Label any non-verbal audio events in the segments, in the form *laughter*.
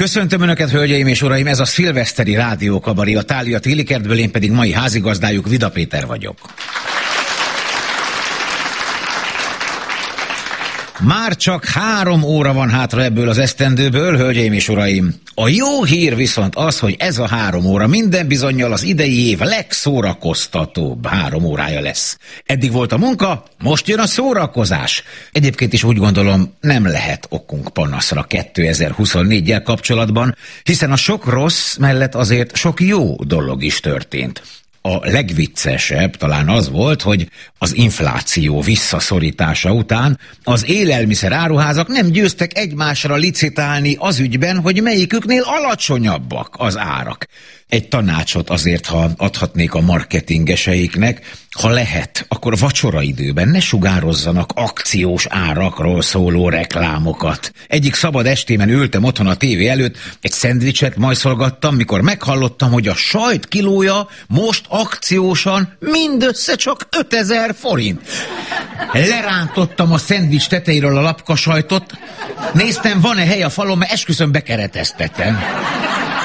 Köszöntöm Önöket, hölgyeim és uraim, ez a szilveszteri rádiókabari, a Tália Télikertből, én pedig mai házigazdájuk Vida Péter vagyok. Már csak három óra van hátra ebből az esztendőből, hölgyeim és uraim. A jó hír viszont az, hogy ez a három óra minden bizonyal az idei év legszórakoztatóbb három órája lesz. Eddig volt a munka, most jön a szórakozás. Egyébként is úgy gondolom, nem lehet okunk panaszra 2024-jel kapcsolatban, hiszen a sok rossz mellett azért sok jó dolog is történt. A legviccesebb talán az volt, hogy az infláció visszaszorítása után az élelmiszer áruházak nem győztek egymásra licitálni az ügyben, hogy melyiküknél alacsonyabbak az árak. Egy tanácsot azért, ha adhatnék a marketingeseiknek, ha lehet, akkor vacsora időben ne sugározzanak akciós árakról szóló reklámokat. Egyik szabad estémen ültem otthon a tévé előtt, egy szendvicset majszolgattam, mikor meghallottam, hogy a sajt kilója most akciósan mindössze csak 5000 forint. Lerántottam a szendvics tetejéről a lapkasajtot, néztem, van-e hely a falon, mert esküszöm bekereteztetem.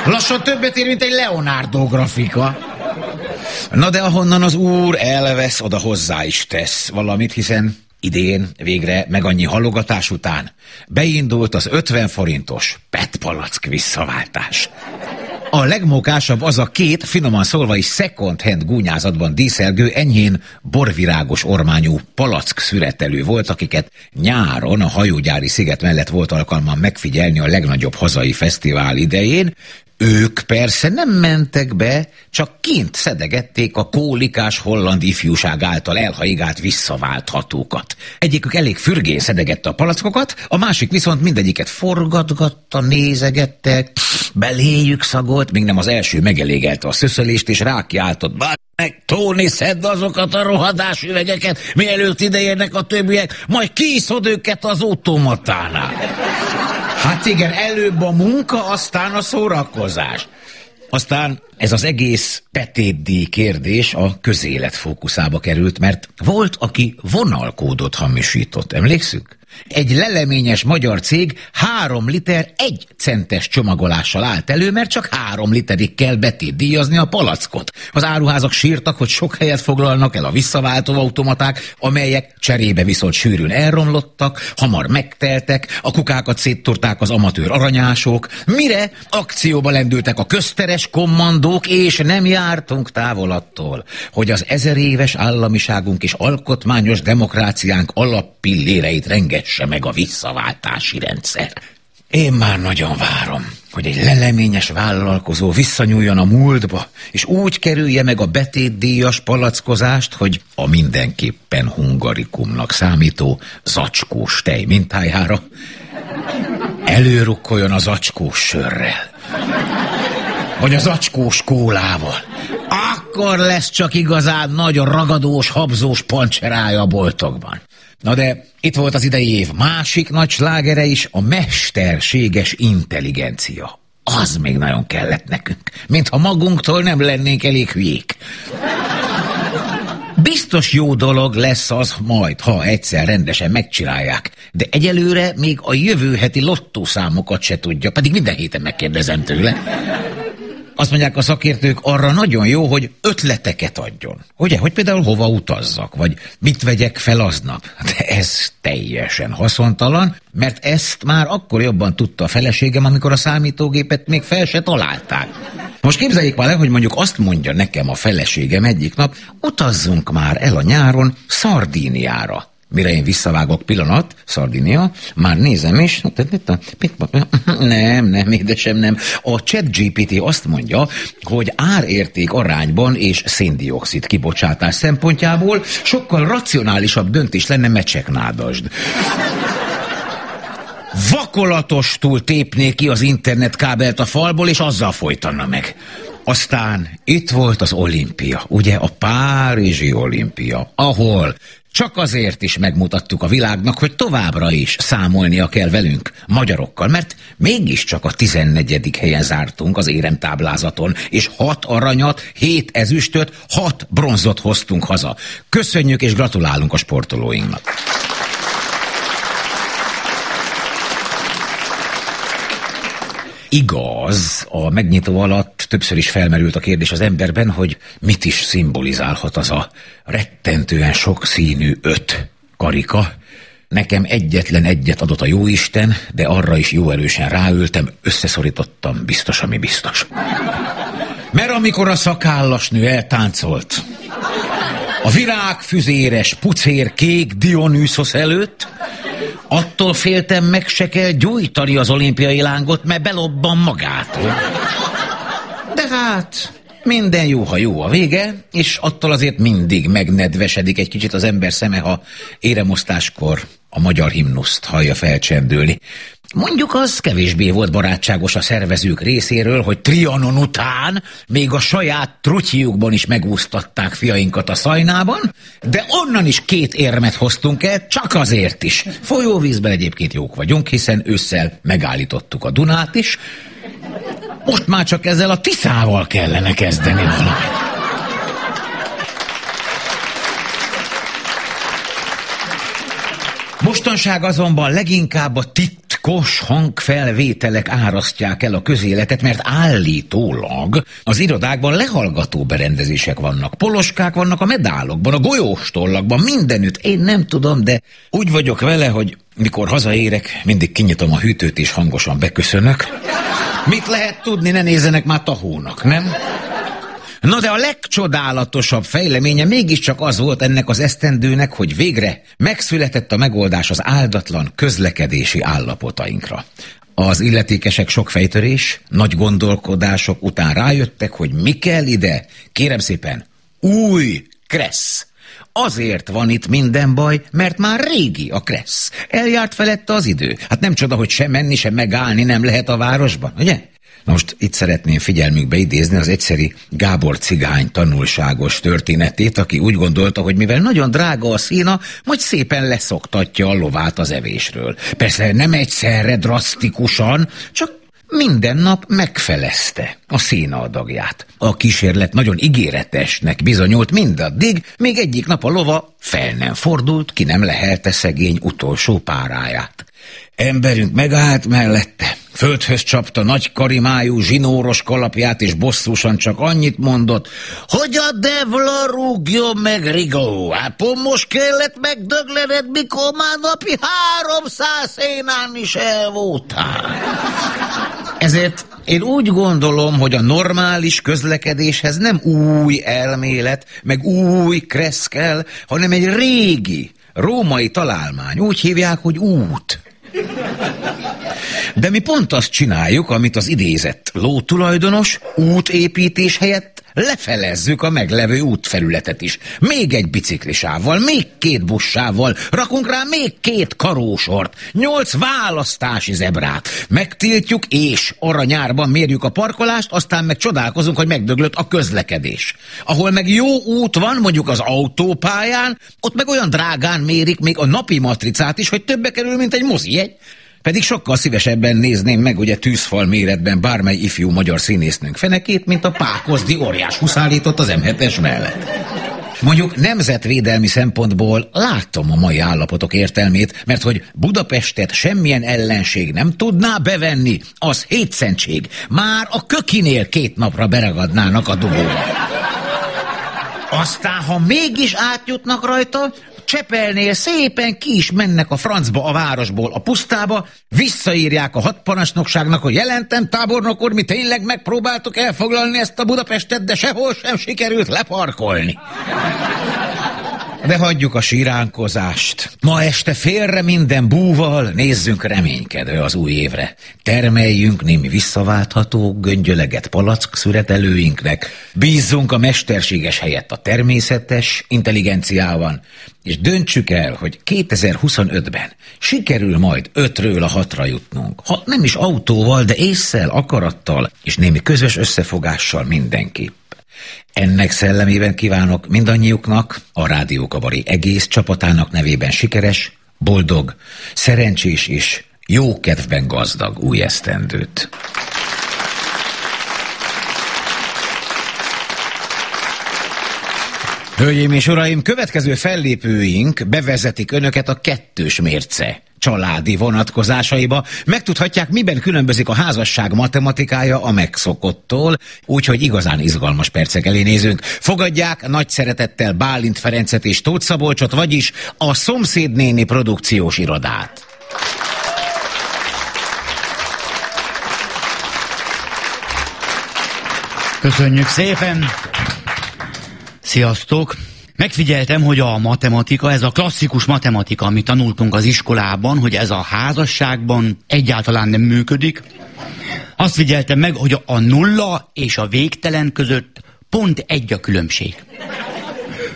Lassan többet ér, mint egy Leonardo grafika. Na de ahonnan az úr elvesz, oda hozzá is tesz valamit, hiszen idén végre meg annyi halogatás után beindult az 50 forintos PET palack visszaváltás. A legmókásabb az a két, finoman szólva is second hand gúnyázatban díszelgő, enyhén borvirágos ormányú palack szüretelő volt, akiket nyáron a hajógyári sziget mellett volt alkalmam megfigyelni a legnagyobb hazai fesztivál idején, ők persze nem mentek be, csak kint szedegették a kólikás holland ifjúság által elhaigált visszaválthatókat. Egyikük elég fürgén szedegette a palackokat, a másik viszont mindegyiket forgatgatta, nézegette, beléjük szagolt, még nem az első megelégelte a szöszölést, és rákiáltott, bár meg Tóni, szedd azokat a rohadás üvegeket, mielőtt ideérnek a többiek, majd kiszod őket az automatánál. Hát igen, előbb a munka, aztán a szórakozás. Aztán ez az egész petétdíj kérdés a közélet fókuszába került, mert volt, aki vonalkódot hamisított, emlékszünk? Egy leleményes magyar cég három liter egy centes csomagolással állt elő, mert csak három literig kell díjazni a palackot. Az áruházak sírtak, hogy sok helyet foglalnak el a visszaváltó automaták, amelyek cserébe viszont sűrűn elromlottak, hamar megteltek, a kukákat széttörták az amatőr aranyások, mire akcióba lendültek a közteres kommandók, és nem jártunk távol attól, hogy az ezer éves államiságunk és alkotmányos demokráciánk alappilléreit renges szüntesse meg a visszaváltási rendszer. Én már nagyon várom, hogy egy leleményes vállalkozó visszanyúljon a múltba, és úgy kerülje meg a betétdíjas palackozást, hogy a mindenképpen hungarikumnak számító zacskós tej mintájára előrukkoljon az zacskós sörrel, vagy az zacskós kólával. Akkor lesz csak igazán nagyon ragadós, habzós pancserája a boltokban. Na de itt volt az idei év másik nagy slágere is, a mesterséges intelligencia. Az még nagyon kellett nekünk, mintha magunktól nem lennénk elég hülyék. Biztos jó dolog lesz az majd, ha egyszer rendesen megcsinálják, de egyelőre még a jövő heti lottószámokat se tudja, pedig minden héten megkérdezem tőle. Azt mondják a szakértők, arra nagyon jó, hogy ötleteket adjon. Ugye, hogy például hova utazzak, vagy mit vegyek fel aznap. De ez teljesen haszontalan, mert ezt már akkor jobban tudta a feleségem, amikor a számítógépet még fel se találták. Most képzeljék már le, hogy mondjuk azt mondja nekem a feleségem egyik nap, utazzunk már el a nyáron Szardíniára. Mire én visszavágok pillanat, Szardinia, már nézem is, *laughs* nem, nem, édesem, nem. A chat GPT azt mondja, hogy árérték arányban és széndiokszid kibocsátás szempontjából sokkal racionálisabb döntés lenne mecseknádasd. Vakolatostul tépné ki az internetkábelt a falból, és azzal folytana meg. Aztán itt volt az olimpia, ugye a Párizsi olimpia, ahol csak azért is megmutattuk a világnak, hogy továbbra is számolnia kell velünk, magyarokkal, mert mégiscsak a 14. helyen zártunk az éremtáblázaton, és hat aranyat, hét ezüstöt, hat bronzot hoztunk haza. Köszönjük és gratulálunk a sportolóinknak! Igaz, a megnyitó alatt többször is felmerült a kérdés az emberben, hogy mit is szimbolizálhat az a rettentően sokszínű öt karika. Nekem egyetlen egyet adott a jóisten, de arra is jó erősen ráültem, összeszorítottam, biztos, ami biztos. Mert amikor a szakállas nő eltáncolt, a virágfüzéres, pucér kék Dionysos előtt, attól féltem meg se kell gyújtani az olimpiai lángot, mert belobban magától. De hát, minden jó, ha jó a vége, és attól azért mindig megnedvesedik egy kicsit az ember szeme, ha éremosztáskor a magyar himnuszt hallja felcsendülni. Mondjuk az kevésbé volt barátságos a szervezők részéről, hogy Trianon után még a saját trutyjukban is megúsztatták fiainkat a szajnában, de onnan is két érmet hoztunk el, csak azért is. Folyóvízben egyébként jók vagyunk, hiszen ősszel megállítottuk a Dunát is. Most már csak ezzel a Tiszával kellene kezdeni valamit. Mostanság azonban leginkább a titkos hangfelvételek árasztják el a közéletet, mert állítólag az irodákban lehallgató berendezések vannak, poloskák vannak a medálokban, a golyóstollakban, mindenütt. Én nem tudom, de úgy vagyok vele, hogy mikor hazaérek, mindig kinyitom a hűtőt és hangosan beköszönök. Mit lehet tudni, ne nézzenek már tahónak, nem? Na de a legcsodálatosabb fejleménye mégiscsak az volt ennek az esztendőnek, hogy végre megszületett a megoldás az áldatlan közlekedési állapotainkra. Az illetékesek sok fejtörés, nagy gondolkodások után rájöttek, hogy mi kell ide, kérem szépen, új kressz. Azért van itt minden baj, mert már régi a kressz. Eljárt felette az idő. Hát nem csoda, hogy sem menni, sem megállni nem lehet a városban, ugye? Na most itt szeretném figyelmükbe idézni az egyszeri Gábor cigány tanulságos történetét, aki úgy gondolta, hogy mivel nagyon drága a szína, majd szépen leszoktatja a lovát az evésről. Persze nem egyszerre drasztikusan, csak minden nap megfelezte a szína adagját. A kísérlet nagyon ígéretesnek bizonyult mindaddig, még egyik nap a lova fel nem fordult, ki nem lehelte szegény utolsó páráját. Emberünk megállt mellette, földhöz csapta nagy karimájú zsinóros kalapját, és bosszúsan csak annyit mondott, hogy a devla rúgjon meg, Rigó, hát most kellett megdöglened, mikor már napi háromszáz énán is el voltál. Ezért én úgy gondolom, hogy a normális közlekedéshez nem új elmélet, meg új kressz kell, hanem egy régi, római találmány. Úgy hívják, hogy út. De mi pont azt csináljuk, amit az idézett lótulajdonos útépítés helyett lefelezzük a meglevő útfelületet is. Még egy biciklisával, még két buszsával, rakunk rá még két karósort, nyolc választási zebrát. Megtiltjuk és aranyárban mérjük a parkolást, aztán meg csodálkozunk, hogy megdöglött a közlekedés. Ahol meg jó út van, mondjuk az autópályán, ott meg olyan drágán mérik még a napi matricát is, hogy többe kerül, mint egy mozi egy. Pedig sokkal szívesebben nézném meg ugye tűzfal méretben bármely ifjú magyar színésznőnk fenekét, mint a pákozdi óriás huszálított az M7-es mellett. Mondjuk nemzetvédelmi szempontból látom a mai állapotok értelmét, mert hogy Budapestet semmilyen ellenség nem tudná bevenni, az hétszentség. Már a kökinél két napra beragadnának a dugóba. Aztán, ha mégis átjutnak rajta, Csepelnél szépen ki is mennek a francba a városból, a pusztába, visszaírják a hatparancsnokságnak, hogy jelentem, tábornok úr, mi tényleg megpróbáltuk elfoglalni ezt a Budapestet, de sehol sem sikerült leparkolni. De hagyjuk a síránkozást. Ma este félre minden búval, nézzünk reménykedve az új évre. Termeljünk némi visszaváltható, göngyöleget palack szüretelőinknek, bízzunk a mesterséges helyett a természetes intelligenciában, és döntsük el, hogy 2025-ben sikerül majd ötről a hatra jutnunk. Ha nem is autóval, de észszel, akarattal és némi közös összefogással mindenki. Ennek szellemében kívánok mindannyiuknak, a Rádiókabari egész csapatának nevében sikeres, boldog, szerencsés és jó kedvben gazdag új esztendőt. Hölgyeim és uraim, következő fellépőink bevezetik önöket a kettős mérce családi vonatkozásaiba. Megtudhatják, miben különbözik a házasság matematikája a megszokottól, úgyhogy igazán izgalmas percek elé nézünk. Fogadják nagy szeretettel Bálint Ferencet és Tóth Szabolcsot, vagyis a Szomszédnéni produkciós irodát. Köszönjük szépen! Sziasztok! Megfigyeltem, hogy a matematika, ez a klasszikus matematika, amit tanultunk az iskolában, hogy ez a házasságban egyáltalán nem működik. Azt figyeltem meg, hogy a nulla és a végtelen között pont egy a különbség.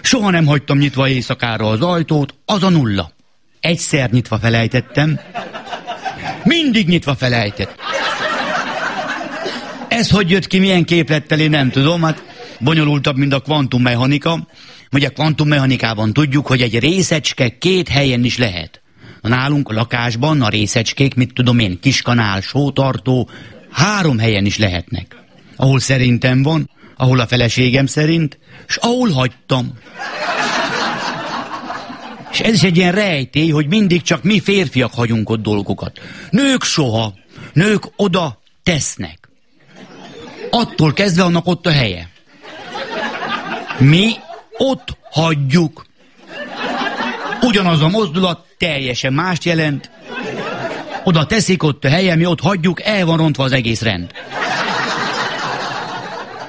Soha nem hagytam nyitva éjszakára az ajtót, az a nulla. Egyszer nyitva felejtettem, mindig nyitva felejtett. Ez hogy jött ki, milyen képlettel, én nem tudom, hát bonyolultabb, mint a kvantummechanika. Ugye kvantummechanikában tudjuk, hogy egy részecske két helyen is lehet. Nálunk a lakásban a részecskék, mit tudom én, kiskanál, sótartó, három helyen is lehetnek. Ahol szerintem van, ahol a feleségem szerint, és ahol hagytam. És ez is egy ilyen rejtély, hogy mindig csak mi férfiak hagyunk ott dolgokat. Nők soha. Nők oda tesznek. Attól kezdve annak ott a helye. Mi ott hagyjuk. Ugyanaz a mozdulat teljesen mást jelent. Oda teszik ott a helye, mi ott hagyjuk, el van rontva az egész rend.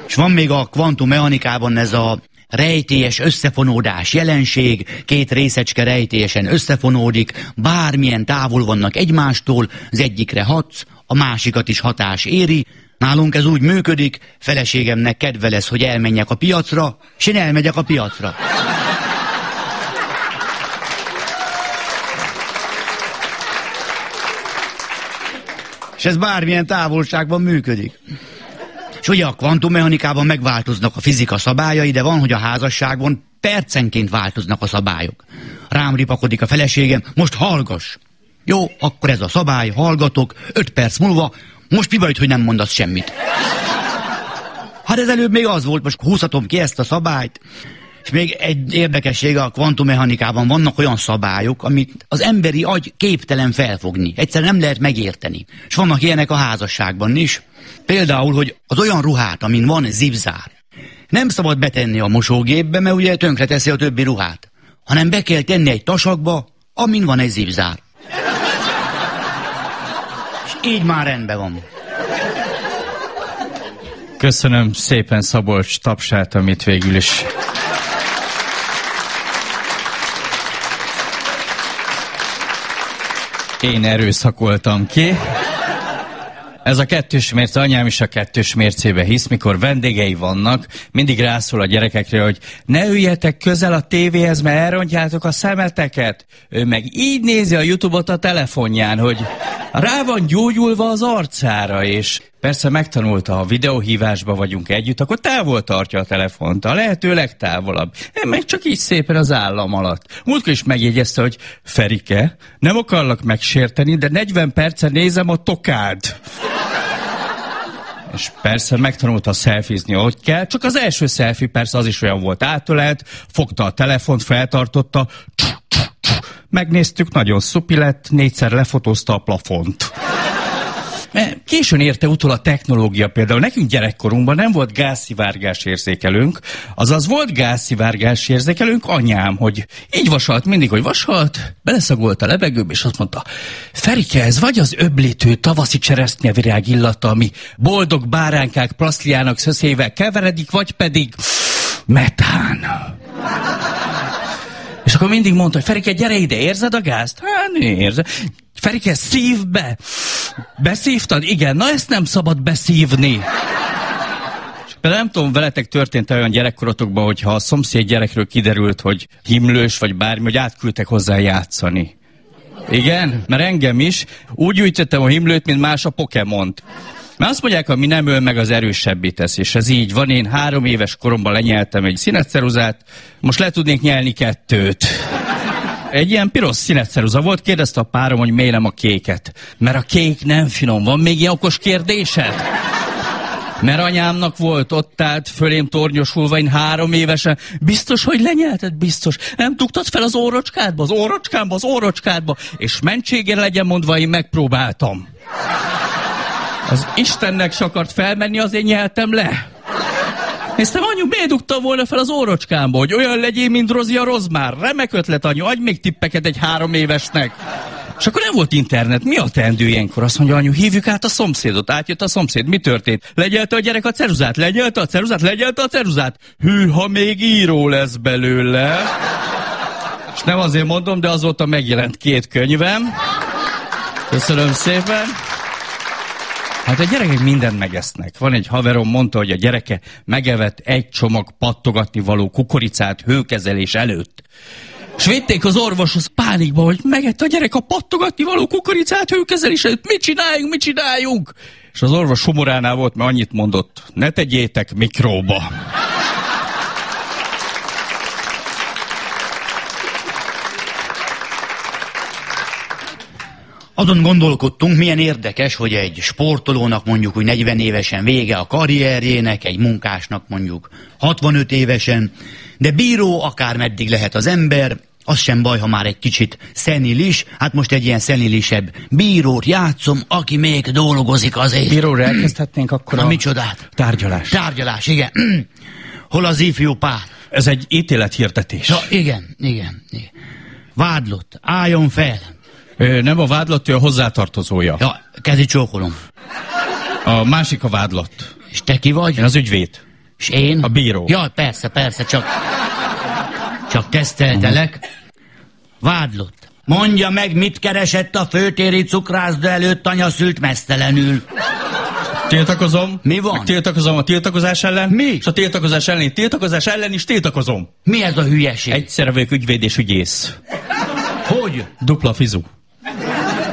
És van még a kvantummechanikában ez a rejtélyes összefonódás jelenség, két részecske rejtélyesen összefonódik, bármilyen távol vannak egymástól, az egyikre hatsz, a másikat is hatás éri, Nálunk ez úgy működik, feleségemnek kedve lesz, hogy elmenjek a piacra, és én elmegyek a piacra. És ez bármilyen távolságban működik. És ugye a kvantummechanikában megváltoznak a fizika szabályai, de van, hogy a házasságban percenként változnak a szabályok. Rám ripakodik a feleségem, most hallgass. Jó, akkor ez a szabály, hallgatok, öt perc múlva most mi baj, hogy nem mondasz semmit? Hát ez előbb még az volt, most húzhatom ki ezt a szabályt. És még egy érdekessége a kvantummechanikában vannak olyan szabályok, amit az emberi agy képtelen felfogni. Egyszerűen nem lehet megérteni. És vannak ilyenek a házasságban is. Például, hogy az olyan ruhát, amin van zipzár, nem szabad betenni a mosógépbe, mert ugye tönkre teszi a többi ruhát, hanem be kell tenni egy tasakba, amin van egy zipzár. Így már rendben van. Köszönöm szépen Szabolcs tapsát, amit végül is én erőszakoltam ki. Ez a kettős mérce, anyám is a kettős mércébe hisz, mikor vendégei vannak, mindig rászól a gyerekekre, hogy ne üljetek közel a tévéhez, mert elrontjátok a szemeteket. Ő meg így nézi a Youtube-ot a telefonján, hogy rá van gyógyulva az arcára, és persze megtanulta, ha videóhívásba vagyunk együtt, akkor távol tartja a telefont, a lehető legtávolabb. Én meg csak így szépen az állam alatt. Múltkor is megjegyezte, hogy Ferike, nem akarlak megsérteni, de 40 perce nézem a tokád. És persze megtanulta szelfizni, hogy kell, csak az első szelfi persze az is olyan volt átölelt, fogta a telefont, feltartotta, megnéztük, nagyon szupi lett, négyszer lefotózta a plafont. Mert későn érte utol a technológia például. Nekünk gyerekkorunkban nem volt gázszivárgás érzékelőnk, azaz volt gázszivárgás érzékelőnk anyám, hogy így vasalt mindig, hogy vasalt, beleszagolt a levegőbe, és azt mondta, Ferike, ez vagy az öblítő tavaszi cseresznyevirág illata, ami boldog báránkák plasztliának szöszével keveredik, vagy pedig metán. Akkor mindig mondta, hogy Ferike, gyere ide, érzed a gázt? Hát, érzed. Ferike, szív be! Beszívtad? Igen, na ezt nem szabad beszívni. Például nem tudom, veletek történt olyan gyerekkorotokban, hogyha a szomszéd gyerekről kiderült, hogy himlős vagy bármi, hogy átküldtek hozzá játszani. Igen? Mert engem is úgy gyűjtöttem a himlőt, mint más a Pokémont. Mert azt mondják, ami nem öl meg, az erősebbé tesz, és ez így van. Én három éves koromban lenyeltem egy színetszeruzát, most le tudnék nyelni kettőt. Egy ilyen piros színetszeruza volt, kérdezte a párom, hogy miért nem a kéket. Mert a kék nem finom. Van még ilyen okos kérdésed? Mert anyámnak volt ott állt fölém tornyosulva, én három évesen. Biztos, hogy lenyelted? Biztos. Nem tudtad fel az órocskádba? Az órocskámba, az órocskádba. És mentségére legyen mondva, én megpróbáltam. Az Istennek se akart felmenni, az én nyeltem le. Néztem, anyu, miért dugtam volna fel az órocskámba, hogy olyan legyél, mint Rozi a Rozmár. Remek ötlet, anyu, adj még tippeket egy három évesnek. És akkor nem volt internet. Mi a teendő ilyenkor? Azt mondja, anyu, hívjuk át a szomszédot. Átjött a szomszéd. Mi történt? Legyelte a gyerek a ceruzát, legyelte a ceruzát, legyelte a ceruzát. Hű, ha még író lesz belőle. És nem azért mondom, de azóta megjelent két könyvem. Köszönöm szépen. Hát a gyerekek mindent megesznek. Van egy haverom, mondta, hogy a gyereke megevett egy csomag pattogatni való kukoricát hőkezelés előtt. És vitték az orvoshoz pánikba, hogy megett a gyerek a pattogatni való kukoricát hőkezelés előtt. Mit csináljunk, mit csináljunk? És az orvos humoránál volt, mert annyit mondott, ne tegyétek mikróba. Azon gondolkodtunk, milyen érdekes, hogy egy sportolónak mondjuk úgy 40 évesen vége a karrierjének, egy munkásnak mondjuk 65 évesen, de bíró akár meddig lehet az ember, az sem baj, ha már egy kicsit szenilis, hát most egy ilyen szenilisebb bírót játszom, aki még dolgozik azért. Bíróra elkezdhetnénk akkor Na, a micsodát? tárgyalás. Tárgyalás, igen. *clears throat* Hol az ifjú pár? Ez egy ítélethirdetés. Ja, igen, igen, igen. Vádlott, álljon fel. Nem a vádlott, ő a hozzátartozója. Ja, kezi csókolom. A másik a vádlott. És te ki vagy? Én az ügyvéd. És én? A bíró. Ja, persze, persze, csak... Csak teszteltelek. Vádlott. Mondja meg, mit keresett a főtéri cukrászda előtt anya szült mesztelenül. Tiltakozom. Mi van? Meg tiltakozom a tiltakozás ellen. Mi? És a tiltakozás ellen, tiltakozás ellen is tiltakozom. Mi ez a hülyeség? Egyszerre vagyok ügyvéd és ügyész. Hogy? Dupla fizu.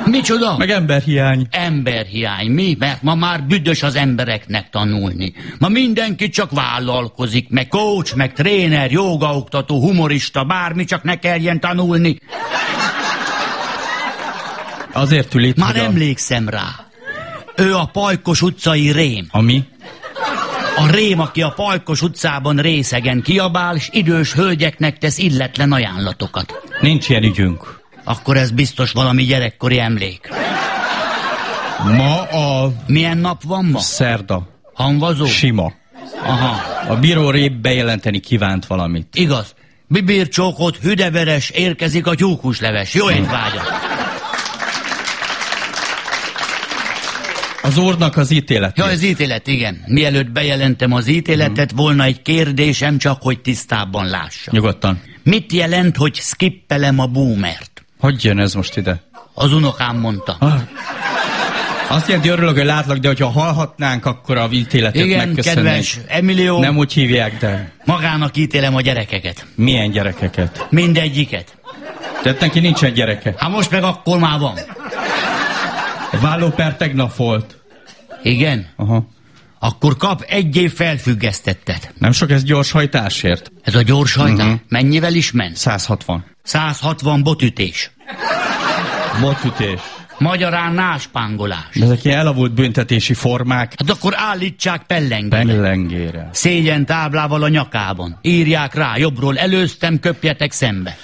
Micsoda? Meg emberhiány. Emberhiány. Mi? Mert ma már büdös az embereknek tanulni. Ma mindenki csak vállalkozik, meg coach, meg tréner, jogaoktató, humorista, bármi, csak ne kelljen tanulni. Azért ül itt, Már a... emlékszem rá. Ő a Pajkos utcai rém. Ami? A rém, aki a Pajkos utcában részegen kiabál, és idős hölgyeknek tesz illetlen ajánlatokat. Nincs ilyen ügyünk. Akkor ez biztos valami gyerekkori emlék. Ma a Milyen nap van ma? szerda. Hanvazó? Sima. Aha, A bíró rép bejelenteni kívánt valamit. igaz. Bibircsókot, hüdeveres, érkezik a tyúkusleves. Jó étvágyat! Az úrnak az ítélet. Ja, ez ítélet, igen. Mielőtt bejelentem az ítéletet, volna egy kérdésem, csak hogy tisztában lássa. Nyugodtan. Mit jelent, hogy skippelem a boomert? Hogy jön ez most ide? Az unokám mondta. Ah. Azt jelenti, örülök, hogy látlak, de hogyha hallhatnánk, akkor a ítéletet Igen, kedves Emilio, Nem úgy hívják, de magának ítélem a gyerekeket. milyen gyerekeket? Mindegyiket. Tehát neki nincsen gyereke. Hát most meg akkor már van. A vállóper tegnap volt. Igen? Aha. Akkor kap egy év felfüggesztettet. Nem sok ez gyors hajtásért? Ez a gyors hajtás? Mhm. Mennyivel is ment? 160. 160 botütés. Botütés. Magyarán náspángolás. De ezek ilyen elavult büntetési formák. Hát akkor állítsák pellengére. Pellengére. Szégyen táblával a nyakában. Írják rá, jobbról előztem, köpjetek szembe.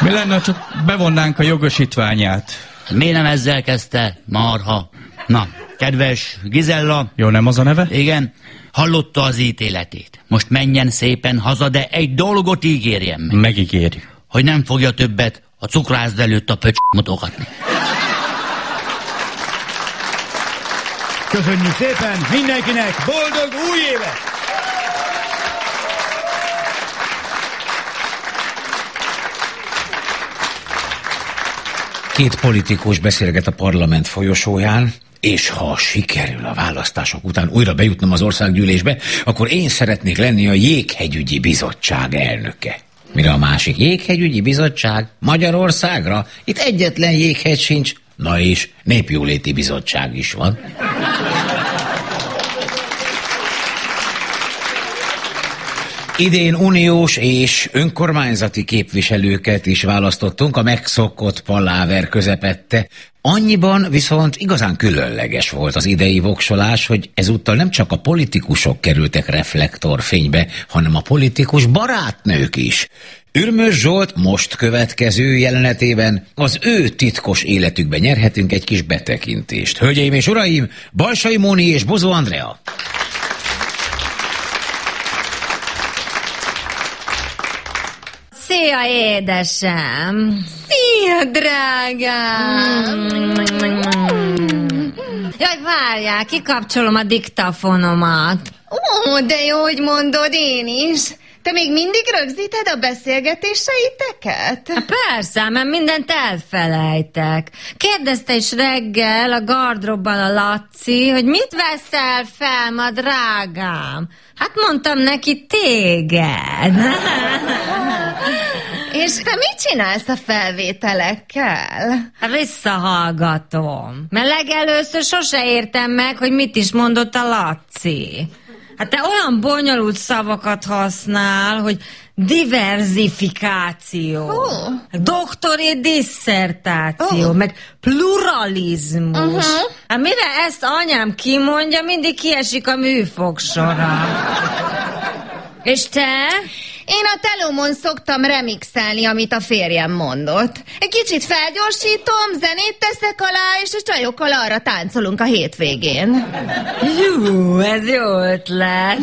Mi lenne, ha csak bevonnánk a jogosítványát? Hát Miért nem ezzel kezdte? Marha. Na, kedves Gizella, Jó, nem az a neve? igen, hallotta az ítéletét. Most menjen szépen haza, de egy dolgot ígérjem meg, Megígéri. hogy nem fogja többet a cukrászd előtt a pöcs mutogatni. Köszönjük szépen mindenkinek, boldog új évet! Két politikus beszélget a parlament folyosóján, és ha sikerül a választások után újra bejutnom az országgyűlésbe, akkor én szeretnék lenni a Jéghegyügyi Bizottság elnöke. Mire a másik Jéghegyügyi Bizottság? Magyarországra? Itt egyetlen jéghegy sincs. Na és Népjóléti Bizottság is van. Idén uniós és önkormányzati képviselőket is választottunk a megszokott paláver közepette. Annyiban viszont igazán különleges volt az idei voksolás, hogy ezúttal nem csak a politikusok kerültek reflektorfénybe, hanem a politikus barátnők is. Ürmös Zsolt most következő jelenetében az ő titkos életükbe nyerhetünk egy kis betekintést. Hölgyeim és uraim, Balsai Móni és Bozó Andrea. Szia, édesem! Szia, drágám! Jaj, várjál, kikapcsolom a diktafonomat. Ó, de jó, hogy mondod én is. Te még mindig rögzíted a beszélgetéseiteket? Há, persze, mert mindent elfelejtek. Kérdezte is reggel a gardróbban a Laci, hogy mit veszel fel ma, drágám? Hát mondtam neki téged. *laughs* És te mit csinálsz a felvételekkel? Hát visszahallgatom. Mert legelőször sose értem meg, hogy mit is mondott a Laci. Hát te olyan bonyolult szavakat használ, hogy diversifikáció, Ó. doktori disszertáció, Ó. meg pluralizmus. Uh-huh. Hát mire ezt anyám kimondja, mindig kiesik a műfog sora. *laughs* És te? Én a telomon szoktam remixelni, amit a férjem mondott. Egy kicsit felgyorsítom, zenét teszek alá, és a csajokkal arra táncolunk a hétvégén. Jú, ez jó ötlet.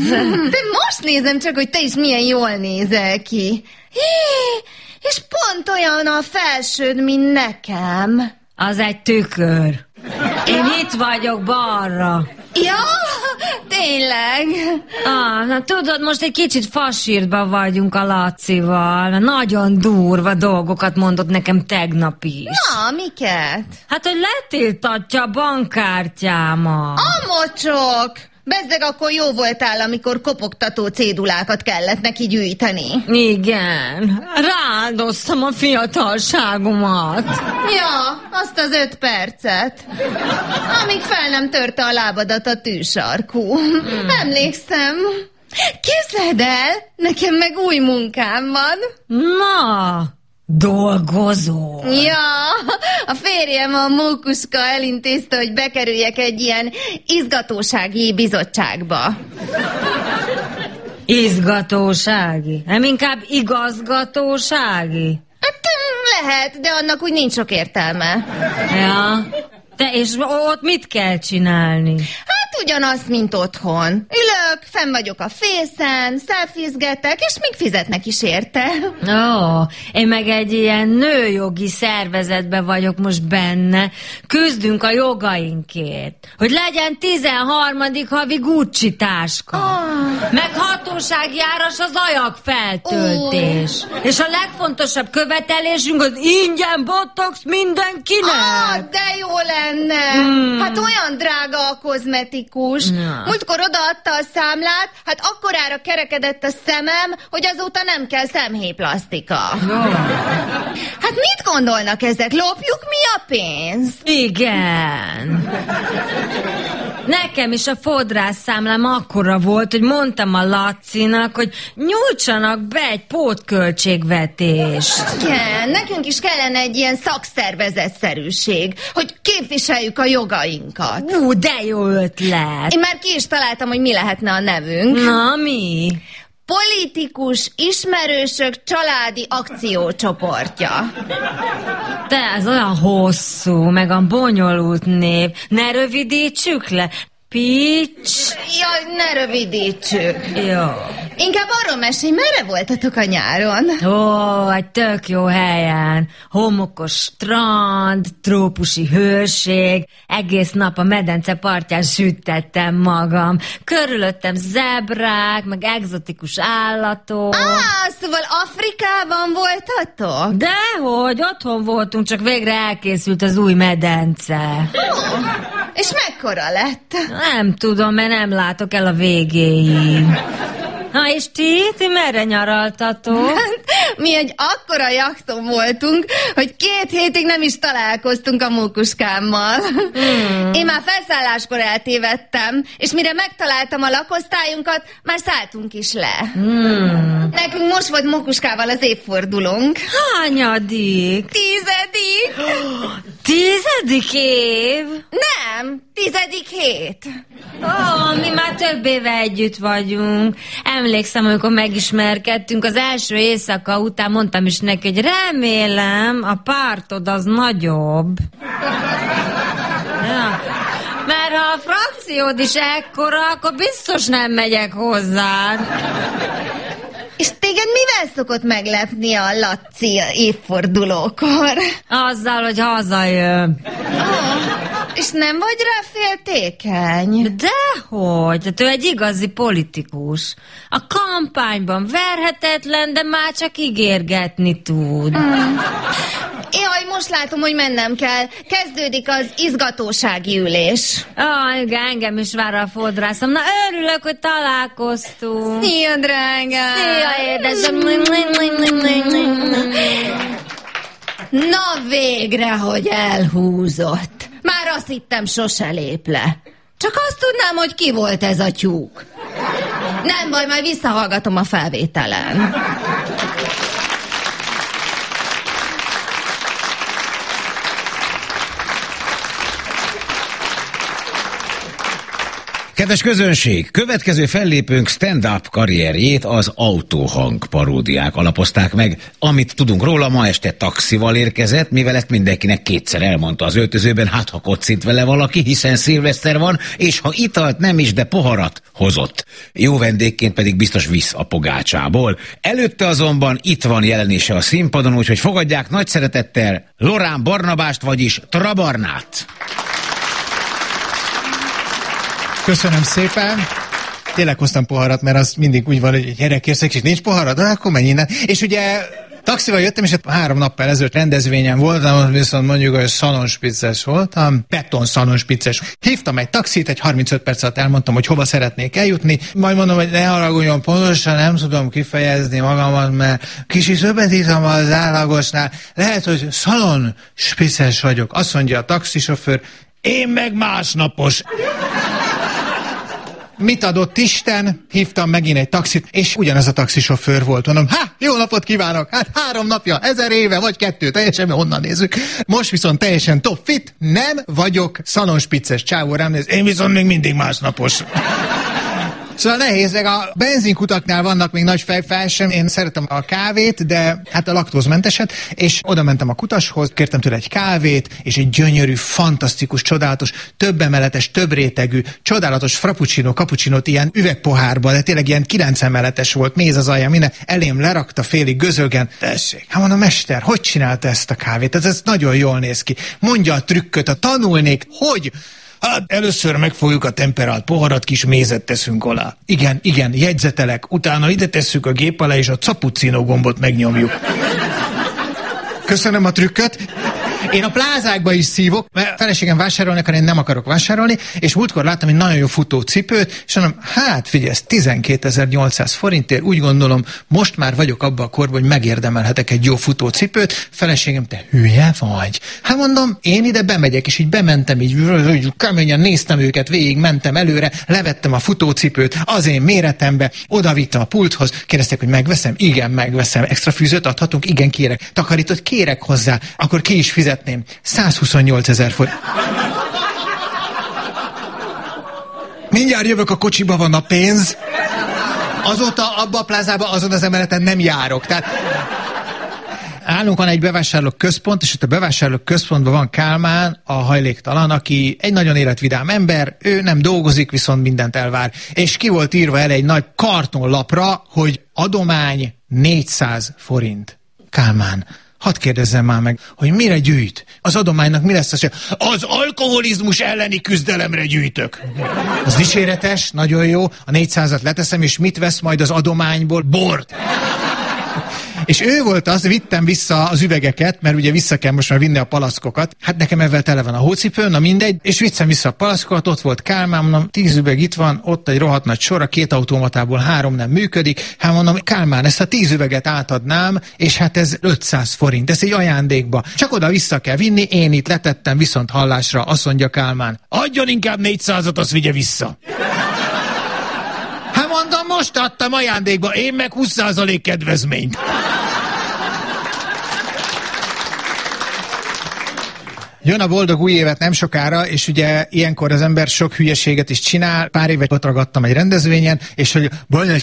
De most nézem csak, hogy te is milyen jól nézel ki. Hé, és pont olyan a felsőd, mint nekem. Az egy tükör. Én itt vagyok balra. Ja, tényleg. Ah, na tudod, most egy kicsit fasírba vagyunk a Lacival. Nagyon durva dolgokat mondott nekem tegnap is. Na, miket? Hát, hogy letiltatja a bankkártyámat. A mocsok! Bezzeg akkor jó voltál, amikor kopogtató cédulákat kellett neki gyűjteni. Igen, rááldoztam a fiatalságomat. Ja, azt az öt percet. Amíg fel nem törte a lábadat a tűsarkú. Emlékszem. Képzeld el, nekem meg új munkám van. Na, dolgozó. Ja, a férjem a mókuska elintézte, hogy bekerüljek egy ilyen izgatósági bizottságba. Izgatósági. Nem inkább igazgatósági. Hát lehet, de annak úgy nincs sok értelme. Ja. Te, és ott mit kell csinálni? Hát ugyanazt, mint otthon. Ülök, fenn vagyok a fészen, szelfizgetek, és még fizetnek is érte. Ó, én meg egy ilyen nőjogi szervezetbe vagyok most benne. Küzdünk a jogainkért. Hogy legyen 13. havi Gucci táska. Ah. Meg hatósági áras az ajak feltöltés. És a legfontosabb követelésünk az ingyen botox mindenkinek. Ah, de jó lenne! Hmm. Hát olyan drága a kozmetikus. Na. Múltkor odaadta a számlát, hát akkorára kerekedett a szemem, hogy azóta nem kell szemhéjplasztika. Hát mit gondolnak ezek? Lopjuk mi a pénzt? Igen. Nekem is a fodrász számlám akkora volt, hogy mondtam a Lacinak, hogy nyújtsanak be egy pótköltségvetést. Igen, nekünk is kellene egy ilyen szakszervezetszerűség, hogy képviseljük a jogainkat. Ú, de jó ötlet. Én már ki is találtam, hogy mi lehetne a nevünk. Na, mi? Politikus ismerősök családi akciócsoportja. Te, ez olyan hosszú, meg a bonyolult név. Ne rövidítsük le. Pics. Jaj, ne rövidítsük. Jó. Inkább arról mesélj, merre voltatok a nyáron? Ó, egy tök jó helyen. Homokos strand, trópusi hőség, egész nap a medence partján sütettem magam. Körülöttem zebrák, meg egzotikus állatok. Á, szóval Afrikában voltatok? Dehogy, otthon voltunk, csak végre elkészült az új medence. És mekkora lett? Nem tudom, mert nem látok el a végéig. Na és ti? Ti merre nyaraltatok? Mi egy akkora jachton voltunk, hogy két hétig nem is találkoztunk a mókuskámmal. Hmm. Én már felszálláskor eltévedtem, és mire megtaláltam a lakosztályunkat, már szálltunk is le. Hmm. Nekünk most volt mókuskával az évfordulónk. Hányadik? Tizedik? *gasps* Tizedik év? Nem, tizedik hét. Ó, oh, mi már több éve együtt vagyunk. Emlékszem, amikor megismerkedtünk az első éjszaka után, mondtam is neki, hogy remélem a pártod az nagyobb. Ja. Mert ha a frakciód is ekkora, akkor biztos nem megyek hozzád. És téged mivel szokott meglepni a Laci évfordulókor? Azzal, hogy hazajön. Oh, és nem vagy rá féltékeny? Dehogy, tehát ő egy igazi politikus. A kampányban verhetetlen, de már csak ígérgetni tud. Mm. Jaj, most látom, hogy mennem kell. Kezdődik az izgatósági ülés. Ah, igen, engem is vár a fodrászom. Na, örülök, hogy találkoztunk. Szia, drágám! Szia, édesem! Na, végre, hogy elhúzott. Már azt hittem, sose lép le. Csak azt tudnám, hogy ki volt ez a tyúk. Nem baj, majd visszahallgatom a felvételen. Kedves közönség, következő fellépőnk stand-up karrierjét az autóhang paródiák alapozták meg. Amit tudunk róla, ma este taxival érkezett, mivel ezt mindenkinek kétszer elmondta az öltözőben, hát ha kocint vele valaki, hiszen szilveszter van, és ha italt nem is, de poharat hozott. Jó vendégként pedig biztos visz a pogácsából. Előtte azonban itt van jelenése a színpadon, úgyhogy fogadják nagy szeretettel Lorán Barnabást, vagyis Trabarnát. Köszönöm szépen. Tényleg hoztam poharat, mert az mindig úgy van, hogy gyerek és nincs poharad, de akkor menj innen. És ugye Taxival jöttem, és hát három nappal ezelőtt rendezvényen voltam, viszont mondjuk, hogy szalonspicces voltam, beton szalonspicces. Hívtam egy taxit, egy 35 perc alatt elmondtam, hogy hova szeretnék eljutni, majd mondom, hogy ne haragudjon, pontosan nem tudom kifejezni magamat, mert kicsit többet ittam az állagosnál. Lehet, hogy szalonspicces vagyok. Azt mondja a taxisofőr, én meg másnapos mit adott Isten, hívtam megint egy taxit, és ugyanez a taxisofőr volt. Mondom, ha, jó napot kívánok! Hát három napja, ezer éve, vagy kettő, teljesen honnan nézzük. Most viszont teljesen top fit, nem vagyok szalonspicces csávó rám néz, én viszont még mindig másnapos. Szóval nehéz, meg a benzinkutaknál vannak még nagy fejfelsem. Én szeretem a kávét, de hát a laktózmenteset, és oda mentem a kutashoz, kértem tőle egy kávét, és egy gyönyörű, fantasztikus, csodálatos, több emeletes, több rétegű, csodálatos frappuccino, cappuccinót ilyen üvegpohárba, de tényleg ilyen kilenc emeletes volt, méz az alja, minden, elém lerakta félig gözögen. Tessék, hát mondom, mester, hogy csinálta ezt a kávét? Ez, ez nagyon jól néz ki. Mondja a trükköt, a tanulnék, hogy Hát először megfogjuk a temperált poharat, kis mézet teszünk alá. Igen, igen, jegyzetelek. Utána ide tesszük a gép alá, és a capuccino gombot megnyomjuk. Köszönöm a trükköt. Én a plázákba is szívok, mert feleségem vásárolni akar, én nem akarok vásárolni, és múltkor láttam egy nagyon jó futócipőt, és mondom, hát figyelj, ez 12.800 forintért, úgy gondolom, most már vagyok abban a korban, hogy megérdemelhetek egy jó futócipőt. Feleségem, te hülye vagy? Hát mondom, én ide bemegyek, és így bementem, így, így keményen néztem őket, végig mentem előre, levettem a futócipőt az én méretembe, oda vittem a pulthoz, kérdezték, hogy megveszem? Igen, megveszem. Extra fűzőt adhatunk? Igen, kérek. Takarított kérek hozzá. Akkor ki is fizet fizetném. 128 ezer forint. Mindjárt jövök, a kocsiba van a pénz. Azóta abba a plázába, azon az emeleten nem járok. Tehát állunk van egy bevásárlók központ, és itt a bevásárlók központban van Kálmán, a hajléktalan, aki egy nagyon életvidám ember, ő nem dolgozik, viszont mindent elvár. És ki volt írva el egy nagy kartonlapra, hogy adomány 400 forint. Kálmán, Hadd kérdezzem már meg, hogy mire gyűjt? Az adománynak mi lesz az? Az alkoholizmus elleni küzdelemre gyűjtök. Az dicséretes, nagyon jó. A 400-at leteszem, és mit vesz majd az adományból? Bort. És ő volt az, vittem vissza az üvegeket, mert ugye vissza kell most már vinni a palaszkokat. Hát nekem ezzel tele van a hócipő, na mindegy, és vittem vissza a palaszkokat, ott volt Kálmán, mondom, tíz üveg itt van, ott egy rohadt nagy sor, a két automatából három nem működik. Hát mondom, Kálmán, ezt a tíz üveget átadnám, és hát ez 500 forint, ez egy ajándékba. Csak oda vissza kell vinni, én itt letettem viszont hallásra, azt mondja Kálmán. Adjon inkább 400-at, azt vigye vissza. Mondom, most adtam ajándékba, én meg 20% kedvezményt. Jön a boldog új évet nem sokára, és ugye ilyenkor az ember sok hülyeséget is csinál. Pár évet ott ragadtam egy rendezvényen, és hogy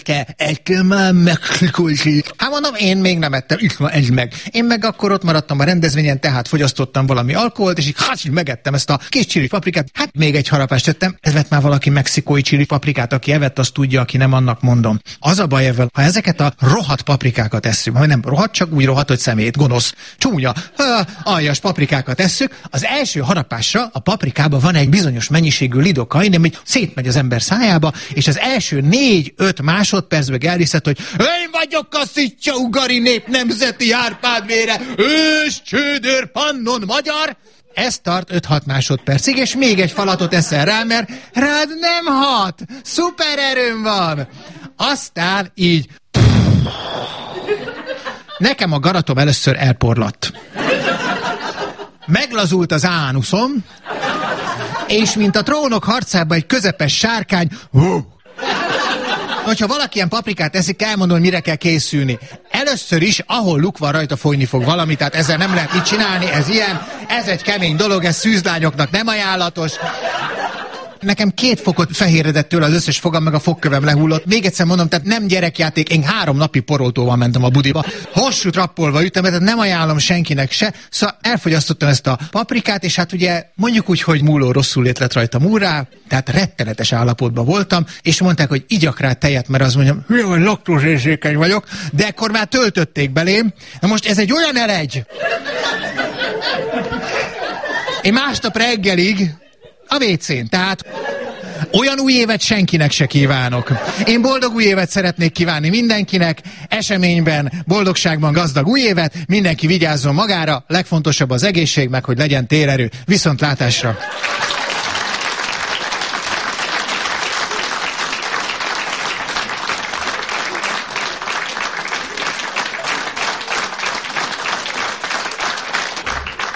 te egy már mexikósi. Hát mondom, én még nem ettem, itt van egy meg. Én meg akkor ott maradtam a rendezvényen, tehát fogyasztottam valami alkoholt, és így hát megettem ezt a kis csili paprikát. Hát még egy harapást tettem. Ez vett már valaki mexikói csili paprikát, aki evett, azt tudja, aki nem annak mondom. Az a baj ezzel, ha ezeket a rohadt paprikákat eszünk, vagy nem rohadt, csak úgy rohadt, hogy szemét, gonosz, csúnya, ha, aljas paprikákat eszünk, az első harapásra a paprikában van egy bizonyos mennyiségű lidokain, ami szétmegy az ember szájába, és az első négy-öt másodpercben elhiszed, hogy én vagyok a szitja ugari nép nemzeti árpádvére, ős, csődör, pannon, magyar, ez tart 5-6 másodpercig, és még egy falatot eszel rá, mert rád nem hat. Szuper erőm van. Aztán így... Nekem a garatom először elporlatt meglazult az ánuszom, és mint a trónok harcában egy közepes sárkány, hú, Hogyha valaki ilyen paprikát eszik, elmondom, hogy mire kell készülni. Először is, ahol luk van rajta, folyni fog valami, tehát ezzel nem lehet mit csinálni, ez ilyen, ez egy kemény dolog, ez szűzlányoknak nem ajánlatos. Nekem két fokot fehéredett tőle az összes fogam, meg a fogkövem lehullott. Még egyszer mondom, tehát nem gyerekjáték, én három napi poroltóval mentem a budiba. Hosszú trappolva ütem, tehát nem ajánlom senkinek se. Szóval elfogyasztottam ezt a paprikát, és hát ugye mondjuk úgy, hogy múló rosszul lett rajta múrá, tehát rettenetes állapotban voltam, és mondták, hogy igyak rá tejet, mert az mondjam, hogy laktózérzékeny vagyok, de akkor már töltötték belém. Na most ez egy olyan elegy, én másnap reggelig a WC-n. Tehát olyan új évet senkinek se kívánok. Én boldog új évet szeretnék kívánni mindenkinek, eseményben, boldogságban gazdag új évet, mindenki vigyázzon magára, legfontosabb az egészség, meg hogy legyen térerő. Viszontlátásra!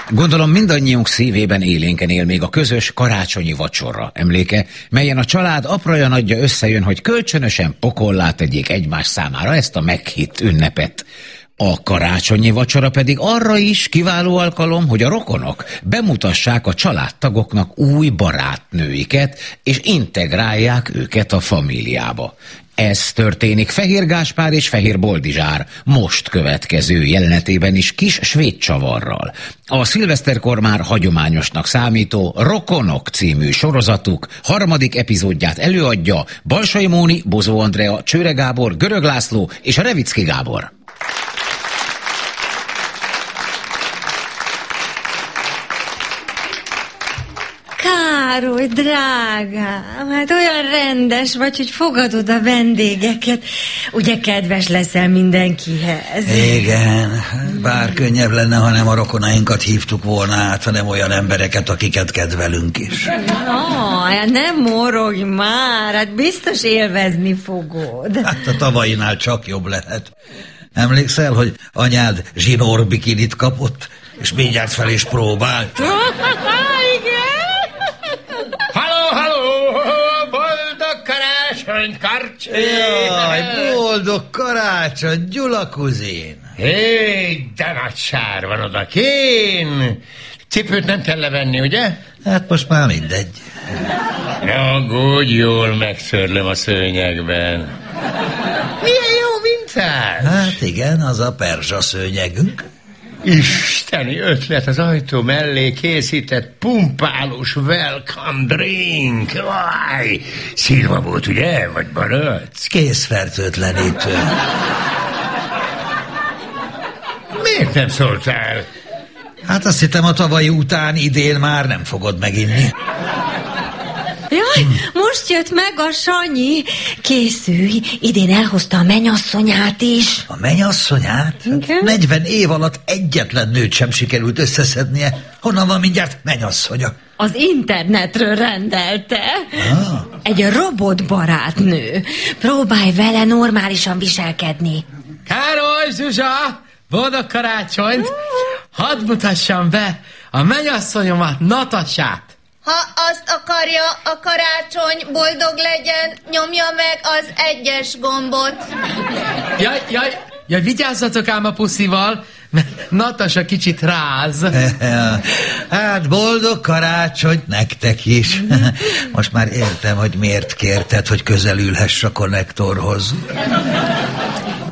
Gondolom mindannyiunk szívében élénken él még a közös karácsonyi vacsora emléke, melyen a család apraja nagyja összejön, hogy kölcsönösen pokollá tegyék egymás számára ezt a meghitt ünnepet. A karácsonyi vacsora pedig arra is kiváló alkalom, hogy a rokonok bemutassák a családtagoknak új barátnőiket, és integrálják őket a famíliába. Ez történik Fehér Gáspár és Fehér Boldizsár most következő jelenetében is kis svéd csavarral. A szilveszterkor már hagyományosnak számító Rokonok című sorozatuk harmadik epizódját előadja Balsai Móni, Bozó Andrea, Csőre Gábor, Görög László és Revicki Gábor. Károly, drágám, hát olyan rendes vagy, hogy fogadod a vendégeket. Ugye kedves leszel mindenkihez. Igen, bár könnyebb lenne, ha nem a rokonainkat hívtuk volna át, hanem olyan embereket, akiket kedvelünk is. Ah, nem morogj már, hát biztos élvezni fogod. Hát a tavainál csak jobb lehet. Emlékszel, hogy anyád zsinór bikinit kapott, és mindjárt fel is próbált? *laughs* karácsonyt, karcs! Jaj, boldog karácsony, Gyula kuzin! Hé, de nagy sár van oda kén! Cipőt nem kell levenni, ugye? Hát most már mindegy. Ja, úgy jól megszörlöm a szőnyegben. Milyen jó mintás! Hát igen, az a perzsa szőnyegünk. Isteni ötlet az ajtó mellé készített pumpálós welcome drink. Vaj, szilva volt, ugye? Vagy barac? Készfertőtlenítő. Miért nem szóltál? Hát azt hittem a tavalyi után idén már nem fogod meginni. Jaj, most Most jött meg a Sanyi. Készülj, idén elhozta a menyasszonyát is. A mennyasszonyát? Igen. 40 év alatt egyetlen nőt sem sikerült összeszednie. Honnan van mindjárt mennyasszonya? Az internetről rendelte. Ah. Egy robotbarátnő. Próbálj vele normálisan viselkedni. Károly, Zsuzsa! Boldog karácsonyt! Hadd mutassam be a mennyasszonyomat, Natasát! Ha azt akarja, a karácsony boldog legyen, nyomja meg az egyes gombot. Jaj, jaj, jaj, vigyázzatok ám a puszival, mert Natasa kicsit ráz. *laughs* Hát boldog karácsonyt nektek is. *laughs* Most már értem, hogy miért kérted, hogy közelülhess a konnektorhoz.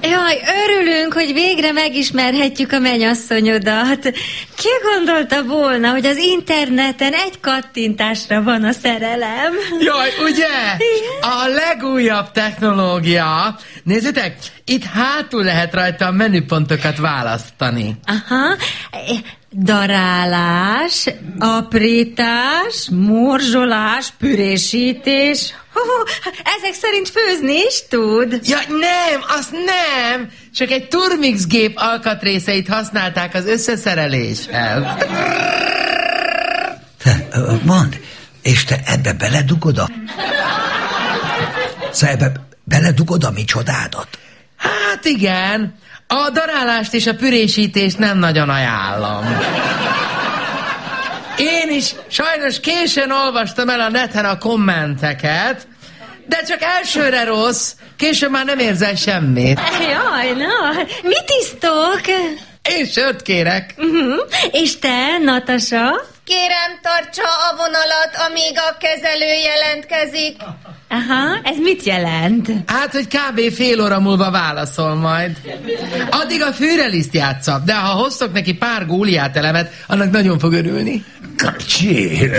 Jaj, örülünk, hogy végre megismerhetjük a mennyasszonyodat. Ki gondolta volna, hogy az interneten egy kattintásra van a szerelem? Jaj, ugye? A legújabb technológia. Nézzétek, itt hátul lehet rajta a menüpontokat választani. Aha. Darálás, aprítás, morzsolás, pürésítés. Hú, ezek szerint főzni is tud. Ja, nem, azt nem! Csak egy Turmix gép alkatrészeit használták az összeszereléshez. *laughs* Mondd, és te ebbe beledugod a... Szóval ebbe beledugod a mi csodádat? Hát igen, a darálást és a pürésítést nem nagyon ajánlom. Én is sajnos későn olvastam el a neten a kommenteket, de csak elsőre rossz, később már nem érzel semmit. Jaj, na, mit isztok? Én sört kérek. Uh-huh. És te, Natasa? Kérem, tartsa a vonalat, amíg a kezelő jelentkezik. Aha, ez mit jelent? Hát, hogy kb. fél óra múlva válaszol majd. Addig a fűreliszt játsza, de ha hoztok neki pár góliát elemet, annak nagyon fog örülni. Kacsi,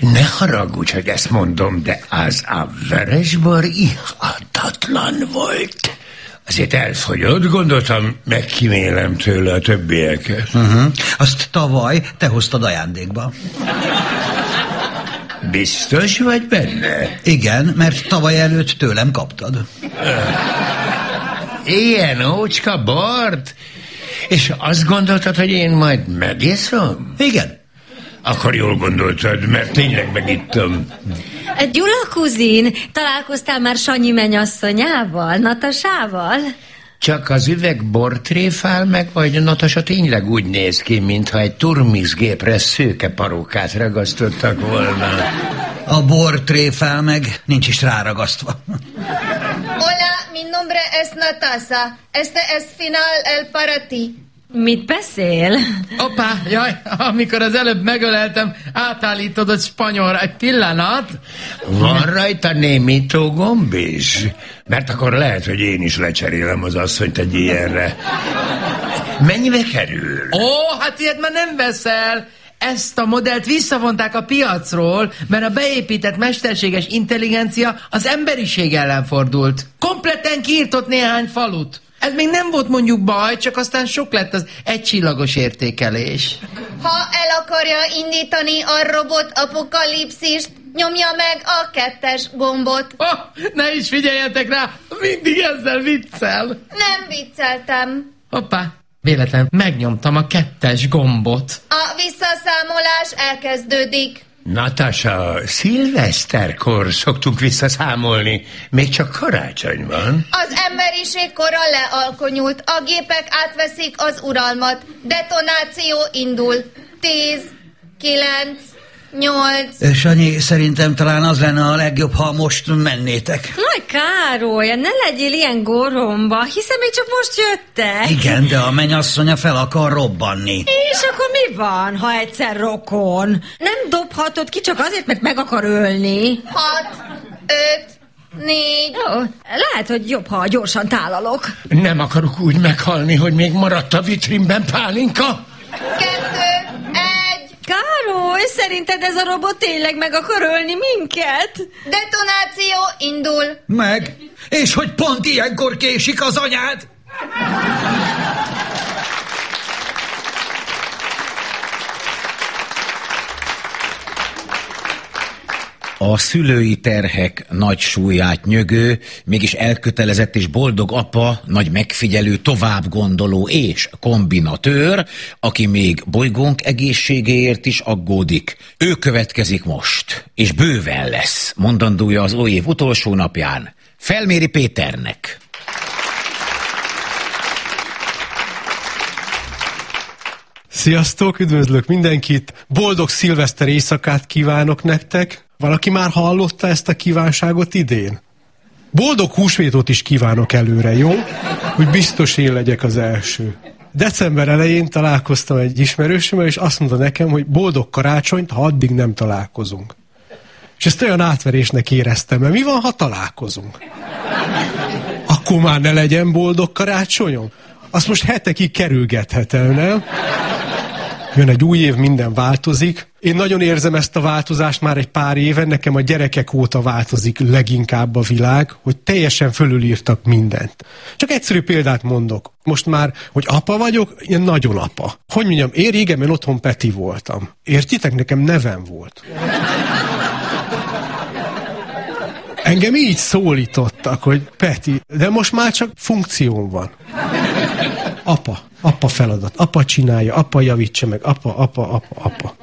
ne haragudj, hogy ezt mondom, de az a veresbor ihatatlan volt. Azért elfogyott, gondoltam, megkímélem tőle a többieket. Uh-huh. Azt tavaly te hoztad ajándékba. Biztos vagy benne? Igen, mert tavaly előtt tőlem kaptad. Ilyen ócska bort? És azt gondoltad, hogy én majd megiszom? Igen. Akkor jól gondoltad, mert tényleg megittam. Gyula kuzin, találkoztál már Sanyi mennyasszonyával, Natasával? Csak az üveg bort tréfál meg, vagy Natasa tényleg úgy néz ki, mintha egy turmixgépre szőke parókát ragasztottak volna. A bor tréfál meg, nincs is ráragasztva. Hola, mi nombre es Natasa. Este es final el para ti. Mit beszél? Hoppá, jaj, amikor az előbb megöleltem, átállítodott spanyolra. Egy pillanat. Van rajta némító gomb is? Mert akkor lehet, hogy én is lecserélem az asszonyt egy ilyenre. Mennyibe kerül? Ó, hát ilyet már nem veszel. Ezt a modellt visszavonták a piacról, mert a beépített mesterséges intelligencia az emberiség ellen fordult. Kompletten kiirtott néhány falut. Ez még nem volt mondjuk baj, csak aztán sok lett az egycsillagos értékelés. Ha el akarja indítani a robot apokalipszist, nyomja meg a kettes gombot. Oh, ne is figyeljetek rá, mindig ezzel viccel. Nem vicceltem. Hoppá, véletlen megnyomtam a kettes gombot. A visszaszámolás elkezdődik. Natasha, szilveszterkor szoktunk visszaszámolni. Még csak karácsony van. Az emberiség kora lealkonyult, a gépek átveszik az uralmat. Detonáció indul. Tíz, kilenc, nyolc. Sanyi, szerintem talán az lenne a legjobb, ha most mennétek. Nagy Károly, ne legyél ilyen goromba, hiszen még csak most jöttek. Igen, de a mennyasszonya fel akar robbanni. És akkor mi van, ha egyszer rokon? Nem dobhatod ki csak azért, mert meg akar ölni. Hat, öt, négy. Jó, lehet, hogy jobb, ha gyorsan tálalok. Nem akarok úgy meghalni, hogy még maradt a vitrínben pálinka. Kettő, egy. Károly, szerinted ez a robot tényleg meg akar ölni minket? Detonáció indul. Meg? És hogy pont ilyenkor késik az anyád? A szülői terhek nagy súlyát nyögő, mégis elkötelezett és boldog apa, nagy megfigyelő, tovább gondoló és kombinatőr, aki még bolygónk egészségéért is aggódik. Ő következik most, és bőven lesz, mondandója az új év utolsó napján. Felméri Péternek. Sziasztok, üdvözlök mindenkit! Boldog szilveszter éjszakát kívánok nektek! Valaki már hallotta ezt a kívánságot idén? Boldog húsvétot is kívánok előre, jó? Hogy biztos én legyek az első. December elején találkoztam egy ismerősömmel, és azt mondta nekem, hogy boldog karácsonyt, ha addig nem találkozunk. És ezt olyan átverésnek éreztem, mert mi van, ha találkozunk? Akkor már ne legyen boldog karácsonyom? Azt most hetekig kerülgethetem, nem? Jön egy új év, minden változik. Én nagyon érzem ezt a változást már egy pár éve, nekem a gyerekek óta változik leginkább a világ, hogy teljesen fölülírtak mindent. Csak egyszerű példát mondok. Most már, hogy apa vagyok, ilyen nagyon apa. Hogy mondjam, én régebben otthon Peti voltam. Értitek, nekem nevem volt. Engem így szólítottak, hogy Peti, de most már csak funkcióm van. Apa, apa feladat, apa csinálja, apa javítsa meg, apa, apa, apa, apa.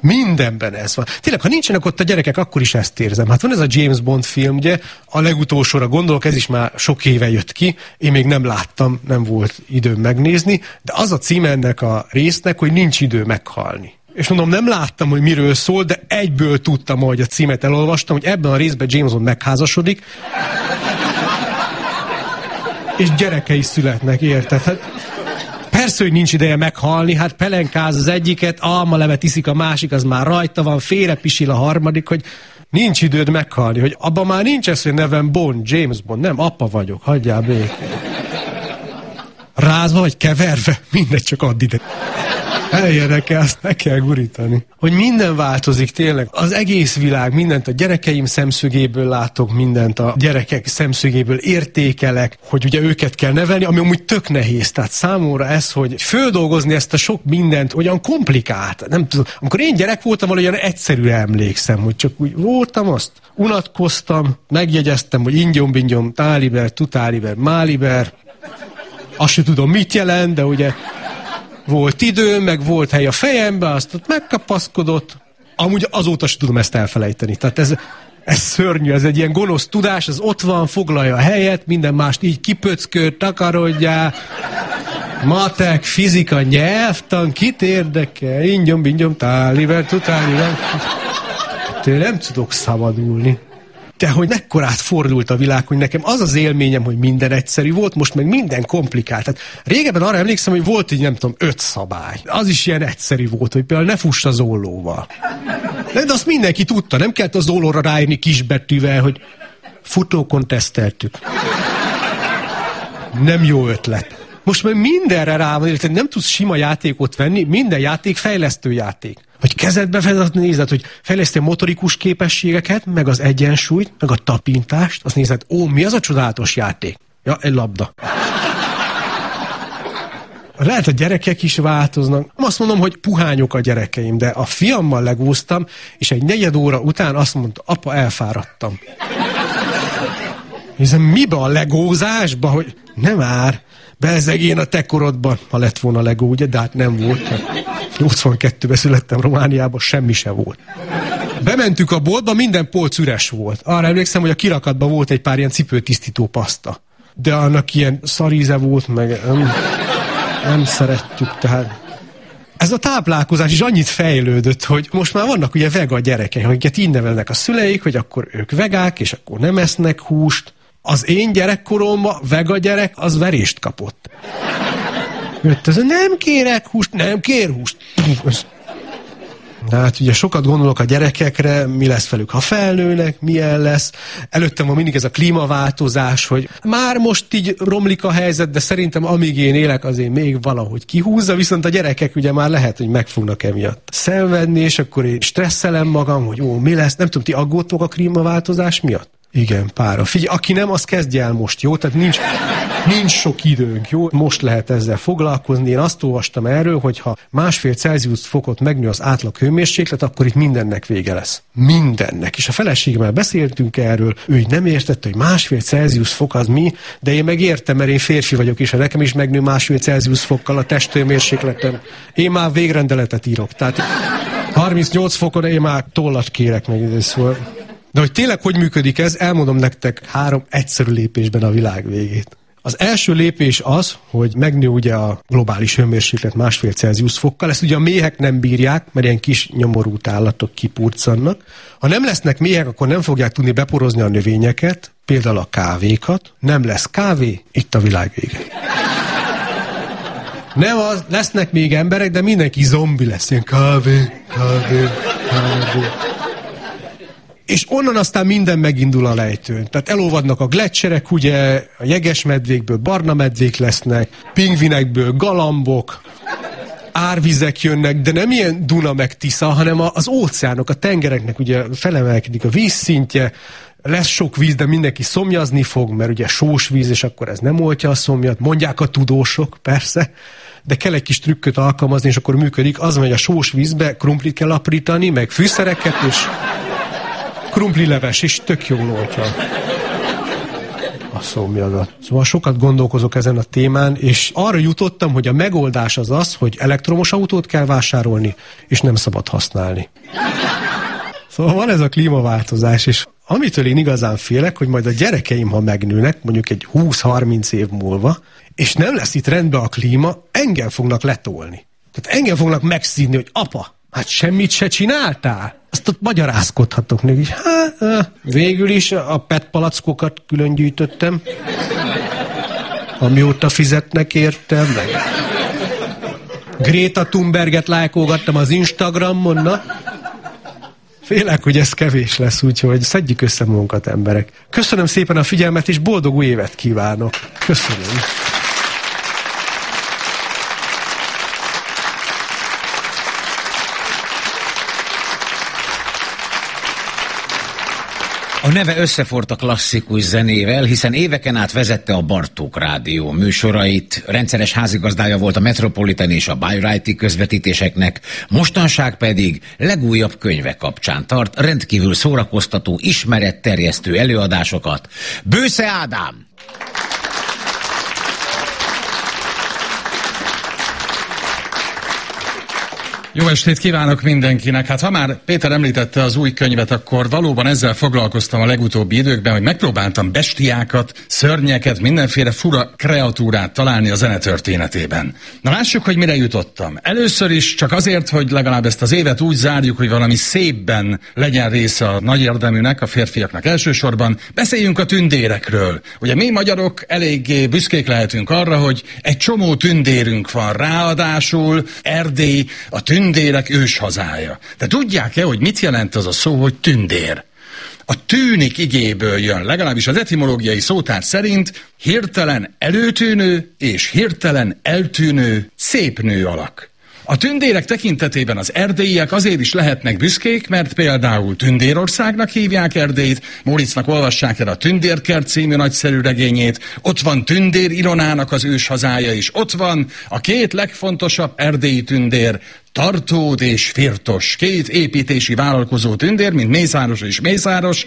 Mindenben ez van. Tényleg, ha nincsenek ott a gyerekek, akkor is ezt érzem. Hát van ez a James Bond film, ugye, a legutolsóra gondolok, ez is már sok éve jött ki, én még nem láttam, nem volt időm megnézni, de az a címe ennek a résznek, hogy nincs idő meghalni. És mondom, nem láttam, hogy miről szól, de egyből tudtam, hogy a címet elolvastam, hogy ebben a részben James Bond megházasodik, és gyerekei születnek, érted? Hát, persze, hogy nincs ideje meghalni, hát pelenkáz az egyiket, almalevet iszik a másik, az már rajta van, félre pisil a harmadik, hogy nincs időd meghalni, hogy abban már nincs ez, hogy nevem Bond, James Bond, nem, apa vagyok, hagyjál békén. Rázva vagy keverve, *laughs* mindegy, csak add ide. Eljenek el, azt meg kell gurítani. Hogy minden változik tényleg. Az egész világ, mindent a gyerekeim szemszögéből látok, mindent a gyerekek szemszögéből értékelek, hogy ugye őket kell nevelni, ami amúgy tök nehéz. Tehát számomra ez, hogy földolgozni ezt a sok mindent olyan komplikált. Nem tudom, amikor én gyerek voltam, olyan egyszerűen emlékszem, hogy csak úgy voltam azt, unatkoztam, megjegyeztem, hogy ingyom-bingyom, táliber, tutáliber, máliber, azt sem tudom, mit jelent, de ugye volt idő, meg volt hely a fejembe, azt ott megkapaszkodott. Amúgy azóta sem tudom ezt elfelejteni. Tehát ez, ez szörnyű, ez egy ilyen gonosz tudás, ez ott van, foglalja a helyet, minden mást így kipöcköd, takarodjál, matek, fizika, nyelvtan, kit érdekel, ingyom, bingyom, táliver, tutáliver. Én nem tudok szabadulni de hogy mekkorát fordult a világ, hogy nekem az az élményem, hogy minden egyszerű volt, most meg minden komplikált. Tehát régebben arra emlékszem, hogy volt egy nem tudom, öt szabály. Az is ilyen egyszerű volt, hogy például ne fuss az ollóval. De, de azt mindenki tudta, nem kellett az ollóra ráírni kisbetűvel, hogy futókon teszteltük. Nem jó ötlet. Most már mindenre rá van, nem tudsz sima játékot venni, minden játék fejlesztő játék hogy kezedbe vezet, nézed, hogy fejleszti a motorikus képességeket, meg az egyensúlyt, meg a tapintást, azt nézed, ó, mi az a csodálatos játék? Ja, egy labda. Lehet a gyerekek is változnak. Azt mondom, hogy puhányok a gyerekeim, de a fiammal legúztam, és egy negyed óra után azt mondta, apa, elfáradtam. Hiszem, mibe a legózásba, hogy nem ár, Belzegén a te korodban, ha lett volna legó, ugye, de hát nem volt. 82-ben születtem Romániában, semmi se volt. Bementük a boltba, minden polc üres volt. Arra emlékszem, hogy a kirakatban volt egy pár ilyen cipőtisztító paszta. De annak ilyen szaríze volt, meg nem, nem szerettük, tehát ez a táplálkozás is annyit fejlődött, hogy most már vannak ugye vega gyerekek, akiket így nevelnek a szüleik, hogy akkor ők vegák, és akkor nem esznek húst, az én gyerekkoromban vega gyerek az verést kapott. Jött ez, nem kérek húst, nem kér húst. De hát ugye sokat gondolok a gyerekekre, mi lesz velük, ha felnőnek, milyen lesz. Előttem van mindig ez a klímaváltozás, hogy már most így romlik a helyzet, de szerintem amíg én élek, azért még valahogy kihúzza, viszont a gyerekek ugye már lehet, hogy meg fognak emiatt szenvedni, és akkor én stresszelem magam, hogy ó, mi lesz, nem tudom, ti aggódtok a klímaváltozás miatt? Igen, pára. Figyelj, aki nem, az kezdje el most, jó? Tehát nincs, Nincs sok időnk, jó? Most lehet ezzel foglalkozni. Én azt olvastam erről, hogy ha másfél Celsius fokot megnő az átlag hőmérséklet, akkor itt mindennek vége lesz. Mindennek. És a feleségemmel beszéltünk erről, ő így nem értette, hogy másfél Celsius fok az mi, de én megértem, mert én férfi vagyok, és ha nekem is megnő másfél Celsius fokkal a testhőmérsékletem, én már végrendeletet írok. Tehát 38 fokon én már tollat kérek meg, szóval de hogy tényleg hogy működik ez, elmondom nektek három egyszerű lépésben a világ végét. Az első lépés az, hogy megnő ugye a globális hőmérséklet másfél Celsius fokkal, ezt ugye a méhek nem bírják, mert ilyen kis nyomorult állatok kipurcannak. Ha nem lesznek méhek, akkor nem fogják tudni beporozni a növényeket, például a kávékat. Nem lesz kávé, itt a világ vége. Nem az, lesznek még emberek, de mindenki zombi lesz, ilyen kávé, kávé, kávé és onnan aztán minden megindul a lejtőn. Tehát elolvadnak a gletszerek, ugye a jeges medvékből barna medvék lesznek, pingvinekből galambok, árvizek jönnek, de nem ilyen Duna meg Tisza, hanem az óceánok, a tengereknek ugye felemelkedik a vízszintje, lesz sok víz, de mindenki szomjazni fog, mert ugye sós víz, és akkor ez nem oltja a szomjat, mondják a tudósok, persze, de kell egy kis trükköt alkalmazni, és akkor működik. Az, hogy a sós vízbe krumplit kell aprítani, meg fűszereket, és krumplileves, és tök jól oltja a szomjadat. Szóval sokat gondolkozok ezen a témán, és arra jutottam, hogy a megoldás az az, hogy elektromos autót kell vásárolni, és nem szabad használni. Szóval van ez a klímaváltozás, és amitől én igazán félek, hogy majd a gyerekeim, ha megnőnek, mondjuk egy 20-30 év múlva, és nem lesz itt rendben a klíma, engem fognak letolni. Tehát engem fognak megszídni, hogy apa, hát semmit se csináltál? Azt ott magyarázkodhatok még is. Hát, végül is a PET palackokat külön gyűjtöttem. Amióta fizetnek értem, meg Greta Thunberget lájkolgattam az Instagramon, na. Félek, hogy ez kevés lesz, úgyhogy szedjük össze magunkat, emberek. Köszönöm szépen a figyelmet, és boldog új évet kívánok. Köszönöm. A neve összefort a klasszikus zenével, hiszen éveken át vezette a Bartók Rádió műsorait, rendszeres házigazdája volt a Metropolitan és a Bayreuthi közvetítéseknek, mostanság pedig legújabb könyve kapcsán tart rendkívül szórakoztató, ismeretterjesztő előadásokat. Bősze Ádám! Jó estét kívánok mindenkinek! Hát ha már Péter említette az új könyvet, akkor valóban ezzel foglalkoztam a legutóbbi időkben, hogy megpróbáltam bestiákat, szörnyeket, mindenféle fura kreatúrát találni a zene történetében. Na lássuk, hogy mire jutottam. Először is csak azért, hogy legalább ezt az évet úgy zárjuk, hogy valami szépben legyen része a nagy érdeműnek, a férfiaknak elsősorban, beszéljünk a tündérekről. Ugye mi magyarok eléggé büszkék lehetünk arra, hogy egy csomó tündérünk van, ráadásul Erdély a tündér tündérek őshazája. De tudják-e, hogy mit jelent az a szó, hogy tündér? A tűnik igéből jön, legalábbis az etimológiai szótár szerint hirtelen előtűnő és hirtelen eltűnő szép nő alak. A tündérek tekintetében az erdélyiek azért is lehetnek büszkék, mert például Tündérországnak hívják Erdélyt, Móricnak olvassák el a Tündérkert című nagyszerű regényét, ott van Tündér Ilonának az őshazája is, ott van a két legfontosabb erdélyi tündér, Tartód és Firtos, két építési vállalkozó tündér, mint Mészáros és Mészáros,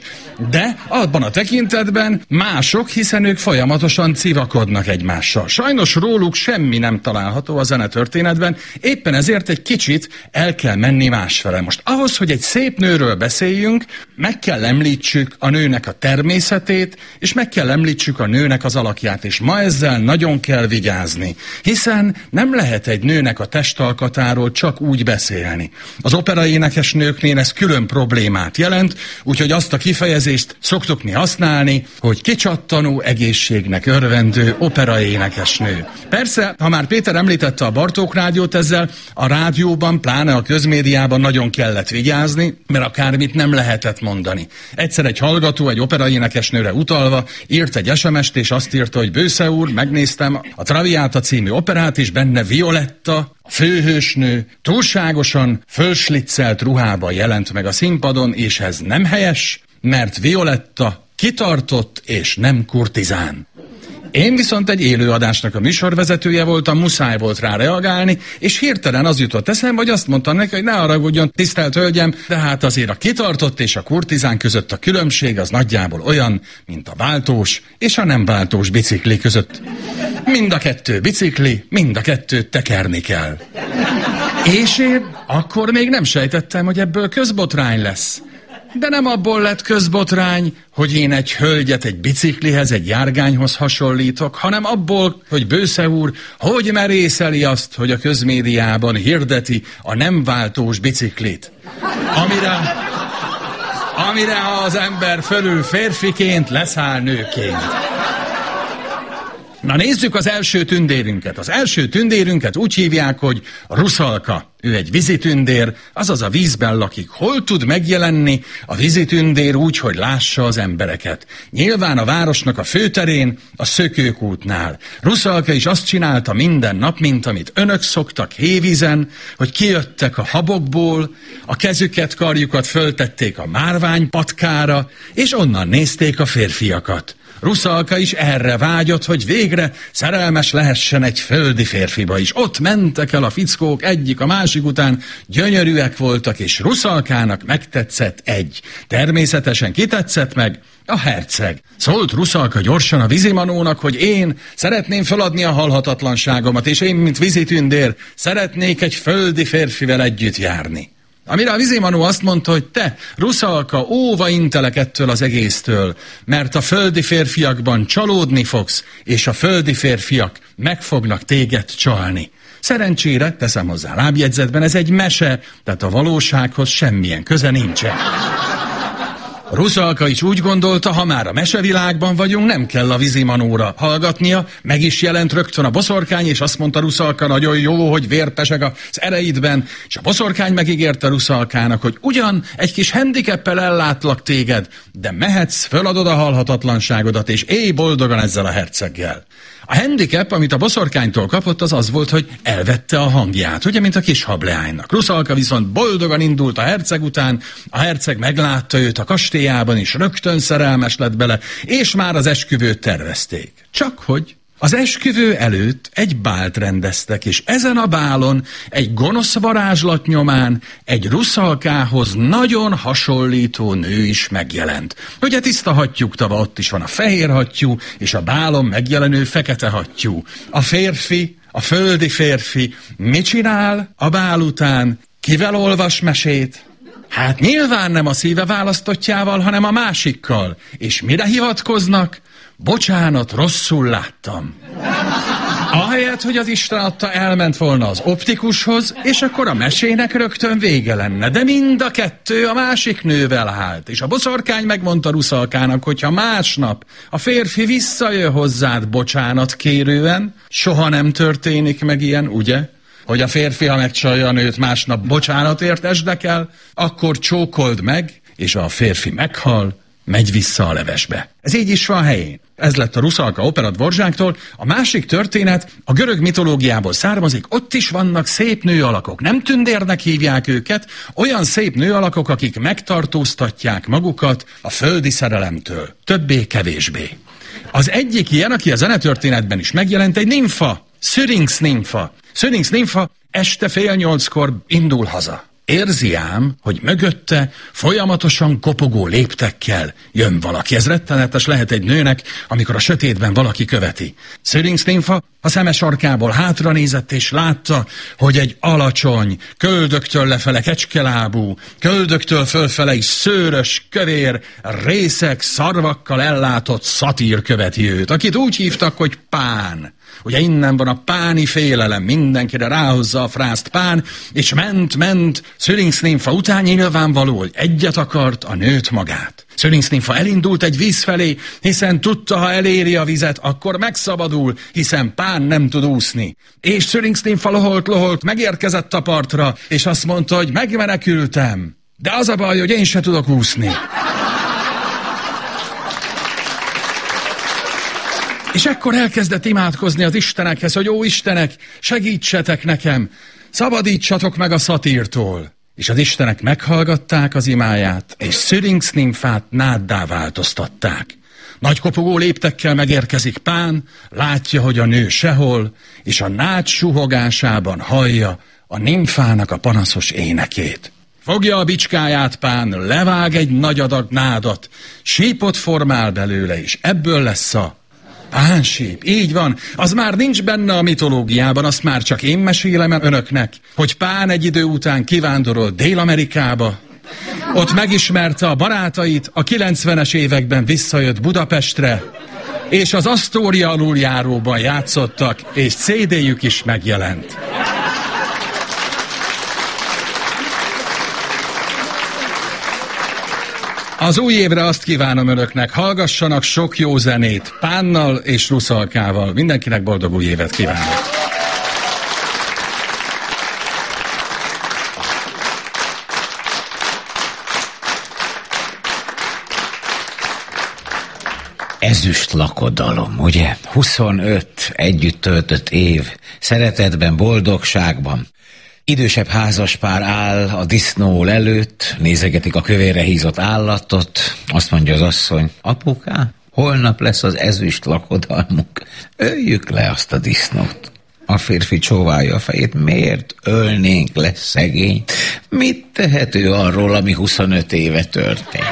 de abban a tekintetben mások, hiszen ők folyamatosan civakodnak egymással. Sajnos róluk semmi nem található a zenetörténetben, éppen ezért egy kicsit el kell menni másfele. Most ahhoz, hogy egy szép nőről beszéljünk, meg kell említsük a nőnek a természetét, és meg kell említsük a nőnek az alakját, és ma ezzel nagyon kell vigyázni, hiszen nem lehet egy nőnek a testalkatáról csak csak úgy beszélni. Az opera énekesnőknél ez külön problémát jelent, úgyhogy azt a kifejezést szoktuk mi használni, hogy kicsattanó egészségnek örvendő opera énekesnő. Persze, ha már Péter említette a Bartók rádiót ezzel, a rádióban, pláne a közmédiában nagyon kellett vigyázni, mert akármit nem lehetett mondani. Egyszer egy hallgató egy opera énekesnőre utalva írt egy SMS-t, és azt írta, hogy Bősze úr, megnéztem a Traviata című operát, és benne Violetta, a főhősnő túlságosan fölsliccelt ruhába jelent meg a színpadon, és ez nem helyes, mert Violetta kitartott és nem kurtizán. Én viszont egy élőadásnak a műsorvezetője voltam, muszáj volt rá reagálni, és hirtelen az jutott eszembe, hogy azt mondtam neki, hogy ne haragudjon, tisztelt hölgyem, de hát azért a kitartott és a kurtizán között a különbség az nagyjából olyan, mint a váltós és a nem váltós bicikli között. Mind a kettő bicikli, mind a kettőt tekerni kell. És én akkor még nem sejtettem, hogy ebből közbotrány lesz. De nem abból lett közbotrány, hogy én egy hölgyet egy biciklihez, egy járgányhoz hasonlítok, hanem abból, hogy Bősze úr hogy merészeli azt, hogy a közmédiában hirdeti a nem váltós biciklit. Amire, amire az ember fölül férfiként leszáll nőként. Na nézzük az első tündérünket. Az első tündérünket úgy hívják, hogy Ruszalka. Ő egy vízitündér, azaz a vízben lakik. Hol tud megjelenni a vízitündér úgy, hogy lássa az embereket? Nyilván a városnak a főterén, a szökőkútnál. Ruszalka is azt csinálta minden nap, mint amit önök szoktak hévízen, hogy kijöttek a habokból, a kezüket, karjukat föltették a márvány patkára, és onnan nézték a férfiakat. Ruszalka is erre vágyott, hogy végre szerelmes lehessen egy földi férfiba is. Ott mentek el a fickók egyik a másik után, gyönyörűek voltak, és Ruszalkának megtetszett egy. Természetesen kitetszett meg a herceg. Szólt Ruszalka gyorsan a vízimanónak, hogy én szeretném feladni a halhatatlanságomat, és én, mint vízitündér, szeretnék egy földi férfivel együtt járni. Amire a vizémanó azt mondta, hogy te, ruszalka, óva intelek ettől az egésztől, mert a földi férfiakban csalódni fogsz, és a földi férfiak meg fognak téged csalni. Szerencsére, teszem hozzá lábjegyzetben, ez egy mese, tehát a valósághoz semmilyen köze nincsen. Ruszalka is úgy gondolta, ha már a mesevilágban vagyunk, nem kell a vízimanóra hallgatnia, meg is jelent rögtön a boszorkány, és azt mondta Ruszalka, nagyon jó, hogy vérpeseg az ereidben, és a boszorkány megígérte Ruszalkának, hogy ugyan egy kis handicappel ellátlak téged, de mehetsz, föladod a halhatatlanságodat, és élj boldogan ezzel a herceggel. A handicap, amit a boszorkánytól kapott, az az volt, hogy elvette a hangját, ugye, mint a kis hableánynak. Ruszalka viszont boldogan indult a herceg után, a herceg meglátta őt a kastélyában, és rögtön szerelmes lett bele, és már az esküvőt tervezték. Csak hogy az esküvő előtt egy bált rendeztek, és ezen a bálon egy gonosz varázslat nyomán egy ruszalkához nagyon hasonlító nő is megjelent. Ugye tiszta hattyúk tava, ott is van a fehér hattyú, és a bálon megjelenő fekete hattyú. A férfi, a földi férfi mit csinál a bál után? Kivel olvas mesét? Hát nyilván nem a szíve választottjával, hanem a másikkal. És mire hivatkoznak? Bocsánat, rosszul láttam. Ahelyett, hogy az Isten adta, elment volna az optikushoz, és akkor a mesének rögtön vége lenne. De mind a kettő a másik nővel állt. És a boszorkány megmondta Ruszalkának, hogyha másnap a férfi visszajön hozzád bocsánat kérően, soha nem történik meg ilyen, ugye? Hogy a férfi, ha megcsalja a nőt, másnap bocsánatért esdekel, akkor csókold meg, és a férfi meghal, megy vissza a levesbe. Ez így is van helyén. Ez lett a Ruszalka opera Dvorzsáktól. A másik történet a görög mitológiából származik, ott is vannak szép nőalakok. Nem tündérnek hívják őket, olyan szép nőalakok, akik megtartóztatják magukat a földi szerelemtől. Többé-kevésbé. Az egyik ilyen, aki a zenetörténetben is megjelent, egy nimfa, Syrinx nimfa. Syrinx nimfa este fél nyolckor indul haza. Érzi ám, hogy mögötte folyamatosan kopogó léptekkel jön valaki. Ez rettenetes lehet egy nőnek, amikor a sötétben valaki követi. Nimfa a szeme sarkából hátra nézett, és látta, hogy egy alacsony, köldöktől lefele kecskelábú, köldöktől fölfele is szőrös, kövér, részek, szarvakkal ellátott szatír követi őt, akit úgy hívtak, hogy Pán. Ugye innen van a páni félelem, mindenkire ráhozza a frászt pán, és ment, ment, Szölingsznimfa után nyilvánvaló, hogy egyet akart a nőt magát. Szölingsznimfa elindult egy víz felé, hiszen tudta, ha eléri a vizet, akkor megszabadul, hiszen pán nem tud úszni. És Szölingsznimfa loholt, loholt, megérkezett a partra, és azt mondta, hogy megmenekültem. De az a baj, hogy én se tudok úszni. És ekkor elkezdett imádkozni az Istenekhez, hogy ó Istenek, segítsetek nekem, szabadítsatok meg a szatírtól. És az Istenek meghallgatták az imáját, és Syrinx nimfát náddá változtatták. Nagykopogó léptekkel megérkezik Pán, látja, hogy a nő sehol, és a nád suhogásában hallja a nimfának a panaszos énekét. Fogja a bicskáját Pán, levág egy nagy adag nádat, sípot formál belőle, és ebből lesz a Pánsíp, így van. Az már nincs benne a mitológiában, azt már csak én mesélem önöknek, hogy Pán egy idő után kivándorolt Dél-Amerikába, ott megismerte a barátait, a 90-es években visszajött Budapestre, és az Astoria aluljáróban játszottak, és CD-jük is megjelent. Az új évre azt kívánom önöknek, hallgassanak sok jó zenét, Pánnal és Ruszalkával. Mindenkinek boldog új évet kívánok! Ezüst lakodalom, ugye? 25 együtt töltött év, szeretetben, boldogságban. Idősebb házaspár áll a disznó előtt, nézegetik a kövére hízott állatot, azt mondja az asszony, apuká, holnap lesz az ezüst lakodalmuk, öljük le azt a disznót. A férfi csóválja a fejét, miért ölnénk le szegény? Mit tehető arról, ami 25 éve történt?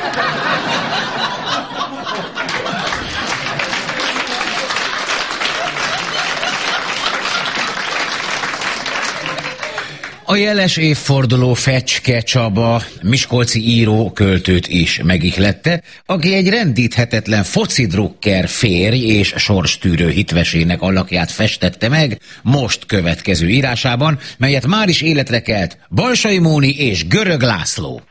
A jeles évforduló Fecske Csaba Miskolci író költőt is megihlette, aki egy rendíthetetlen focidrukker férj és sorstűrő hitvesének alakját festette meg most következő írásában, melyet már is életre kelt Balsai Móni és Görög László.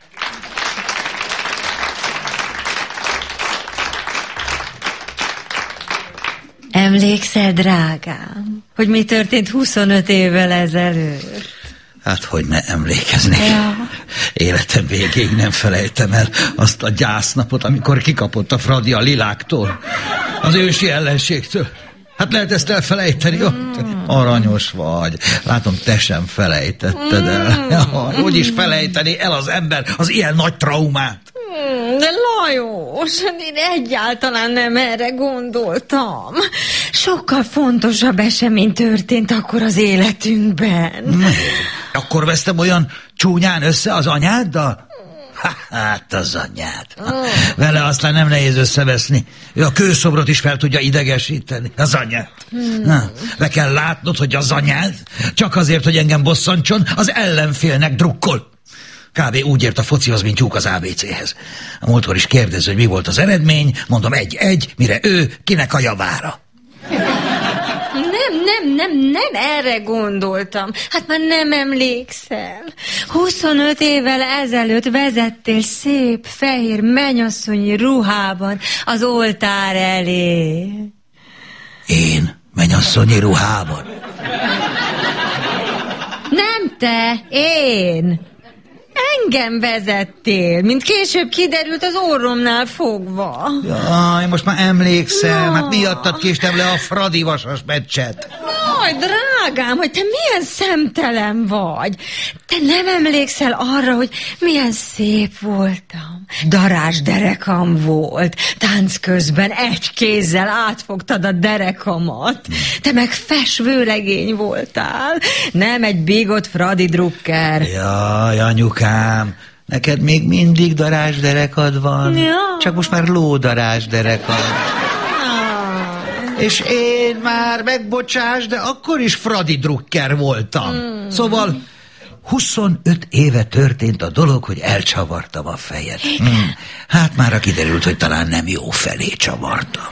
Emlékszel, drágám, hogy mi történt 25 évvel ezelőtt? Hát, hogy ne emlékeznék. Ja. Életem végéig nem felejtem el azt a gyásznapot, amikor kikapott a Fradi a liláktól, az ősi ellenségtől. Hát lehet ezt elfelejteni, jó? Aranyos vagy. Látom, te sem felejtetted el. Ja, *laughs* hogy is felejteni el az ember az ilyen nagy traumát? Hmm, De Lajos, én egyáltalán nem erre gondoltam. Sokkal fontosabb esemény történt akkor az életünkben. Akkor vesztem olyan csúnyán össze az anyáddal? Hát az anyád. Vele aztán nem nehéz összeveszni. Ő a kőszobrot is fel tudja idegesíteni. Az anyád. Na, le kell látnod, hogy az anyád csak azért, hogy engem bosszantson, az ellenfélnek drukkol. Kb. úgy ért a focihoz, mint tyúk az ABC-hez. A múltkor is kérdező, hogy mi volt az eredmény, mondom egy-egy, mire ő, kinek a javára. Nem, nem, nem, nem erre gondoltam. Hát már nem emlékszel. 25 évvel ezelőtt vezettél szép, fehér, menyasszonyi ruhában az oltár elé. Én, mennyasszonyi ruhában. Nem te, én. Engem vezettél, mint később kiderült az orromnál fogva. Jaj, most már emlékszem, hát miattad késtem le a Fradi vasas meccset. Jaj, drágám, hogy te milyen szemtelen vagy. Te nem emlékszel arra, hogy milyen szép voltam. Darás derekam volt. Tánc közben egy kézzel átfogtad a derekamat. Te meg fesvőlegény voltál. Nem egy bigott Fradi drukker. Jaj, anyukám, neked még mindig darásderekad van. Ja. Csak most már lódarásderekad. És én már megbocsás, de akkor is Fradi drukker voltam. Hmm. Szóval 25 éve történt a dolog, hogy elcsavartam a fejed. Hmm. Hát már kiderült, hogy talán nem jó felé csavartam.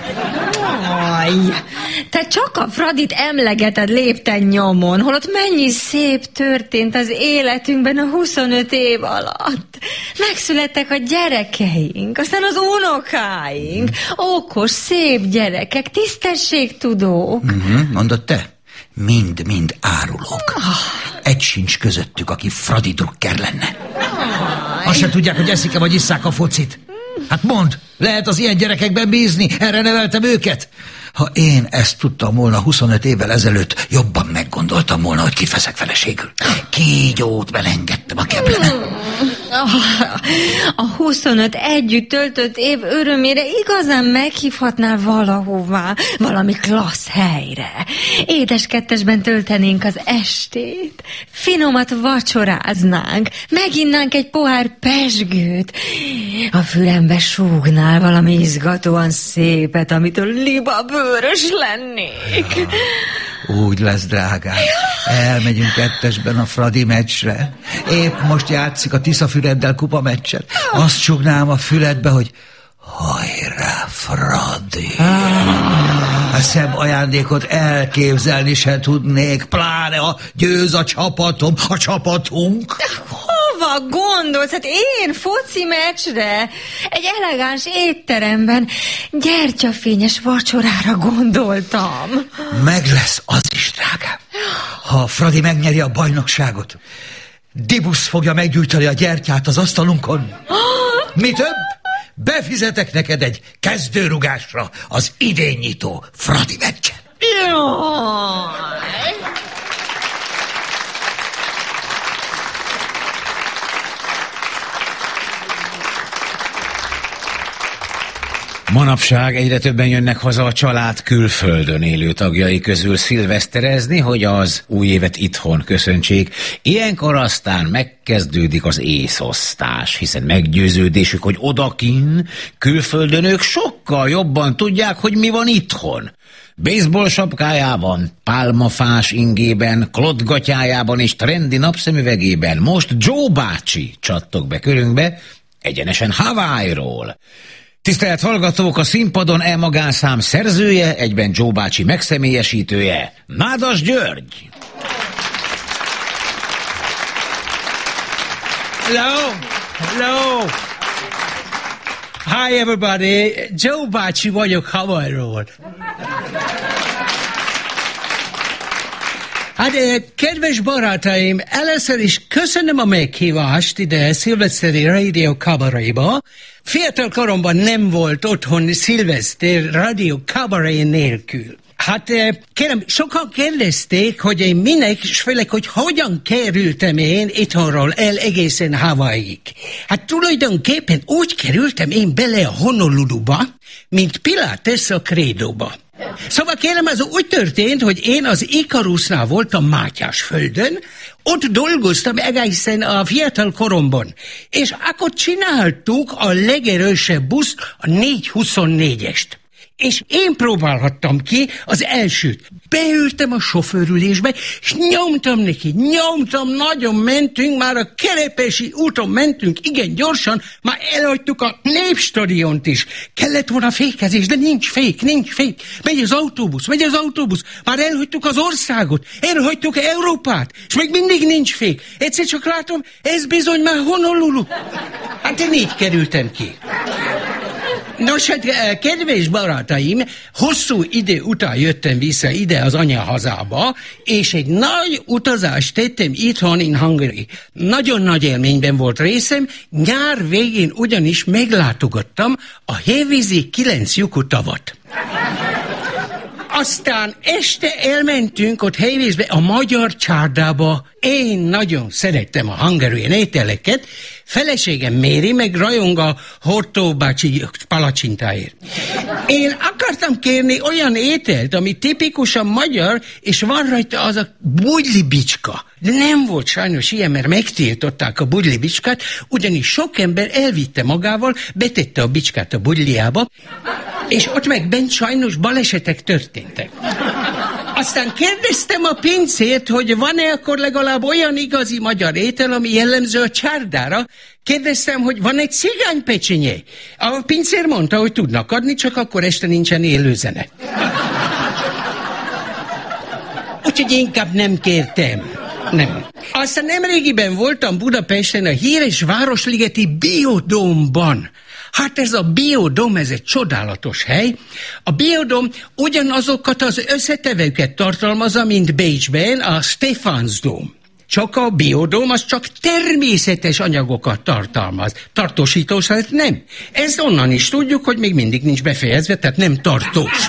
Aj, te csak a Fradit emlegeted lépten nyomon, holott mennyi szép történt az életünkben a 25 év alatt. Megszülettek a gyerekeink, aztán az unokáink, okos, szép gyerekek, tisztességtudók. Uh-huh, mondod te? Mind-mind árulók. Egy sincs közöttük, aki Fradi drukker lenne. Azt se tudják, hogy eszik-e vagy isszák a focit. Hát mondd, lehet az ilyen gyerekekben bízni? Erre neveltem őket. Ha én ezt tudtam volna 25 évvel ezelőtt, jobban meggondoltam volna, hogy kifeszek feleségül. Kígyót belengedtem a keblemen. A 25 együtt töltött év örömére igazán meghívhatnál valahová, valami klassz helyre. Édeskettesben töltenénk az estét, finomat vacsoráznánk, meginnánk egy pohár pesgőt, a fülembe súgnál valami izgatóan szépet, amitől liba bőrös lennék. Úgy lesz, drágám. Elmegyünk kettesben a Fradi meccsre. Épp most játszik a Tiszafüreddel kupa meccset. Azt csugnám a füledbe, hogy hajrá, Fradi. A szebb ajándékot elképzelni se tudnék, pláne a győz a csapatom, a csapatunk. Hova gondolsz? Hát én foci meccsre, egy elegáns étteremben, gyertyafényes vacsorára gondoltam. Meg lesz az is, drágám. Ha Fradi megnyeri a bajnokságot, Dibusz fogja meggyújtani a gyertyát az asztalunkon. Mi több? Befizetek neked egy kezdőrugásra az idénynyitó Fradi meccsen. Jaj! Manapság egyre többen jönnek haza a család külföldön élő tagjai közül szilveszterezni, hogy az új évet itthon köszöntsék. Ilyenkor aztán megkezdődik az észosztás, hiszen meggyőződésük, hogy odakin, külföldön ők sokkal jobban tudják, hogy mi van itthon. Baseball sapkájában, pálmafás ingében, klotgatyájában és trendi napszemüvegében most Joe bácsi csattog be körünkbe, egyenesen Hawaii-ról. Tisztelt hallgatók, a színpadon e magánszám szerzője, egyben Joe bácsi megszemélyesítője, Nádas György. Hello, hello. Hi everybody, Joe bácsi vagyok Hawaii-ról. Hát, eh, kedves barátaim, először is köszönöm a meghívást ide a Szilveszteri Radio Kabaréba. Fiatal koromban nem volt otthon Szilveszter Radio Kabaré nélkül. Hát eh, kérem, sokan kérdezték, hogy én minek, és főleg, hogy hogyan kerültem én itthonról el egészen Hawaiiig. Hát tulajdonképpen úgy kerültem én bele a Honoluluba, mint Pilates a krédóba. Szóval kérem, ez úgy történt, hogy én az Ikarusznál voltam Mátyás földön, ott dolgoztam egészen a fiatal koromban, és akkor csináltuk a legerősebb buszt, a 424-est és én próbálhattam ki az elsőt. Beültem a sofőrülésbe, és nyomtam neki, nyomtam, nagyon mentünk, már a Kerepesi úton mentünk, igen gyorsan, már elhagytuk a Népstadiont is. Kellett volna fékezés, de nincs fék, nincs fék. Megy az autóbusz, megy az autóbusz, már elhagytuk az országot, elhagytuk Európát, és még mindig nincs fék. Egyszer csak látom, ez bizony már Honolulu. Hát én így kerültem ki. Nos, hát eh, kedves barátaim, hosszú idő után jöttem vissza ide az anyahazába, és egy nagy utazást tettem itthon in Hungary. Nagyon nagy élményben volt részem, nyár végén ugyanis meglátogattam a Hévízi kilenc lyukú tavat. Aztán este elmentünk ott helyvészbe a magyar csárdába. Én nagyon szerettem a hungarian ételeket. Feleségem Méri meg rajong a Hortó bácsi palacsintáért. Én akartam kérni olyan ételt, ami tipikusan magyar, és van rajta az a bugyli bicska. De nem volt sajnos ilyen, mert megtiltották a bugyli bicskát, ugyanis sok ember elvitte magával, betette a bicskát a bugyliába, és ott meg bent sajnos balesetek történtek. Aztán kérdeztem a pincért, hogy van-e akkor legalább olyan igazi magyar étel, ami jellemző a csárdára. Kérdeztem, hogy van egy cigánypecsinyé. A pincér mondta, hogy tudnak adni, csak akkor este nincsen élőzene. Úgyhogy inkább nem kértem. Nem. Aztán nemrégiben voltam Budapesten a híres Városligeti Biodómban. Hát ez a biodom, ez egy csodálatos hely. A biodom ugyanazokat az összetevőket tartalmazza, mint Bécsben a Stefansdom. Csak a biodóm az csak természetes anyagokat tartalmaz. Tartósítós, hát nem. Ez onnan is tudjuk, hogy még mindig nincs befejezve, tehát nem tartós.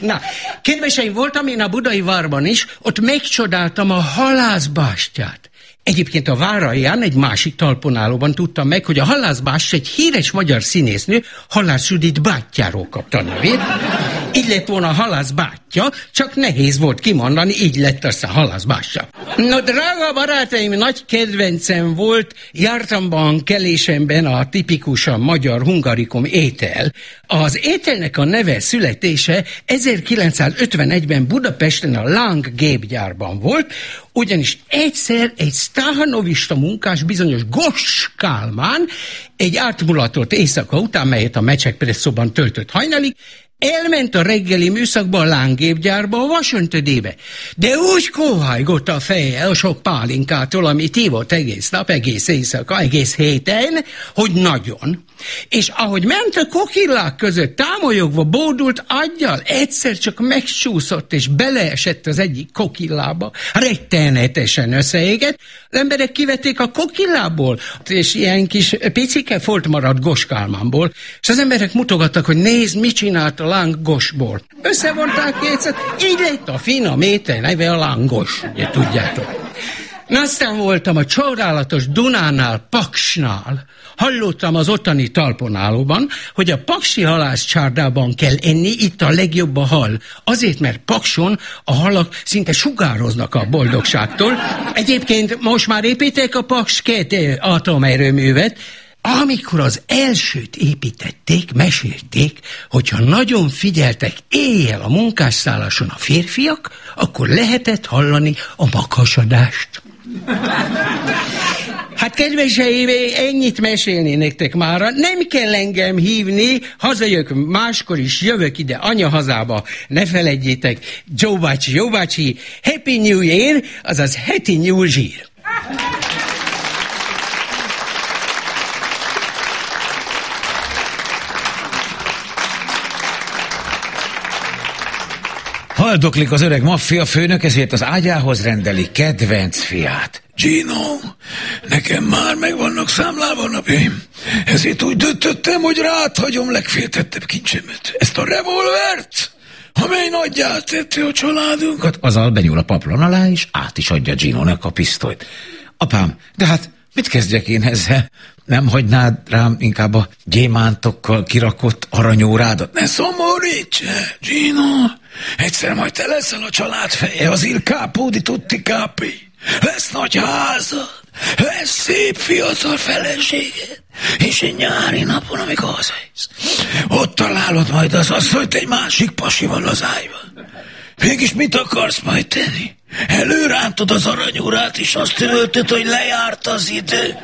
Na, kedveseim, voltam én a budai várban is, ott megcsodáltam a halászbástyát. Egyébként a Váralján egy másik talponálóban tudtam meg, hogy a halászbást egy híres magyar színésznő Halász Judit bátyjáról kapta a nevét. Így lett volna a halász bátyja, csak nehéz volt kimondani, így lett aztán halász bástya. No, drága barátaim, nagy kedvencem volt, jártam a kelésemben a tipikusan magyar hungarikum étel. Az ételnek a neve születése 1951-ben Budapesten a Lang gépgyárban volt, ugyanis egyszer egy Stahanovista munkás, bizonyos Goss Kálmán, egy átmulatott éjszaka után, melyet a mecsekpresszóban töltött hajnalig, Elment a reggeli műszakba a lángépgyárba, a vasöntödébe. De úgy kóhajgott a feje a sok pálinkától, amit hívott egész nap, egész éjszaka, egész héten, hogy nagyon. És ahogy ment a kokillák között, támolyogva, bódult aggyal, egyszer csak megsúszott és beleesett az egyik kokillába. Rettenetesen összeégett. Az emberek kivették a kokillából, és ilyen kis picike folt maradt goskálmámból. És az emberek mutogattak, hogy nézd, mit csinált a lángosból. Összevonták kétszer, így lett a finom étel neve a lángos, ugye tudjátok. Na aztán voltam a csodálatos Dunánál, Paksnál. Hallottam az ottani talponálóban, hogy a paksi halász csárdában kell enni, itt a legjobb a hal. Azért, mert Pakson a halak szinte sugároznak a boldogságtól. Egyébként most már építek a Paks két atomerőművet, amikor az elsőt építették, mesélték, hogyha nagyon figyeltek éjjel a munkásszálláson a férfiak, akkor lehetett hallani a makasadást. Hát kedveseim, ennyit mesélni nektek mára. Nem kell engem hívni, hazajök máskor is, jövök ide anyahazába. Ne felejtjétek, Joe bácsi, Joe bácsi, Happy New Year, azaz Happy New Year. Haldoklik az öreg maffia főnök, ezért az ágyához rendeli kedvenc fiát. Gino, nekem már meg vannak számlálva napjaim. Ezért úgy döntöttem, hogy rád hagyom legféltettebb kincsemet. Ezt a revolvert, amely nagyját tette a családunkat. Azal benyúl a paplon alá, és át is adja Gino-nak a pisztolyt. Apám, de hát mit kezdjek én ezzel? Nem hagynád rám inkább a gyémántokkal kirakott aranyórádat? Ne szomoríts, Gino! Egyszer majd te leszel a család feje, az il tutti capi. Lesz nagy házad, lesz szép fiatal feleséged, és egy nyári napon, amikor hazajössz, ott találod majd az asszonyt egy másik pasival az ágyban. Mégis mit akarsz majd tenni? Előrántod az aranyúrát, és azt töltöd, hogy lejárt az idő.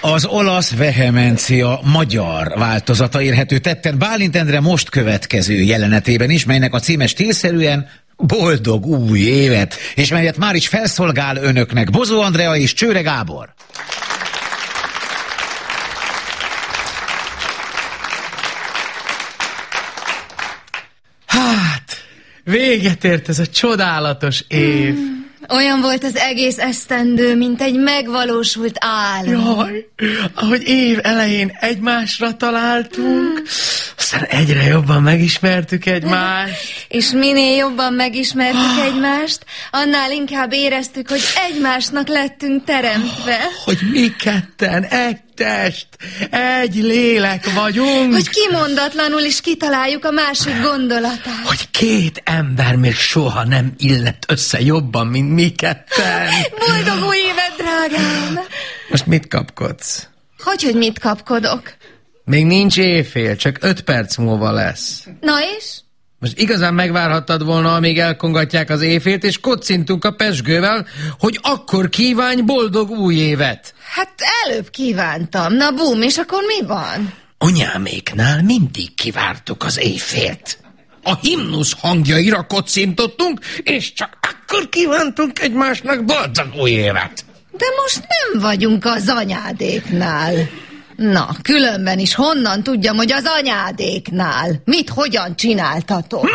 Az olasz vehemencia magyar változata érhető tetten Bálint Endre most következő jelenetében is, melynek a címe stílszerűen Boldog új évet, és melyet már is felszolgál önöknek Bozó Andrea és Csőre Gábor. Véget ért ez a csodálatos év. Mm. Olyan volt az egész esztendő, mint egy megvalósult álom. Jaj, ahogy év elején egymásra találtunk, aztán egyre jobban megismertük egymást. *laughs* És minél jobban megismertük ah. egymást, annál inkább éreztük, hogy egymásnak lettünk teremtve. Hogy mi ketten egy test, egy lélek vagyunk. Hogy kimondatlanul is kitaláljuk a másik gondolatát. Hogy két ember még soha nem illett össze jobban, mint mi ketten. Boldog új évet, drágám! Most mit kapkodsz? Hogy, hogy mit kapkodok? Még nincs éjfél, csak öt perc múlva lesz. Na és? Most igazán megvárhattad volna, amíg elkongatják az éjfélt, és kocintunk a pesgővel, hogy akkor kívánj boldog új évet. Hát előbb kívántam. Na bum, és akkor mi van? Anyáméknál mindig kivártuk az éjfélt. A himnusz hangjaira kocintottunk, és csak akkor kívántunk egymásnak boldog új évet. De most nem vagyunk az anyádéknál. Na, különben is honnan tudjam, hogy az anyádéknál? Mit, hogyan csináltatok?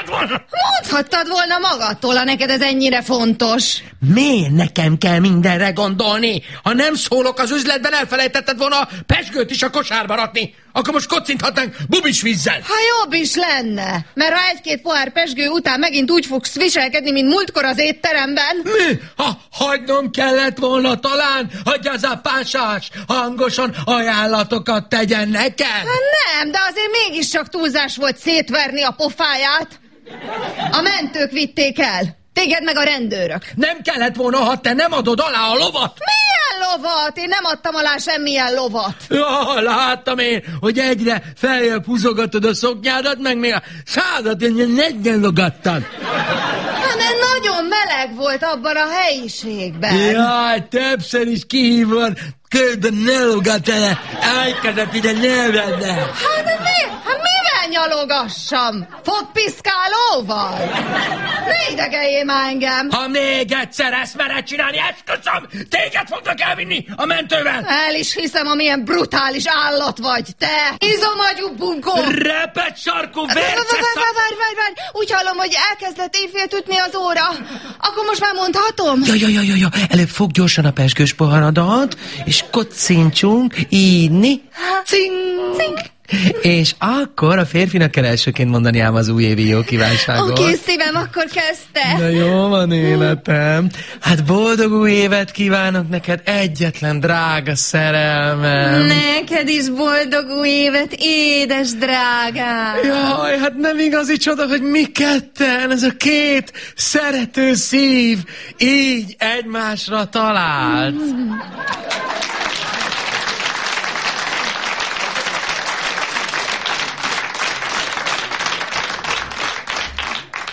Megkérdezhetted volna! Mondhattad volna magadtól, ha neked ez ennyire fontos. Miért nekem kell mindenre gondolni? Ha nem szólok az üzletben, elfelejtetted volna a pesgőt is a kosárba rakni. Akkor most kocinthatnánk bubis vízzel. Ha jobb is lenne, mert ha egy-két pohár pesgő után megint úgy fogsz viselkedni, mint múltkor az étteremben. Mi? Ha hagynom kellett volna talán, hogy az a pásás hangosan ajánlatokat tegyen nekem. Hát nem, de azért mégiscsak túlzás volt szétverni a pofáját. A mentők vitték el. Téged meg a rendőrök. Nem kellett volna, ha te nem adod alá a lovat. Milyen lovat? Én nem adtam alá semmilyen lovat. Ja, láttam én, hogy egyre feljebb húzogatod a szoknyádat, meg még a szádat negyenogattad. Hát, mert nagyon meleg volt abban a helyiségben. Jaj, többször is kihívod, ködben ne logat el, elkezdett ide nyelvedne. Hát de mi? Hát mivel nyalogassam? Fogpiszkálóval? Ne idegeljél már engem. Ha még egyszer ezt mered csinálni, esküszöm, téged fognak elvinni a mentővel. El is hiszem, amilyen brutális állat vagy, te! Izomagyú bunkó! Repet sarkú Várj, vérces várj, várj, várj! Úgy hallom, hogy elkezdett éjfélt ütni az óra. Akkor most már mondhatom? Ja, ja, ja, ja, ja, előbb fog gyorsan a pesgős poharadat, és kocincsunk, íni, cing, cing. És akkor a férfinak kell elsőként mondani ám az újévi jó kívánságot. Oké, szívem, akkor kezdte. Na jó van, életem. Hát boldog új évet kívánok neked, egyetlen drága szerelmem. Neked is boldog új évet, édes drágám. Jaj, hát nem igazi csoda, hogy mi ketten, ez a két szerető szív így egymásra talált. *laughs*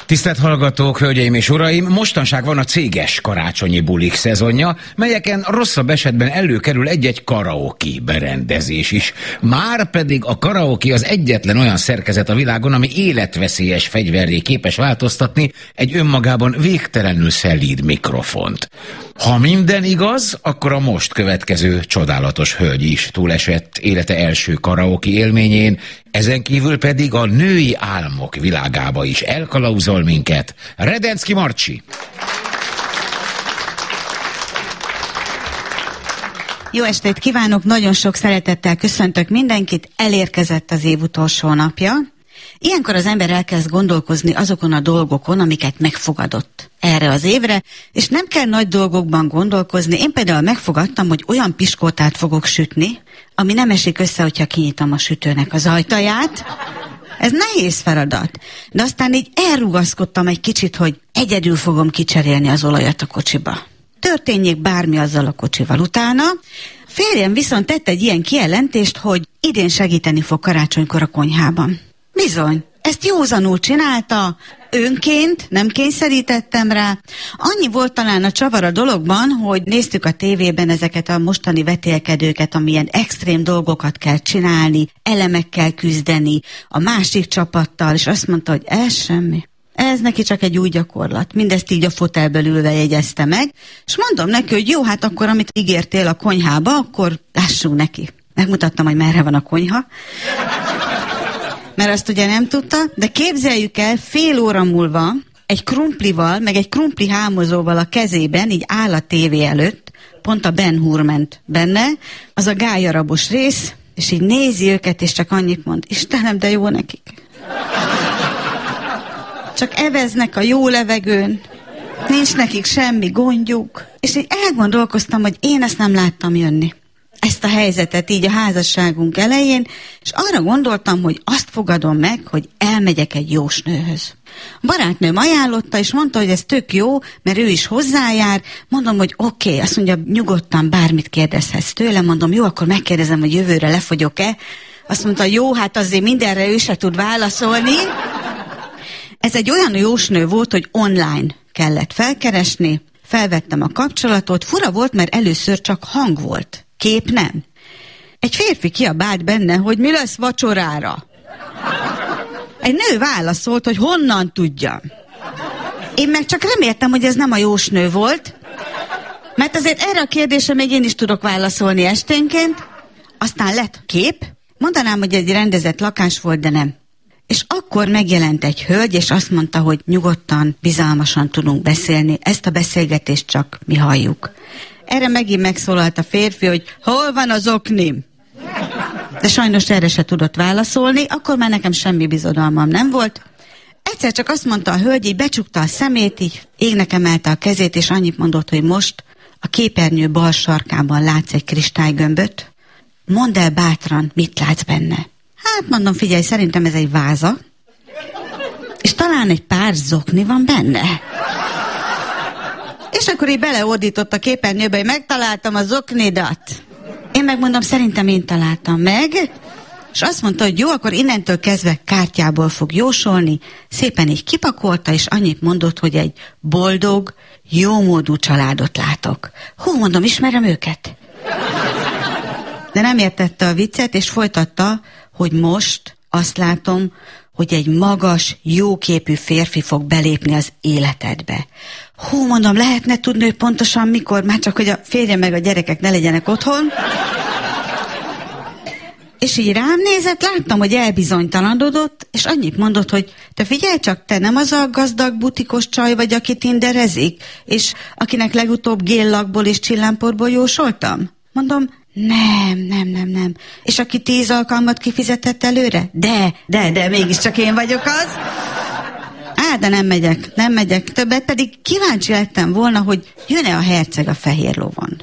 Tisztelt hallgatók, hölgyeim és uraim, mostanság van a céges karácsonyi bulik szezonja, melyeken rosszabb esetben előkerül egy-egy karaoke berendezés is. Már pedig a karaoke az egyetlen olyan szerkezet a világon, ami életveszélyes fegyverré képes változtatni egy önmagában végtelenül szelíd mikrofont. Ha minden igaz, akkor a most következő csodálatos hölgy is túlesett élete első karaoke élményén, ezen kívül pedig a női álmok világába is elkalauzol minket. Redenszki Marcsi! Jó estét kívánok, nagyon sok szeretettel köszöntök mindenkit, elérkezett az év utolsó napja. Ilyenkor az ember elkezd gondolkozni azokon a dolgokon, amiket megfogadott erre az évre, és nem kell nagy dolgokban gondolkozni. Én például megfogadtam, hogy olyan piskótát fogok sütni, ami nem esik össze, hogyha kinyitom a sütőnek az ajtaját. Ez nehéz feladat. De aztán így elrugaszkodtam egy kicsit, hogy egyedül fogom kicserélni az olajat a kocsiba. Történjék bármi azzal a kocsival utána. Férjem viszont tett egy ilyen kijelentést, hogy idén segíteni fog karácsonykor a konyhában. Bizony, ezt józanul csinálta, önként, nem kényszerítettem rá. Annyi volt talán a csavar a dologban, hogy néztük a tévében ezeket a mostani vetélkedőket, amilyen extrém dolgokat kell csinálni, elemekkel küzdeni, a másik csapattal, és azt mondta, hogy ez semmi. Ez neki csak egy új gyakorlat. Mindezt így a fotelből ülve jegyezte meg, és mondom neki, hogy jó, hát akkor amit ígértél a konyhába, akkor lássunk neki. Megmutattam, hogy merre van a konyha mert azt ugye nem tudta, de képzeljük el, fél óra múlva egy krumplival, meg egy krumpli hámozóval a kezében, így áll a tévé előtt, pont a Ben Hur ment benne, az a gályarabos rész, és így nézi őket, és csak annyit mond, Istenem, de jó nekik. Csak eveznek a jó levegőn, nincs nekik semmi gondjuk, és így elgondolkoztam, hogy én ezt nem láttam jönni ezt a helyzetet így a házasságunk elején, és arra gondoltam, hogy azt fogadom meg, hogy elmegyek egy jósnőhöz. A barátnőm ajánlotta, és mondta, hogy ez tök jó, mert ő is hozzájár. Mondom, hogy oké, okay. azt mondja, nyugodtan bármit kérdezhetsz tőle. Mondom, jó, akkor megkérdezem, hogy jövőre lefogyok-e. Azt mondta, jó, hát azért mindenre ő se tud válaszolni. Ez egy olyan jósnő volt, hogy online kellett felkeresni, felvettem a kapcsolatot, fura volt, mert először csak hang volt. Kép nem. Egy férfi kiabált benne, hogy mi lesz vacsorára. Egy nő válaszolt, hogy honnan tudja. Én meg csak reméltem, hogy ez nem a jósnő volt, mert azért erre a kérdésre még én is tudok válaszolni esténként. Aztán lett kép. Mondanám, hogy egy rendezett lakás volt, de nem. És akkor megjelent egy hölgy, és azt mondta, hogy nyugodtan, bizalmasan tudunk beszélni, ezt a beszélgetést csak mi halljuk. Erre megint megszólalt a férfi, hogy hol van az oknim? De sajnos erre se tudott válaszolni, akkor már nekem semmi bizodalmam nem volt. Egyszer csak azt mondta a hölgy, így becsukta a szemét, így égnek emelte a kezét, és annyit mondott, hogy most a képernyő bal sarkában látsz egy kristálygömböt. Mondd el bátran, mit látsz benne. Hát mondom, figyelj, szerintem ez egy váza. És talán egy pár zokni van benne. És akkor így beleordított a képernyőbe, hogy megtaláltam a zoknidat. Én megmondom, szerintem én találtam meg, és azt mondta, hogy jó, akkor innentől kezdve kártyából fog jósolni, szépen így kipakolta, és annyit mondott, hogy egy boldog, jómódú családot látok. Hú, mondom, ismerem őket. De nem értette a viccet, és folytatta, hogy most azt látom, hogy egy magas, jóképű férfi fog belépni az életedbe. Hú, mondom, lehetne tudni, hogy pontosan mikor, már csak, hogy a férje meg a gyerekek ne legyenek otthon. És így rám nézett, láttam, hogy elbizonytalanodott, és annyit mondott, hogy te figyelj csak, te nem az a gazdag butikos csaj vagy, aki tinderezik, és akinek legutóbb géllakból és csillámporból jósoltam? Mondom, nem, nem, nem, nem. És aki tíz alkalmat kifizetett előre? De, de, de, mégiscsak én vagyok az. Á, de nem megyek, nem megyek többet, pedig kíváncsi lettem volna, hogy jön-e a herceg a fehér lovon.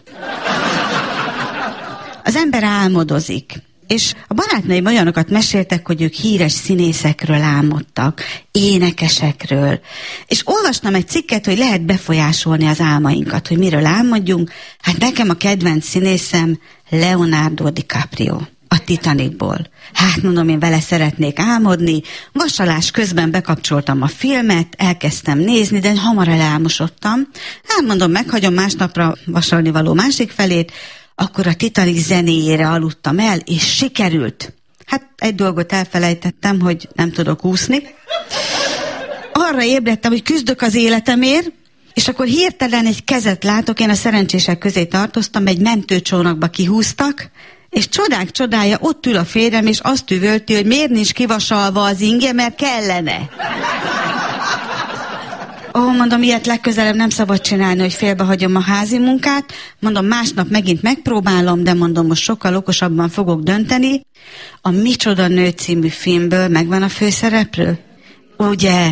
Az ember álmodozik, és a barátnőim olyanokat meséltek, hogy ők híres színészekről álmodtak, énekesekről. És olvastam egy cikket, hogy lehet befolyásolni az álmainkat, hogy miről álmodjunk. Hát nekem a kedvenc színészem Leonardo DiCaprio a Titanicból. Hát mondom, én vele szeretnék álmodni. Vasalás közben bekapcsoltam a filmet, elkezdtem nézni, de hamar elálmosodtam. Hát mondom, meghagyom másnapra vasalni való másik felét, akkor a Titanic zenéjére aludtam el, és sikerült. Hát egy dolgot elfelejtettem, hogy nem tudok úszni. Arra ébredtem, hogy küzdök az életemért, és akkor hirtelen egy kezet látok, én a szerencsések közé tartoztam, egy mentőcsónakba kihúztak, és csodák csodája, ott ül a férjem, és azt üvölti, hogy miért nincs kivasalva az inge, mert kellene. Ó, mondom, ilyet legközelebb nem szabad csinálni, hogy félbehagyom a házi munkát. Mondom, másnap megint megpróbálom, de mondom, most sokkal okosabban fogok dönteni. A Micsoda Nő című filmből megvan a főszereplő? Ugye?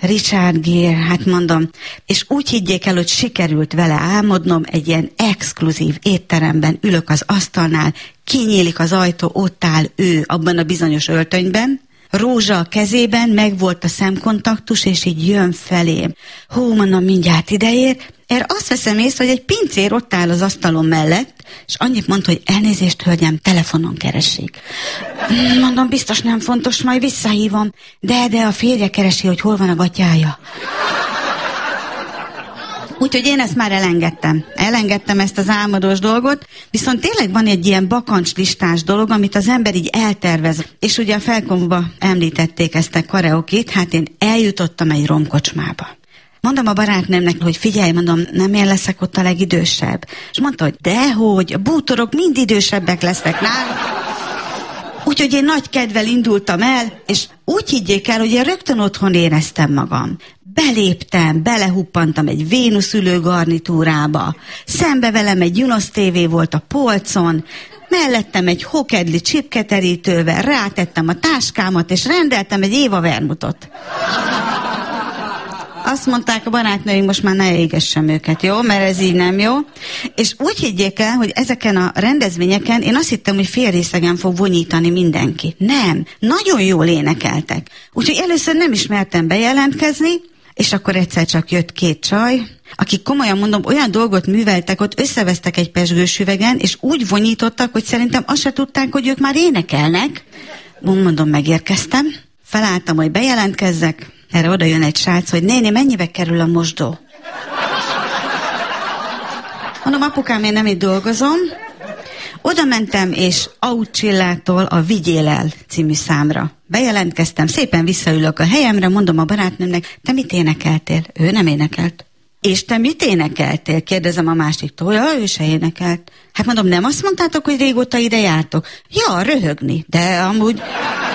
Richard Gere, hát mondom, és úgy higgyék el, hogy sikerült vele álmodnom, egy ilyen exkluzív étteremben ülök az asztalnál, kinyílik az ajtó, ott áll ő abban a bizonyos öltönyben, rózsa a kezében, meg volt a szemkontaktus, és így jön felém. Hú, mondom, mindjárt ideér. Erre azt veszem észre, hogy egy pincér ott áll az asztalon mellett, és annyit mondta, hogy elnézést, hölgyem, telefonon keresik. Mondom, biztos nem fontos, majd visszahívom. De, de a férje keresi, hogy hol van a gatyája. Úgyhogy én ezt már elengedtem. Elengedtem ezt az álmodós dolgot, viszont tényleg van egy ilyen bakancs listás dolog, amit az ember így eltervez. És ugye a felkomba említették ezt a karaokét, hát én eljutottam egy romkocsmába. Mondom a barátnőmnek, hogy figyelj, mondom, nem én leszek ott a legidősebb. És mondta, hogy dehogy, a bútorok mind idősebbek lesznek nálam. Úgyhogy én nagy kedvel indultam el, és úgy higgyék el, hogy én rögtön otthon éreztem magam. Beléptem, belehuppantam egy Vénusz ülő garnitúrába, szembe velem egy Junos TV volt a polcon, mellettem egy hokedli csipketerítővel, rátettem a táskámat, és rendeltem egy Éva vermutot. Azt mondták a barátnőink, most már ne égessem őket, jó? Mert ez így nem jó. És úgy higgyék el, hogy ezeken a rendezvényeken én azt hittem, hogy fél részegen fog vonyítani mindenki. Nem. Nagyon jól énekeltek. Úgyhogy először nem ismertem bejelentkezni, és akkor egyszer csak jött két csaj, akik komolyan mondom, olyan dolgot műveltek, ott összevesztek egy pesgős üvegen, és úgy vonyítottak, hogy szerintem azt se tudták, hogy ők már énekelnek. Mondom, megérkeztem, felálltam, hogy bejelentkezzek, erre oda jön egy srác, hogy néni, mennyibe kerül a mosdó? Mondom, apukám, én nem itt dolgozom. Oda mentem, és Aucsillától a Vigyél el című számra. Bejelentkeztem, szépen visszaülök a helyemre, mondom a barátnőmnek, te mit énekeltél? Ő nem énekelt. És te mit énekeltél? Kérdezem a másiktól. Ja, ő se énekelt. Hát mondom, nem azt mondtátok, hogy régóta ide jártok? Ja, röhögni. De amúgy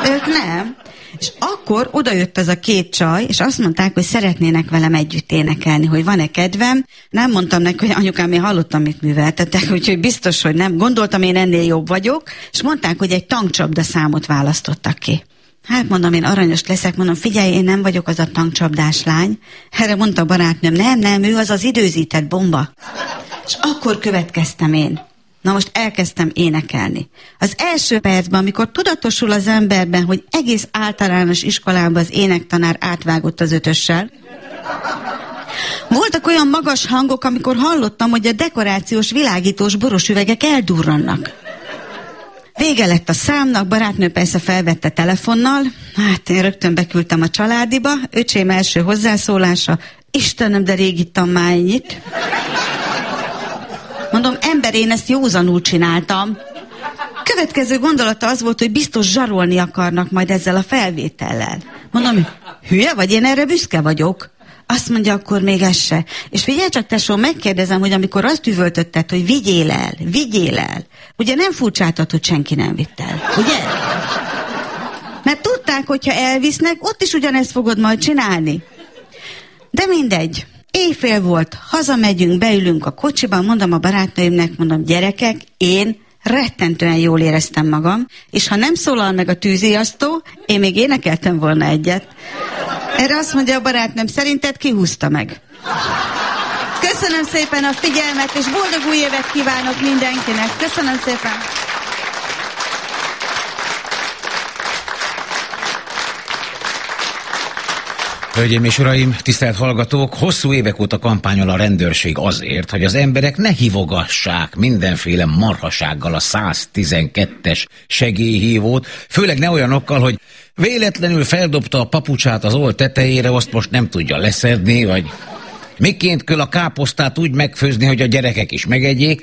ők nem. És akkor odajött az a két csaj, és azt mondták, hogy szeretnének velem együtt énekelni, hogy van-e kedvem. Nem mondtam neki, hogy anyukám, én hallottam, mit műveltetek, *laughs* úgyhogy biztos, hogy nem. Gondoltam, én ennél jobb vagyok, és mondták, hogy egy tankcsapda számot választottak ki. Hát mondom, én aranyos leszek, mondom, figyelj, én nem vagyok az a tankcsapdás lány. Erre mondta a barátnőm, nem, nem, ő az az időzített bomba. És akkor következtem én. Na most elkezdtem énekelni. Az első percben, amikor tudatosul az emberben, hogy egész általános iskolában az énektanár átvágott az ötössel, voltak olyan magas hangok, amikor hallottam, hogy a dekorációs világítós boros üvegek eldurrannak. Vége lett a számnak, barátnő persze felvette telefonnal, hát én rögtön beküldtem a családiba, öcsém első hozzászólása, Istenem, de rég ittam már ennyit. Mondom, ember, én ezt józanul csináltam. Következő gondolata az volt, hogy biztos zsarolni akarnak majd ezzel a felvétellel. Mondom, hülye vagy, én erre büszke vagyok. Azt mondja, akkor még ez se. És figyelj csak, tesó, megkérdezem, hogy amikor azt üvöltötted, hogy vigyél el, vigyél el, ugye nem furcsáltat, hogy senki nem vitt el, ugye? Mert tudták, hogyha elvisznek, ott is ugyanezt fogod majd csinálni. De mindegy. Éjfél volt, hazamegyünk, beülünk a kocsiban, mondom a barátnőimnek, mondom, gyerekek, én rettentően jól éreztem magam, és ha nem szólal meg a tűziasztó, én még énekeltem volna egyet. Erre azt mondja a barátnőm, szerinted ki húzta meg? Köszönöm szépen a figyelmet, és boldog új évet kívánok mindenkinek. Köszönöm szépen! Hölgyeim és uraim, tisztelt hallgatók, hosszú évek óta kampányol a rendőrség azért, hogy az emberek ne hívogassák mindenféle marhasággal a 112-es segélyhívót, főleg ne olyanokkal, hogy véletlenül feldobta a papucsát az old tetejére, azt most nem tudja leszedni, vagy miként kell a káposztát úgy megfőzni, hogy a gyerekek is megegyék.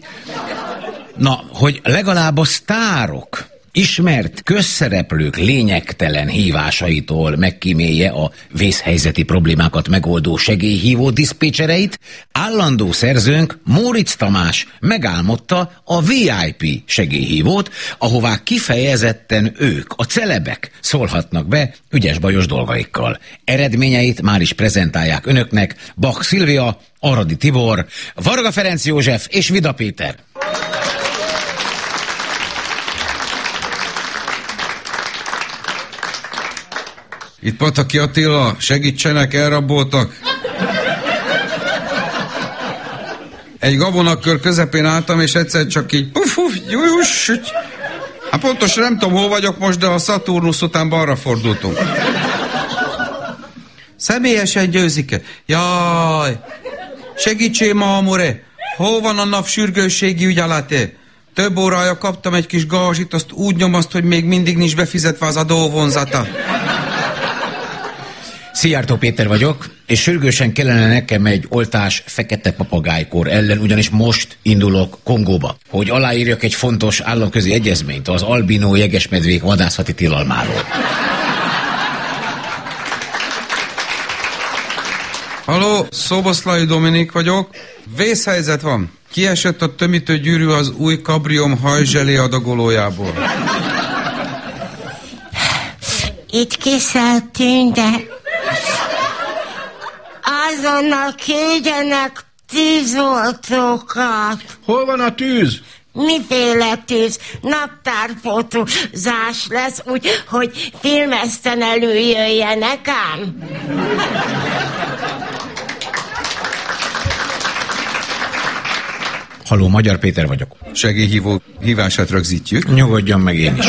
Na, hogy legalább a sztárok ismert közszereplők lényegtelen hívásaitól megkímélje a vészhelyzeti problémákat megoldó segélyhívó diszpécsereit, állandó szerzőnk Móricz Tamás megálmodta a VIP segélyhívót, ahová kifejezetten ők, a celebek szólhatnak be ügyes-bajos dolgaikkal. Eredményeit már is prezentálják önöknek Bach Szilvia, Aradi Tibor, Varga Ferenc József és Vida Péter. Itt Pataki Attila, segítsenek, elraboltak. Egy gabonakör közepén álltam, és egyszer csak így puf, puf, jújus, Hát pontosan nem tudom, hol vagyok most, de a Saturnus után balra fordultunk. Személyesen győzik-e? Jaj! Segítsél ma, amore! Hol van a nap sürgősségi ügyeleté? Több órája kaptam egy kis gazsit, azt úgy nyomaszt, hogy még mindig nincs befizetve az adóvonzata. Szijjártó Péter vagyok, és sürgősen kellene nekem egy oltás fekete papagájkor ellen, ugyanis most indulok Kongóba, hogy aláírjak egy fontos államközi egyezményt az albinó jegesmedvék vadászati tilalmáról. Halló, Szoboszlai Dominik vagyok. Vészhelyzet van. Kiesett a tömítő gyűrű az új kabriom hajzselé adagolójából. Itt kiszálltunk, de azonnal küldjenek tűzoltókat. Hol van a tűz? Miféle tűz? Naptárfotózás lesz, úgy, hogy filmeszten előjöjjenek ám. Haló, Magyar Péter vagyok. Segélyhívó hívását rögzítjük. Nyugodjon meg én is.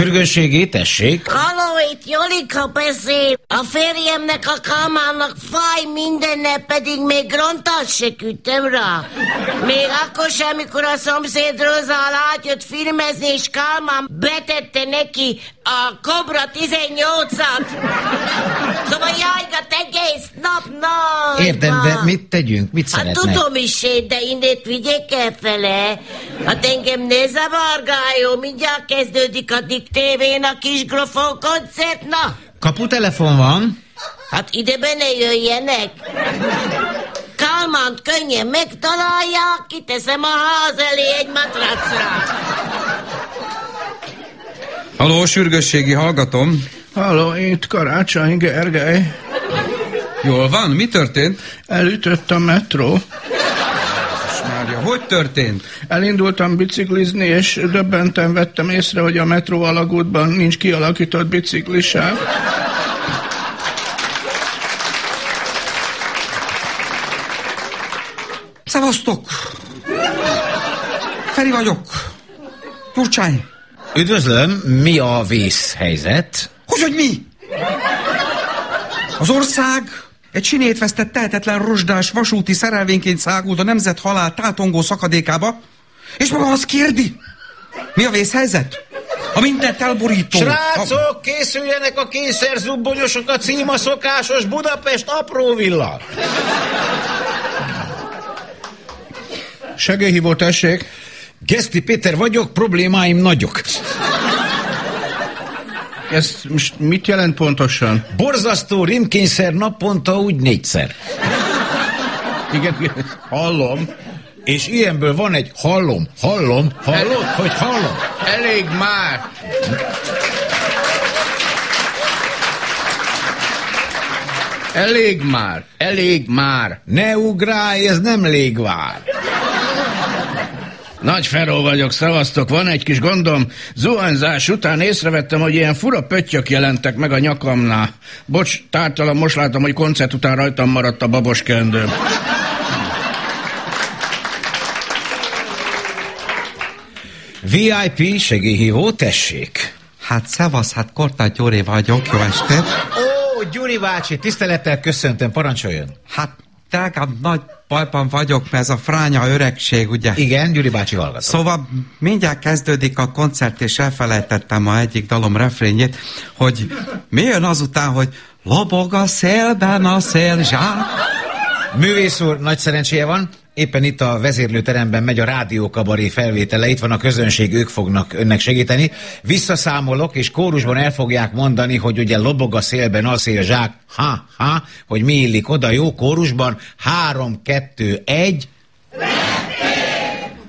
Sürgősségi, tessék. Halló, itt Jolika beszél. A férjemnek a Kálmánnak fáj mindenne, pedig még rontat se küldtem rá. Még akkor sem, amikor a szomszéd Rozál átjött filmezni, és Kálmán betette neki a Kobra 18-at. Szóval jajgat egész nap nagy. Értem, de mit tegyünk? Mit Hát szeretne? tudom is én, de innét vigyék el fele. Hát engem ne zavargáljon, mindjárt kezdődik a TV-n a kis grofó koncert, na. Kaputelefon van? Hát ide benne jöjjenek. Kálmánt könnyen megtalálják, kiteszem a ház elé egy matracra. Haló, sürgősségi hallgatom. Halló, itt Karácsony Gergely. Jól van, mi történt? Elütött a metró. Hogy történt? Elindultam biciklizni, és döbbenten vettem észre, hogy a metró alagútban nincs kialakított biciklisáv. Szevasztok! Feri vagyok. Gyurcsány. Üdvözlöm, mi a vészhelyzet? Hogy, hogy mi? Az ország egy sinét vesztett tehetetlen rozsdás vasúti szerelvényként szágult a nemzet halál tátongó szakadékába, és maga azt kérdi. Mi a vészhelyzet? A mindent elborító. Srácok, készüljenek a kényszerzubbonyosok a cím a szokásos Budapest apró villa. Segélyhívó, tessék. Geszti Péter vagyok, problémáim nagyok. Ez most mit jelent pontosan? Borzasztó rimkényszer naponta úgy négyszer. Igen, igen, hallom. És ilyenből van egy hallom, hallom, hallod, hogy hallom. Elég már! Elég már, elég már. Ne ugrálj, ez nem légvár. Nagy Feró vagyok, szavaztok, van egy kis gondom. Zuhanyzás után észrevettem, hogy ilyen fura pöttyök jelentek meg a nyakamnál. Bocs, tártalan, most látom, hogy koncert után rajtam maradt a babos kendőm. VIP segélyhívó, tessék. Hát szevasz, hát Kortály Gyuri vagyok, jó estét. Ó, Gyuri bácsi, tisztelettel köszöntöm, parancsoljon. Hát drágám, nagy bajban vagyok, mert ez a fránya öregség, ugye? Igen, Gyuri bácsi hallgatom. Szóval mindjárt kezdődik a koncert, és elfelejtettem a egyik dalom refrényét, hogy mi jön azután, hogy lobog a szélben a szélzsák. Művész úr, nagy szerencséje van. Éppen itt a vezérlőteremben megy a rádiókabaré felvétele, itt van a közönség, ők fognak önnek segíteni. Visszaszámolok, és kórusban el fogják mondani, hogy ugye lobog a szélben a szélzsák, ha, ha, hogy mi illik oda, jó kórusban, három, kettő, egy.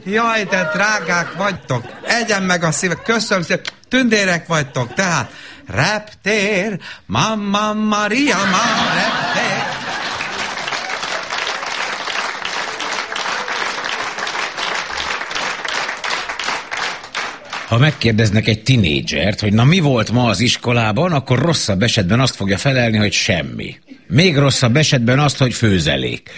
Jaj, de drágák vagytok, egyen meg a szíve, köszönöm szépen, tündérek vagytok, tehát reptér, mamma Maria, ma reptér. Ha megkérdeznek egy tinédzsert, hogy na mi volt ma az iskolában, akkor rosszabb esetben azt fogja felelni, hogy semmi. Még rosszabb esetben azt, hogy főzelék.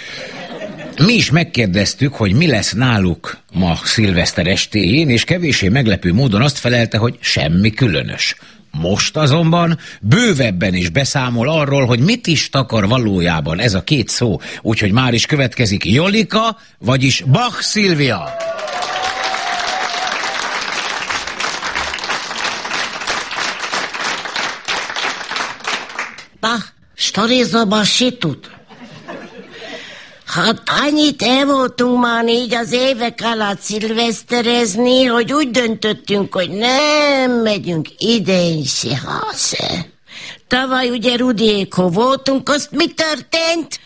Mi is megkérdeztük, hogy mi lesz náluk ma szilveszter estéjén, és kevésé meglepő módon azt felelte, hogy semmi különös. Most azonban bővebben is beszámol arról, hogy mit is takar valójában ez a két szó, úgyhogy már is következik Jolika, vagyis Bach Szilvia. Na, storizóban situt. Hát annyit el már így az évek alatt szilveszterezni, hogy úgy döntöttünk, hogy nem megyünk idén se, se. Tavaly ugye Rudiékho voltunk, azt mi történt?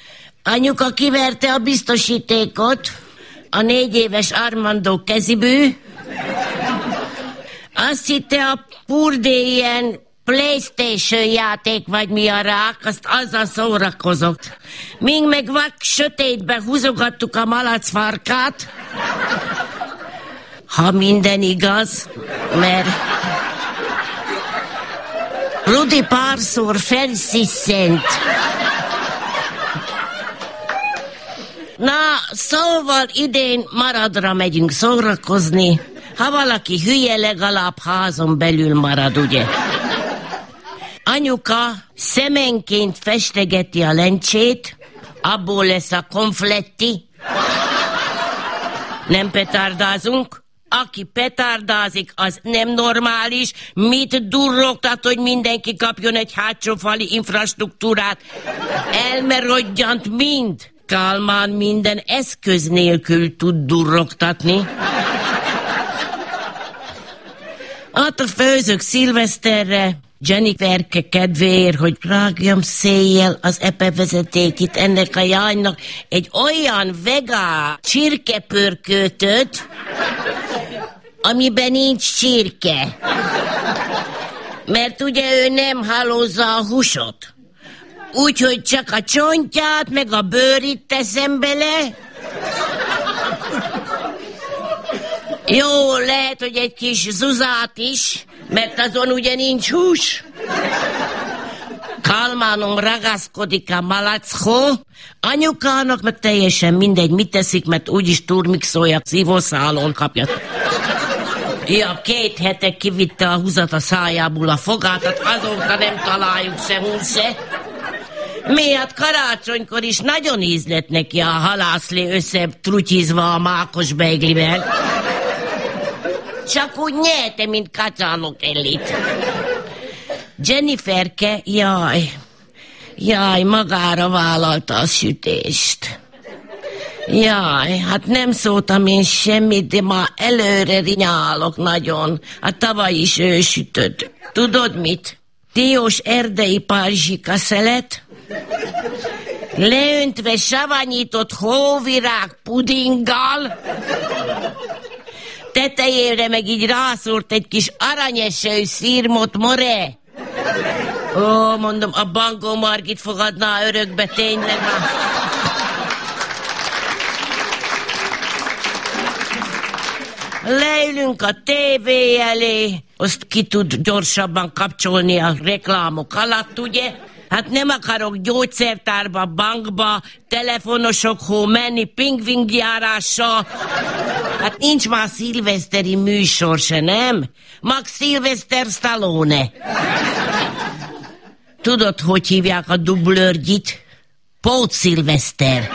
Anyuka kiverte a biztosítékot, a négy éves Armando kezibű. Azt hitte a purdé ilyen Playstation játék vagy mi a rák, azt azzal szórakozott. Míg meg vak sötétbe húzogattuk a malacfarkát, ha minden igaz, mert Rudi párszor felsziszent. Na, szóval idén maradra megyünk szórakozni. Ha valaki hülye, legalább házon belül marad, ugye? Anyuka szemenként festegeti a lencsét, abból lesz a konfletti. Nem petárdázunk? Aki petárdázik, az nem normális. Mit durrogtat, hogy mindenki kapjon egy hátsófali infrastruktúrát? Elmerodjant mind. Kálmán minden eszköz nélkül tud durrogtatni. Hát a főzök szilveszterre, Jenniferke kedvéért, hogy rágjam széjjel az epevezetékit ennek a jánynak egy olyan vegán csirkepörkötöt, amiben nincs csirke. Mert ugye ő nem halózza a húsot. Úgyhogy csak a csontját, meg a bőrit teszem bele. Jó, lehet, hogy egy kis zuzát is, mert azon ugye nincs hús. Kalmánom ragaszkodik a malackó, anyukának meg teljesen mindegy, mit teszik, mert úgyis turmixolja, szívószálon kapja. Ja, két hete kivitte a húzat a szájából a fogátat, azóta nem találjuk se se. Miatt karácsonykor is nagyon ízlett neki a halászlé össze trutyizva a mákos beiglivel. Csak úgy nyerte, mint kacánok elit. Jenniferke, jaj, jaj, magára vállalta a sütést. Jaj, hát nem szóltam én semmit, de ma előre rinyálok nagyon. Hát tavaly is ő sütött. Tudod mit? Diós erdei párizsika szelet, leöntve savanyított hóvirág pudinggal, tetejére meg így rászúrt egy kis aranyeső szírmot more. Ó, mondom, a Bangó Margit fogadná örökbe, tényleg már. Leülünk a tévé elé, azt ki tud gyorsabban kapcsolni a reklámok alatt, ugye? Hát nem akarok gyógyszertárba, bankba, telefonosokhoz menni pingvingjárással. Hát nincs már szilveszteri műsor se, nem? Max Szilveszter Stallone. Tudod, hogy hívják a dublőrgyit? Pót Szilveszter.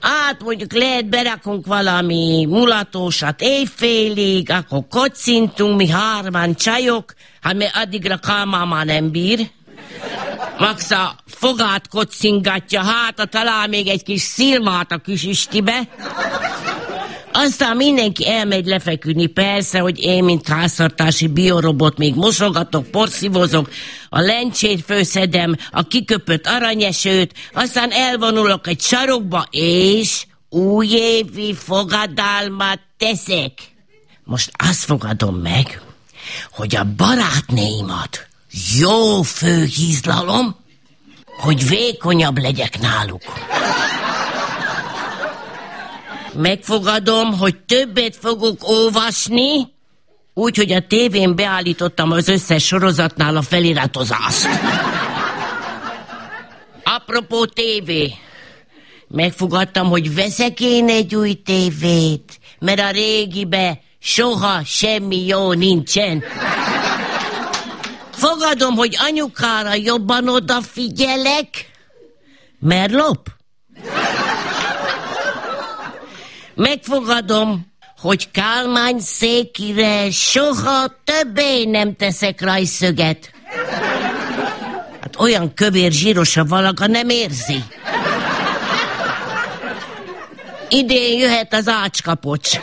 Hát mondjuk lehet berakunk valami mulatósat éjfélig, akkor kocintunk mi hárman csajok, hát mert addigra Kálmán már nem bír. Max a fogát kocingatja, hát talál még egy kis szilvát a kis istibe. Aztán mindenki elmegy lefeküdni, persze, hogy én, mint háztartási biorobot még mosogatok, porszívozok, a lencsét főszedem, a kiköpött aranyesőt, aztán elvonulok egy sarokba, és újévi fogadalmat teszek. Most azt fogadom meg, hogy a barátnéimat jó főhízlalom, hogy vékonyabb legyek náluk. Megfogadom, hogy többet fogok olvasni, úgyhogy a tévén beállítottam az összes sorozatnál a feliratozást. Apropó tévé, megfogadtam, hogy veszek én egy új tévét, mert a régibe soha semmi jó nincsen. Fogadom, hogy anyukára jobban odafigyelek, mert lop. Megfogadom, hogy Kálmány székire soha többé nem teszek rajszöget. Hát olyan kövér zsíros a valaga nem érzi. Idén jöhet az ácskapocs.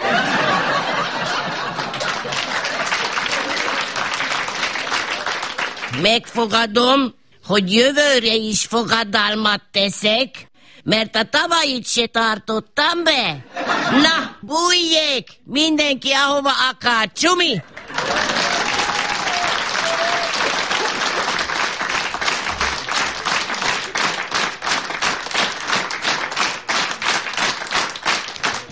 Megfogadom, hogy jövőre is fogadalmat teszek, mert a tavalyit se tartottam be. Na, bújjék! Mindenki ahova akar. Csumi!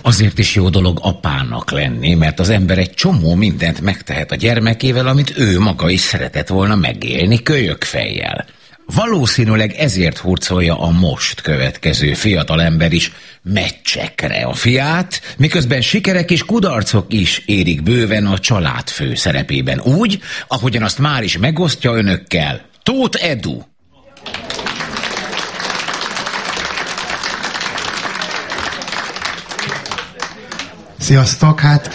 Azért is jó dolog apának lenni, mert az ember egy csomó mindent megtehet a gyermekével, amit ő maga is szeretett volna megélni kölyök fejjel. Valószínűleg ezért hurcolja a most következő fiatalember is meccsekre a fiát, miközben sikerek és kudarcok is érik bőven a család fő szerepében. Úgy, ahogyan azt már is megosztja önökkel Tóth Edu. Sziasztok, hát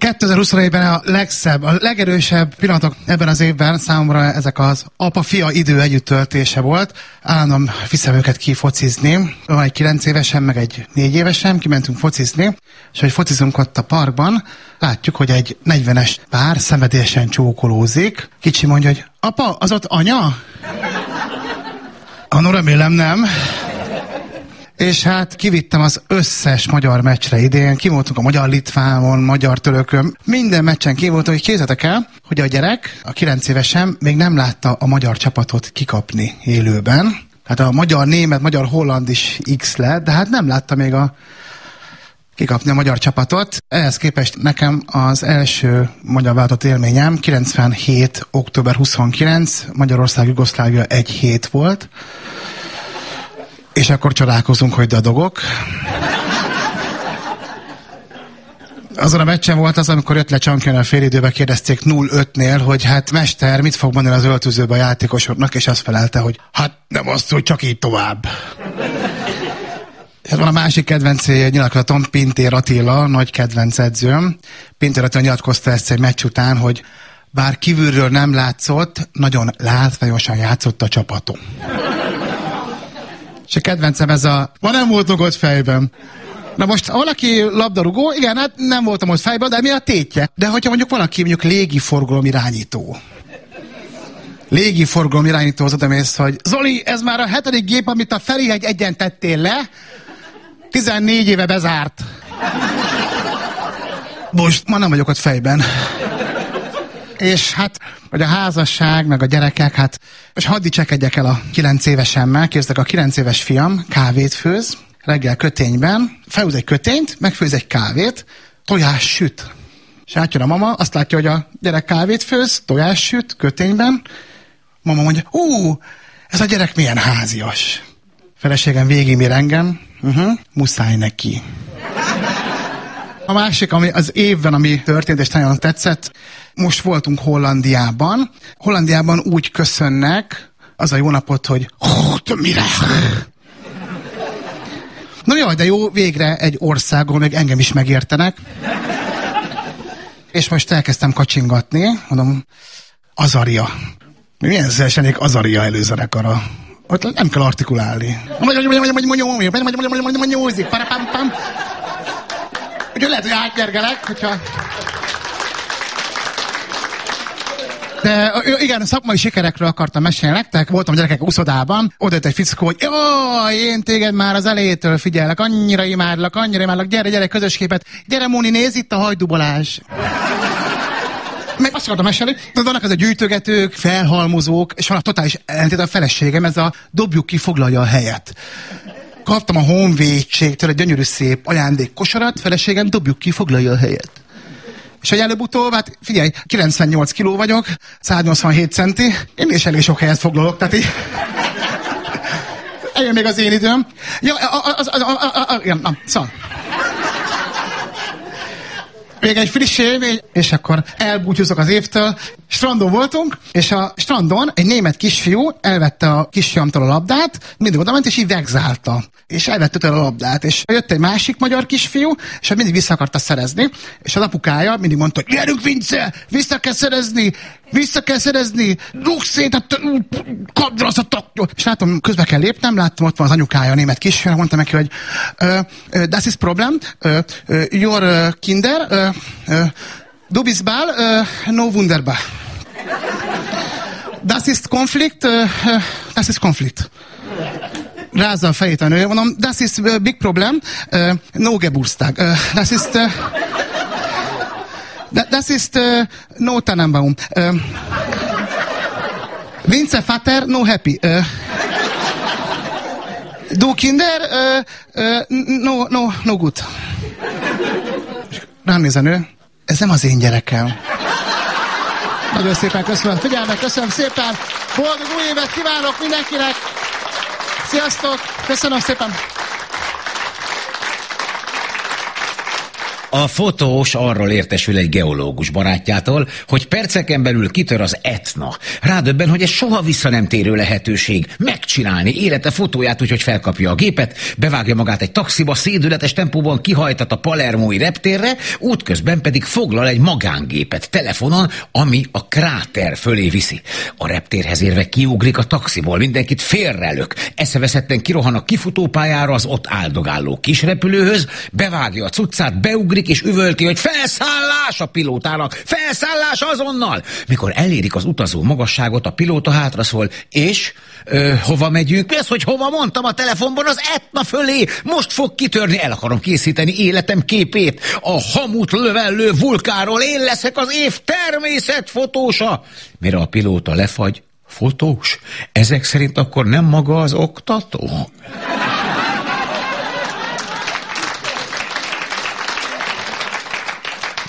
2021-ben a legszebb, a legerősebb pillanatok ebben az évben számomra ezek az apa-fia idő együtt töltése volt. Állandóan viszem őket ki focizni. Van egy 9 évesen, meg egy 4 évesen, kimentünk focizni, és hogy focizunk ott a parkban, látjuk, hogy egy 40-es pár szenvedélyesen csókolózik. Kicsi mondja, hogy apa, az ott anya? Anno remélem nem. És hát kivittem az összes magyar meccsre idén, ki voltunk a magyar Litvánon, magyar törökön, minden meccsen ki voltunk, hogy képzeljétek el, hogy a gyerek, a 9 évesen még nem látta a magyar csapatot kikapni élőben. Hát a magyar, német, magyar, holland is X lett, de hát nem látta még a kikapni a magyar csapatot. Ehhez képest nekem az első magyar váltott élményem 97. október 29, Magyarország Jugoszlávia egy hét volt. És akkor csodálkozunk, hogy dadogok. Azon a meccsen volt az, amikor jött le Csankjön a félidőbe, kérdezték 0-5-nél, hogy hát mester, mit fog mondani az öltözőbe a játékosoknak, és azt felelte, hogy hát nem azt, hogy csak így tovább. Ez van a másik kedvenc nyilatkozatom, Pintér Attila, nagy kedvenc edzőm. Pintér Attila nyilatkozta ezt egy meccs után, hogy bár kívülről nem látszott, nagyon látványosan játszott a csapatom. És a kedvencem ez a, ma nem voltunk ott fejben. Na most, ha valaki labdarúgó, igen, hát nem voltam ott fejben, de mi a tétje? De hogyha mondjuk valaki mondjuk légiforgalom irányító. Légiforgalom irányító az odamész, hogy Zoli, ez már a hetedik gép, amit a Ferihegy egyen tettél le, 14 éve bezárt. Most ma nem vagyok ott fejben. És hát, hogy a házasság, meg a gyerekek, hát, és hadd dicsekedjek el a 9 évesemmel, képztek a 9 éves fiam kávét főz, reggel kötényben, felhúz egy kötényt, megfőz egy kávét, tojás süt. És átjön a mama, azt látja, hogy a gyerek kávét főz, tojás süt, kötényben. Mama mondja, ú, ez a gyerek milyen házias. Feleségem végigmér engem, uh-huh, muszáj neki. A másik, ami az évben, ami történt, és nagyon tetszett, most voltunk Hollandiában. Hollandiában úgy köszönnek, az a jó napot, hogy mire? Na jaj, de jó, végre egy országon még engem is megértenek. És most elkezdtem kacsingatni, mondom, Azaria. Milyen zesenék Azaria előzenekara? Ott nem kell artikulálni. Úgyhogy lehet, hogy átnyergelek, hogyha... De igen, szakmai sikerekről akartam mesélni nektek. Voltam gyerekek uszodában, oda egy fickó, hogy jaj, én téged már az elétől figyelek, annyira imádlak, annyira imádlak, gyere, gyere, közös képet, gyere Móni, nézd itt a hajdubolás. Meg azt akartam mesélni, hogy vannak ez a gyűjtögetők, felhalmozók, és van a totális ellentét a feleségem, ez a dobjuk ki, foglalja a helyet. Kaptam a honvédségtől egy gyönyörű szép ajándék kosarat, feleségem dobjuk ki, foglalja a helyet. És hogy előbb-utóbb, hát figyelj, 98 kiló vagyok, 187 centi, én is elég sok helyet foglalok, tehát így... Eljön még az én időm. Ja, az, az, az, az, az, igen, na, szóval. Még egy friss év, és akkor elbúcsúzok az évtől. Strandon voltunk, és a strandon egy német kisfiú elvette a kisfiamtól a labdát, mindig oda ment, és így vegzálta. És elvette tőle a labdát. És jött egy másik magyar kisfiú, és mindig vissza akarta szerezni, és az apukája mindig mondta, hogy gyerünk, Vince, vissza kell szerezni, vissza kell szerezni, rúgj szét, az a taknyot. És látom, közbe kell lépnem, láttam, ott van az anyukája, a német kisfiú, mondta neki, hogy uh, uh, das ist problem, uh, uh, your uh, kinder, uh, uh, du bist ball, uh, no wunderbar. Das ist Konflikt, uh, das ist Konflikt. Rázza a fejét a nő, mondom, das ist uh, big problem, uh, no Geburtstag. Uh, das ist... Uh, Das ist uh, no Tannenbaum. Uh, Vince Vater, no happy. Uh, du Kinder, uh, uh, no, no, no good. Rám a nő, ez nem az én gyerekem. Nagyon szépen köszönöm figyelmet, köszönöm szépen. Boldog új évet kívánok mindenkinek. Sziasztok, köszönöm szépen. A fotós arról értesül egy geológus barátjától, hogy perceken belül kitör az etna. Rádöbben, hogy ez soha vissza nem térő lehetőség. Megcsinálni élete fotóját, úgyhogy felkapja a gépet, bevágja magát egy taxiba, szédületes tempóban kihajtat a palermói reptérre, útközben pedig foglal egy magángépet telefonon, ami a kráter fölé viszi. A reptérhez érve kiugrik a taxiból, mindenkit félrelök. Eszeveszetten kirohan a kifutópályára az ott áldogáló kisrepülőhöz, bevágja a cuccát, beugrik és üvölti, hogy felszállás a pilótának, felszállás azonnal! Mikor elérik az utazó magasságot, a pilóta hátra szól, és ö, hova megyünk? Az, hogy hova mondtam a telefonban az Etna fölé? Most fog kitörni, el akarom készíteni életem képét. A hamut lövellő vulkáról én leszek az év természetfotósa. Mire a pilóta lefagy, fotós? Ezek szerint akkor nem maga az oktató?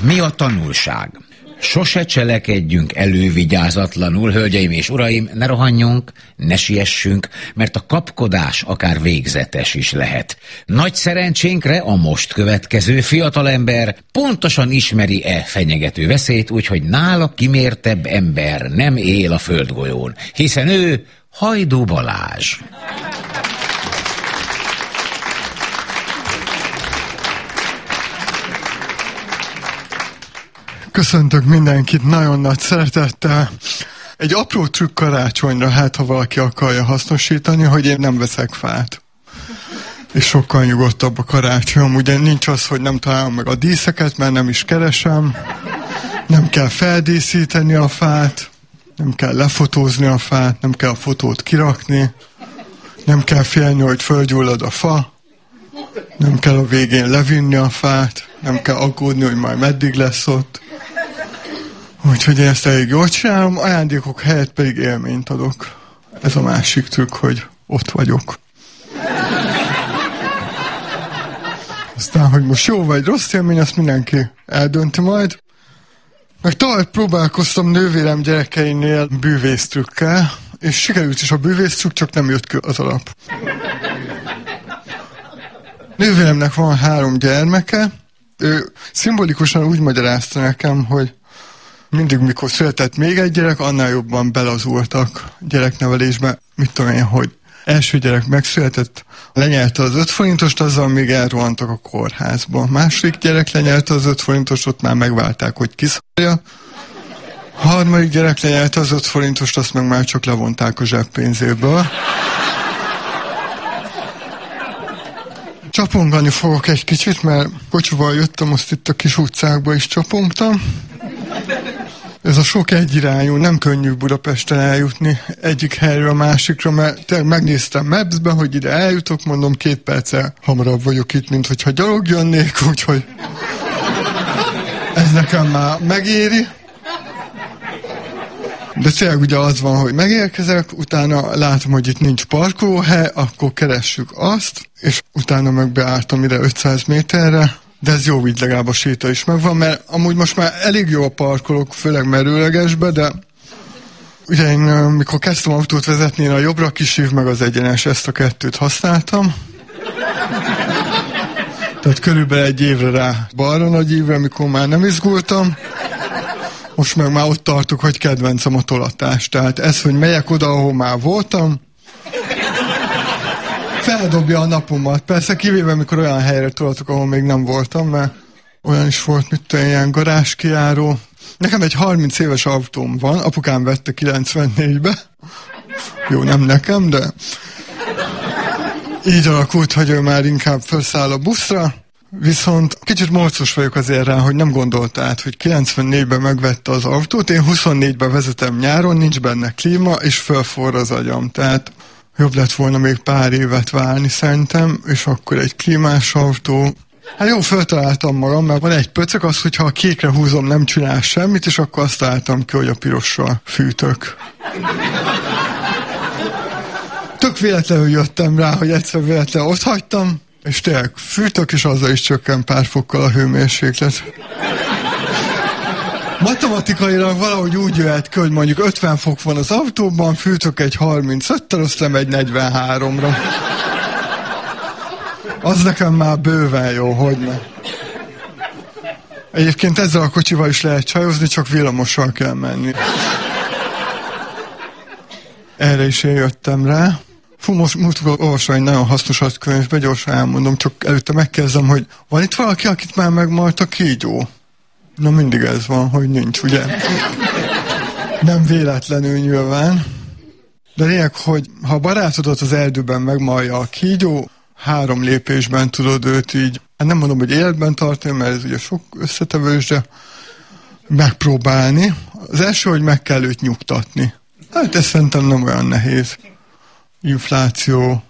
Mi a tanulság? Sose cselekedjünk elővigyázatlanul, hölgyeim és uraim, ne rohanjunk, ne siessünk, mert a kapkodás akár végzetes is lehet. Nagy szerencsénkre a most következő fiatalember pontosan ismeri-e fenyegető veszélyt, úgyhogy nála kimértebb ember nem él a földgolyón, hiszen ő Hajdú Balázs. Köszöntök mindenkit nagyon nagy szeretettel. Egy apró trükk karácsonyra, hát ha valaki akarja hasznosítani, hogy én nem veszek fát. És sokkal nyugodtabb a karácsonyom. Ugye nincs az, hogy nem találom meg a díszeket, mert nem is keresem. Nem kell feldíszíteni a fát, nem kell lefotózni a fát, nem kell a fotót kirakni, nem kell félni, hogy fölgyullad a fa, nem kell a végén levinni a fát, nem kell aggódni, hogy majd meddig lesz ott. Úgyhogy én ezt elég jól csinálom, ajándékok helyett pedig élményt adok. Ez a másik trükk, hogy ott vagyok. Aztán, hogy most jó vagy rossz élmény, azt mindenki eldönti majd. Meg tavaly próbálkoztam nővérem gyerekeinél bűvésztrükkel, és sikerült is a bűvésztrükk, csak nem jött ki az alap. Nővéremnek van három gyermeke, ő szimbolikusan úgy magyarázta nekem, hogy mindig, mikor született még egy gyerek, annál jobban belazultak gyereknevelésbe. Mit tudom én, hogy első gyerek megszületett, lenyelte az öt forintost, azzal még elrohantak a kórházba. Második gyerek lenyelte az öt forintost, ott már megválták, hogy kiszorja. Harmadik gyerek lenyelte az öt forintost, azt meg már csak levonták a zseppénzéből. Csapongani fogok egy kicsit, mert kocsival jöttem, azt itt a kis utcákba is csapongtam. Ez a sok egyirányú, nem könnyű Budapesten eljutni egyik helyről a másikra, mert megnéztem maps hogy ide eljutok, mondom, két perccel hamarabb vagyok itt, mint hogyha gyalog jönnék, úgyhogy ez nekem már megéri. De tényleg ugye az van, hogy megérkezek, utána látom, hogy itt nincs parkolóhely, akkor keressük azt, és utána meg beálltam ide 500 méterre, de ez jó, így legalább a séta is megvan, mert amúgy most már elég jó a parkolók, főleg merőlegesbe, de ugye én mikor kezdtem autót vezetni, én a jobbra kisív meg az egyenes, ezt a kettőt használtam. Tehát körülbelül egy évre rá balra nagy évre, amikor már nem izgultam. Most meg már ott tartok, hogy kedvencem a tolatás. Tehát ez, hogy megyek oda, ahol már voltam, feldobja a napomat. Persze kivéve, amikor olyan helyre tolatok, ahol még nem voltam, mert olyan is volt, mint olyan ilyen garázskiáró. Nekem egy 30 éves autóm van, apukám vette 94-be. Jó, nem nekem, de így alakult, hogy ő már inkább felszáll a buszra, Viszont kicsit morcos vagyok azért rá, hogy nem gondolta át, hogy 94-ben megvette az autót, én 24-ben vezetem nyáron, nincs benne klíma, és fölforr az agyam. Tehát jobb lett volna még pár évet várni szerintem, és akkor egy klímás autó. Hát jó, feltaláltam magam, mert van egy pöcök az, hogyha a kékre húzom, nem csinál semmit, és akkor azt találtam ki, hogy a pirossal fűtök. Tök véletlenül jöttem rá, hogy egyszer véletlenül ott hagytam, és tényleg fűtök, és azzal is csökken pár fokkal a hőmérséklet. Matematikailag valahogy úgy jöhet hogy mondjuk 50 fok van az autóban, fűtök egy 35-tel, azt lemegy 43-ra. Az nekem már bőven jó, hogy ne. Egyébként ezzel a kocsival is lehet csajozni, csak villamossal kell menni. Erre is jöttem rá. Fú, most múltkor olvasom egy nagyon hasznos könyvbe, gyorsan elmondom, csak előtte megkezdem, hogy van itt valaki, akit már megmalt a kígyó? Na mindig ez van, hogy nincs, ugye? Nem véletlenül nyilván. De lényeg, hogy ha barátodat az erdőben megmalja a kígyó, három lépésben tudod őt így, hát nem mondom, hogy életben tartani, mert ez ugye sok összetevős, de megpróbálni. Az első, hogy meg kell őt nyugtatni. Hát ez szerintem nem olyan nehéz. Infláció,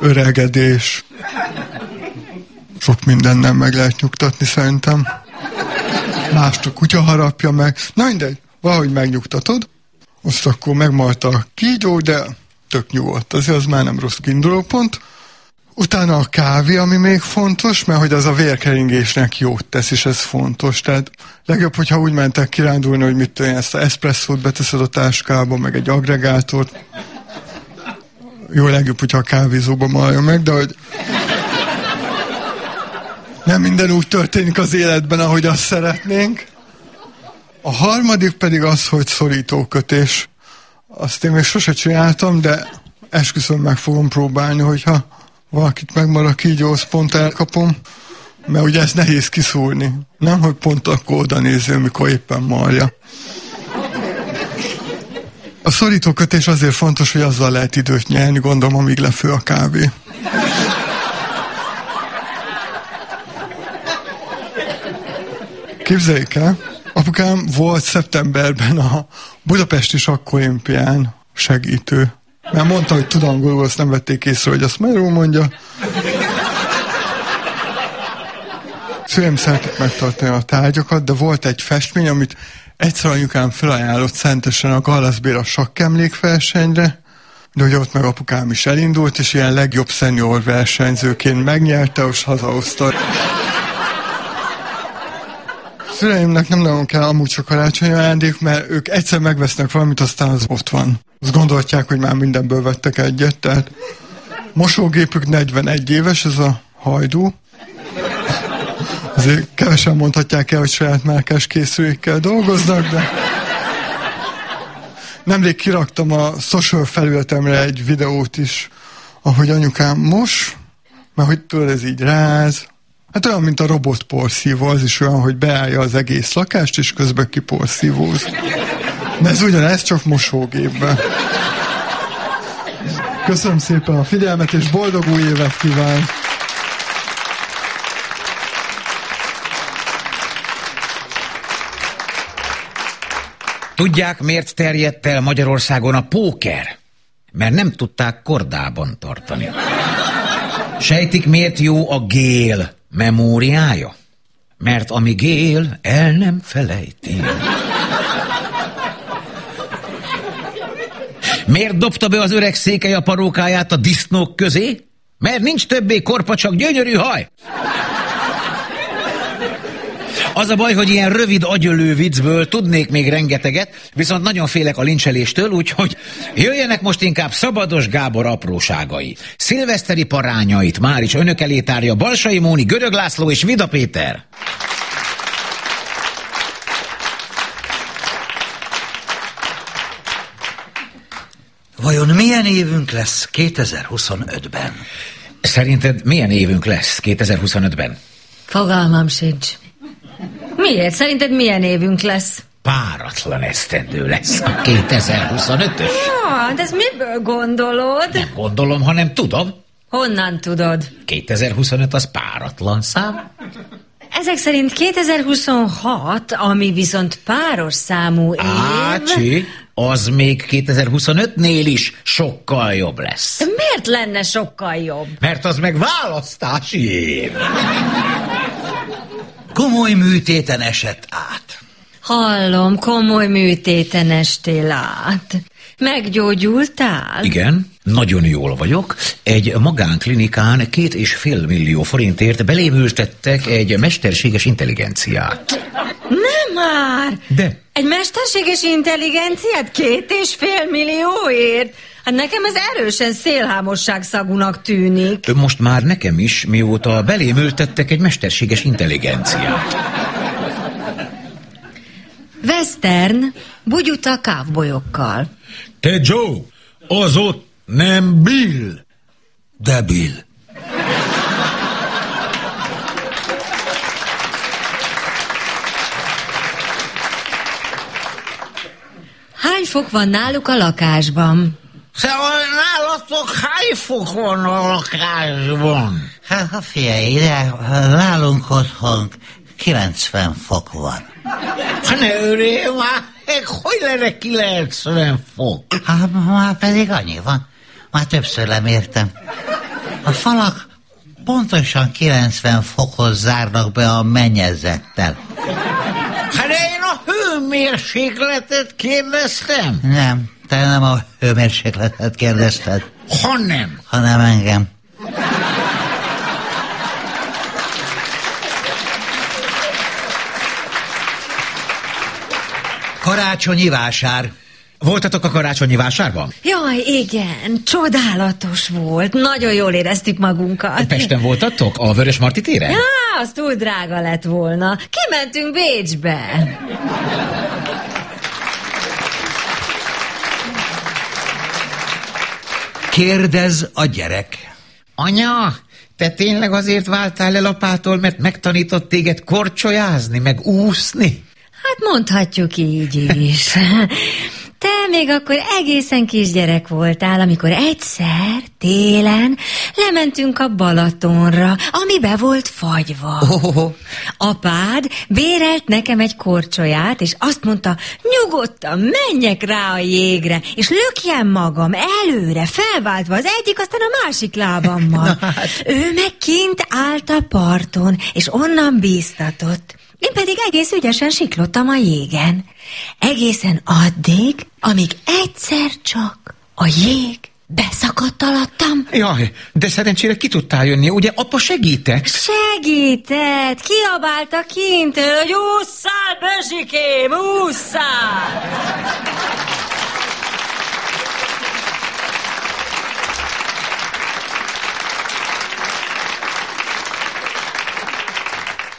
öregedés, sok mindennel meg lehet nyugtatni szerintem. Mást a kutya harapja meg. Na mindegy, valahogy megnyugtatod. Azt akkor megmalt a kígyó, de tök nyugodt. Azért az már nem rossz kiindulópont. Utána a kávé, ami még fontos, mert hogy az a vérkeringésnek jót tesz, és ez fontos. Tehát legjobb, hogyha úgy mentek kirándulni, hogy mit tudom, ezt a eszpresszót beteszed a táskába, meg egy agregátort. Jó, legjobb, hogyha a kávézóba malja meg, de hogy nem minden úgy történik az életben, ahogy azt szeretnénk. A harmadik pedig az, hogy szorítókötés. Azt én még sose csináltam, de esküszöm meg fogom próbálni, hogyha valakit megmar a kígyó, azt pont elkapom, mert ugye ez nehéz kiszúrni. Nem, hogy pont akkor oda néző, mikor éppen marja. A szorítókötés azért fontos, hogy azzal lehet időt nyerni, gondolom, amíg lefő a kávé. Képzeljék el, apukám volt szeptemberben a Budapesti Sakkolimpián segítő. Mert mondta, hogy tud angolul, azt nem vették észre, hogy azt merül mondja. Szüleim szeretik megtartani a tárgyakat, de volt egy festmény, amit egyszer anyukám felajánlott szentesen a Gallasz Béla sakkemlékversenyre, de hogy ott meg apukám is elindult, és ilyen legjobb szenior versenyzőként megnyerte, és hazahozta. Szüleimnek nem nagyon kell amúgy csak karácsonyi ajándék, mert ők egyszer megvesznek valamit, aztán az ott van. Azt gondolják, hogy már mindenből vettek egyet, tehát mosógépük 41 éves, ez a hajdú. Azért kevesen mondhatják el, hogy saját márkás készülékkel dolgoznak, de nemrég kiraktam a social felületemre egy videót is, ahogy anyukám mos, mert hogy tudod, ez így ráz, Hát olyan, mint a robot porszívó, az is olyan, hogy beállja az egész lakást, és közben kiporszívóz. De ez ugyanez, csak mosógépben. Köszönöm szépen a figyelmet, és boldog új évet kíván! Tudják, miért terjedt el Magyarországon a póker? Mert nem tudták kordában tartani. Sejtik, miért jó a gél memóriája? Mert ami gél, el nem felejti. Miért dobta be az öreg székely a parókáját a disznók közé? Mert nincs többé korpa, csak gyönyörű haj. Az a baj, hogy ilyen rövid agyölő viccből tudnék még rengeteget, viszont nagyon félek a lincseléstől, úgyhogy jöjjenek most inkább Szabados Gábor apróságai. Szilveszteri parányait már is önök elé tárja Balsai Móni, Görög László és Vida Péter. Vajon milyen évünk lesz 2025-ben? Szerinted milyen évünk lesz 2025-ben? Fogalmam sincs. Miért? Szerinted milyen évünk lesz? Páratlan esztendő lesz a 2025-ös. Ah, de ezt miből gondolod? Nem gondolom, hanem tudom. Honnan tudod? 2025 az páratlan szám. Ezek szerint 2026, ami viszont páros számú év... Ácsi, az még 2025-nél is sokkal jobb lesz. De miért lenne sokkal jobb? Mert az meg választási év. Komoly műtéten esett át. Hallom, komoly műtéten estél át. Meggyógyultál? Igen, nagyon jól vagyok. Egy magánklinikán két és fél millió forintért belémültettek egy mesterséges intelligenciát. Nem már! De? Egy mesterséges intelligenciát két és fél millióért? Hát nekem ez erősen szélhámosság szagúnak tűnik. Most már nekem is, mióta belémültettek egy mesterséges intelligenciát. Western, bugyuta kávbolyokkal. Te Joe, az ott nem Bill. De Bill. Hány fok van náluk a lakásban? Szóval nálatok hány fok van a lakásban? Hát, figyelj ide, nálunk otthon 90 fok van. Ha ne öré, már hogy lenne 90 fok? Hát már pedig annyi van. Már többször lemértem. A falak pontosan 90 fokhoz zárnak be a mennyezettel. Hát én a hőmérsékletet kérdeztem. Nem, te nem a hőmérsékletet kérdezted. Ha nem. Hanem engem. Karácsonyi vásár. Voltatok a karácsonyi vásárban? Jaj, igen, csodálatos volt. Nagyon jól éreztük magunkat. Pesten voltatok? A Vörös Marti téren? Ja, az túl drága lett volna. Kimentünk Bécsbe. Kérdez a gyerek. Anya, te tényleg azért váltál el apától, mert megtanított téged korcsolyázni, meg úszni? Hát mondhatjuk így is. Te még akkor egészen kisgyerek voltál, amikor egyszer, télen lementünk a Balatonra, ami be volt fagyva. Oh. Apád bérelt nekem egy korcsolyát, és azt mondta, nyugodtan menjek rá a jégre, és lökjem magam előre, felváltva az egyik, aztán a másik lábammal. *laughs* Ő meg kint állt a parton, és onnan bíztatott. Én pedig egész ügyesen siklottam a jégen. Egészen addig, amíg egyszer csak a jég beszakadt alattam. Jaj, de szerencsére ki tudtál jönni, ugye apa segített? Segített, kiabálta kintől, hogy ússzál, Bezsikém, ússzál!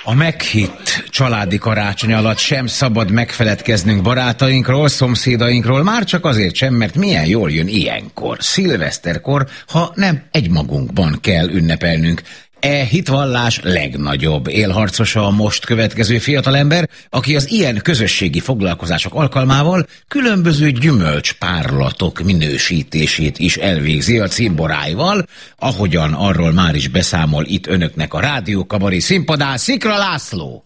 A meghitt családi karácsony alatt sem szabad megfeledkeznünk barátainkról, szomszédainkról, már csak azért sem, mert milyen jól jön ilyenkor, szilveszterkor, ha nem egymagunkban kell ünnepelnünk. E hitvallás legnagyobb élharcosa a most következő fiatalember, aki az ilyen közösségi foglalkozások alkalmával különböző gyümölcspárlatok minősítését is elvégzi a cimboráival, ahogyan arról már is beszámol itt önöknek a Rádió Kabari színpadán Szikra László.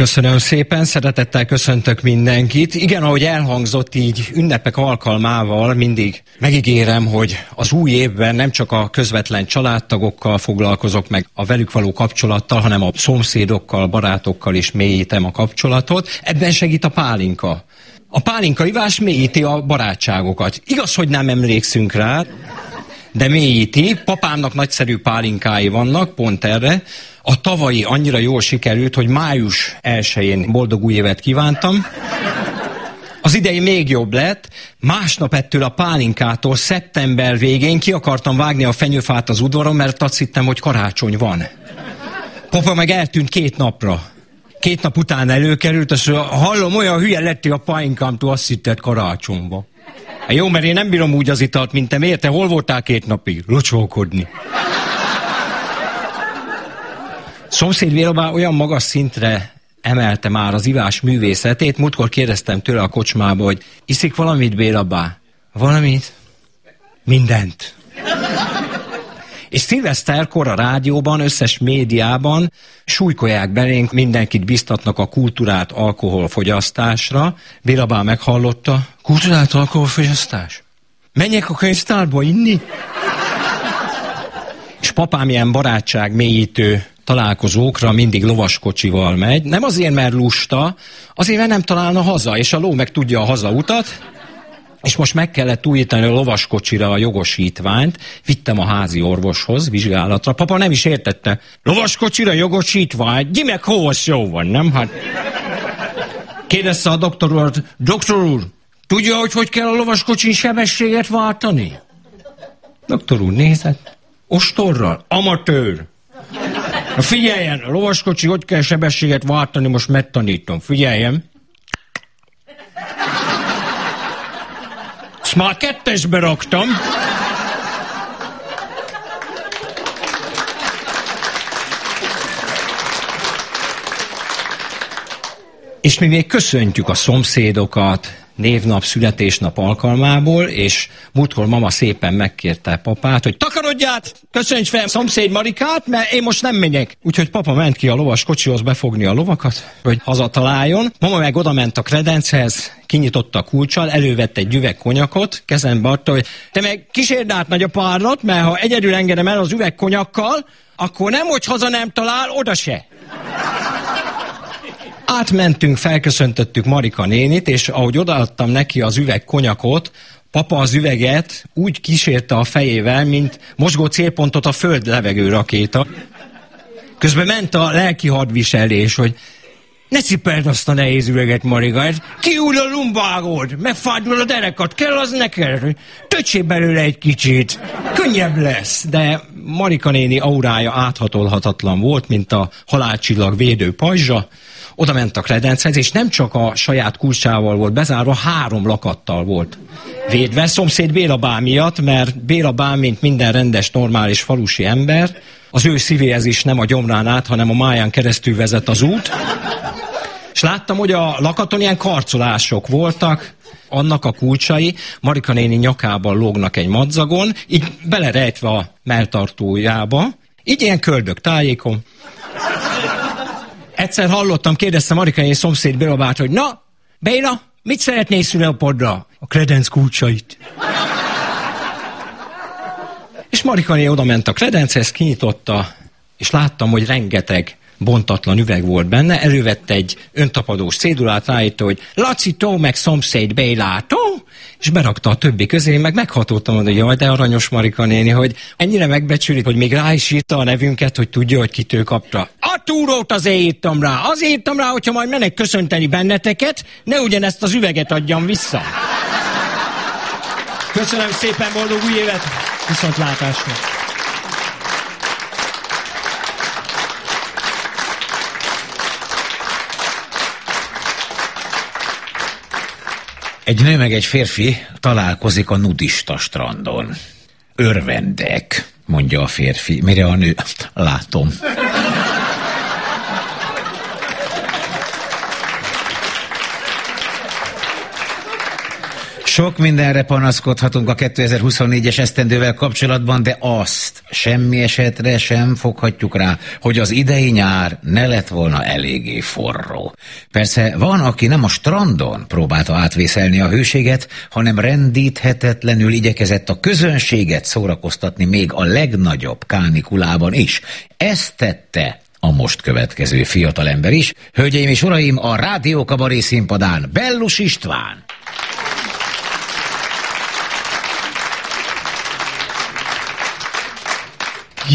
Köszönöm szépen, szeretettel köszöntök mindenkit. Igen, ahogy elhangzott így ünnepek alkalmával, mindig megígérem, hogy az új évben nem csak a közvetlen családtagokkal foglalkozok meg a velük való kapcsolattal, hanem a szomszédokkal, barátokkal is mélyítem a kapcsolatot. Ebben segít a pálinka. A pálinka ivás mélyíti a barátságokat. Igaz, hogy nem emlékszünk rá, de mélyíti. Papámnak nagyszerű pálinkái vannak, pont erre. A tavalyi annyira jól sikerült, hogy május 1-én boldog új évet kívántam. Az idei még jobb lett, másnap ettől a pálinkától szeptember végén ki akartam vágni a fenyőfát az udvaron, mert azt hittem, hogy karácsony van. Papa meg eltűnt két napra. Két nap után előkerült, és hallom, olyan hülye lettél a pálinkámtól, azt hitted karácsonyba. Hát jó, mert én nem bírom úgy az italt, mint te. Miért? Te hol voltál két napig? Locsolkodni. Szomszéd Vélobá olyan magas szintre emelte már az ivás művészetét. Múltkor kérdeztem tőle a kocsmába, hogy iszik valamit Bélabá? Valamit? Mindent. És szilveszterkor a rádióban, összes médiában súlykolják belénk, mindenkit biztatnak a kultúrát alkoholfogyasztásra. Bélabá meghallotta, kultúrát alkoholfogyasztás? Menjek a könyvtárba inni? És papám ilyen barátság mélyítő találkozókra mindig lovaskocsival megy. Nem azért, mert lusta, azért, mert nem találna haza, és a ló meg tudja a hazautat, és most meg kellett újítani a lovaskocsira a jogosítványt, vittem a házi orvoshoz vizsgálatra. Papa nem is értette. Lovaskocsira jogosítvány? Gyermek, hol jó van, nem? Hát... Kérdezte a doktor úr, doktor úr, tudja, hogy hogy kell a lovaskocsin sebességet váltani? Doktor úr nézett, Ostorral? Amatőr. Na figyeljen, a lovaskocsi, hogy kell sebességet váltani, most megtanítom. Figyeljen. Ezt már kettesbe raktam. És mi még köszöntjük a szomszédokat névnap, születésnap alkalmából, és múltkor mama szépen megkérte papát, hogy takarodj át, köszönj fel szomszéd Marikát, mert én most nem megyek. Úgyhogy papa ment ki a lovas kocsihoz befogni a lovakat, hogy hazataláljon. Mama meg oda ment a kredenchez, kinyitotta a kulcsal, elővette egy üveg konyakot, kezembe adta, hogy te meg kísérd át nagyapádat, mert ha egyedül engedem el az üveg konyakkal, akkor nem, hogy haza nem talál, oda se. Átmentünk, felköszöntöttük Marika nénit, és ahogy odaadtam neki az üveg konyakot, papa az üveget úgy kísérte a fejével, mint mozgó célpontot a föld levegő rakéta. Közben ment a lelki hadviselés, hogy ne cipeld azt a nehéz üveget, Marika, ez kiúl a lumbágod, megfájdul a derekat, kell az neked, töcsé belőle egy kicsit, könnyebb lesz. De Marika néni aurája áthatolhatatlan volt, mint a halálcsillag védő pajzsa, oda ment a kredenchez, és nem csak a saját kulcsával volt bezárva, három lakattal volt védve. Szomszéd Béla Bá miatt, mert Béla Bá, mint minden rendes, normális falusi ember, az ő szívéhez is nem a gyomrán át, hanem a máján keresztül vezet az út. És láttam, hogy a lakaton ilyen karcolások voltak, annak a kulcsai Marika néni nyakában lógnak egy madzagon, így belerejtve a melltartójába, így ilyen köldök tájékon. Egyszer hallottam, kérdeztem Marika néni szomszéd Bélabát, hogy na, Béla, mit szeretnél szülőapodra? A kredenc kulcsait. És Marika néni oda ment a kredenchez, kinyitotta, és láttam, hogy rengeteg bontatlan üveg volt benne, elővette egy öntapadós cédulát, ráírta, hogy Laci Tó, meg szomszéd Bélátó, és berakta a többi közé, én meg meghatódtam, hogy jaj, de aranyos Marika néni, hogy ennyire megbecsüli, hogy még rá is írta a nevünket, hogy tudja, hogy kitől kapta. A túrót azért írtam rá, azért írtam rá, hogyha majd menek köszönteni benneteket, ne ugyanezt az üveget adjam vissza. Köszönöm szépen, boldog új évet, viszontlátásra! Egy nő meg egy férfi találkozik a nudista strandon. Örvendek, mondja a férfi. Mire a nő? Látom. Sok mindenre panaszkodhatunk a 2024-es esztendővel kapcsolatban, de azt semmi esetre sem foghatjuk rá, hogy az idei nyár ne lett volna eléggé forró. Persze van, aki nem a strandon próbálta átvészelni a hőséget, hanem rendíthetetlenül igyekezett a közönséget szórakoztatni még a legnagyobb kánikulában is. Ezt tette a most következő fiatalember is. Hölgyeim és uraim, a Rádió Kabaré színpadán Bellus István.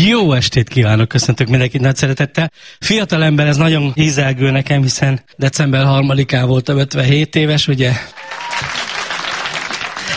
Jó estét kívánok, köszöntök mindenkit nagy szeretettel. Fiatal ember, ez nagyon ízelgő nekem, hiszen december 3-án voltam 57 éves, ugye?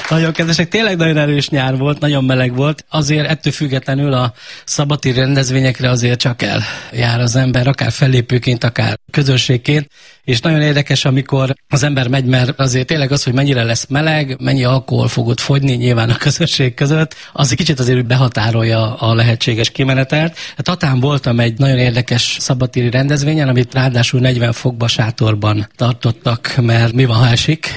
Nagyon kedvesek, tényleg nagyon erős nyár volt, nagyon meleg volt. Azért ettől függetlenül a szabati rendezvényekre azért csak el jár az ember, akár fellépőként, akár közönségként. És nagyon érdekes, amikor az ember megy, mert azért tényleg az, hogy mennyire lesz meleg, mennyi alkohol fogod fogyni nyilván a közösség között, az egy kicsit azért behatárolja a lehetséges kimenetelt. Tatán voltam egy nagyon érdekes szabatéri rendezvényen, amit ráadásul 40 fokba sátorban tartottak, mert mi van, ha esik?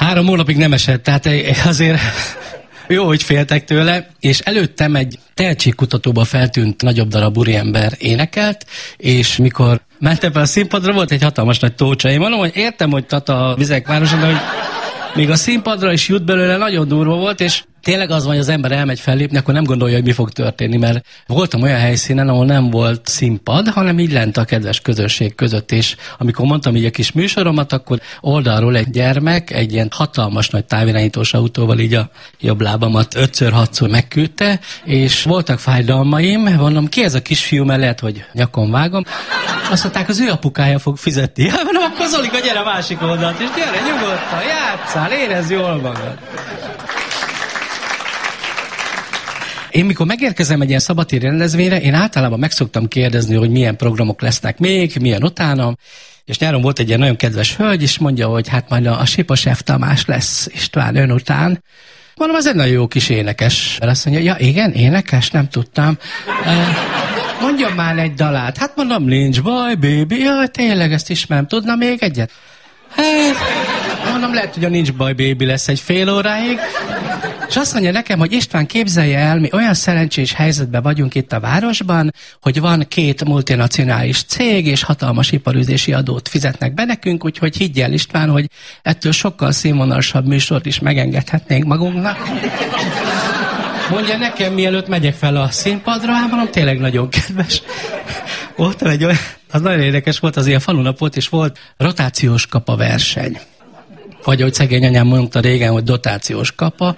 Három hónapig nem esett, tehát azért *laughs* jó, hogy féltek tőle, és előttem egy tehetségkutatóba feltűnt nagyobb darab úriember énekelt, és mikor mentem fel a színpadra, volt egy hatalmas nagy tócsa. Én mondom, hogy értem, hogy Tata a vizek városa, de hogy még a színpadra is jut belőle, nagyon durva volt, és tényleg az van, hogy az ember elmegy fellépni, akkor nem gondolja, hogy mi fog történni, mert voltam olyan helyszínen, ahol nem volt színpad, hanem így lent a kedves közösség között, és amikor mondtam így a kis műsoromat, akkor oldalról egy gyermek egy ilyen hatalmas nagy távirányítós autóval így a jobb lábamat ötször, hatszor megküldte, és voltak fájdalmaim, mondom, ki ez a kisfiú, mert lehet, hogy nyakon vágom. Azt mondták, az ő apukája fog fizetni. Ja, mondom, akkor Zolika, gyere a másik oldalt, és gyere nyugodtan, játszál, érezd jól magad. Én mikor megérkezem egy ilyen szabadtéri rendezvényre, én általában meg szoktam kérdezni, hogy milyen programok lesznek még, milyen utána, és nyáron volt egy ilyen nagyon kedves hölgy, és mondja, hogy hát majd a, a Siposef Tamás lesz István ön után. Mondom, ez egy nagyon jó kis énekes. Azt mondja, ja igen, énekes, nem tudtam. Mondjon már egy dalát. Hát mondom, nincs baj, baby. Jaj, tényleg ezt ismerem. Tudna még egyet? Hát, mondom, lehet, hogy a nincs baj, baby lesz egy fél óráig. És azt mondja nekem, hogy István, képzelje el, mi olyan szerencsés helyzetben vagyunk itt a városban, hogy van két multinacionális cég, és hatalmas iparüzési adót fizetnek be nekünk, úgyhogy higgyel István, hogy ettől sokkal színvonalasabb műsort is megengedhetnénk magunknak. Mondja nekem, mielőtt megyek fel a színpadra, hát mondom, tényleg nagyon kedves. Volt egy olyan, az nagyon érdekes volt, az ilyen falunap volt, és volt rotációs kapa verseny vagy ahogy szegény anyám mondta régen, hogy dotációs kapa.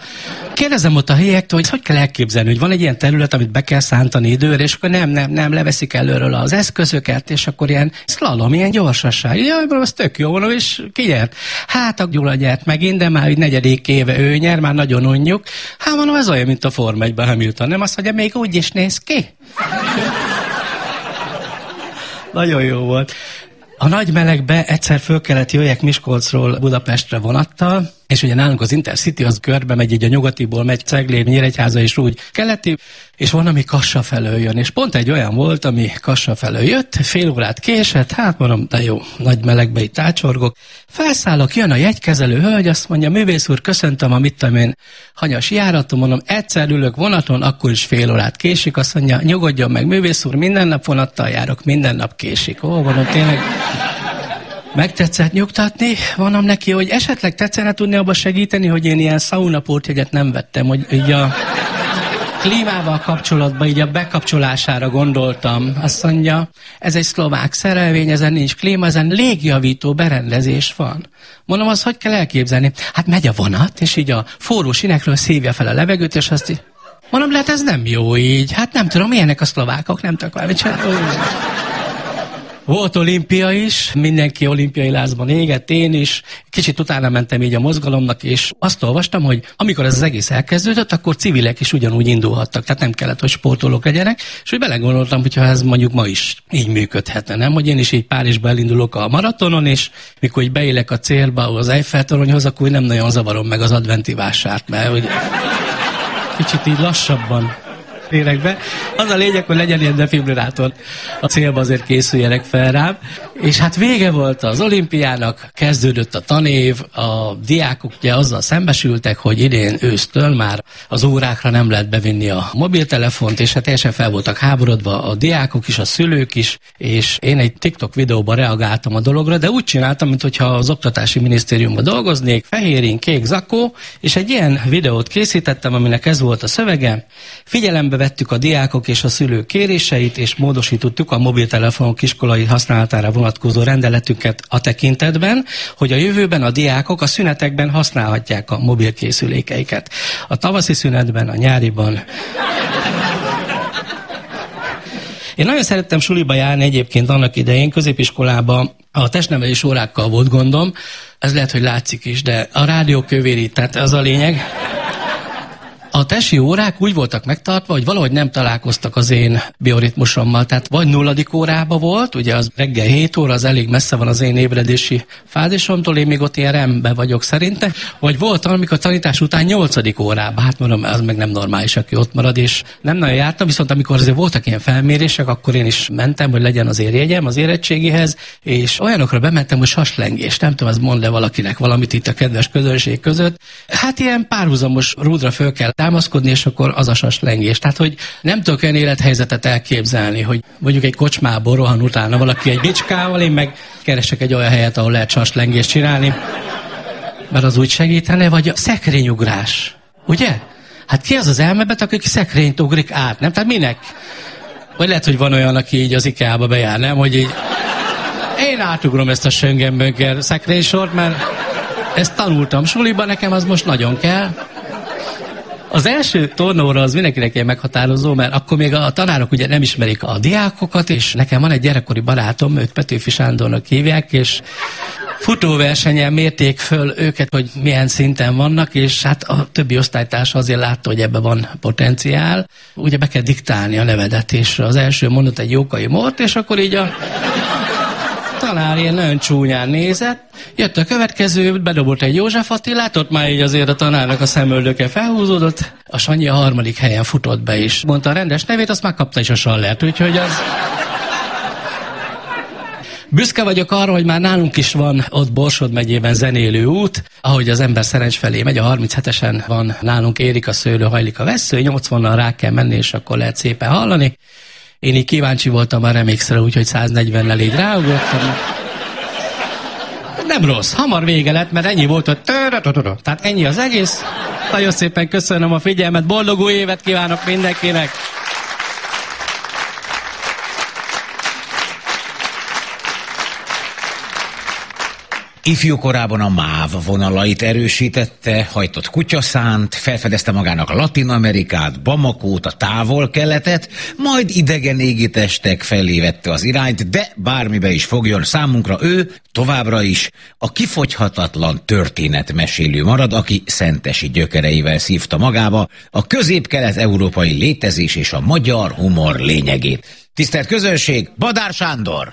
Kérdezem ott a helyektől, hogy hogy kell elképzelni, hogy van egy ilyen terület, amit be kell szántani időre, és akkor nem, nem, nem, leveszik előről az eszközöket, és akkor ilyen szlalom, ilyen gyorsaság. Jaj, bro, az tök jó, mondom, és ki nyert? Hát a Gyula nyert megint, de már egy negyedik éve ő nyer, már nagyon unjuk. Hát mondom, ez olyan, mint a Forma 1 Hamilton, nem azt mondja, még úgy is néz ki. *laughs* Nagyon jó volt. A nagy melegbe egyszer föl kellett jöjjek Miskolcról Budapestre vonattal, és ugye nálunk az Intercity az körbe megy, így a nyugatiból megy Ceglér, Nyíregyháza és úgy keleti, és van, ami Kassa felől jön. És pont egy olyan volt, ami Kassa felől jött, fél órát késett, hát mondom, de jó, nagy melegbe itt ácsorgok. Felszállok, jön a jegykezelő hölgy, azt mondja, művész úr, köszöntöm a tudom én, hanyas járatom, mondom, egyszer ülök vonaton, akkor is fél órát késik, azt mondja, nyugodjon meg, művész úr, minden nap vonattal járok, minden nap késik. Ó, mondom, tényleg megtetszett nyugtatni. Mondom neki, hogy esetleg tetszene tudni abba segíteni, hogy én ilyen saunapórtjegyet nem vettem, hogy így a klímával kapcsolatban, így a bekapcsolására gondoltam. Azt mondja, ez egy szlovák szerelvény, ezen nincs klíma, ezen légjavító berendezés van. Mondom, az hogy kell elképzelni? Hát megy a vonat, és így a forró sinekről szívja fel a levegőt, és azt így, mondom, lehet ez nem jó így. Hát nem tudom, milyenek a szlovákok, nem tudok valamit. Volt olimpia is, mindenki olimpiai lázban égett, én is. Kicsit utána mentem így a mozgalomnak, és azt olvastam, hogy amikor ez az egész elkezdődött, akkor civilek is ugyanúgy indulhattak, tehát nem kellett, hogy sportolók legyenek, és hogy belegondoltam, hogyha ez mondjuk ma is így működhetne, nem? Hogy én is így Párizsba elindulok a maratonon, és mikor így beélek a célba az Eiffel toronyhoz, akkor nem nagyon zavarom meg az adventi vásárt, mert hogy kicsit így lassabban lélekbe. Az a lényeg, hogy legyen ilyen defibrillátor. A célba azért készüljenek fel rám. És hát vége volt az olimpiának, kezdődött a tanév, a diákok ugye azzal szembesültek, hogy idén ősztől már az órákra nem lehet bevinni a mobiltelefont, és hát teljesen fel voltak háborodva a diákok is, a szülők is, és én egy TikTok videóban reagáltam a dologra, de úgy csináltam, mintha az Oktatási Minisztériumban dolgoznék, fehérin, kék zakó, és egy ilyen videót készítettem, aminek ez volt a szövege. Figyelembe vettük a diákok és a szülők kéréseit, és módosítottuk a mobiltelefonok iskolai használatára vonatkozó rendeletünket a tekintetben, hogy a jövőben a diákok a szünetekben használhatják a mobilkészülékeiket. A tavaszi szünetben, a nyáriban. Én nagyon szerettem suliba járni egyébként annak idején, középiskolában a testnevelés órákkal volt gondom, ez lehet, hogy látszik is, de a rádió kövéri, tehát az a lényeg. A tesi órák úgy voltak megtartva, hogy valahogy nem találkoztak az én bioritmusommal. Tehát vagy nulladik órába volt, ugye az reggel 7 óra, az elég messze van az én ébredési fázisomtól, én még ott ilyen rembe vagyok szerinte. Vagy volt, amikor tanítás után 8. órába, hát mondom, az meg nem normális, aki ott marad, és nem nagyon jártam, viszont amikor azért voltak ilyen felmérések, akkor én is mentem, hogy legyen az érjegyem az érettségihez, és olyanokra bementem, hogy saslengés, nem tudom, ez mond le valakinek valamit itt a kedves közönség között. Hát ilyen párhuzamos rúdra föl kell támaszkodni, és akkor az a saslengés. Tehát, hogy nem tudok olyan élethelyzetet elképzelni, hogy mondjuk egy kocsmából rohan utána valaki egy bicskával, én meg keresek egy olyan helyet, ahol lehet saslengést csinálni, mert az úgy segítene, vagy a szekrényugrás. Ugye? Hát ki az az elmebet, aki szekrényt ugrik át, nem? Tehát minek? Vagy lehet, hogy van olyan, aki így az IKEA-ba bejár, nem? Hogy így én átugrom ezt a söngenbönger szekrénysort, mert ezt tanultam suliban, nekem az most nagyon kell. Az első tornóra az mindenkinek ilyen meghatározó, mert akkor még a tanárok ugye nem ismerik a diákokat, és nekem van egy gyerekkori barátom, őt Petőfi Sándornak hívják, és futóversenyen mérték föl őket, hogy milyen szinten vannak, és hát a többi osztálytársa azért látta, hogy ebbe van potenciál. Ugye be kell diktálni a nevedet, és az első mondott egy jókai mort, és akkor így a tanár ilyen nagyon csúnyán nézett, jött a következő, bedobott egy József Attilát, ott már így azért a tanárnak a szemöldöke felhúzódott, a Sanyi a harmadik helyen futott be is. Mondta a rendes nevét, azt már kapta is a sallert, úgyhogy az... Büszke vagyok arra, hogy már nálunk is van ott Borsod megyében zenélő út, ahogy az ember Szerencs felé megy, a 37-esen van nálunk érik a szőlő, hajlik a vesző, 80-nal rá kell menni, és akkor lehet szépen hallani. Én így kíváncsi voltam a remixre, úgyhogy 140-nel így ráugrottam. Nem rossz, hamar vége lett, mert ennyi volt, hogy tehát ennyi az egész. Nagyon szépen köszönöm a figyelmet, boldog új évet kívánok mindenkinek! Ifjú korában a MÁV vonalait erősítette, hajtott kutyaszánt, felfedezte magának Latin Amerikát, Bamakót, a távol-keletet, majd idegen égitestek felé vette az irányt, de bármibe is fogjon, számunkra ő továbbra is a kifogyhatatlan történetmesélő marad, aki szentesi gyökereivel szívta magába a közép-kelet-európai létezés és a magyar humor lényegét. Tisztelt közönség, Badár Sándor!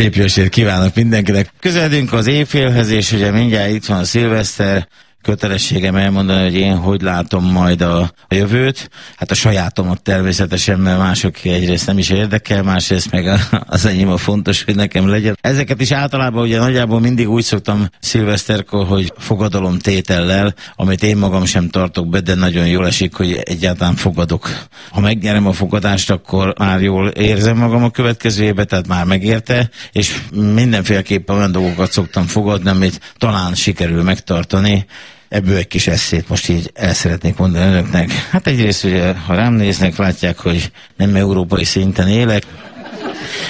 Szép jó kívánok mindenkinek. Közeledünk az évfélhez, és ugye mindjárt itt van a szilveszter, kötelességem elmondani, hogy én hogy látom majd a, a jövőt. Hát a sajátomat természetesen, mert mások egyrészt nem is érdekel, másrészt meg az enyém a fontos, hogy nekem legyen. Ezeket is általában ugye nagyjából mindig úgy szoktam szilveszterkor, hogy fogadalom tétellel, amit én magam sem tartok be, de nagyon jól esik, hogy egyáltalán fogadok. Ha megnyerem a fogadást, akkor már jól érzem magam a következő évben, tehát már megérte, és mindenféleképpen olyan dolgokat szoktam fogadni, amit talán sikerül megtartani, Ebből egy kis eszét most így el szeretnék mondani önöknek. Hát egyrészt ugye, ha rám néznek, látják, hogy nem európai szinten élek.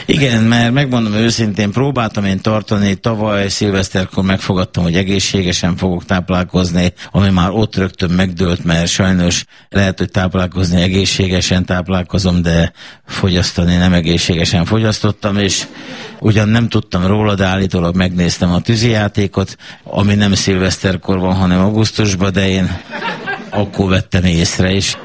Igen, mert megmondom őszintén, próbáltam én tartani, tavaly szilveszterkor megfogadtam, hogy egészségesen fogok táplálkozni, ami már ott rögtön megdőlt, mert sajnos lehet, hogy táplálkozni egészségesen táplálkozom, de fogyasztani nem egészségesen fogyasztottam, és ugyan nem tudtam róla, de állítólag megnéztem a tűzijátékot, ami nem szilveszterkor van, hanem augusztusban, de én akkor vettem észre is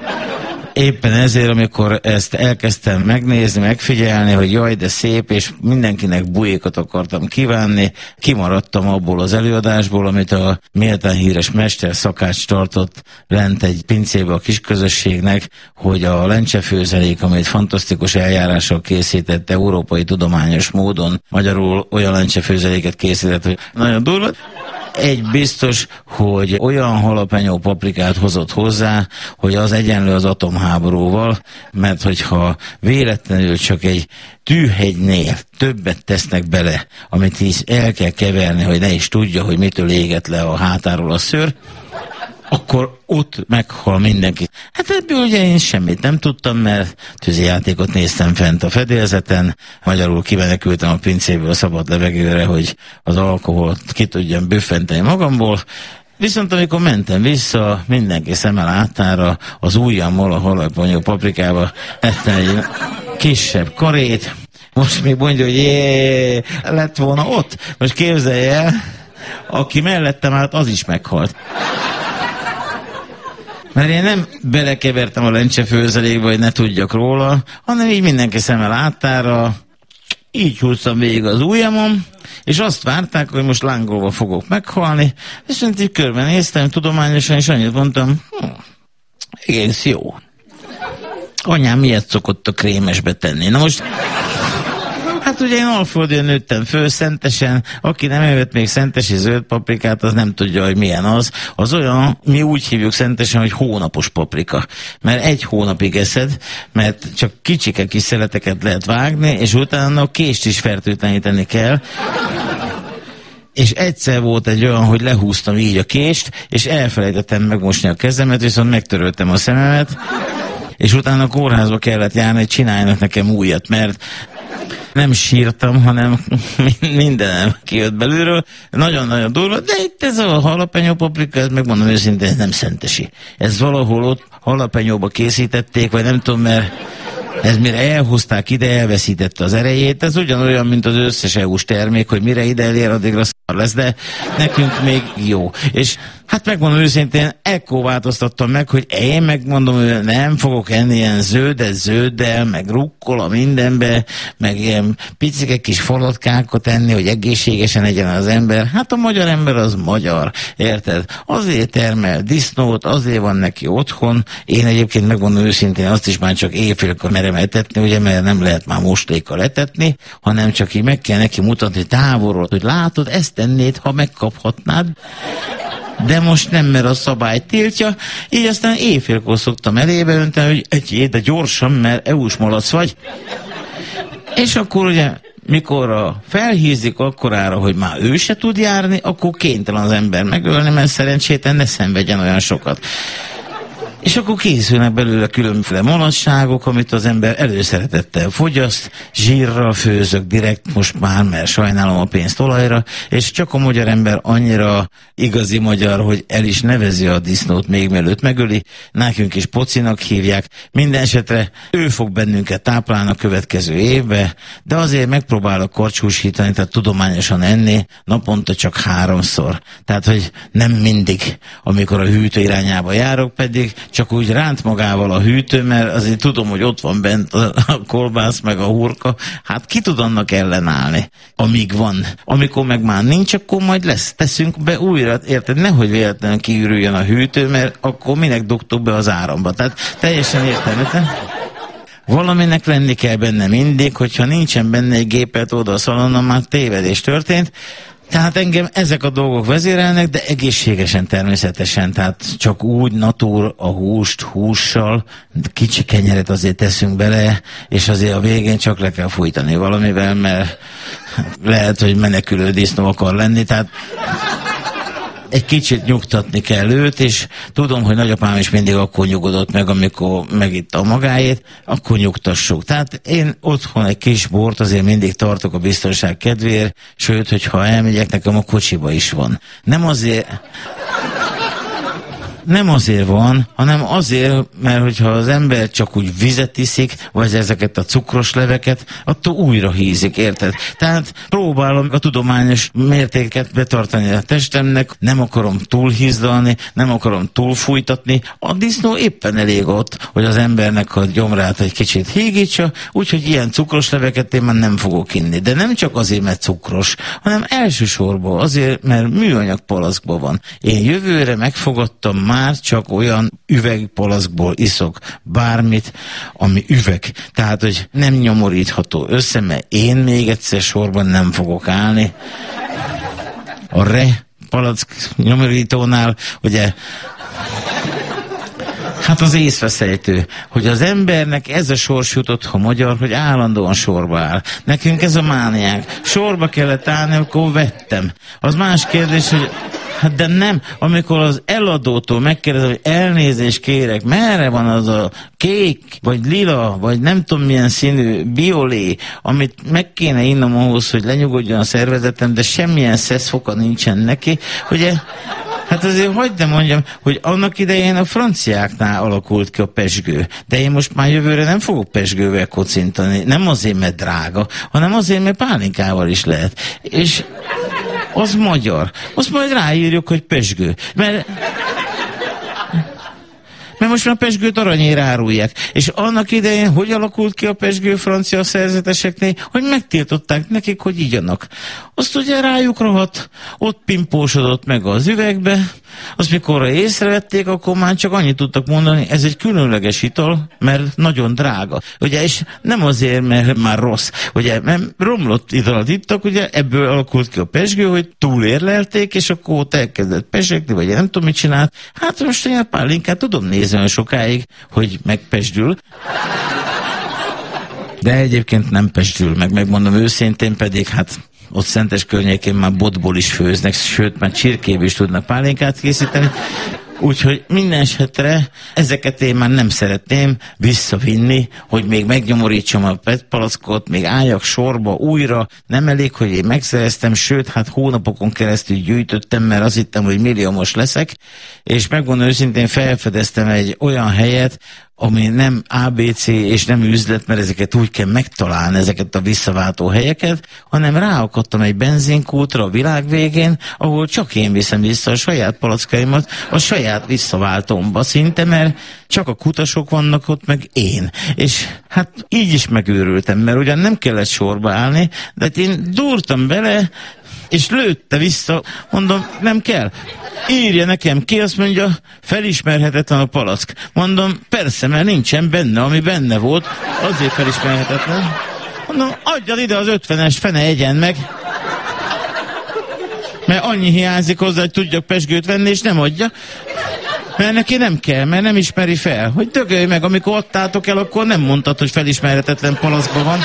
éppen ezért, amikor ezt elkezdtem megnézni, megfigyelni, hogy jaj, de szép, és mindenkinek bujékat akartam kívánni, kimaradtam abból az előadásból, amit a méltán híres mester szakács tartott lent egy pincébe a kisközösségnek, hogy a lencsefőzelék, amit fantasztikus eljárással készített európai tudományos módon, magyarul olyan lencsefőzeléket készített, hogy nagyon durva, egy biztos, hogy olyan halapenyó paprikát hozott hozzá, hogy az egyenlő az atomháborúval, mert hogyha véletlenül csak egy tűhegynél többet tesznek bele, amit így el kell keverni, hogy ne is tudja, hogy mitől éget le a hátáról a szőr, akkor ott meghal mindenki. Hát ebből ugye én semmit nem tudtam, mert tűzijátékot néztem fent a fedélzeten, magyarul kimenekültem a pincéből a szabad levegőre, hogy az alkoholt ki tudjam büffenteni magamból, Viszont amikor mentem vissza, mindenki szemmel áttára, az ujjammal a halaponyó paprikába ettem egy kisebb karét, most még mondja, hogy jé, lett volna ott. Most képzelje el, aki mellettem állt, az is meghalt. Mert én nem belekevertem a lencse főzelékbe, hogy ne tudjak róla, hanem így mindenki szemmel áttára, így húztam végig az ujjamon, és azt várták, hogy most lángolva fogok meghalni, viszont így körbenéztem tudományosan, és annyit mondtam, hm, egész jó. Anyám miért szokott a krémesbe tenni? Na most Hát ugye én alföldön nőttem föl, szentesen, aki nem evett még szentesi zöld paprikát, az nem tudja, hogy milyen az. Az olyan, mi úgy hívjuk szentesen, hogy hónapos paprika. Mert egy hónapig eszed, mert csak kicsike kis szeleteket lehet vágni, és utána a kést is fertőtleníteni kell és egyszer volt egy olyan, hogy lehúztam így a kést, és elfelejtettem megmosni a kezemet, viszont megtöröltem a szememet, és utána a kórházba kellett járni, hogy csináljanak nekem újat, mert nem sírtam, hanem *laughs* mindenem kijött belülről. Nagyon-nagyon durva, de itt ez a halapenyó paprika, ez megmondom őszintén, ez nem szentesi. Ez valahol ott halapenyóba készítették, vagy nem tudom, mert ez mire elhozták ide, elveszítette az erejét. Ez ugyanolyan, mint az összes EU-s termék, hogy mire ide elér, addigra szar lesz, de nekünk még jó. És hát megmondom őszintén, ekkor változtattam meg, hogy én megmondom, hogy nem fogok enni ilyen zöldet zölddel, meg rukkola mindenbe, meg ilyen picike kis falotkákat enni, hogy egészségesen legyen az ember. Hát a magyar ember az magyar, érted? Azért termel disznót, azért van neki otthon. Én egyébként megmondom őszintén, azt is már csak éjfélkor merem etetni, ugye, mert nem lehet már mostékkal etetni, hanem csak így meg kell neki mutatni távolról, hogy látod, ezt tennéd, ha megkaphatnád. De most nem, mert a szabály tiltja, így aztán éjfélkor szoktam elébe önteni, hogy egy de gyorsan, mert EU-s malac vagy. És akkor ugye mikor a felhízik akkorára, hogy már ő se tud járni, akkor kénytelen az ember megölni, mert szerencsétlen ne szenvedjen olyan sokat. És akkor készülnek belőle különféle malasságok, amit az ember előszeretettel fogyaszt, zsírral főzök direkt most már, mert sajnálom a pénzt olajra, és csak a magyar ember annyira igazi magyar, hogy el is nevezi a disznót még mielőtt megöli, nekünk is pocinak hívják, minden esetre ő fog bennünket táplálni a következő évbe, de azért megpróbálok korcsúsítani, tehát tudományosan enni, naponta csak háromszor. Tehát, hogy nem mindig, amikor a hűtő irányába járok, pedig csak úgy ránt magával a hűtő, mert azért tudom, hogy ott van bent a, a kolbász meg a hurka, hát ki tud annak ellenállni, amíg van. Amikor meg már nincs, akkor majd lesz, teszünk be újra, érted? Nehogy véletlenül kiürüljön a hűtő, mert akkor minek dugtuk be az áramba. Tehát teljesen értelmetlen. Valaminek lenni kell benne mindig, hogyha nincsen benne egy gépet oda a szalonon, már tévedés történt, tehát engem ezek a dolgok vezérelnek, de egészségesen természetesen, tehát csak úgy natúr a húst hússal, kicsi kenyeret azért teszünk bele, és azért a végén csak le kell fújtani valamivel, mert lehet, hogy menekülő disznó akar lenni, tehát egy kicsit nyugtatni kell őt, és tudom, hogy nagyapám is mindig akkor nyugodott meg, amikor megitta a magáét, akkor nyugtassuk. Tehát én otthon egy kis bort azért mindig tartok a biztonság kedvéért, sőt, hogyha elmegyek, nekem a kocsiba is van. Nem azért nem azért van, hanem azért, mert hogyha az ember csak úgy vizet iszik, vagy ezeket a cukros leveket, attól újra hízik, érted? Tehát próbálom a tudományos mértéket betartani a testemnek, nem akarom túlhízdalni, nem akarom túlfújtatni. A disznó éppen elég ott, hogy az embernek a gyomrát egy kicsit hígítsa, úgyhogy ilyen cukros leveket én már nem fogok inni. De nem csak azért, mert cukros, hanem elsősorban azért, mert műanyag palaszkban van. Én jövőre megfogadtam már már csak olyan üvegpalaszkból iszok bármit, ami üveg. Tehát, hogy nem nyomorítható össze, mert én még egyszer sorban nem fogok állni. A re palack nyomorítónál, ugye Hát az észveszejtő, hogy az embernek ez a sors jutott, ha magyar, hogy állandóan sorba áll. Nekünk ez a mániák. Sorba kellett állni, akkor vettem. Az más kérdés, hogy Hát de nem, amikor az eladótól megkérdezem, hogy elnézést kérek, merre van az a kék, vagy lila, vagy nem tudom milyen színű biolé, amit meg kéne innom ahhoz, hogy lenyugodjon a szervezetem, de semmilyen szeszfoka nincsen neki, ugye Hát azért hagyd de mondjam, hogy annak idején a franciáknál alakult ki a pesgő. De én most már jövőre nem fogok pesgővel kocintani. Nem azért, mert drága, hanem azért, mert pálinkával is lehet. És az magyar. Azt majd ráírjuk, hogy pesgő. Mert mert most már pesgőt aranyér árulják. És annak idején hogy alakult ki a pesgő francia szerzeteseknél, hogy megtiltották nekik, hogy igyanak. Azt ugye rájuk rohadt, ott pimpósodott meg az üvegbe, azt mikor észrevették, akkor már csak annyit tudtak mondani, ez egy különleges ital, mert nagyon drága. Ugye, és nem azért, mert már rossz. Ugye, mert romlott italat ittak, ugye ebből alakult ki a pesgő, hogy túlérlelték, és akkor ott elkezdett pesegni, vagy nem tudom, mit csinált. Hát most én a pálinkát tudom nézni olyan sokáig, hogy megpesdül. De egyébként nem pesdül meg, megmondom őszintén, pedig hát ott Szentes környékén már botból is főznek, sőt, már csirkéből is tudnak pálinkát készíteni. Úgyhogy minden esetre ezeket én már nem szeretném visszavinni, hogy még megnyomorítsam a petpalackot, még álljak sorba újra. Nem elég, hogy én megszereztem, sőt, hát hónapokon keresztül gyűjtöttem, mert azt hittem, hogy milliómos leszek, és megmondom őszintén felfedeztem egy olyan helyet, ami nem ABC és nem üzlet, mert ezeket úgy kell megtalálni, ezeket a visszaváltó helyeket, hanem ráakadtam egy benzinkútra a világ végén, ahol csak én viszem vissza a saját palackaimat a saját visszaváltómba szinte, mert csak a kutasok vannak ott, meg én. És hát így is megőrültem, mert ugyan nem kellett sorba állni, de hát én durtam bele, és lőtte vissza, mondom, nem kell. Írja nekem ki, azt mondja, felismerhetetlen a palack. Mondom, persze, mert nincsen benne, ami benne volt, azért felismerhetetlen. Mondom, adjad ide az ötvenes, fene egyen meg. Mert annyi hiányzik hozzá, hogy tudjak pesgőt venni, és nem adja. Mert neki nem kell, mert nem ismeri fel. Hogy dögölj meg, amikor adtátok el, akkor nem mondtad, hogy felismerhetetlen palaszban van.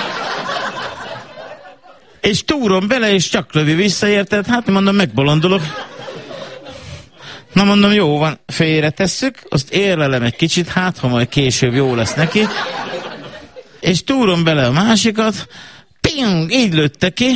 És túrom bele, és csak lövi vissza, érted? Hát mondom, megbolondulok. Na mondom, jó van, félre tesszük, azt érlelem egy kicsit, hát ha majd később jó lesz neki. És túrom bele a másikat, ping, így lőtte ki,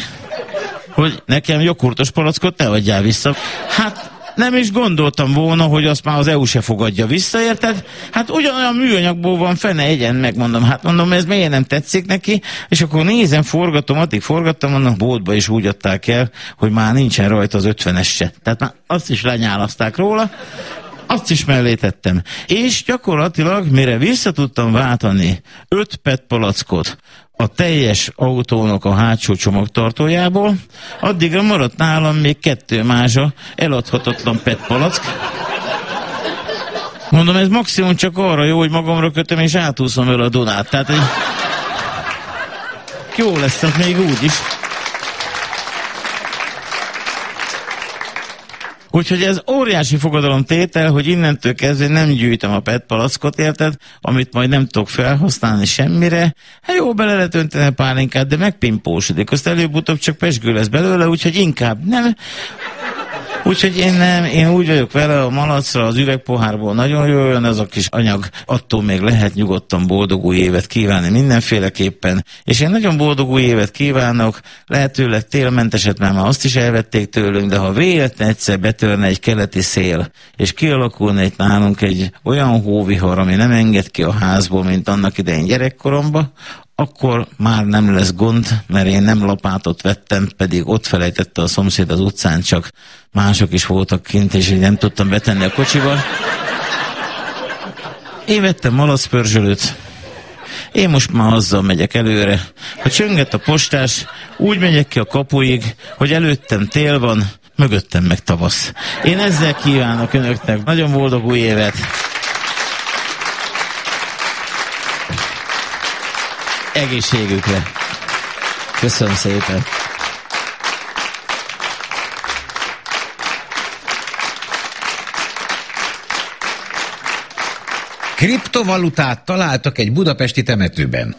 hogy nekem joghurtos palackot ne adjál vissza. Hát nem is gondoltam volna, hogy azt már az EU se fogadja vissza, érted? Hát ugyanolyan műanyagból van fene egyen, megmondom. Hát mondom, ez miért nem tetszik neki? És akkor nézem, forgatom, addig forgattam, annak boltba is úgy adták el, hogy már nincsen rajta az ötvenes se. Tehát már azt is lenyálaszták róla, azt is mellé tettem. És gyakorlatilag, mire vissza tudtam váltani öt PET palackot a teljes autónak a hátsó csomagtartójából, addigra maradt nálam még kettő mázsa eladhatatlan PET palack. Mondom, ez maximum csak arra jó, hogy magamra kötöm és átúszom el a Dunát. Tehát egy... jó lesz, tehát még úgy is. Úgyhogy ez óriási fogadalom tétel, hogy innentől kezdve nem gyűjtöm a PET palackot, érted? Amit majd nem tudok felhasználni semmire. Hát jó, bele lehet önteni a pálinkát, de megpimpósodik. Azt előbb-utóbb csak pesgő lesz belőle, úgyhogy inkább nem. Úgyhogy én nem, én úgy vagyok vele a malacra, az üvegpohárból nagyon jó jön ez a kis anyag, attól még lehet nyugodtan boldog új évet kívánni mindenféleképpen, és én nagyon boldog új évet kívánok, lehetőleg télmenteset, mert már azt is elvették tőlünk, de ha véletlen egyszer betörne egy keleti szél, és kialakulna itt nálunk egy olyan hóvihar, ami nem enged ki a házból, mint annak idején gyerekkoromba, akkor már nem lesz gond, mert én nem lapátot vettem, pedig ott felejtette a szomszéd az utcán, csak mások is voltak kint, és én nem tudtam betenni a kocsiba. Én vettem malaszpörzsölőt, én most már azzal megyek előre. Ha csönget a postás, úgy megyek ki a kapuig, hogy előttem tél van, mögöttem meg tavasz. Én ezzel kívánok önöknek nagyon boldog új évet! Egészségükre. Köszönöm szépen. Kriptovalutát találtak egy budapesti temetőben.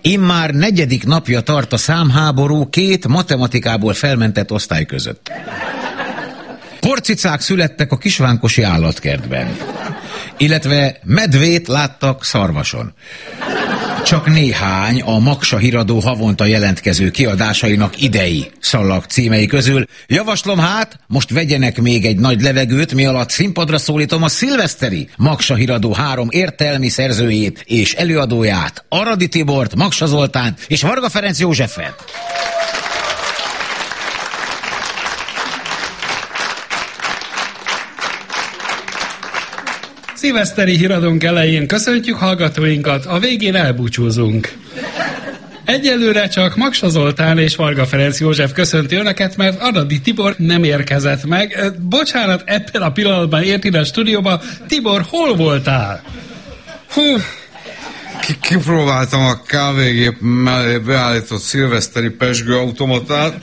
Immár negyedik napja tart a számháború két matematikából felmentett osztály között. Porcicák születtek a kisvánkosi állatkertben, illetve medvét láttak szarvason csak néhány a Maksa híradó havonta jelentkező kiadásainak idei szallag címei közül. Javaslom hát, most vegyenek még egy nagy levegőt, mi alatt színpadra szólítom a szilveszteri Maksa híradó három értelmi szerzőjét és előadóját, Aradi Tibort, Maksa Zoltán és Varga Ferenc Józsefet. Szilveszteri híradónk elején köszöntjük hallgatóinkat, a végén elbúcsúzunk. Egyelőre csak Maksa Zoltán és Varga Ferenc József köszönti önöket, mert Aradi Tibor nem érkezett meg. Bocsánat, ebben a pillanatban ért ide a stúdióba. Tibor, hol voltál? Hú, kipróbáltam a kávégép mellé beállított szilveszteri pesgő automatát.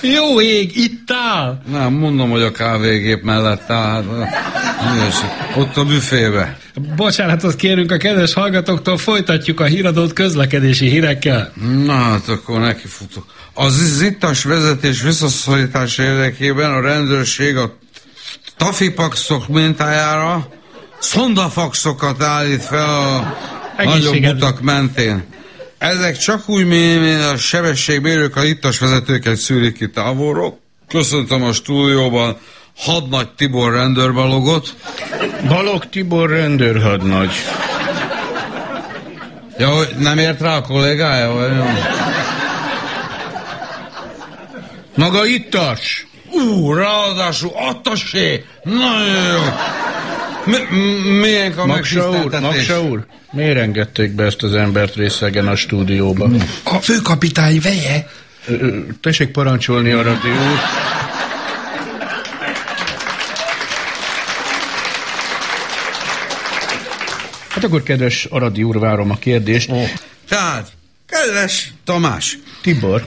Jó ég, itt áll! Nem, mondom, hogy a kávégép mellett áll. Hát, ott a büfébe. Bocsánatot kérünk a kedves hallgatóktól, folytatjuk a híradót közlekedési hírekkel. Na hát akkor nekifutok. Az zittas vezetés visszaszorítás érdekében a rendőrség a tafipaxok mintájára szondafaxokat állít fel a nagyobb Egészségedre. utak mentén. Ezek csak úgy, mint a sebességmérők, a ittas vezetőket szűrik ki távolról. Köszöntöm a stúdióban Hadnagy Tibor rendőrbalogot. Balog Tibor rendőrhadnagy. Ja, hogy nem ért rá a kollégája? Vagy? nem? Maga ittas! Ú, ráadásul attasé! Nagyon jó! Milyen a Magsa úr, miért engedték be ezt az embert részegen a stúdióba? A főkapitány veje. Tessék parancsolni, Aradi úr. Hát akkor, kedves Aradi úr, várom a kérdést. Oh. Tehát, kedves Tamás. Tibor.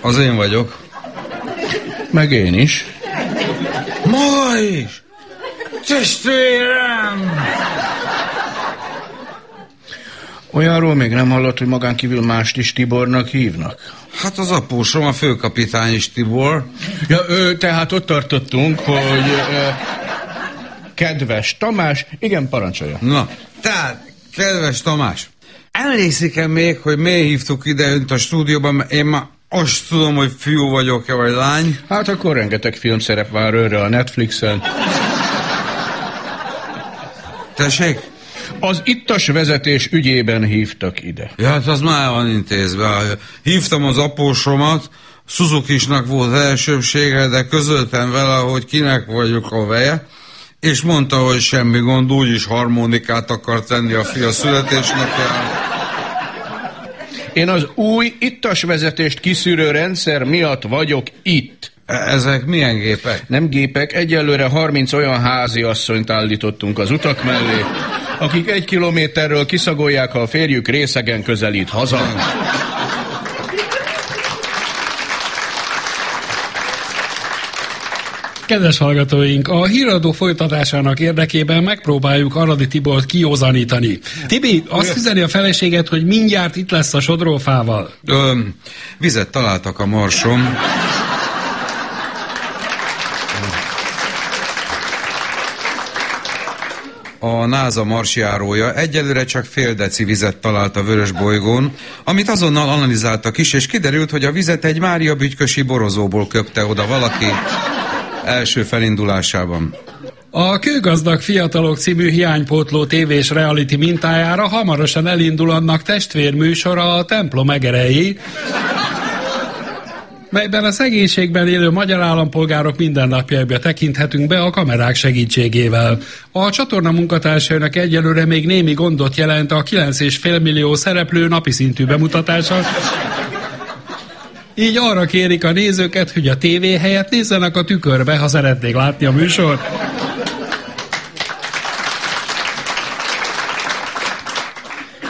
Az én vagyok. Meg én is. Maga is! Testvérem! Olyanról még nem hallott, hogy magán kívül mást is Tibornak hívnak? Hát az apósom, a főkapitány is Tibor. Ja, ö, tehát ott tartottunk, hogy ö, kedves Tamás, igen, parancsolja. Na, tehát, kedves Tamás, emlékszik-e még, hogy miért hívtuk ide önt a stúdióban, mert én már azt tudom, hogy fiú vagyok-e, vagy lány? Hát akkor rengeteg filmszerep vár őre a Netflixen. Tessék? Az ittas vezetés ügyében hívtak ide. Ja, hát az már van intézve. Hívtam az apósomat, Suzuki-snak volt elsőbsége, de közöltem vele, hogy kinek vagyok a veje, és mondta, hogy semmi gond, úgyis harmonikát akar tenni a fia születésnapjára. Én az új ittas vezetést kiszűrő rendszer miatt vagyok itt. Ezek milyen gépek? Nem gépek, egyelőre 30 olyan házi asszonyt állítottunk az utak mellé, akik egy kilométerről kiszagolják, ha a férjük részegen közelít haza. Kedves hallgatóink, a híradó folytatásának érdekében megpróbáljuk Aradi Tibort kiózanítani. Tibi, azt üzeni a feleséget, hogy mindjárt itt lesz a sodrófával. Ö, vizet találtak a marsom. A NASA marsjárója egyelőre csak fél deci vizet talált a vörös bolygón, amit azonnal analizáltak is, és kiderült, hogy a vizet egy Mária bütykösi borozóból köpte oda valaki első felindulásában. A Kőgazdag Fiatalok című hiánypótló tévés reality mintájára hamarosan elindul annak testvérműsora a templom egerei, melyben a szegénységben élő magyar állampolgárok mindennapjaiba tekinthetünk be a kamerák segítségével. A csatorna munkatársainak egyelőre még némi gondot jelent a 9,5 millió szereplő napi szintű bemutatása, így arra kérik a nézőket, hogy a tévé helyett nézzenek a tükörbe, ha szeretnék látni a műsort.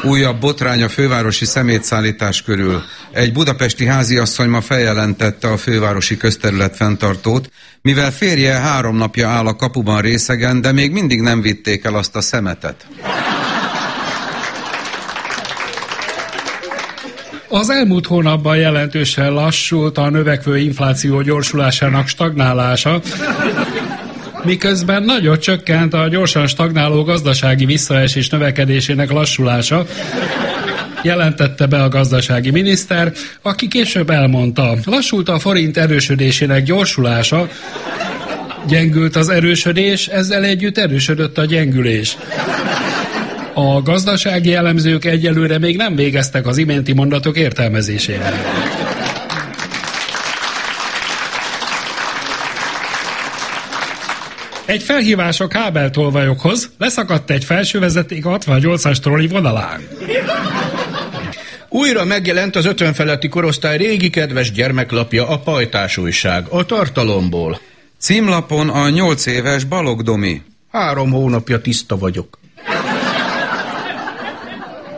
Újabb botrány a fővárosi szemétszállítás körül. Egy budapesti háziasszony ma feljelentette a fővárosi közterület fenntartót, mivel férje három napja áll a kapuban részegen, de még mindig nem vitték el azt a szemetet. Az elmúlt hónapban jelentősen lassult a növekvő infláció gyorsulásának stagnálása, miközben nagyot csökkent a gyorsan stagnáló gazdasági visszaesés növekedésének lassulása, jelentette be a gazdasági miniszter, aki később elmondta, lassult a forint erősödésének gyorsulása, gyengült az erősödés, ezzel együtt erősödött a gyengülés. A gazdasági elemzők egyelőre még nem végeztek az iménti mondatok értelmezésével. Egy felhívás a kábeltolvajokhoz, leszakadt egy felsővezeték 68-as troli vonalán. Újra megjelent az 50 feletti korosztály régi kedves gyermeklapja, a Pajtás újság, a tartalomból. Címlapon a nyolc éves Balog Domi. Három hónapja tiszta vagyok.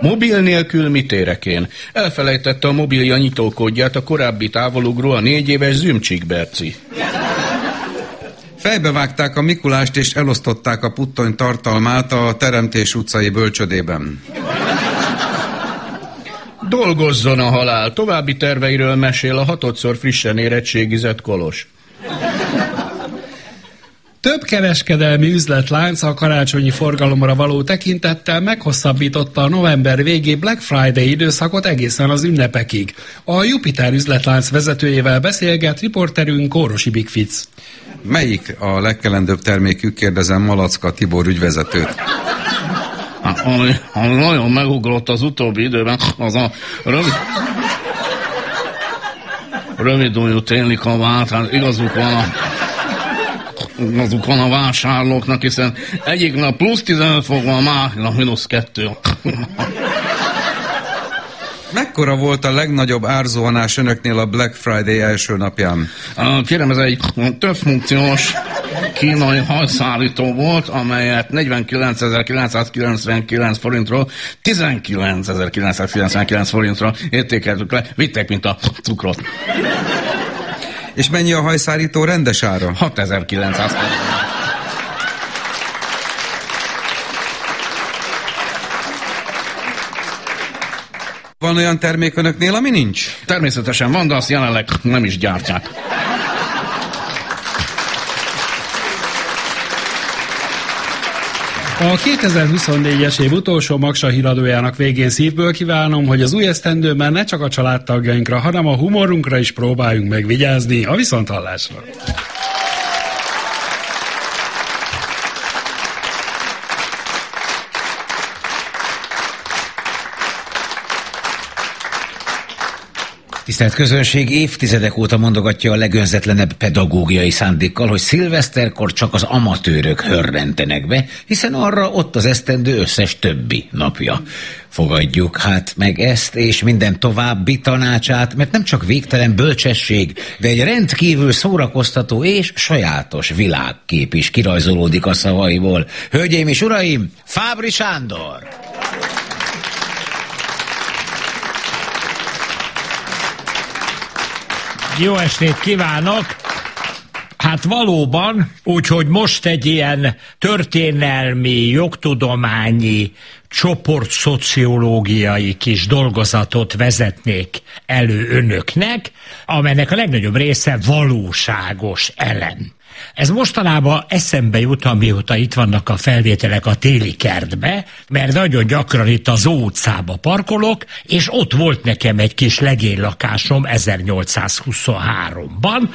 Mobil nélkül mit érek én? Elfelejtette a mobilja nyitókódját a korábbi távolugró a négy éves Zümcsik Berci. Fejbevágták a Mikulást és elosztották a puttony tartalmát a Teremtés utcai bölcsödében. Dolgozzon a halál, további terveiről mesél a hatodszor frissen érettségizett Kolos. Több kereskedelmi üzletlánc a karácsonyi forgalomra való tekintettel meghosszabbította a november végi Black Friday időszakot egészen az ünnepekig. A Jupiter üzletlánc vezetőjével beszélget riporterünk Kórosi Bigfic. Melyik a legkelendőbb termékük, kérdezem Malacka Tibor ügyvezetőt. Hát, ami, ami nagyon megugrott az utóbbi időben, az a rövid... Rövidújú téli kabát, hát igazuk van a azok van a vásárlóknak, hiszen egyik nap plusz 15 fok van, másik nap mínusz 2. Mekkora volt a legnagyobb árzuhanás önöknél a Black Friday első napján? Kérem, ez egy több funkciós kínai hajszállító volt, amelyet 49.999 forintról 19.999 forintra értékeltük le, vitték, mint a cukrot. És mennyi a hajszárító rendes ára? 6900 forint. Van olyan termék önöknél, ami nincs? Természetesen van, de azt jelenleg nem is gyártják. A 2024-es év utolsó Magsa híradójának végén szívből kívánom, hogy az új esztendőben ne csak a családtagjainkra, hanem a humorunkra is próbáljunk megvigyázni a viszonthallásra. Tisztelt közönség, évtizedek óta mondogatja a legönzetlenebb pedagógiai szándékkal, hogy szilveszterkor csak az amatőrök hörrentenek be, hiszen arra ott az esztendő összes többi napja. Fogadjuk hát meg ezt és minden további tanácsát, mert nem csak végtelen bölcsesség, de egy rendkívül szórakoztató és sajátos világkép is kirajzolódik a szavaiból. Hölgyeim és uraim, Fábri Sándor! Jó estét kívánok! Hát valóban, úgyhogy most egy ilyen történelmi, jogtudományi, csoportszociológiai kis dolgozatot vezetnék elő önöknek, amelynek a legnagyobb része valóságos elem. Ez mostanában eszembe jut, amióta itt vannak a felvételek a téli kertbe, mert nagyon gyakran itt az utcába parkolok, és ott volt nekem egy kis legénylakásom 1823-ban,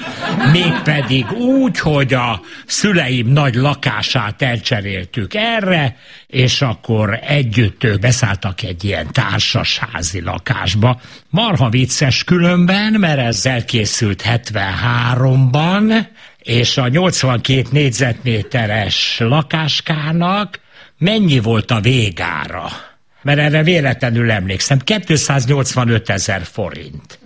mégpedig úgy, hogy a szüleim nagy lakását elcseréltük erre, és akkor együtt ők beszálltak egy ilyen társasházi lakásba. Marha vicces különben, mert ezzel készült 73-ban, és a 82 négyzetméteres lakáskának mennyi volt a végára? Mert erre véletlenül emlékszem, 285 ezer forint.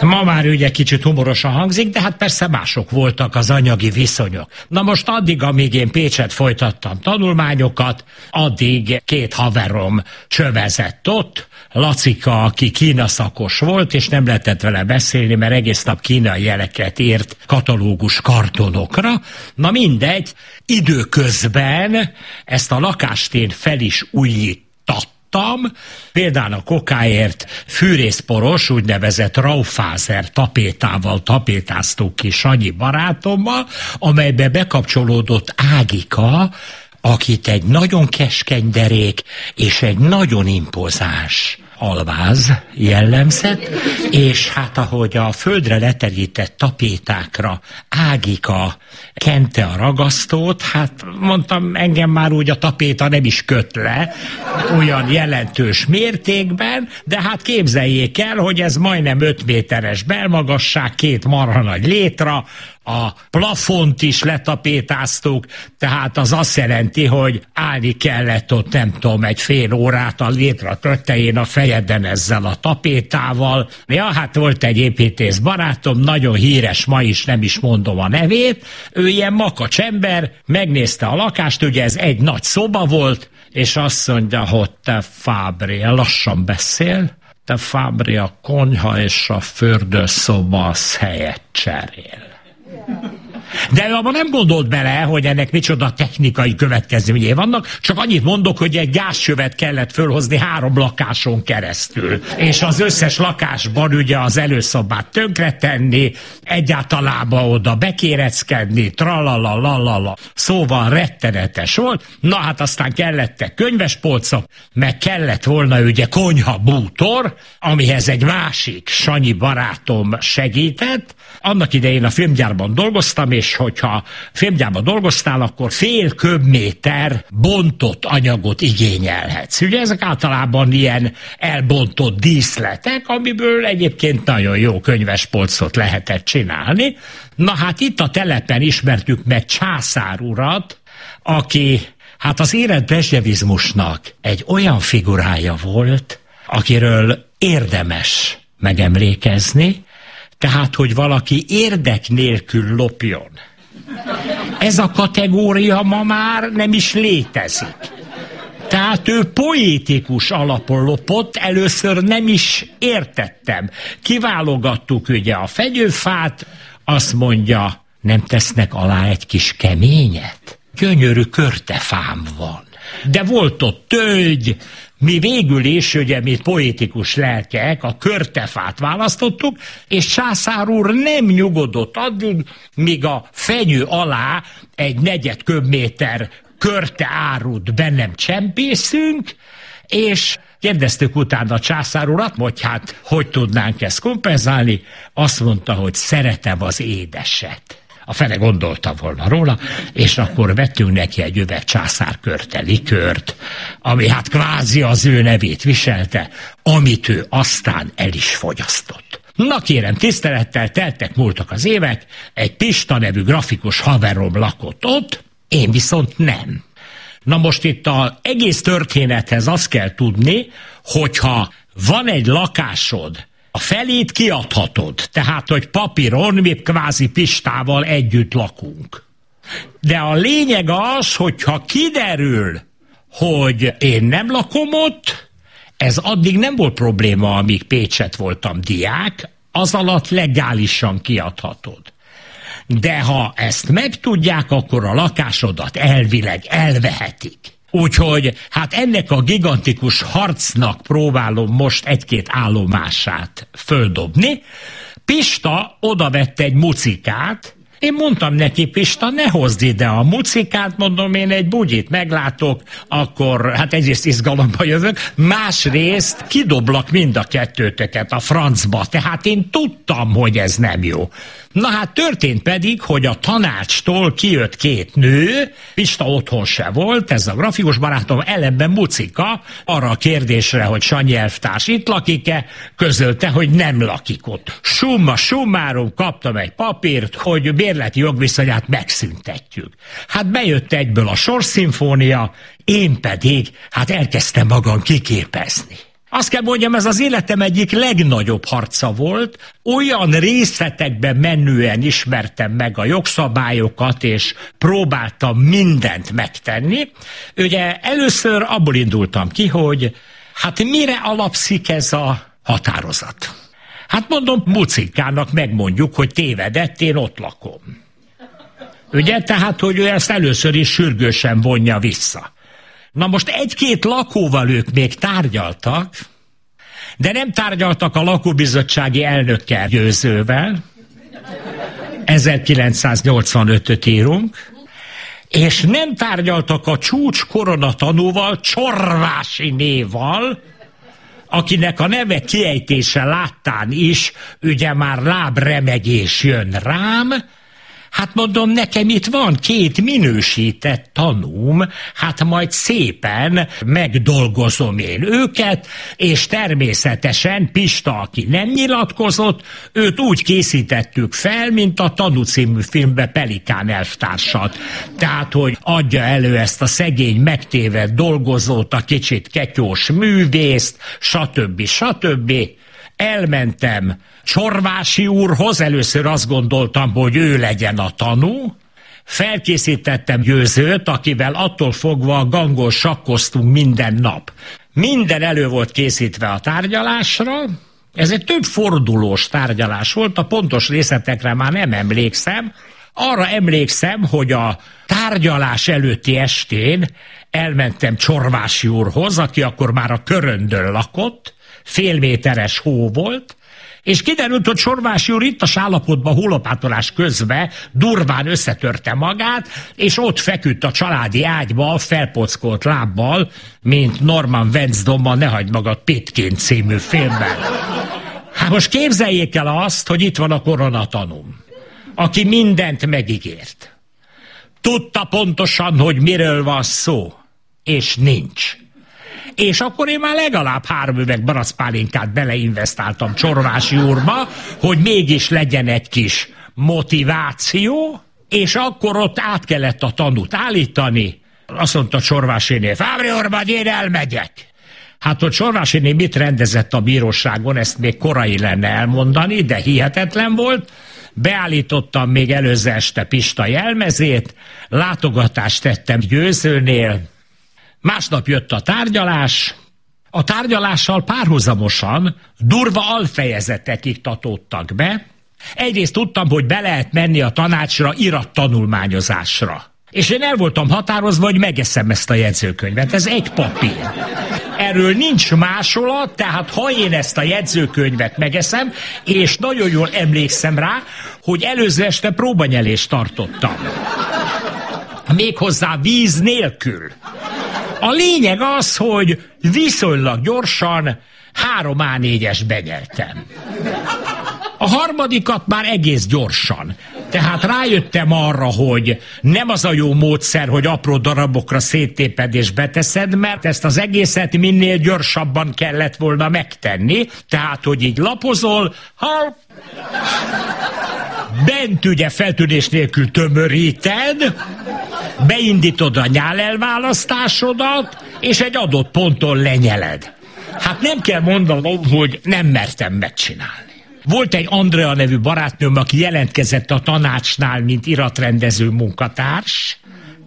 Ma már ugye kicsit humorosan hangzik, de hát persze mások voltak az anyagi viszonyok. Na most addig, amíg én Pécset folytattam tanulmányokat, addig két haverom csövezett ott, Lacika, aki Kína szakos volt, és nem lehetett vele beszélni, mert egész nap kínai jeleket írt katalógus kartonokra. Na mindegy, időközben ezt a lakást én fel is újítattam, kaptam, például a kokáért fűrészporos, úgynevezett Raufázer tapétával tapétáztuk ki Sanyi barátommal, amelybe bekapcsolódott Ágika, akit egy nagyon keskeny derék és egy nagyon impozáns alváz jellemzett, és hát ahogy a földre leterített tapétákra Ágika kente a ragasztót, hát mondtam, engem már úgy a tapéta nem is köt le, olyan jelentős mértékben, de hát képzeljék el, hogy ez majdnem 5 méteres belmagasság, két marha nagy létra, a plafont is letapétáztuk, tehát az azt jelenti, hogy állni kellett ott nem tudom, egy fél órát a létre tetején a fejeden ezzel a tapétával. Ja, hát volt egy építész barátom, nagyon híres, ma is nem is mondom a nevét, ő ilyen makacs ember, megnézte a lakást, ugye ez egy nagy szoba volt, és azt mondja, hogy te Fábri, lassan beszél, te Fábri a konyha és a fürdőszoba az helyet cserél. De ő abban nem gondolt bele, hogy ennek micsoda technikai következményei vannak, csak annyit mondok, hogy egy gázsövet kellett fölhozni három lakáson keresztül. És az összes lakásban ugye az előszobát tönkretenni, egyáltalában oda bekéreckedni, tralala, lalala. Szóval rettenetes volt. Na hát aztán kellettek könyvespolcok, meg kellett volna ugye konyha bútor, amihez egy másik Sanyi barátom segített. Annak idején a filmgyárban dolgoztam, és hogyha filmgyárban dolgoztál, akkor fél köbméter bontott anyagot igényelhetsz. Ugye ezek általában ilyen elbontott díszletek, amiből egyébként nagyon jó könyvespolcot lehetett csinálni. Na hát itt a telepen ismertük meg császár urat, aki hát az élet bezsevizmusnak egy olyan figurája volt, akiről érdemes megemlékezni, tehát, hogy valaki érdek nélkül lopjon. Ez a kategória ma már nem is létezik. Tehát ő poétikus alapon lopott, először nem is értettem. Kiválogattuk ugye a fegyőfát, azt mondja, nem tesznek alá egy kis keményet? Gyönyörű körtefám van. De volt ott tölgy, mi végül is, ugye, mi poétikus lelkek, a körtefát választottuk, és császár úr nem nyugodott addig, míg a fenyő alá egy negyed köbméter körte árut be nem csempészünk, és kérdeztük utána a császár urat, hogy hát hogy tudnánk ezt kompenzálni, azt mondta, hogy szeretem az édeset a fele gondolta volna róla, és akkor vettünk neki egy üveg császárkörte likört, ami hát kvázi az ő nevét viselte, amit ő aztán el is fogyasztott. Na kérem, tisztelettel teltek múltak az évek, egy Pista nevű grafikus haverom lakott ott, én viszont nem. Na most itt az egész történethez azt kell tudni, hogyha van egy lakásod, a felét kiadhatod, tehát, hogy papíron mi kvázi Pistával együtt lakunk. De a lényeg az, hogyha kiderül, hogy én nem lakom ott, ez addig nem volt probléma, amíg Pécset voltam diák, az alatt legálisan kiadhatod. De ha ezt megtudják, akkor a lakásodat elvileg elvehetik. Úgyhogy hát ennek a gigantikus harcnak próbálom most egy-két állomását földobni. Pista oda vette egy mucikát, én mondtam neki, Pista, ne hozd ide a mucikát, mondom, én egy bugyit meglátok, akkor hát egyrészt izgalomba jövök, másrészt kidoblak mind a kettőtöket a francba, tehát én tudtam, hogy ez nem jó. Na hát történt pedig, hogy a tanácstól kijött két nő, Pista otthon se volt, ez a grafikus barátom, ellenben Mucika, arra a kérdésre, hogy Sanyi elvtárs itt lakik-e, közölte, hogy nem lakik ott. Summa summarum kaptam egy papírt, hogy bérleti jogviszonyát megszüntetjük. Hát bejött egyből a sorszimfónia, én pedig hát elkezdtem magam kiképezni. Azt kell mondjam, ez az életem egyik legnagyobb harca volt. Olyan részletekben menően ismertem meg a jogszabályokat, és próbáltam mindent megtenni. Ugye először abból indultam ki, hogy hát mire alapszik ez a határozat. Hát mondom, Mucikának megmondjuk, hogy tévedett, én ott lakom. Ugye, tehát, hogy ő ezt először is sürgősen vonja vissza. Na most egy-két lakóval ők még tárgyaltak, de nem tárgyaltak a lakóbizottsági elnökkel győzővel, 1985-öt írunk, és nem tárgyaltak a csúcs koronatanúval, Csorvási névval, akinek a neve kiejtése láttán is, ugye már lábremegés jön rám, Hát mondom, nekem itt van két minősített tanúm, hát majd szépen megdolgozom én őket, és természetesen Pista, aki nem nyilatkozott, őt úgy készítettük fel, mint a Tanú című filmbe Pelikán elvtársat. Tehát, hogy adja elő ezt a szegény megtéved dolgozót, a kicsit ketyós művészt, stb. stb. Elmentem Csorvási úrhoz, először azt gondoltam, hogy ő legyen a tanú, felkészítettem győzőt, akivel attól fogva a gangol sakkoztunk minden nap. Minden elő volt készítve a tárgyalásra, ez egy több fordulós tárgyalás volt, a pontos részletekre már nem emlékszem, Arra emlékszem, hogy a tárgyalás előtti estén elmentem Csorvási úrhoz, aki akkor már a köröndön lakott, félméteres hó volt, és kiderült, hogy Sorvási úr itt a állapotban hólopátolás közben durván összetörte magát, és ott feküdt a családi ágyba felpockolt lábbal, mint Norman Wensdomban Ne hagyd magad Pitkin című filmben. Hát most képzeljék el azt, hogy itt van a koronatanum, aki mindent megígért. Tudta pontosan, hogy miről van szó, és nincs. És akkor én már legalább három üveg baraszpálinkát beleinvestáltam Csorvási úrba, hogy mégis legyen egy kis motiváció, és akkor ott át kellett a tanút állítani. Azt mondta Csorvásinél, Fábri Orbán, én elmegyek. Hát, hogy Sorvásiné mit rendezett a bíróságon, ezt még korai lenne elmondani, de hihetetlen volt. Beállítottam még előző este Pista jelmezét, látogatást tettem győzőnél, Másnap jött a tárgyalás, a tárgyalással párhuzamosan durva alfejezetek iktatódtak be. Egyrészt tudtam, hogy be lehet menni a tanácsra irattanulmányozásra. És én el voltam határozva, hogy megeszem ezt a jegyzőkönyvet. Ez egy papír. Erről nincs másolat, tehát ha én ezt a jegyzőkönyvet megeszem, és nagyon jól emlékszem rá, hogy előző este próbanyelést tartottam. Méghozzá víz nélkül. A lényeg az, hogy viszonylag gyorsan három A4-es benyeltem. A harmadikat már egész gyorsan. Tehát rájöttem arra, hogy nem az a jó módszer, hogy apró darabokra széttéped és beteszed, mert ezt az egészet minél gyorsabban kellett volna megtenni. Tehát, hogy így lapozol, ha bent ugye feltűnés nélkül tömöríted, beindítod a nyálelválasztásodat, és egy adott ponton lenyeled. Hát nem kell mondanom, hogy nem mertem megcsinálni. Volt egy Andrea nevű barátnőm, aki jelentkezett a tanácsnál, mint iratrendező munkatárs,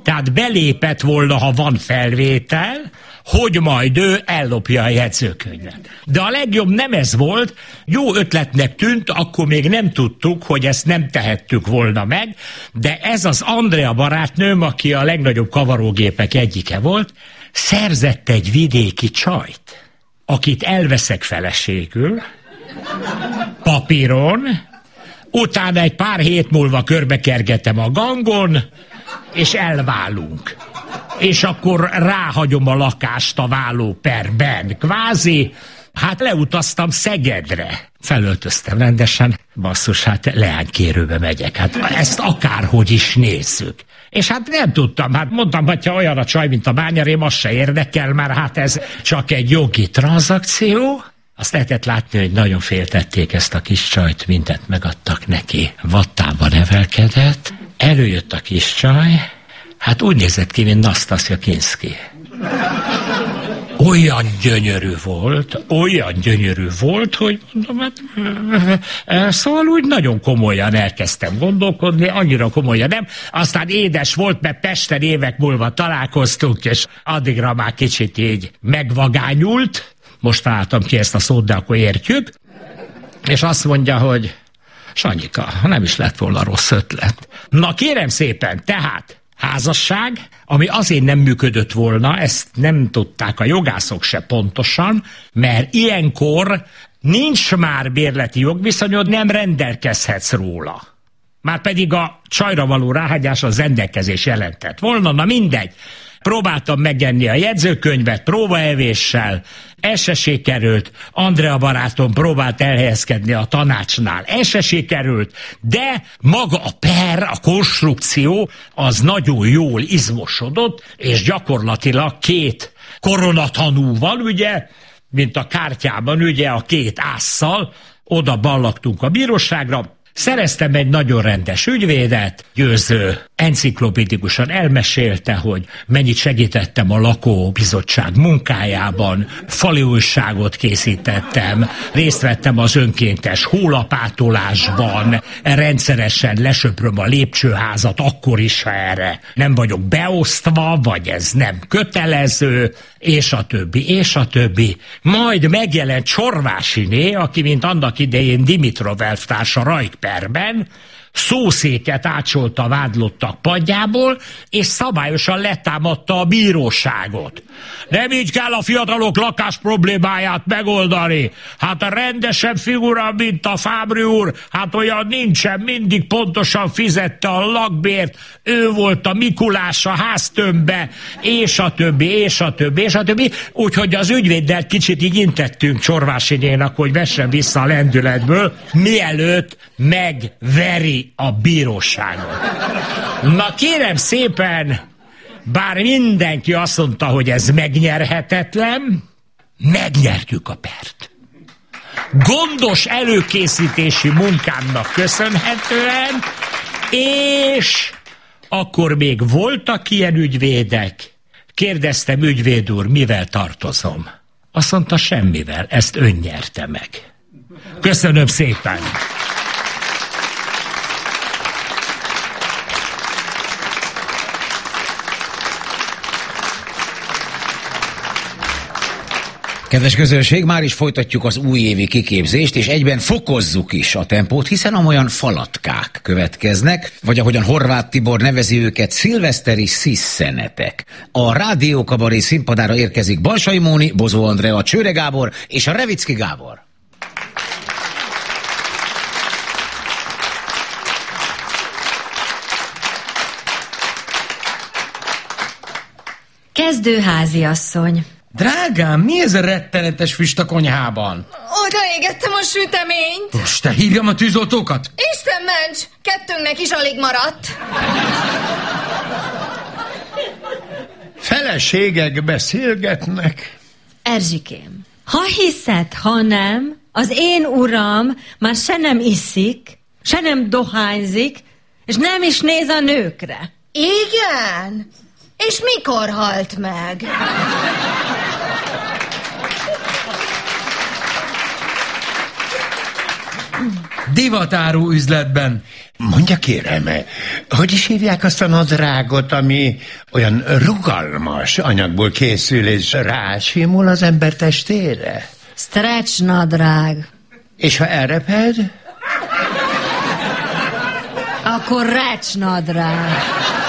tehát belépett volna, ha van felvétel, hogy majd ő ellopja a jegyzőkönyvet. De a legjobb nem ez volt, jó ötletnek tűnt, akkor még nem tudtuk, hogy ezt nem tehettük volna meg, de ez az Andrea barátnőm, aki a legnagyobb kavarógépek egyike volt, szerzett egy vidéki csajt, akit elveszek feleségül, papíron, utána egy pár hét múlva körbekergetem a gangon, és elválunk. És akkor ráhagyom a lakást a vállóperben, kvázi, Hát leutaztam Szegedre. Felöltöztem rendesen. Basszus, hát leánykérőbe megyek. Hát ezt akárhogy is nézzük. És hát nem tudtam, hát mondtam, hogy ha olyan a csaj, mint a bányarém, az se érdekel, mert hát ez csak egy jogi tranzakció. Azt lehetett látni, hogy nagyon féltették ezt a kis csajt, mindent megadtak neki. Vattában nevelkedett, előjött a kis csaj, hát úgy nézett ki, mint Nastasja Kinski. Olyan gyönyörű volt, olyan gyönyörű volt, hogy mondom, hát, szóval úgy nagyon komolyan elkezdtem gondolkodni, annyira komolyan nem. Aztán édes volt, mert Pesten évek múlva találkoztunk, és addigra már kicsit így megvagányult, most találtam ki ezt a szót, de akkor értjük, és azt mondja, hogy Sanyika, nem is lett volna rossz ötlet. Na kérem szépen, tehát házasság, ami azért nem működött volna, ezt nem tudták a jogászok se pontosan, mert ilyenkor nincs már bérleti jogviszonyod, nem rendelkezhetsz róla. Már pedig a csajra való ráhagyás az rendelkezés jelentett volna, na mindegy. Próbáltam megenni a jegyzőkönyvet próbaevéssel, ez se. Andrea barátom próbált elhelyezkedni a tanácsnál, ez se de maga a per, a konstrukció az nagyon jól izmosodott, és gyakorlatilag két koronatanúval, ugye, mint a kártyában, ugye a két ásszal, oda ballaktunk a bíróságra, Szereztem egy nagyon rendes ügyvédet, győző, enciklopédikusan elmesélte, hogy mennyit segítettem a lakóbizottság munkájában, fali újságot készítettem, részt vettem az önkéntes hólapátolásban, rendszeresen lesöpröm a lépcsőházat akkor is, ha erre nem vagyok beosztva, vagy ez nem kötelező, és a többi, és a többi. Majd megjelent Csorvásiné, aki mint annak idején Dimitrov elvtársa Rajk perben, szószéket ácsolt a vádlottak padjából, és szabályosan letámadta a bíróságot. Nem így kell a fiatalok lakás problémáját megoldani. Hát a rendesebb figura, mint a Fábri úr, hát olyan nincsen, mindig pontosan fizette a lakbért, ő volt a Mikulás a háztömbbe, és a többi, és a többi, és a többi. Úgyhogy az ügyvéddel kicsit így intettünk Csorvásinénak, hogy vessen vissza a lendületből, mielőtt megveri a bíróságot. Na kérem szépen, bár mindenki azt mondta, hogy ez megnyerhetetlen, megnyertük a pert. Gondos előkészítési munkámnak köszönhetően, és akkor még voltak ilyen ügyvédek. Kérdeztem ügyvéd úr, mivel tartozom. Azt mondta, semmivel, ezt ön nyerte meg. Köszönöm szépen! Kedves közönség, már is folytatjuk az újévi kiképzést, és egyben fokozzuk is a tempót, hiszen amolyan falatkák következnek, vagy ahogyan Horváth Tibor nevezi őket, szilveszteri sziszenetek. A rádiókabaré színpadára érkezik Balsai Móni, Bozó Andrea, Csőre Gábor és a Revicki Gábor. Kezdő háziasszony. Drágám, mi ez a rettenetes füst a konyhában? Odaégettem a süteményt. Most te hívjam a tűzoltókat? Isten ments, kettőnknek is alig maradt. Feleségek beszélgetnek. Erzsikém, ha hiszed, ha nem, az én uram már se nem iszik, se nem dohányzik, és nem is néz a nőkre. Igen? És mikor halt meg? Divatáru üzletben. Mondja kérem, hogy is hívják azt a nadrágot, ami olyan rugalmas anyagból készül, és rásimul az ember testére? Stretch nadrág. És ha elreped? Akkor recs nadrág.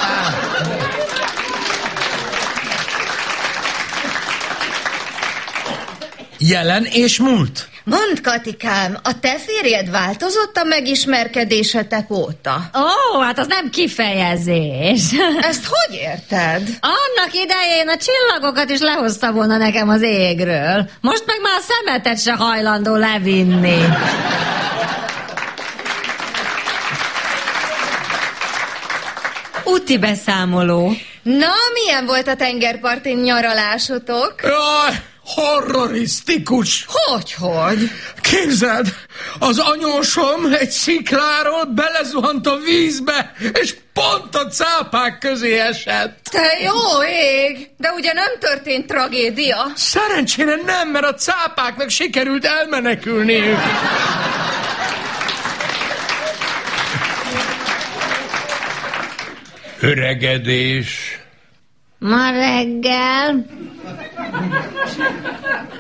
Jelen és múlt. Mondd, Katikám, a te férjed változott a megismerkedésetek óta? Ó, hát az nem kifejezés. *laughs* Ezt hogy érted? Annak idején a csillagokat is lehozta volna nekem az égről. Most meg már a szemetet se hajlandó levinni. Úti beszámoló. Na, milyen volt a tengerpartin nyaralásotok? Jaj, horrorisztikus! Hogy-hogy? Képzeld, az anyósom egy szikláról belezuhant a vízbe, és pont a cápák közé esett. Te jó ég! De ugye nem történt tragédia? Szerencsére nem, mert a cápáknak sikerült elmenekülniük. Öregedés. Ma reggel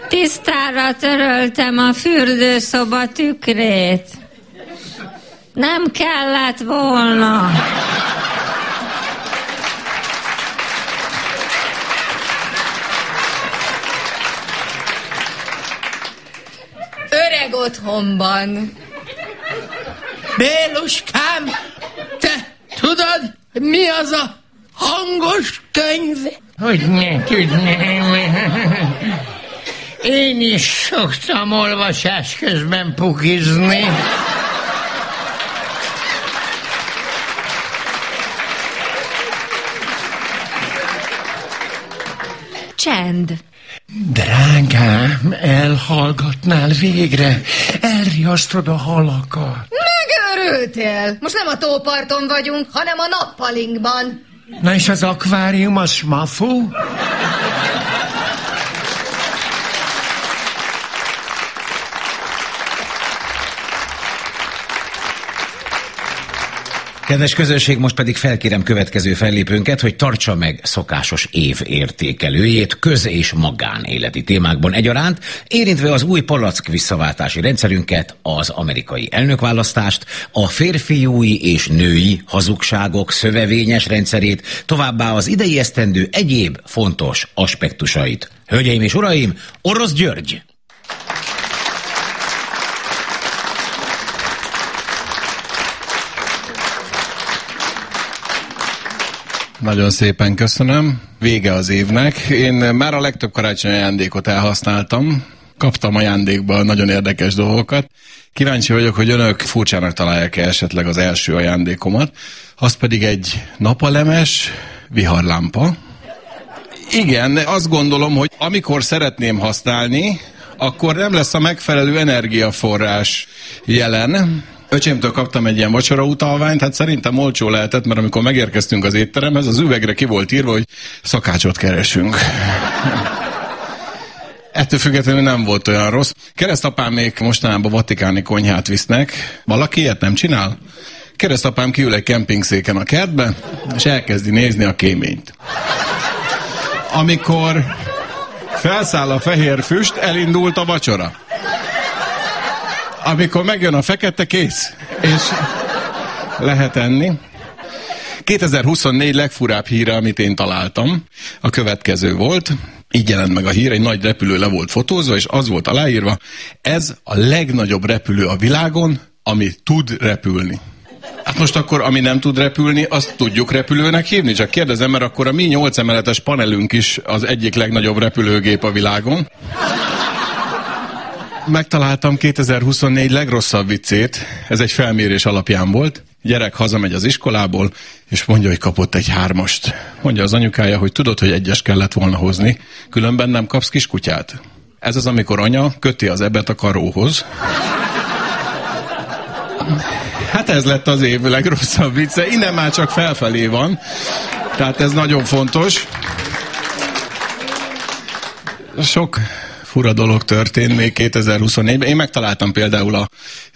tisztára töröltem a fürdőszoba tükrét. Nem kellett volna. Öreg otthonban. Béluskám, te tudod, mi az a hangos könyv? Hogy ne tudnám. Én is szoktam olvasás közben pukizni. Csend. Drágám, elhallgatnál végre. Elriasztod a halakat. Megőrültél! Most nem a tóparton vagyunk, hanem a nappalinkban. Na és az akvárium az smafú? Kedves közönség, most pedig felkérem következő fellépőnket, hogy tartsa meg szokásos év értékelőjét köz- és magánéleti témákban egyaránt, érintve az új palack visszaváltási rendszerünket, az amerikai elnökválasztást, a férfiúi és női hazugságok szövevényes rendszerét, továbbá az idei esztendő egyéb fontos aspektusait. Hölgyeim és uraim, Orosz György! Nagyon szépen köszönöm. Vége az évnek. Én már a legtöbb karácsonyi ajándékot elhasználtam. Kaptam ajándékba nagyon érdekes dolgokat. Kíváncsi vagyok, hogy önök furcsának találják-e esetleg az első ajándékomat. Az pedig egy napalemes viharlámpa. Igen, azt gondolom, hogy amikor szeretném használni, akkor nem lesz a megfelelő energiaforrás jelen, Öcsémtől kaptam egy ilyen vacsora utalványt, hát szerintem olcsó lehetett, mert amikor megérkeztünk az étteremhez, az üvegre ki volt írva, hogy szakácsot keresünk. *laughs* Ettől függetlenül nem volt olyan rossz. Keresztapám még mostanában vatikáni konyhát visznek. Valaki ilyet nem csinál? Keresztapám kiül egy kempingszéken a kertbe, és elkezdi nézni a kéményt. Amikor felszáll a fehér füst, elindult a vacsora amikor megjön a fekete, kész. És lehet enni. 2024 legfurább híre, amit én találtam, a következő volt. Így jelent meg a hír, egy nagy repülő le volt fotózva, és az volt aláírva, ez a legnagyobb repülő a világon, ami tud repülni. Hát most akkor, ami nem tud repülni, azt tudjuk repülőnek hívni? Csak kérdezem, mert akkor a mi 8 emeletes panelünk is az egyik legnagyobb repülőgép a világon megtaláltam 2024 legrosszabb viccét, ez egy felmérés alapján volt. Gyerek hazamegy az iskolából, és mondja, hogy kapott egy hármast. Mondja az anyukája, hogy tudod, hogy egyes kellett volna hozni, különben nem kapsz kiskutyát. Ez az, amikor anya köti az ebet a karóhoz. Hát ez lett az év legrosszabb vicce. Innen már csak felfelé van. Tehát ez nagyon fontos. Sok fura dolog történt még 2024-ben. Én megtaláltam például a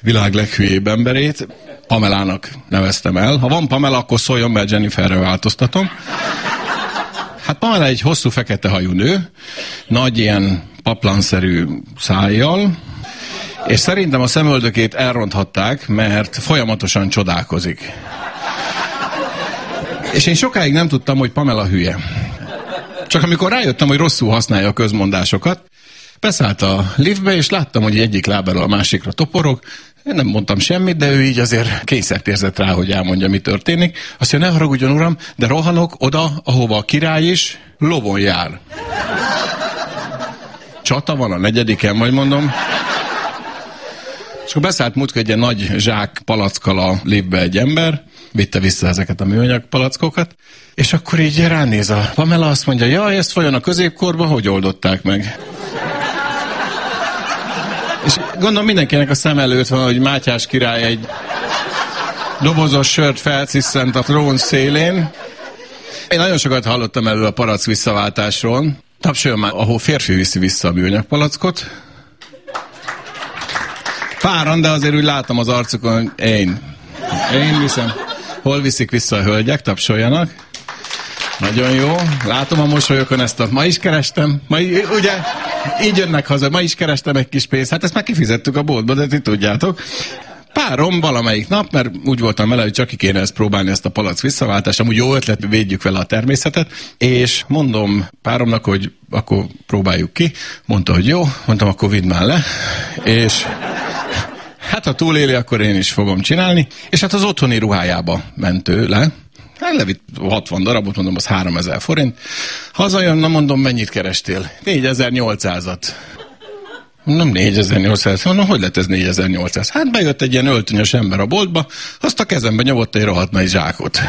világ leghülyébb emberét, Pamelának neveztem el. Ha van Pamela, akkor szóljon, mert Jenniferre változtatom. Hát Pamela egy hosszú fekete hajú nő, nagy ilyen paplanszerű szájjal, és szerintem a szemöldökét elronthatták, mert folyamatosan csodálkozik. És én sokáig nem tudtam, hogy Pamela hülye. Csak amikor rájöttem, hogy rosszul használja a közmondásokat, Beszállt a liftbe, és láttam, hogy egyik lábáról a másikra toporog. Én nem mondtam semmit, de ő így azért kényszert érzett rá, hogy elmondja, mi történik. Azt mondja, ne haragudjon, uram, de rohanok oda, ahova a király is lovon jár. Csata van a negyediken, majd mondom. És akkor beszállt múltkor egy ilyen nagy zsák palackkal a liftbe egy ember, vitte vissza ezeket a műanyag palackokat, és akkor így ránéz a Pamela, azt mondja, jaj, ezt folyjon a középkorba, hogy oldották meg? És gondolom mindenkinek a szem előtt van, hogy Mátyás király egy dobozos sört felciszent a trón szélén. Én nagyon sokat hallottam elő a palack visszaváltásról. Tapsoljon már, ahol férfi viszi vissza a műanyag palackot. Páran, de azért úgy látom az arcukon, én. Én viszem. Hol viszik vissza a hölgyek? Tapsoljanak. Nagyon jó. Látom a mosolyokon ezt a... Ma is kerestem. Ma, ugye? Így jönnek haza. Ma is kerestem egy kis pénzt. Hát ezt már kifizettük a boltba, de ti tudjátok. Párom valamelyik nap, mert úgy voltam vele, hogy csak ki kéne ezt próbálni, ezt a palac visszaváltást. Amúgy jó ötlet, védjük vele a természetet. És mondom páromnak, hogy akkor próbáljuk ki. Mondta, hogy jó. Mondtam, akkor vidd már le. És hát ha túléli, akkor én is fogom csinálni. És hát az otthoni ruhájába ment le Hát levitt 60 darabot, mondom, az 3000 forint. Hazajön, na mondom, mennyit kerestél? 4800-at. Nem 4800, mondom, hogy lett ez 4800? Hát bejött egy ilyen öltönyös ember a boltba, azt a kezembe nyomott egy rohadt nagy zsákot.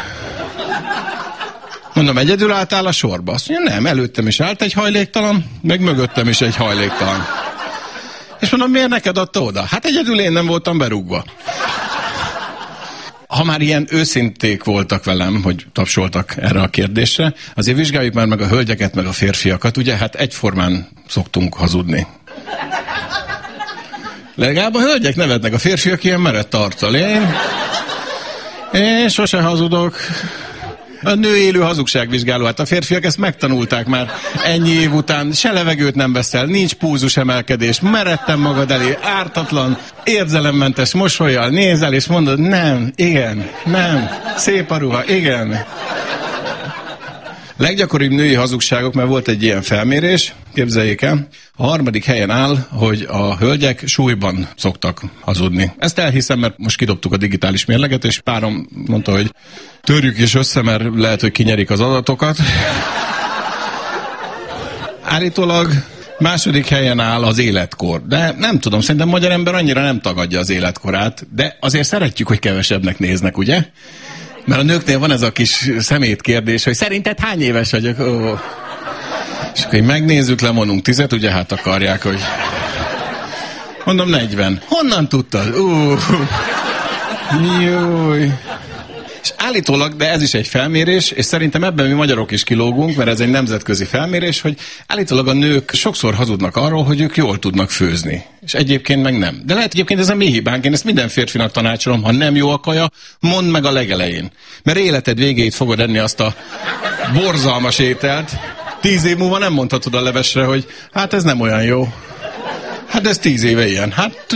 Mondom, egyedül álltál a sorba? Azt mondja, nem, előttem is állt egy hajléktalan, meg mögöttem is egy hajléktalan. És mondom, miért neked adta oda? Hát egyedül én nem voltam berúgva ha már ilyen őszinték voltak velem, hogy tapsoltak erre a kérdésre, azért vizsgáljuk már meg a hölgyeket, meg a férfiakat, ugye hát egyformán szoktunk hazudni. Legalább a hölgyek nevetnek, a férfiak ilyen merett arccal. Én, Én sose hazudok. A nő élő hazugságvizsgáló, hát a férfiak ezt megtanulták már ennyi év után, se levegőt nem veszel, nincs púzus emelkedés, meredtem magad elé, ártatlan, érzelemmentes mosolyjal nézel, és mondod, nem, igen, nem, szép a ruha, igen. Leggyakoribb női hazugságok, mert volt egy ilyen felmérés, képzeljék el, a harmadik helyen áll, hogy a hölgyek súlyban szoktak hazudni. Ezt elhiszem, mert most kidobtuk a digitális mérleget, és párom mondta, hogy törjük is össze, mert lehet, hogy kinyerik az adatokat. Állítólag második helyen áll az életkor. De nem tudom, szerintem magyar ember annyira nem tagadja az életkorát, de azért szeretjük, hogy kevesebbnek néznek, ugye? Mert a nőknél van ez a kis szemét kérdés, hogy szerinted hány éves vagyok? Ó. És akkor így megnézzük, lemondunk tizet, ugye hát akarják, hogy... Mondom 40. Honnan tudtad? Ú, Júj. És állítólag, de ez is egy felmérés, és szerintem ebben mi magyarok is kilógunk, mert ez egy nemzetközi felmérés, hogy állítólag a nők sokszor hazudnak arról, hogy ők jól tudnak főzni. És egyébként meg nem. De lehet egyébként ez a mi hibánk, én ezt minden férfinak tanácsolom, ha nem jó a kaja, mondd meg a legelején. Mert életed végéig fogod enni azt a borzalmas ételt, tíz év múlva nem mondhatod a levesre, hogy hát ez nem olyan jó. Hát ez tíz éve ilyen. Hát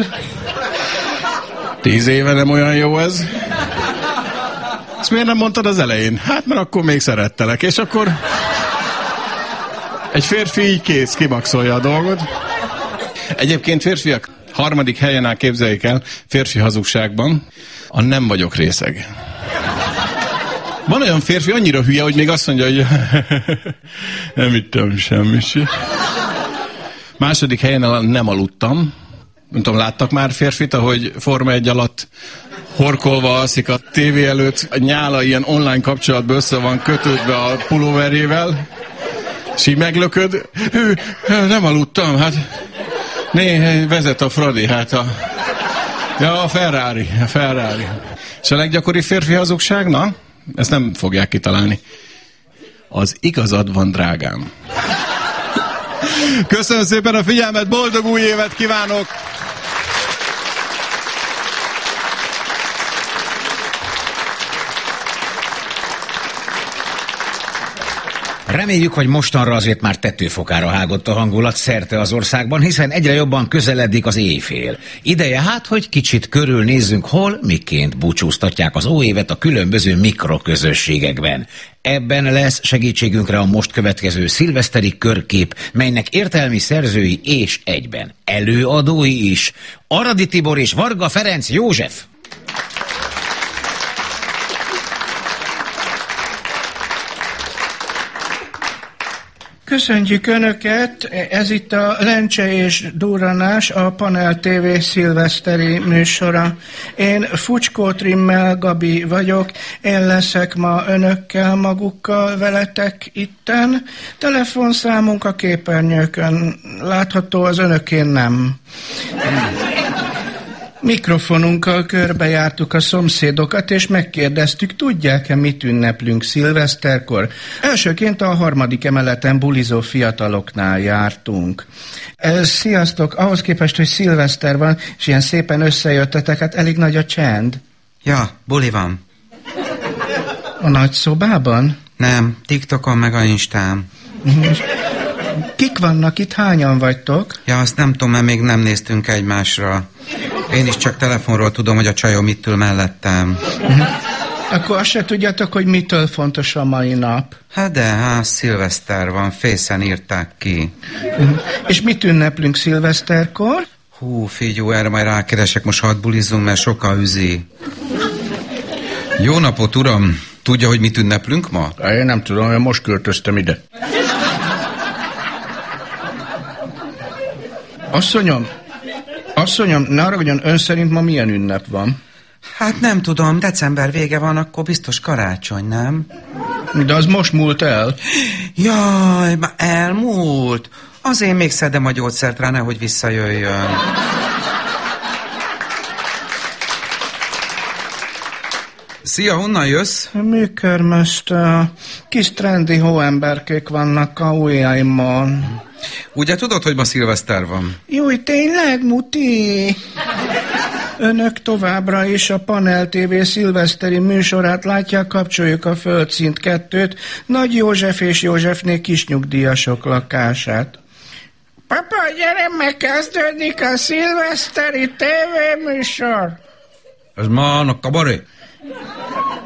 tíz éve nem olyan jó ez. Ezt miért nem mondtad az elején? Hát, mert akkor még szerettelek. És akkor egy férfi így kész, kimaxolja a dolgot. Egyébként férfiak harmadik helyen áll, képzeljék el, férfi hazugságban, a nem vagyok részeg. Van olyan férfi annyira hülye, hogy még azt mondja, hogy *laughs* nem ittem semmit. Második helyen nem aludtam. Nem tudom, láttak már férfit, ahogy Forma egy alatt horkolva alszik a tévé előtt, a nyála ilyen online kapcsolatban össze van kötődve a pulóverjével, és így meglököd. Ő, nem aludtam, hát né, vezet a Fradi, hát a, ja, a Ferrari, a Ferrari. És a leggyakori férfi hazugság, na, ezt nem fogják kitalálni. Az igazad van, drágám. Köszönöm szépen a figyelmet, boldog új évet kívánok! Reméljük, hogy mostanra azért már tetőfokára hágott a hangulat szerte az országban, hiszen egyre jobban közeledik az éjfél. Ideje hát, hogy kicsit körülnézzünk, hol, miként búcsúztatják az óévet a különböző mikroközösségekben. Ebben lesz segítségünkre a most következő szilveszteri körkép, melynek értelmi szerzői és egyben előadói is. Aradi Tibor és Varga Ferenc József. Köszöntjük Önöket! Ez itt a Lencse és Duranás, a Panel TV szilveszteri műsora. Én Fucskó Trimmel Gabi vagyok, én leszek ma Önökkel magukkal veletek itten. Telefonszámunk a képernyőkön látható, az Önökén nem. Mikrofonunkkal körbejártuk a szomszédokat, és megkérdeztük, tudják-e, mit ünneplünk szilveszterkor. Elsőként a harmadik emeleten bulizó fiataloknál jártunk. Ez, sziasztok, ahhoz képest, hogy szilveszter van, és ilyen szépen összejöttetek, hát elég nagy a csend. Ja, buli van. A nagy szobában? Nem, TikTokon meg a Instán. Kik vannak itt, hányan vagytok? Ja, azt nem tudom, mert még nem néztünk egymásra. Én is csak telefonról tudom, hogy a csajom itt ül mellettem. Akkor azt se tudjátok, hogy mitől fontos a mai nap. Hát de, hát szilveszter van, fészen írták ki. És mit ünneplünk szilveszterkor? Hú, figyú, erre majd rákeresek, most hadd bulizzunk, mert sokkal üzi. Jó napot, uram! Tudja, hogy mit ünneplünk ma? Én nem tudom, én most költöztem ide. Asszonyom, asszonyom, ne haragudjon, ön szerint ma milyen ünnep van? Hát nem tudom, december vége van, akkor biztos karácsony, nem? De az most múlt el. Jaj, ma elmúlt. Azért még szedem a gyógyszert rá, nehogy visszajöjjön. Szia, honnan jössz? Műkörmöst, kis trendi hóemberkék vannak a ujjaimon. Ugye tudod, hogy ma szilveszter van? Júj, tényleg, muti? Önök továbbra is a Panel TV szilveszteri műsorát látják, kapcsoljuk a Földszint kettőt, Nagy József és Józsefné kisnyugdíjasok lakását. Papa, gyere, megkezdődik a szilveszteri tévéműsor. Ez ma annak kabaré?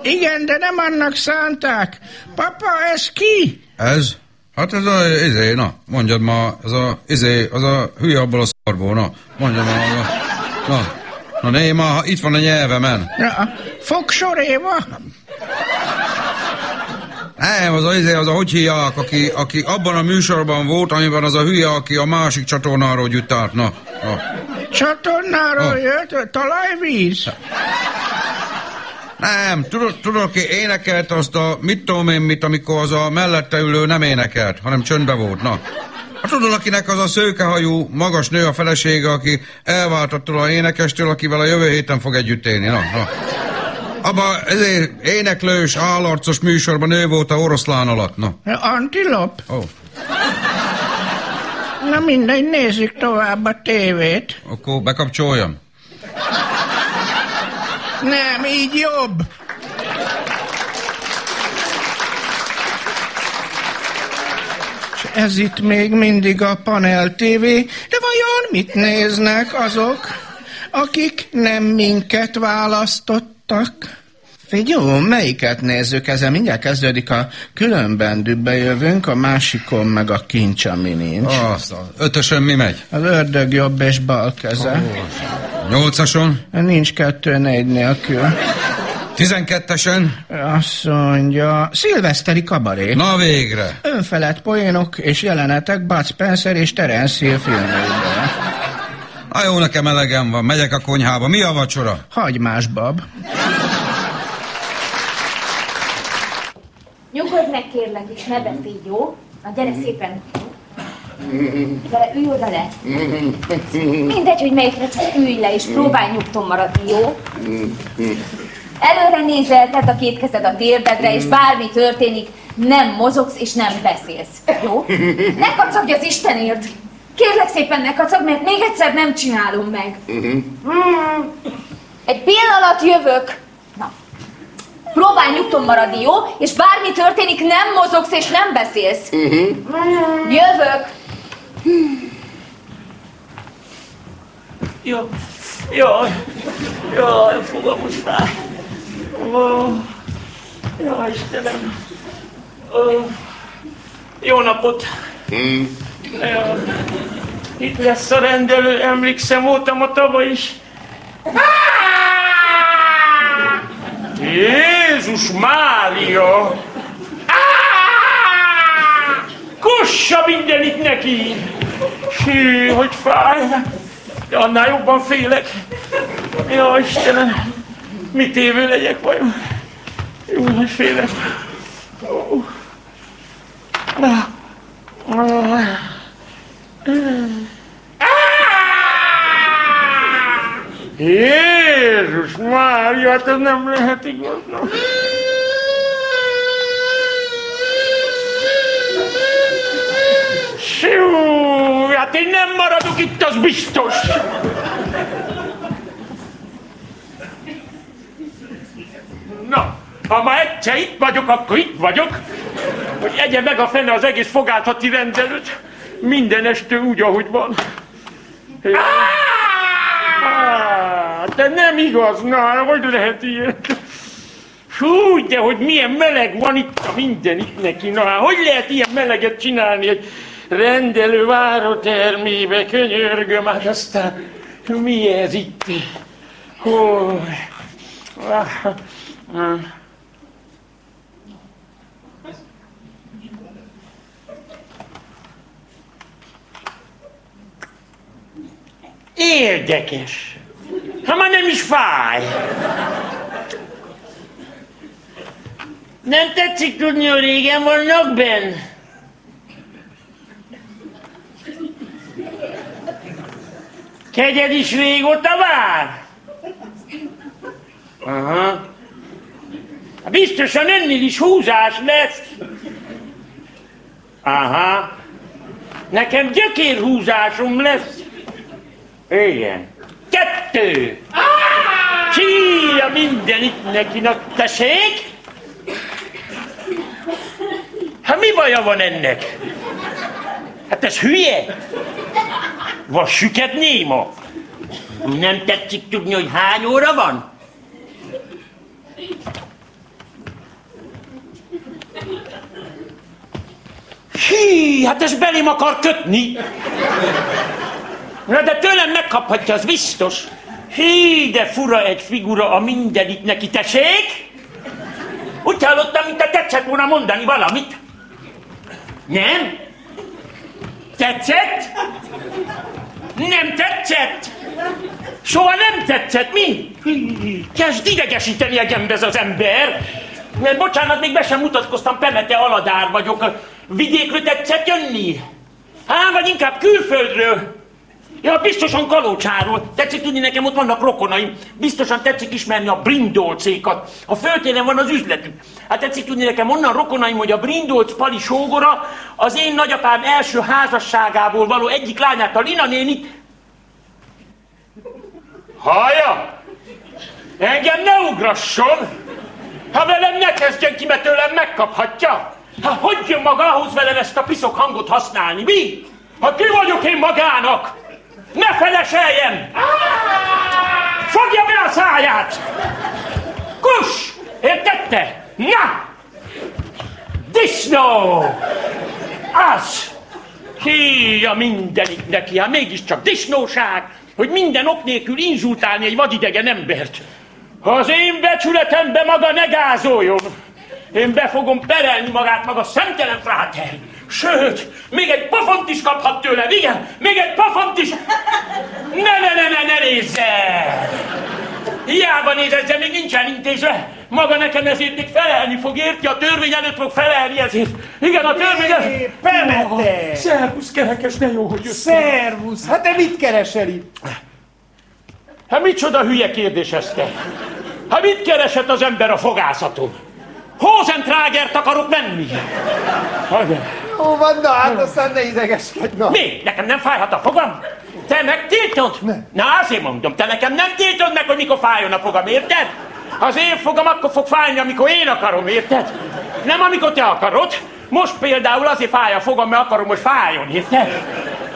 Igen, de nem annak szánták. Papa, ez ki? Ez? Hát ez a izé, na, mondjad ma, ez a izé, az a hülye abból a szarból, na, mondjad ma, na, na, na né, ma, itt van a nyelvemen. Na, fogsoréva? Nem, az a, izé, az a hogy hívják, aki, aki abban a műsorban volt, amiben az a hülye, aki a másik csatornáról gyüttárt, na, na. Csatornáról Ah. jött, talajvíz? Nem, tudod, tudod, aki énekelt azt a mit tudom én mit, amikor az a mellette ülő nem énekelt, hanem csöndbe volt, na. Hát tudod, akinek az a szőkehajú, magas nő a felesége, aki elvált attól a énekestől, akivel a jövő héten fog együtt élni, na, na. Abba ezért éneklős, állarcos műsorban ő volt a oroszlán alatt, na. Antilop? Ó. Na mindegy, nézzük tovább a tévét. Akkor bekapcsoljam. Nem, így jobb. És ez itt még mindig a Panel TV, de vajon mit néznek azok, akik nem minket választottak? Figyelj, melyiket nézzük? Ezzel mindjárt kezdődik a különben dübbe jövünk, a másikon meg a kincs, ami nincs. Azt, az ötösön mi megy? Az ördög jobb és bal keze. Nyolcason? Nincs kettő négy nélkül. Tizenkettesen? Azt mondja, szilveszteri kabaré. Na végre. Önfelett poénok és jelenetek Bud Spencer és Terence Hill filmjeiben. Na jó, nekem elegem van, megyek a konyhába. Mi a vacsora? Hagymás bab. Nyugodj meg kérlek, és ne beszélj, jó? Na gyere szépen. Gyere, ülj oda le. Mindegy, hogy melyikre csak ülj le, és próbálj nyugton maradni, jó? Előre nézel, tedd a két kezed a térdedre, és bármi történik, nem mozogsz és nem beszélsz, jó? Ne kacagj az Istenért! Kérlek szépen ne kacagj, mert még egyszer nem csinálom meg. Mm. Egy pillanat jövök. Próbálj nyugton maradni, jó? És bármi történik, nem mozogsz és nem beszélsz. Mm. Jövök. Jó, jaj, jaj, fogam most. Ó, Jaj, Istenem. Ó, Jó napot. Jaj, Itt lesz a rendelő, emlékszem, voltam a tavaly is. Jézus Mária! Kossa mindenit neki! Hű, hogy fáj! De annál jobban félek. Ja, Istenem, mit évő legyek vajon? Jó, hogy félek. Ó. Ah. Ah. Jézus Mária, hát ez nem lehet igaz. Siú, hát én nem maradok itt, az biztos. Na, ha ma egyszer itt vagyok, akkor itt vagyok, hogy egye meg a fene az egész fogáltati rendelőt. Minden este úgy, ahogy van. Á, de nem igaz, na, hogy lehet ilyen? Hú, de hogy milyen meleg van itt a minden itt neki, na, hogy lehet ilyen meleget csinálni egy rendelő várótermébe, könyörgöm, hát aztán mi ez itt? Hú. Érdekes. Ha már nem is fáj. Nem tetszik tudni, hogy régen vannak benn? Kegyed is régóta vár? Aha. Biztosan ennél is húzás lesz. Aha. Nekem gyökérhúzásom lesz. Igen. Kettő. Ah! Ki a mindenit nekinak, tessék? Hát mi baja van ennek? Hát ez hülye? Vagy süket néma? Nem tetszik tudni, hogy hány óra van? Hí, hát ez belém akar kötni. Na de tőlem megkaphatja, az biztos. Hí, de fura egy figura a mindenit neki, tessék? Úgy hallottam, mint te tetszett volna mondani valamit. Nem? Tetszett? Nem tetszett? Soha nem tetszett, mi? Kezd idegesíteni engem ez az ember. Mert bocsánat, még be sem mutatkoztam, Pemete Aladár vagyok. Vidékről tetszett jönni? Hát, vagy inkább külföldről? Ja, biztosan Kalócsáról. Tetszik tudni, nekem ott vannak rokonaim. Biztosan tetszik ismerni a Brindolcékat. A föltéren van az üzletük. Hát tetszik tudni nekem onnan rokonaim, hogy a Brindolc Pali sógora az én nagyapám első házasságából való egyik lányát, a Lina nénit. Hallja? Engem ne ugrasson! Ha velem ne kezdjen ki, mert tőlem megkaphatja. Hát hogy jön maga ahhoz velem ezt a piszok hangot használni, mi? Ha ki vagyok én magának? Ne feleseljen! Fogja be a száját! Kus! Értette? Na! Disznó! Az! Hi, a mindenit neki, hát mégiscsak disznóság, hogy minden ok nélkül inzultálni egy vadidegen embert. Ha az én becsületembe maga ne gázoljon, én be fogom perelni magát maga szemtelen fráter. Sőt, még egy pofont is kaphat tőlem, igen, még egy pofont is. Ne, ne, ne, ne, ne nézze! Hiába nézett, még nincsen intézve. Maga nekem ezért még felelni fog, érti? A törvény előtt fog felelni ezért. Igen, a törvény előtt. Pemete! Szervusz, kerekes, de jó, hogy jöttél. Szervusz! Hát te mit keresel itt? Hát micsoda hülye kérdés ez te? Hát mit keresett az ember a fogászaton? Hozentrágert akarok venni. Hagyja. Jó van, na hát aztán ne idegeskedj, na. Mi? Nekem nem fájhat a fogam? Te megtiltod? Na azért mondom, te nekem nem tiltod meg, hogy mikor fájjon a fogam, érted? Az én fogam akkor fog fájni, amikor én akarom, érted? Nem amikor te akarod. Most például azért fáj a fogam, mert akarom, hogy fájjon, érted?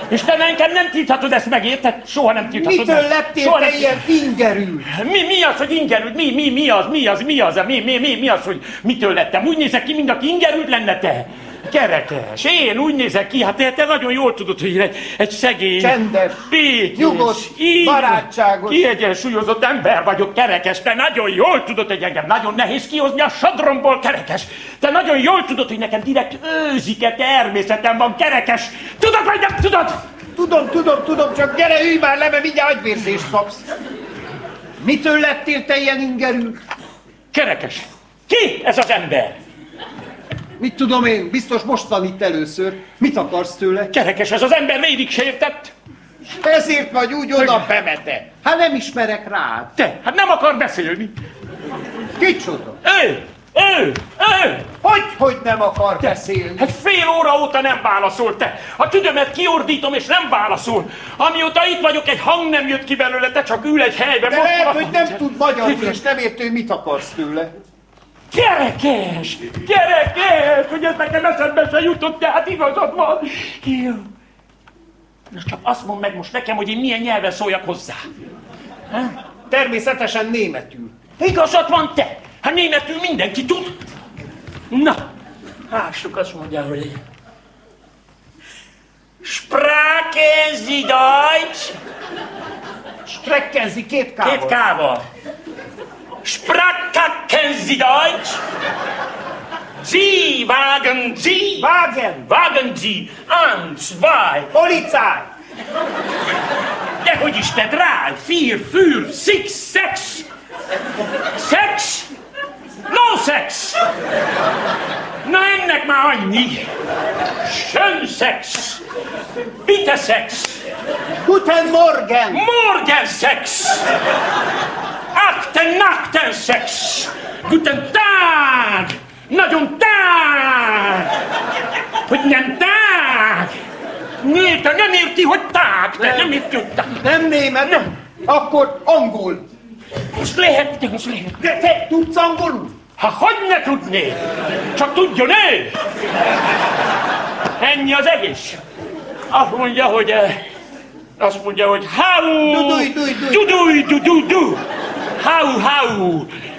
És te nekem nem tilthatod ezt meg, érted? Soha nem tilthatod Mitől meg. lettél Soha te nem- ilyen ingerült? Mi, mi az, hogy ingerült? Mi, mi, mi az, mi az, mi az, mi, mi, mi, mi az, hogy mitől lettem? Úgy nézek ki, mint aki ingerült lenne te. Kerekes, én úgy nézek ki, hát te, te nagyon jól tudod, hogy én egy, egy szegény, Csendes, békés, nyugodt, így, barátságos. kiegyensúlyozott ember vagyok, kerekes. Te nagyon jól tudod, hogy engem nagyon nehéz kihozni a sodromból, kerekes. Te nagyon jól tudod, hogy nekem direkt őzike természetem van, kerekes. Tudod, vagy nem tudod? Tudom, tudom, tudom, csak gyere, ülj már le, mert mindjárt agyvérzést kapsz. Mitől lettél te ilyen ingerült? Kerekes. Ki ez az ember? Mit tudom én, biztos most van itt először. Mit akarsz tőle? Kerekes, ez az ember végig sértett. Ezért vagy úgy oda bemete. Hát nem ismerek rád. Te, hát nem akar beszélni. Kicsoda? Ő, ő, ő. Hogy, hogy nem akar beszélni? Hát fél óra óta nem válaszol te. A tüdömet kiordítom és nem válaszol. Amióta itt vagyok, egy hang nem jött ki belőle, te csak ül egy helyben. De lehet, hogy nem tud magyarul, és nem értő, mit akarsz tőle. Gyerekes! Gyerekes! Hogy ez nekem eszembe se jutott, de hát igazad van. Jó. Na csak azt mondd meg most nekem, hogy én milyen nyelven szóljak hozzá. Természetesen németül. Igazad van te! Hát németül mindenki tud. Na, lássuk, azt mondja, hogy... Sprachen Sie Deutsch? Sprechen Sie két kával. Két kával. Sprachen Sie Deutsch? Sie, wagen Sie. Wagen. Wagen Sie. Ein, zwei. Polizei. Dehogy is te drág, vier, für, six, sex. Sex? No sex. Na ennek már annyi. Schön sex. Bitte sex. Guten Morgen. Morgen sex. Akten, nakten sex. Guten Tag. Nagyon tág. Hogy nem tág. Te nem érti, hogy tág. Te nem érti, hogy tág. Nem német, akkor angol. Most lehet, most lehet. De te tudsz angolul? Ha hogy ne tudné? Csak tudjon ő! Ennyi az egész. Azt mondja, hogy... eh, Azt mondja, hogy how... Duduj, duj, duj. Duduj, du, du, du. How,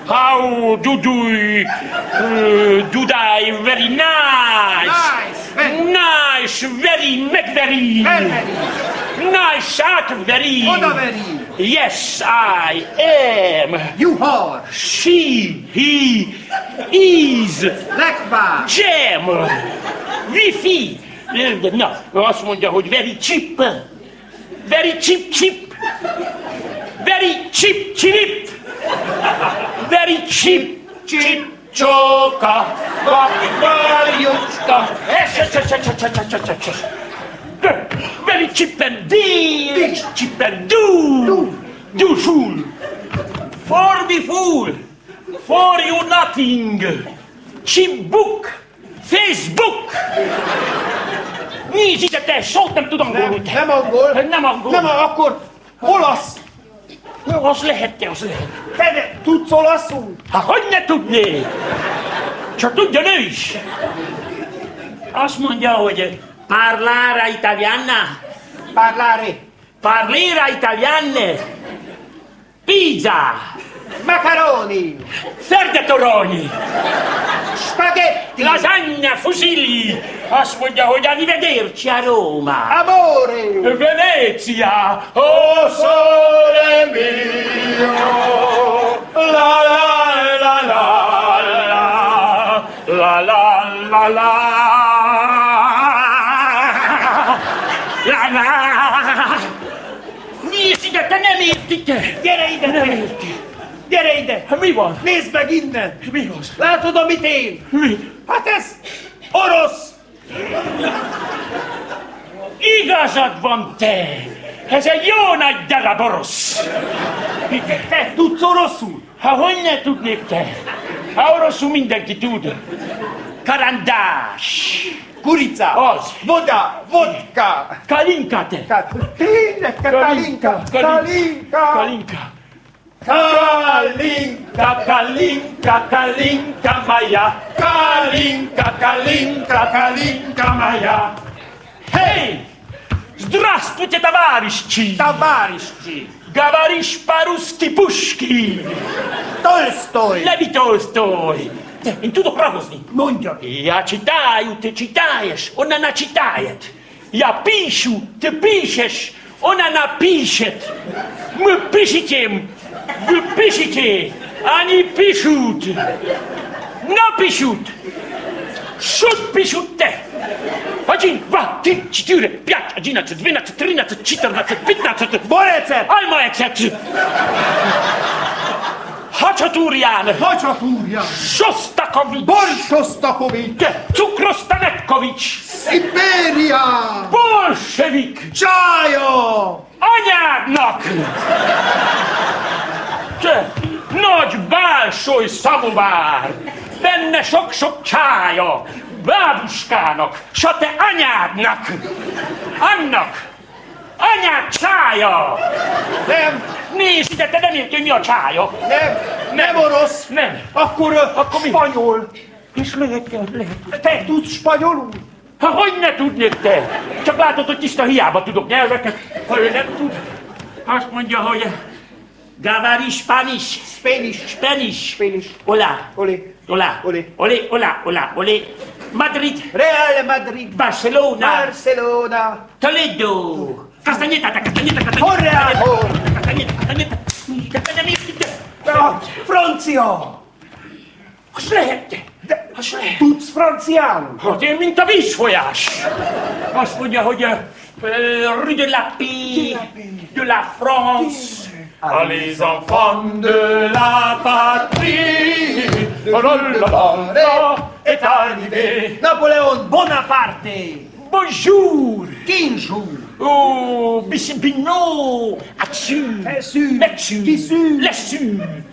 how. do do Uh, dudai, very nice. Nice, very. Nice, very, meg very. Very, very. Nice, out very. Very. Yes, I am. You are. She, he, is. Lekvár. Jam. Wifi. Na, azt mondja, hogy very cheap. Very cheap, cheap. Very cheap, cheap. Very cheap, cheap. Csóka, vakbarjucska. Very cheap and deal. Cheap and do. Do fool. For the fool. For you nothing. Cheap book. Facebook. Nincs ide te, szót nem tudom angolul. Nem, nem angol. Nem angol. Nem, akkor olasz. No, az lehet, te, lehet. Te ne, tudsz olaszul? Ha hogy ne tudné? Csak tudjon ő is. Azt mondja, hogy parlare italiana. Parlare. Parlera italiane. Pizza. Macaroni. Ferdetoroni. Spaghetti. Lasagna, fusilli. Mondja, hogy arrivederci a Roma. Amore. Venezia. Oh, sole mio. La la la la la. La la la la. La la. Ide, te nem érti te! Ide, Nem te. Gyere ide. Mi van? Nézd meg innen. Mi az? Látod, amit én? Mi? Hát ez orosz. Igazad van te! Ez egy jó nagy darab orosz! Te tudsz oroszul? Ha ne tudnék te? Ha oroszul mindenki tud. Karandás! Kurica. Az. Voda. Vodka. Kalinka te! Tényleg, Kalinka. Kalinka. Kalinka! Kalinka, Kalinka, Kalinka, Maja. Kalinka, Kalinka, Kalinka, Maja. Hej! Здравствуйте, товарищи! Товарищи. Говоришь по-русски пушки! Толстой. Levi Tolstoy! Te, én tudok ragozni. Mondja. Я читаю, ты читаешь, он она читает. Я пишу, ты пишешь, он она пишет. Мы пишем, вы пишете, они пишут. Напишут. Шут пишут те. Один, два, три, четыре, пять, одиннадцать, двенадцать, тринадцать, четырнадцать, пятнадцать. Borecet. Alma-ecet. Hacsatúrján. Hacsatúrján. Sostakovics. Borsostakovics. Te, Cukrostanetkovics. Szibéria. Bolsevik. Csája. Anyádnak. Nagy bálsoly szamovár. Benne sok-sok csája. Bábuskának, s a te anyádnak. Annak. Anyád csája. Nem. Nézd ide, te nem hogy mi a csája. Nem. Nem orosz. Nem. Akkor, Akkor mi? spanyol. És lehet, lehet. Te tudsz spanyolul? Ha hogy ne tudnék te? Csak látod, hogy tiszta hiába tudok nyelveket, ha ő nem tud. Azt mondja, hogy Gavari Spanish. Spanish. Spanish. Spanish. Hola. Olé. Hola. Olé. Olé, hola, hola, olé. Madrid. Real Madrid. Barcelona. Barcelona. Toledo. Castañeta, castañeta, castañeta. Corre. Castañeta, castañeta. Castañeta. Ah, Francia. Az lehet. De Az lehet. tudsz franciául? Hát én, mint a vízfolyás. Azt mondja, hogy uh, Rue de la Paix, de la France, Ah, les enfants de la patrie, est arrivé. Napoléon Bonaparte. Bonjour. Quinjour. Oh, Bissipino, Axu,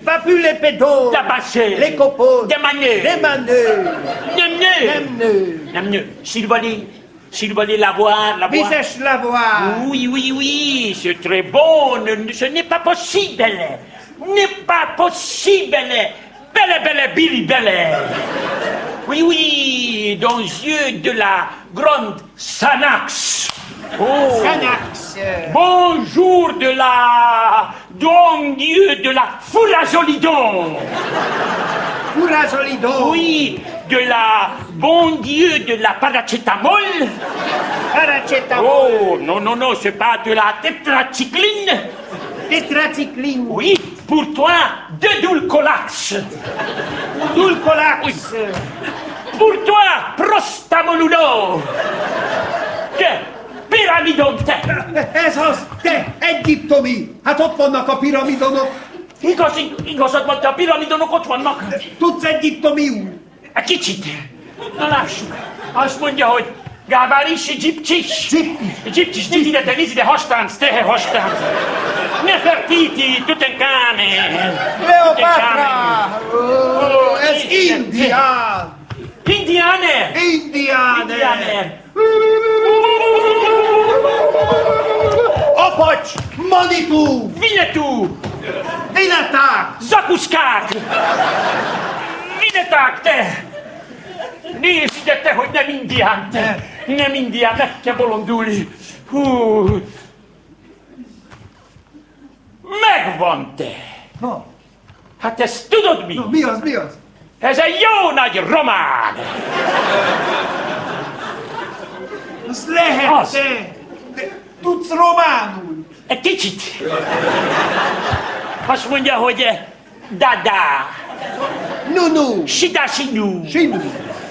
Papu les pédos, les s'il volait la voir, la voir. Bizes la voir. Oui, oui, oui, c'est très bon, ce n'est pas possible. N'est pas possible. Belle, belle, Billy, belle. Oui, oui, dans les yeux de la grande Sanax. Oh. Sanax. Bonjour de la... Don Dieu de la Fourrazolidon. Fourrazolidon. Oui, de la... Bon Dieu de la paracétamol. Paracétamol. Oh, non, non, non, c'est pas de la tétracycline. Tétracycline. Oui, pour toi, de Dulcolax. Dulcolax. Oui. Pour toi, prostamoludo. De Pyramidonte. Ez az, te, egyiptomi! Hát ott vannak a piramidonok. Igaz, igazad van, te a piramidonok ott vannak. Tudsz egyiptomiul? Egy kicsit. Na lássuk. Azt mondja, hogy Gábár is, Gyipcsis. Gyipcsis, nézd ide, te ide, hastánc, te hastánc. Nefertiti, Tutankamen. Kleopatra! Ó, ez indián! Indiáner! Indiáner! Indiáner! Apacs! Manitou! Vinetú! Vineták! Zakuskák! Vineták, te! Nézd ide, te, hogy nem indián, te! Nem indián, meg kell bolondulni. Hú! Megvan, te! Na. Hát ezt tudod mi? Na, mi az, mi az? Ez egy jó nagy román! Az lehet, Az. te! De tudsz románul? Egy kicsit. Azt mondja, hogy eh, dada. Nunu. Sidasinu. Sinu.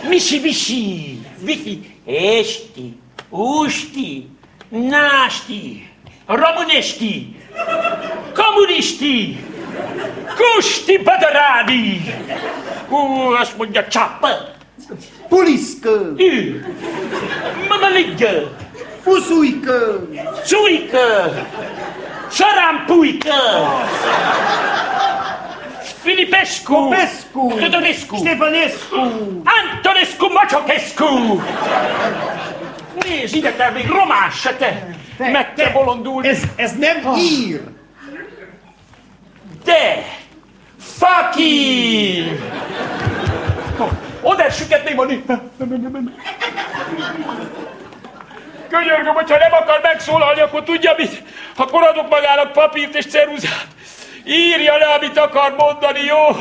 Misi visi. Vifi. Esti. Usti. Násti. Ramonesti. Kommunisti. Kusti Badarádi. Ú, azt mondja, csapa. Puliszkő. Ő. Mamaligga. Fuszujkő. Csújka. Csarámpújka. Filipescu. Popescu. Teodorescu. Stefanescu. Antonescu Macsokescu. Nézd ide, te még román se te. Meg kell bolondulni. Ez, ez nem ír. De! Fucking! Oda süketném a nép. Könyörgöm, hogyha nem akar megszólalni, akkor tudja mit? Akkor adok magának papírt és ceruzát. Írja le, amit akar mondani, jó?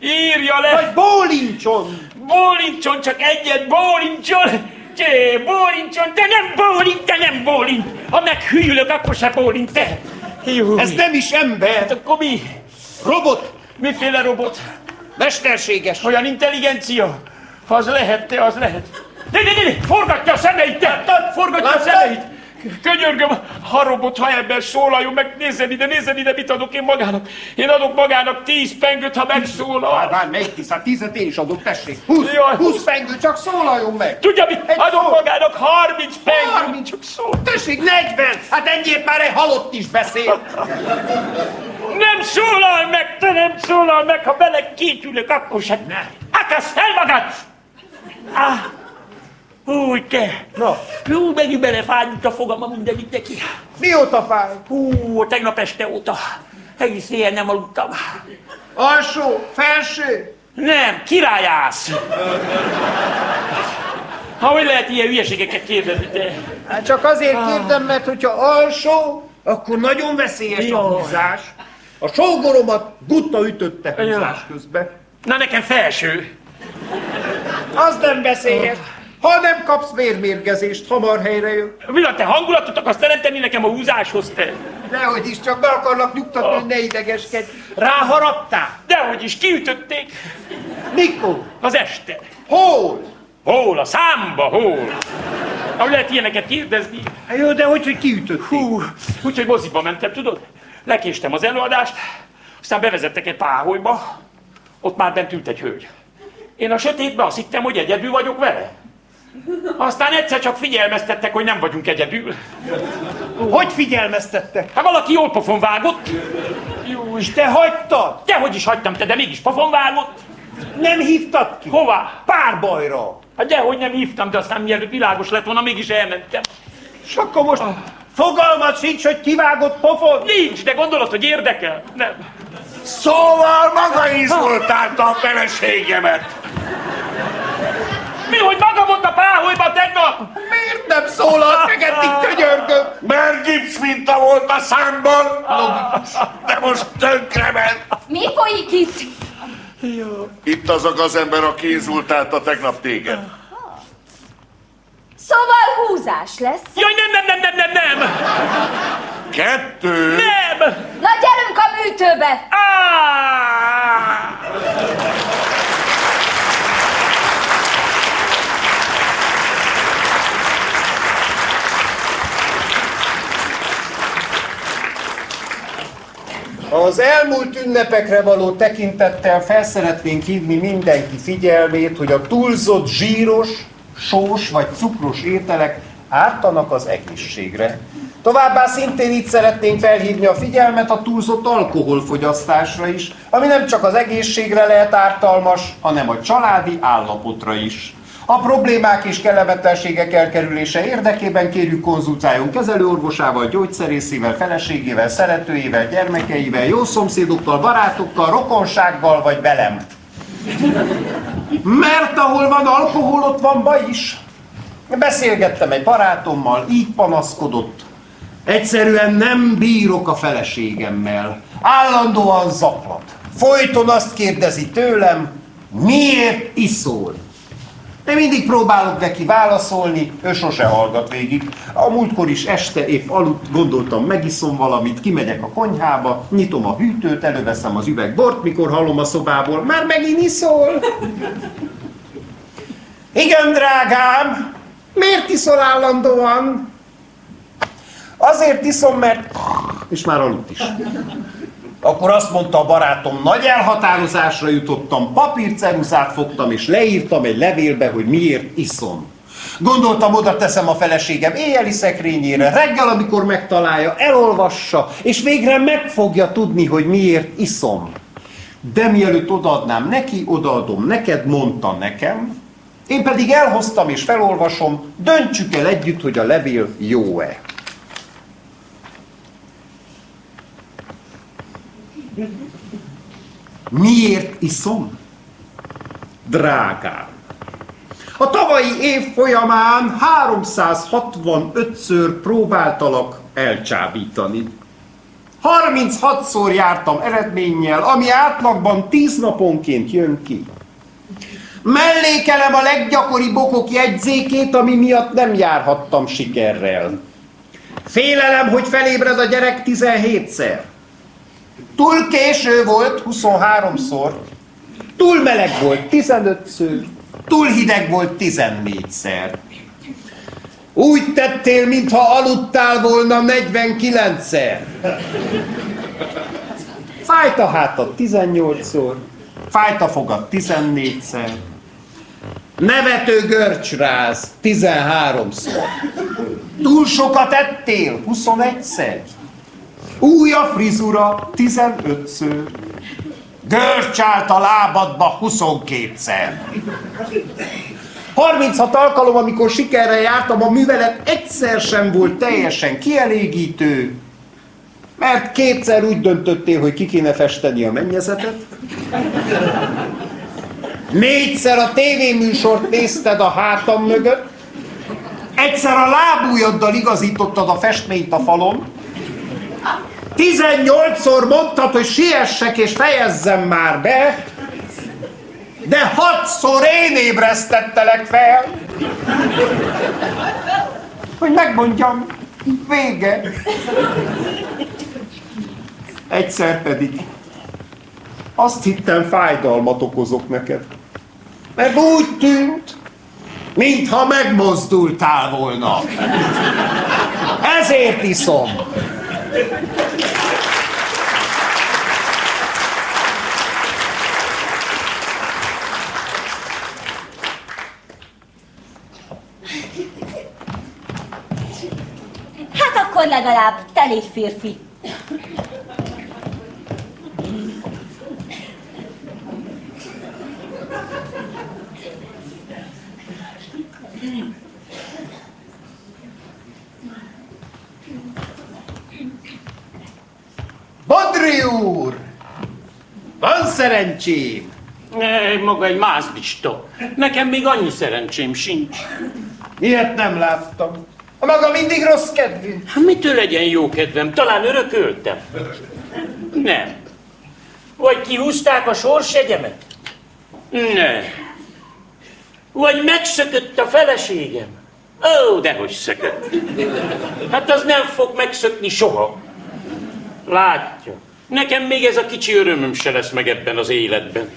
Írja le. Vagy bólincson. Bólincson, csak egyet, bólincson. Csé, bólincson, te nem bólint, te nem bólint. Ha meghűlök, akkor se bólint, te. Jó. Ez nem is ember. Hát akkor mi? Robot. Miféle robot? Mesterséges. Olyan intelligencia? Az lehet, te, az lehet. Ne, ne, ne, ne, forgatja a szemeit, te! Forgatja a Láttad? szemeit! Könyörgöm, ha robot, ha ember szólaljon meg, nézzen ide, nézzen ide, mit adok én magának. Én adok magának tíz pengőt, ha megszólal. Várj, várj, melyik tíz? Hát tízet én is adok, tessék. Húsz, Jaj, húsz pengő, csak szólaljon meg. Tudja mit? Egy Adok szó. magának 30 pengőt. 30 csak szó. Tessék, 40. Hát ennyiért már egy halott is beszél. Nem szólal meg, te nem szólal meg, ha bele kétülök, akkor sem. Ne. Akaszt el magad! Ah. Úgy te. Na. Hú, megint belefájult a fogam a mindenit neki. Mióta fáj? Hú, tegnap este óta. Egész éjjel nem aludtam. Alsó, felső. Nem, királyász. Ha hogy lehet ilyen hülyeségeket kérdezni, te? Hát csak azért kérdem, mert hogyha alsó, akkor nagyon veszélyes a Jaj. húzás. A sógoromat gutta ütötte húzás közben. Na nekem felső. Az nem veszélyes. Ha nem kapsz vérmérgezést, hamar helyre jön. Mi van, te hangulatot akarsz teremteni nekem a húzáshoz, te? Dehogy is, csak be akarlak nyugtatni, hogy ne idegeskedj. Ráharaptál? Dehogy is, kiütötték. Mikor? Az este. Hol? Hol? A számba, hol? Ahogy lehet ilyeneket kérdezni? Hát Jó, de hogy, hogy kiütötték? Hú, úgyhogy moziba mentem, tudod? Lekéstem az előadást, aztán bevezettek egy páholyba, ott már bent ült egy hölgy. Én a sötétben azt hittem, hogy egyedül vagyok vele. Aztán egyszer csak figyelmeztettek, hogy nem vagyunk egyedül. Hogy figyelmeztettek? Hát valaki jól pofon vágott. Jó, és te hagytad? Dehogy is hagytam te, de mégis pofon vágott. Nem hívtad ki? Hová? Párbajra. Hát dehogy nem hívtam, de aztán mielőtt világos lett volna, mégis elmentem. És akkor most fogalmat sincs, hogy kivágott pofon? Nincs, de gondolod, hogy érdekel? Nem. Szóval maga inzultálta a feleségemet. Mi, hogy maga volt a páholyba tegnap? Miért nem szólalt meg eddig, könyörgöm? Mert gipsz minta volt a számban. De most tönkrement. Mi folyik itt? Itt az a gazember, aki inzultálta tegnap téged. Szóval húzás lesz. Jaj, nem, nem, nem, nem, nem, nem! Kettő! Nem! Na gyerünk a műtőbe! Az elmúlt ünnepekre való tekintettel felszeretnénk hívni mindenki figyelmét, hogy a túlzott zsíros, sós vagy cukros ételek ártanak az egészségre. Továbbá szintén itt szeretnénk felhívni a figyelmet a túlzott alkoholfogyasztásra is, ami nem csak az egészségre lehet ártalmas, hanem a családi állapotra is. A problémák és kellemetlenségek elkerülése érdekében kérjük konzultáljon kezelőorvosával, gyógyszerészével, feleségével, szeretőjével, gyermekeivel, jó szomszédokkal, barátokkal, rokonsággal vagy velem. Mert ahol van alkohol, ott van baj is. Beszélgettem egy barátommal, így panaszkodott. Egyszerűen nem bírok a feleségemmel. Állandóan zaklat. Folyton azt kérdezi tőlem, miért iszol? Én mindig próbálok neki válaszolni, ő sose hallgat végig. A múltkor is este épp aludt, gondoltam, megiszom valamit, kimegyek a konyhába, nyitom a hűtőt, előveszem az üveg bort, mikor hallom a szobából, már megint iszol. Igen, drágám, miért iszol állandóan? Azért iszom, mert... És már aludt is. Akkor azt mondta a barátom, nagy elhatározásra jutottam, papírceruzát fogtam, és leírtam egy levélbe, hogy miért iszom. Gondoltam, oda teszem a feleségem éjjeli szekrényére, reggel, amikor megtalálja, elolvassa, és végre meg fogja tudni, hogy miért iszom. De mielőtt odaadnám neki, odaadom neked, mondta nekem, én pedig elhoztam és felolvasom, döntsük el együtt, hogy a levél jó-e. Miért iszom? Drágám, a tavalyi év folyamán 365-ször próbáltalak elcsábítani. 36-szor jártam eredménnyel, ami átlagban 10 naponként jön ki. Mellékelem a leggyakori bokok jegyzékét, ami miatt nem járhattam sikerrel. Félelem, hogy felébred a gyerek 17-szer. Túl késő volt 23-szor, túl meleg volt 15-ször, túl hideg volt 14-szer. Úgy tettél, mintha aludtál volna 49-szer. Fájt a hátad 18-szor, fájt a fogad 14-szer, nevető görcsráz 13-szor. Túl sokat ettél 21-szer. Új a frizura 15-ször. Görcs állt a lábadba 22-szer. 36 alkalom, amikor sikerre jártam, a művelet egyszer sem volt teljesen kielégítő, mert kétszer úgy döntöttél, hogy ki kéne festeni a mennyezetet. Négyszer a tévéműsort nézted a hátam mögött. Egyszer a lábújaddal igazítottad a festményt a falon. 18-szor mondtad, hogy siessek és fejezzem már be, de hatszor én ébresztettelek fel, hogy megmondjam, vége. Egyszer pedig azt hittem fájdalmat okozok neked. Mert úgy tűnt, mintha megmozdultál volna. Ezért iszom. Hát akkor legalább te légy férfi. Bodri úr! Van szerencsém. E, maga egy mázlista. Nekem még annyi szerencsém sincs. Ilyet nem láttam. A maga mindig rossz kedvű. Hát mitől legyen jó kedvem? Talán örököltem. Nem. Vagy kihúzták a sorsjegyemet? Ne. Vagy megszökött a feleségem? Ó, dehogy szökött. Hát az nem fog megszökni soha. Látja. Nekem még ez a kicsi örömöm se lesz meg ebben az életben.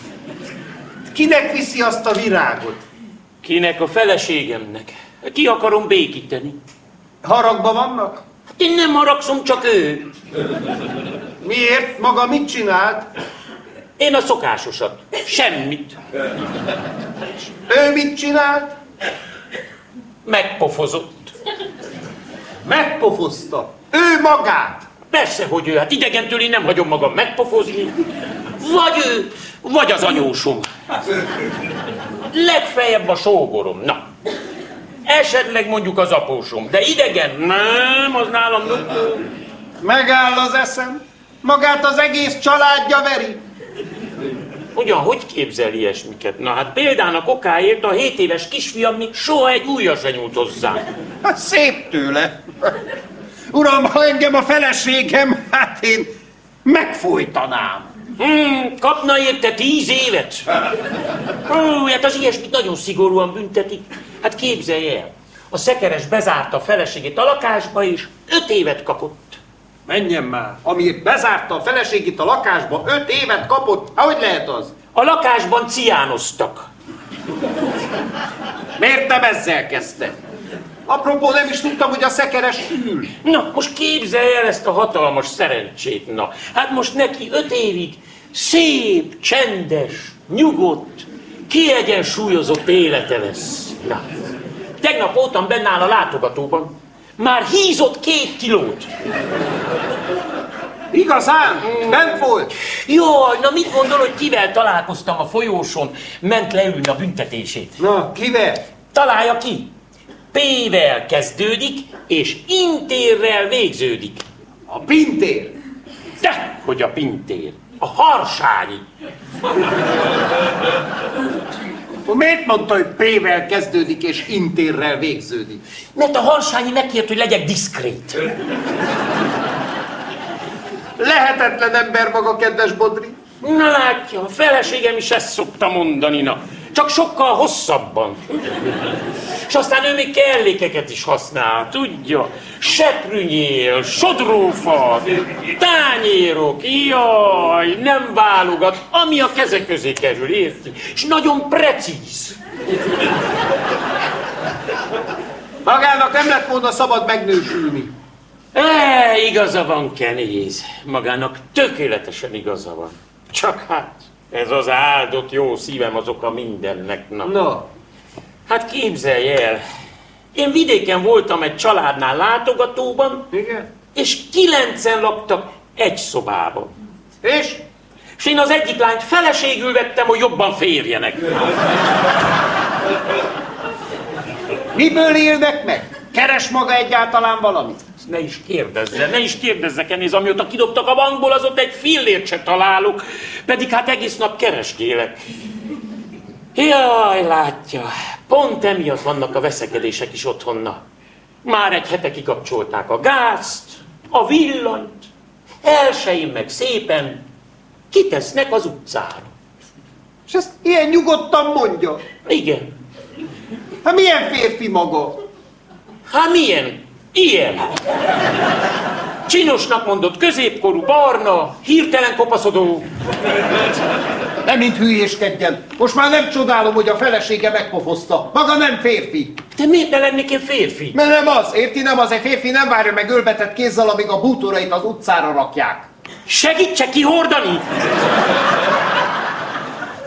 Kinek viszi azt a virágot? Kinek a feleségemnek? Ki akarom békíteni? Haragba vannak? Hát én nem haragszom, csak ő. Miért? Maga mit csinált? Én a szokásosat. Semmit. Ő mit csinált? Megpofozott. Megpofozta. Ő magát. Persze, hogy ő, hát idegentől én nem hagyom magam megpofozni. Vagy ő, vagy az anyósom. Legfeljebb a sógorom, na. Esetleg mondjuk az apósom, de idegen, nem, az nálam doktor. Megáll az eszem. Magát az egész családja veri. Ugyan, hogy képzel ilyesmiket? Na hát példának okáért a 7 éves kisfiam még soha egy ujja se nyújt hozzá. Hát szép tőle. Uram, ha engem a feleségem, hát én megfojtanám. Hmm, kapna érte tíz évet? Ó, hát az ilyesmit nagyon szigorúan büntetik. Hát képzelj el, a szekeres bezárta a feleségét a lakásba, és öt évet kapott. Menjen már. Amiért bezárta a feleségét a lakásba, öt évet kapott. Hogy lehet az? A lakásban ciánoztak. Miért nem ezzel kezdte? Apropó, nem is tudtam, hogy a szekeres ül. Na, most képzelj el ezt a hatalmas szerencsét, na. Hát most neki öt évig szép, csendes, nyugodt, kiegyensúlyozott élete lesz. Na. Tegnap voltam benne a látogatóban. Már hízott két kilót. Igazán? Bent volt? Jaj, na mit gondol, hogy kivel találkoztam a folyóson? Ment leülni a büntetését. Na, kivel? Találja ki. P-vel kezdődik, és intérrel végződik. A pintér? De, hogy a pintér. A harsányi. Miért mondta, hogy P-vel kezdődik és intérrel végződik? Mert a harsányi megkért, hogy legyek diszkrét. Lehetetlen ember maga, kedves Bodri. Na látja, a feleségem is ezt szokta mondani, na. Csak sokkal hosszabban. És aztán ő még kellékeket is használ, tudja. Seprűnyél, sodrófa, tányérok, jaj, nem válogat, ami a keze közé kerül, érti? És nagyon precíz. Magának nem lett volna szabad megnősülni. E, igaza van, Kenéz. Magának tökéletesen igaza van. Csak hát, ez az áldott jó szívem az oka mindennek. Na. Na. Hát képzelj el, én vidéken voltam egy családnál látogatóban, Igen. és kilencen laktak egy szobában. És? És én az egyik lányt feleségül vettem, hogy jobban férjenek. Miből élnek meg? Keres maga egyáltalán valamit? Ne is kérdezze, ne is kérdezze, Kenéz, amióta kidobtak a bankból, az ott egy fillért se találok, pedig hát egész nap keresgélek. Jaj, látja, pont emiatt vannak a veszekedések is otthonna. Már egy hete kikapcsolták a gázt, a villanyt, elsőjén meg szépen kitesznek az utcára. És ezt ilyen nyugodtan mondja. Igen. Hát milyen férfi maga? Hát milyen? Ilyen. Csinosnak mondott, középkorú, barna, hirtelen kopaszodó. Nem mint hülyéskedjen. Most már nem csodálom, hogy a felesége megpofozta. Maga nem férfi. De miért ne lennék én férfi? Mert nem az, érti, nem az, egy férfi nem várja meg ölbetett kézzel, amíg a bútorait az utcára rakják. Segítse ki hordani!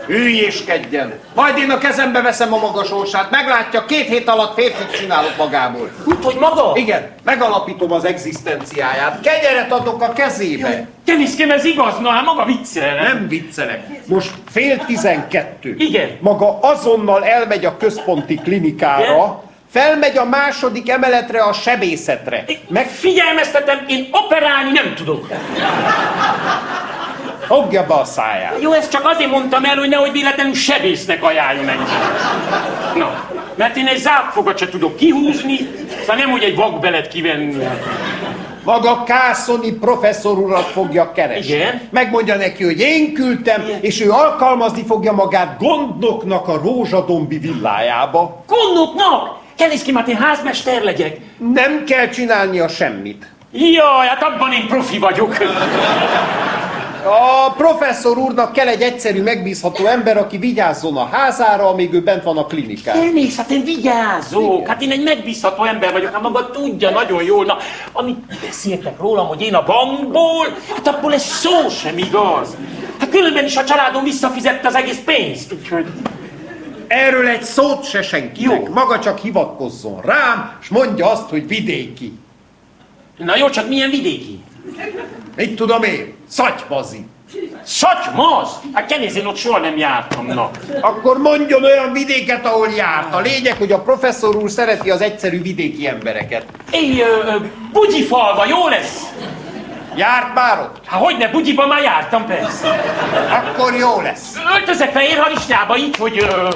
Hülyéskedjen! Majd én a kezembe veszem a maga sorsát, meglátja, két hét alatt férfit csinálok magából. Úgy, hogy maga? Igen, megalapítom az egzisztenciáját. Kenyeret adok a kezébe. Teniszkém, ez igaz? Na, hát maga viccel, nem? Nem viccelek. Most fél tizenkettő. Igen. Maga azonnal elmegy a központi klinikára, Igen. felmegy a második emeletre a sebészetre. Meg figyelmeztetem, én operálni nem tudok. Fogja be a száját. Jó, ezt csak azért mondtam el, hogy nehogy véletlenül sebésznek ajánljon engem. Na, mert én egy zápfogat se tudok kihúzni, szóval nem úgy egy vakbelet kivenni. Maga Kászoni professzor urat fogja keresni. Igen? Megmondja neki, hogy én küldtem, és ő alkalmazni fogja magát gondnoknak a rózsadombi villájába. Gondnoknak? Mert én házmester legyek. Nem kell csinálnia semmit. Jaj, hát abban én profi vagyok. A professzor úrnak kell egy egyszerű, megbízható ember, aki vigyázzon a házára, amíg ő bent van a klinikán. Elnész, hát én vigyázok. Hát én egy megbízható ember vagyok, hát maga tudja nagyon jól. Na, amit beszéltek rólam, hogy én a bankból, hát abból ez szó sem igaz. Hát különben is a családom visszafizette az egész pénzt, úgyhogy... Erről egy szót se senkinek. Jó. Maga csak hivatkozzon rám, és mondja azt, hogy vidéki. Na jó, csak milyen vidéki? Mit tudom én? Szatymazi. Szatymaz? Hát kenéz, én ott soha nem jártam, na. Akkor mondjon olyan vidéket, ahol járt. A lényeg, hogy a professzor úr szereti az egyszerű vidéki embereket. Éj, ö, ö, Bugyifalva, jó lesz? Járt már ott? Hát hogyne, Bugyiban már jártam, persze. Akkor jó lesz. Öltözek fehér harisnyába így, hogy... Ö...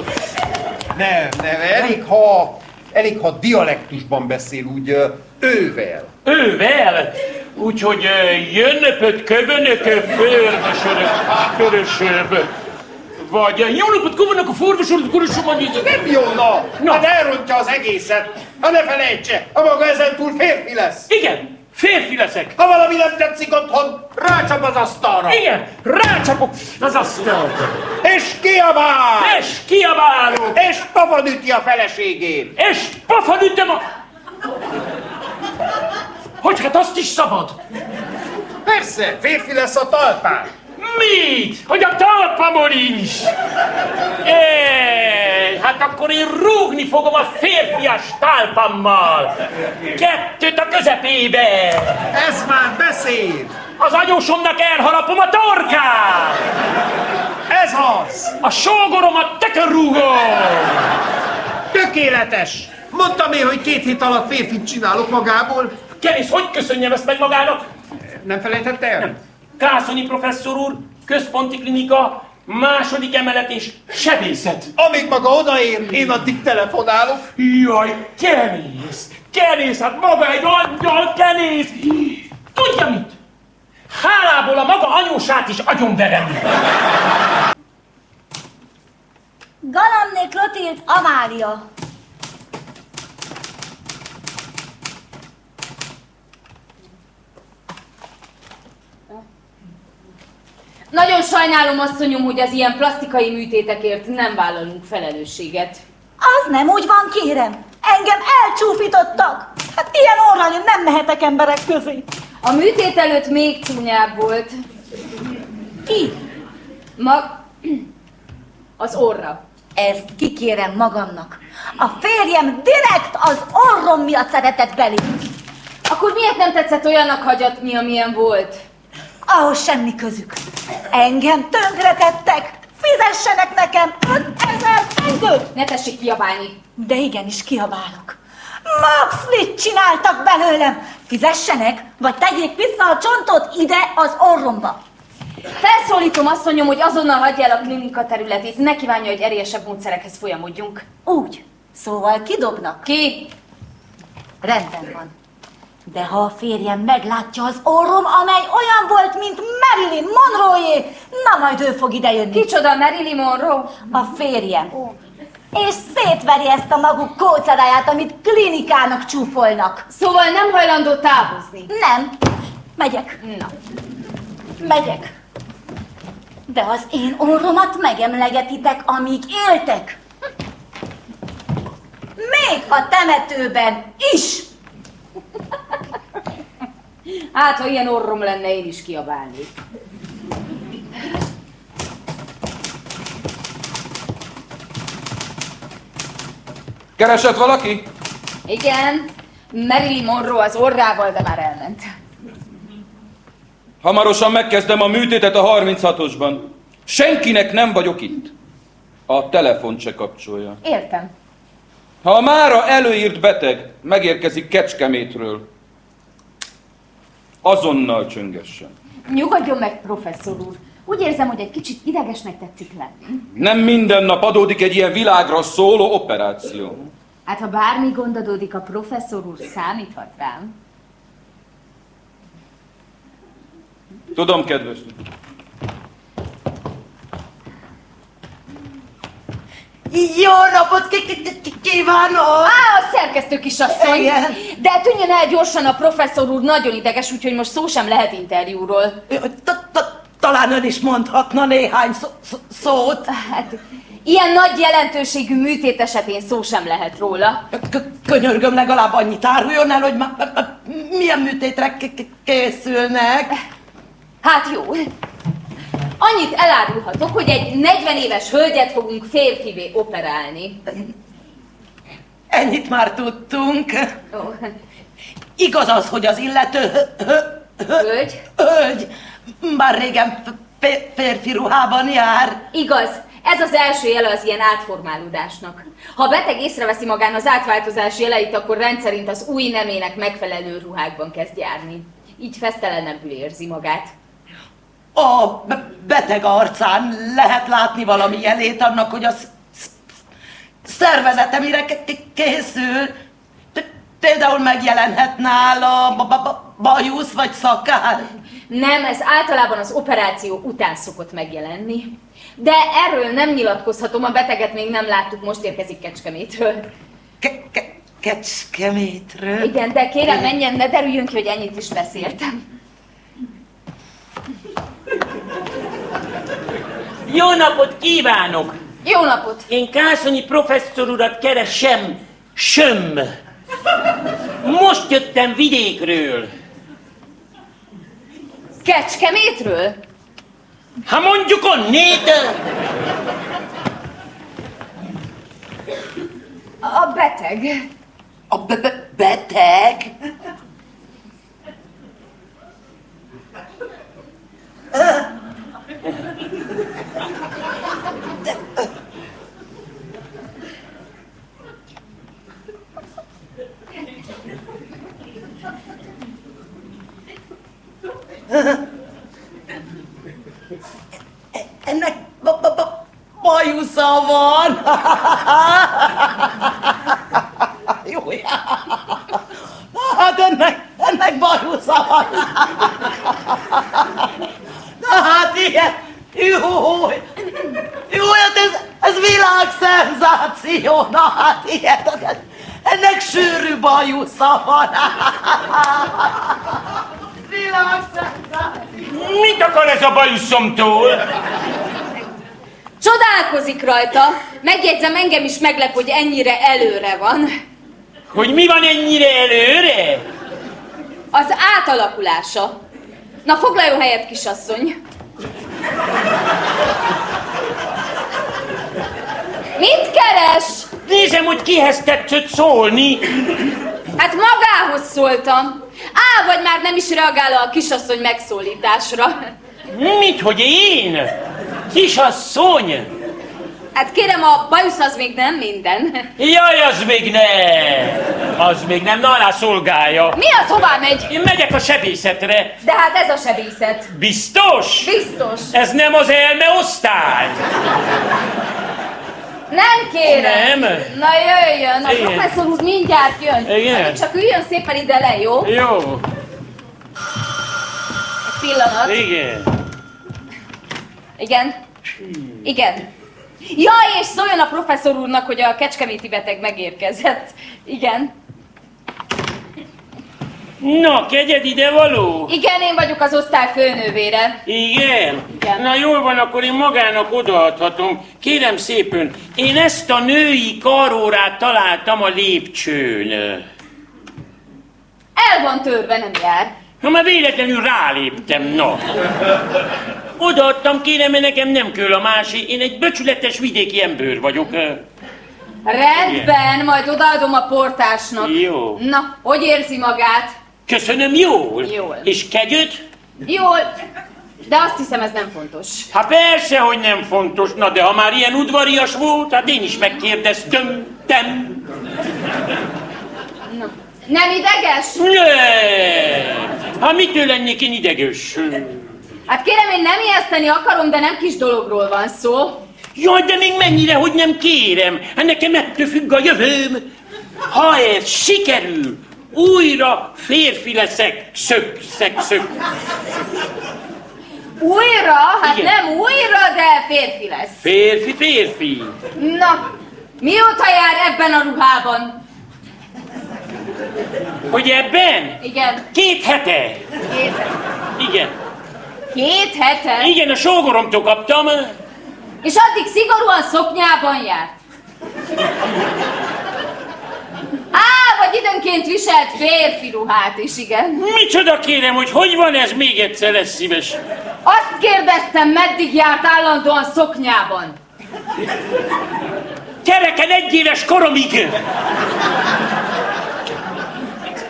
Nem, nem, elég ha, elég ha dialektusban beszél, úgy ö, ővel. Ővel? Úgyhogy ö, jönnöpöt, kövönökö, fölvösörök, körösöbb. Vagy jó napot, kövönök a forvosörök, körösöbb. Nem jó, na! na. Hát elrontja az egészet. Ha ne felejtse, ha maga ezen túl férfi lesz. Igen, férfi leszek. Ha valami nem tetszik otthon, rácsap az asztalra. Igen, rácsapok az asztalra. És kiabál! És kiabálok! És pofon üti a feleségét! És pofon ütöm a... Hogy hát azt is szabad? Persze, férfi lesz a talpán. Mit? Hogy a talpamon is? Éj, hát akkor én rúgni fogom a férfias talpammal. Kettőt a közepébe. Ez már beszéd. Az anyósomnak elharapom a torkát. Ez az. A sógoromat tökörrúgom. Tökéletes. Mondtam én, hogy két hét alatt férfit csinálok magából. Kerész, hogy köszönjem ezt meg magának? Nem felejtette el? Nem. Kászoni professzor úr, központi klinika, második emelet és sebészet. Amíg maga odaér, én addig telefonálok. Jaj, kenész, kenész, hát maga egy angyal, kenész. Tudja mit? Hálából a maga anyósát is agyonverem. Galamné Klotild Amália. Nagyon sajnálom, asszonyom, hogy az ilyen plastikai műtétekért nem vállalunk felelősséget. Az nem úgy van, kérem. Engem elcsúfítottak. Hát ilyen orral én nem mehetek emberek közé. A műtét előtt még csúnyább volt. Ki? Mag... Az orra. Ezt kikérem magamnak. A férjem direkt az orrom miatt szeretett belém. Akkor miért nem tetszett olyannak hagyatni, amilyen volt? Ahhoz semmi közük. Engem tönkretettek. Fizessenek nekem 5000 fengőt. Ne tessék kiabálni. De igenis kiabálok. Max, mit csináltak belőlem? Fizessenek, vagy tegyék vissza a csontot ide az orromba. Felszólítom asszonyom, hogy azonnal hagyja el a klinika területét. Ne kívánja, hogy erélyesebb módszerekhez folyamodjunk. Úgy. Szóval kidobnak? Ki? Rendben van. De ha a férjem meglátja az orrom, amely olyan volt, mint Marilyn Monroe-é, na majd ő fog idejönni. Kicsoda Marilyn Monroe? A férjem. És szétveri ezt a maguk kóceráját, amit klinikának csúfolnak. Szóval nem hajlandó távozni? Nem. Megyek. Na. Megyek. De az én orromat megemlegetitek, amíg éltek. Még a temetőben is. Hát, ha ilyen orrom lenne, én is kiabálnék. Keresett valaki? Igen, Marilyn Monroe az orrával, de már elment. Hamarosan megkezdem a műtétet a 36-osban. Senkinek nem vagyok itt. A telefon se kapcsolja. Értem. Ha a mára előírt beteg megérkezik Kecskemétről, azonnal csöngessen. Nyugodjon meg, professzor úr. Úgy érzem, hogy egy kicsit idegesnek tetszik lenni. Nem minden nap adódik egy ilyen világra szóló operáció. Hát ha bármi gond adódik, a professzor úr számíthat rám. Tudom, kedves. Jó napot kívánok! Á, a szerkesztő kisasszony! Igen. De tűnjön el gyorsan, a professzor úr nagyon ideges, úgyhogy most szó sem lehet interjúról. Talán ön is mondhatna néhány szó- szó- szót. Hát, ilyen nagy jelentőségű műtét esetén szó sem lehet róla. Könyörgöm legalább annyit áruljon el, hogy milyen műtétre készülnek. Hát jó. Annyit elárulhatok, hogy egy 40 éves hölgyet fogunk férfivé operálni. Ennyit már tudtunk. Ó. Igaz az, hogy az illető hö- hö- Hölgy? hölgy már régen férfi ruhában jár. Igaz, ez az első jele az ilyen átformálódásnak. Ha a beteg észreveszi magán az átváltozás jeleit, akkor rendszerint az új nemének megfelelő ruhákban kezd járni. Így fesztelenebbül érzi magát. A be- beteg arcán lehet látni valami jelét annak, hogy a sz- sz- szervezete mire készül. Például megjelenhet nála ba- ba- ba- bajusz vagy szakál. Nem, ez általában az operáció után szokott megjelenni. De erről nem nyilatkozhatom, a beteget még nem láttuk, most érkezik Kecskemétről. Kecskemétről? Igen, de kérem menjen, ne derüljön ki, hogy ennyit is beszéltem. Jó napot kívánok! Jó napot! Én Kászonyi professzor urat keresem. Söm. Most jöttem vidékről. Kecskemétről? Ha mondjuk onnét, A beteg. A be- be- beteg? Ennek ba- ba- ba- bajusza van. Hát hát ilyen, jó, jó, hát ez, ez világszenzáció, na hát ilyen, hát ennek sűrű bajusza van. *laughs* Világszenzáció. mit akar ez a bajuszomtól? Csodálkozik rajta. Megjegyzem, engem is meglep, hogy ennyire előre van. Hogy mi van ennyire előre? Az átalakulása. Na foglaljon helyet, kisasszony. Mit keres? Nézem, hogy kihez tetszett szólni. Hát magához szóltam. Á, vagy már nem is reagál a kisasszony megszólításra. Mit, hogy én? Kisasszony? Hát kérem, a bajusz az még nem minden. Jaj, az még nem! Az még nem, na alá szolgálja. Mi az, hová megy? Én megyek a sebészetre. De hát ez a sebészet. Biztos? Biztos. Ez nem az elmeosztály? Nem kérem. Nem? Na jöjjön, a Igen. professzor úr mindjárt jön. Igen. Addig Csak üljön szépen ide le, jó? Jó. Egy pillanat. Igen. Igen? Igen. Jaj, és szóljon a professzor úrnak, hogy a kecskeméti beteg megérkezett. Igen. Na, kegyed ide való? Igen, én vagyok az osztály főnővére. Igen? Igen. Na jól van, akkor én magának odaadhatom. Kérem szépen, én ezt a női karórát találtam a lépcsőn. El van törve, nem jár. Ha már véletlenül ráléptem, na. Odaadtam, kérem, mert nekem nem kell a másik. Én egy becsületes vidéki ember vagyok. Rendben, majd odaadom a portásnak. Jó. Na, hogy érzi magát? Köszönöm, jól. Jól. És kegyöt? Jól, de azt hiszem ez nem fontos. Hát persze, hogy nem fontos. Na, de ha már ilyen udvarias volt, hát én is megkérdeztem. Tem. Nem ideges? Nem. Hát mitől lennék én ideges? Hát kérem, én nem ijeszteni akarom, de nem kis dologról van szó. Jaj, de még mennyire, hogy nem kérem. Hát nekem ettől függ a jövőm. Ha ez sikerül, újra férfi leszek, szök, szök, szök. Újra? Hát Igen. nem újra, de férfi lesz. Férfi, férfi. Na, mióta jár ebben a ruhában? Hogy ebben? Igen. Két hete. Két, Igen. két hete? Igen, a sógoromtól kaptam. És addig szigorúan szoknyában járt. Á, vagy időnként viselt férfi ruhát is, igen. Micsoda kérem, hogy hogy van ez még egyszer lesz szíves? Azt kérdeztem, meddig járt állandóan szoknyában. Gyereken egy éves koromig.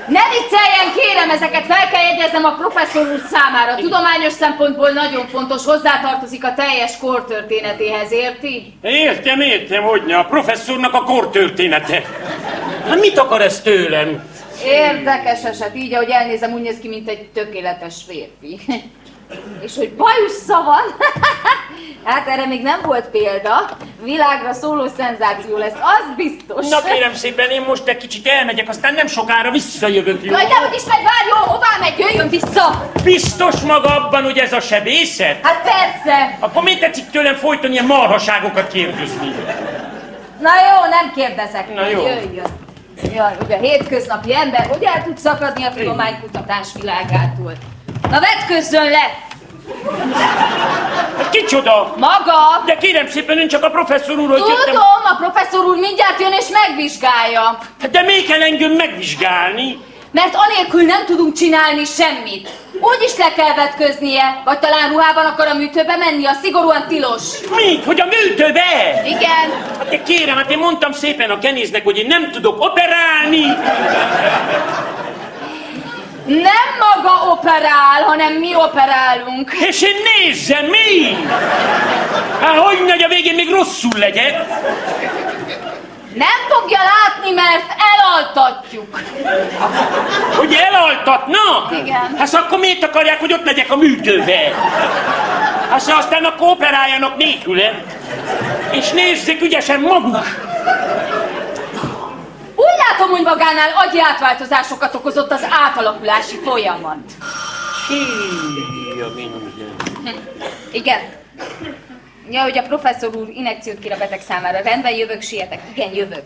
Ne vicceljen, kérem, ezeket fel kell jegyeznem a professzor úr számára. Tudományos szempontból nagyon fontos, hozzátartozik a teljes kor történetéhez, érti? Értem, értem, hogy ne, a professzornak a kortörténete. Hát mit akar ez tőlem? Érdekes eset, így ahogy elnézem, úgy néz ki, mint egy tökéletes férfi. És hogy bajussza van? *laughs* hát erre még nem volt példa. Világra szóló szenzáció lesz, az biztos. Na kérem szépen, én most egy kicsit elmegyek, aztán nem sokára visszajövök, jó? Jaj, de hogy is megy, várj, jó, hová megy, jöjjön vissza! Biztos maga abban, hogy ez a sebészet? Hát persze! Akkor miért tetszik tőlem folyton ilyen marhaságokat kérdezni? Na jó, nem kérdezek, Na majd jó. jöjjön. Jaj, ugye hétköznapi ember, hogy el tud szakadni a tudománykutatás világától? Na vetkőzzön le! Kicsoda? Maga! De kérem szépen, én csak a professzor úrhoz jöttem. Tudom, a professzor úr mindjárt jön és megvizsgálja. De még kell engem megvizsgálni. Mert anélkül nem tudunk csinálni semmit. Úgyis le kell vetköznie, vagy talán ruhában akar a műtőbe menni, a szigorúan tilos. Mit? Hogy a műtőbe? Igen. Hát de kérem, hát én mondtam szépen a kenéznek, hogy én nem tudok operálni. Nem maga operál, hanem mi operálunk. És én nézzem, mi? Hát hogy nagy a végén még rosszul legyek? Nem fogja látni, mert elaltatjuk. Hogy elaltatnak? Igen. Hát akkor miért akarják, hogy ott legyek a műtőbe? Hát se aztán akkor operáljanak nélküle. És nézzék ügyesen maguk. Látom, hogy magánál agyi átváltozásokat okozott az átalakulási folyamat. Híja minden. Igen. Ja, hogy a professzor úr inekciót kér a beteg számára. Rendben, jövök, sietek. Igen, jövök.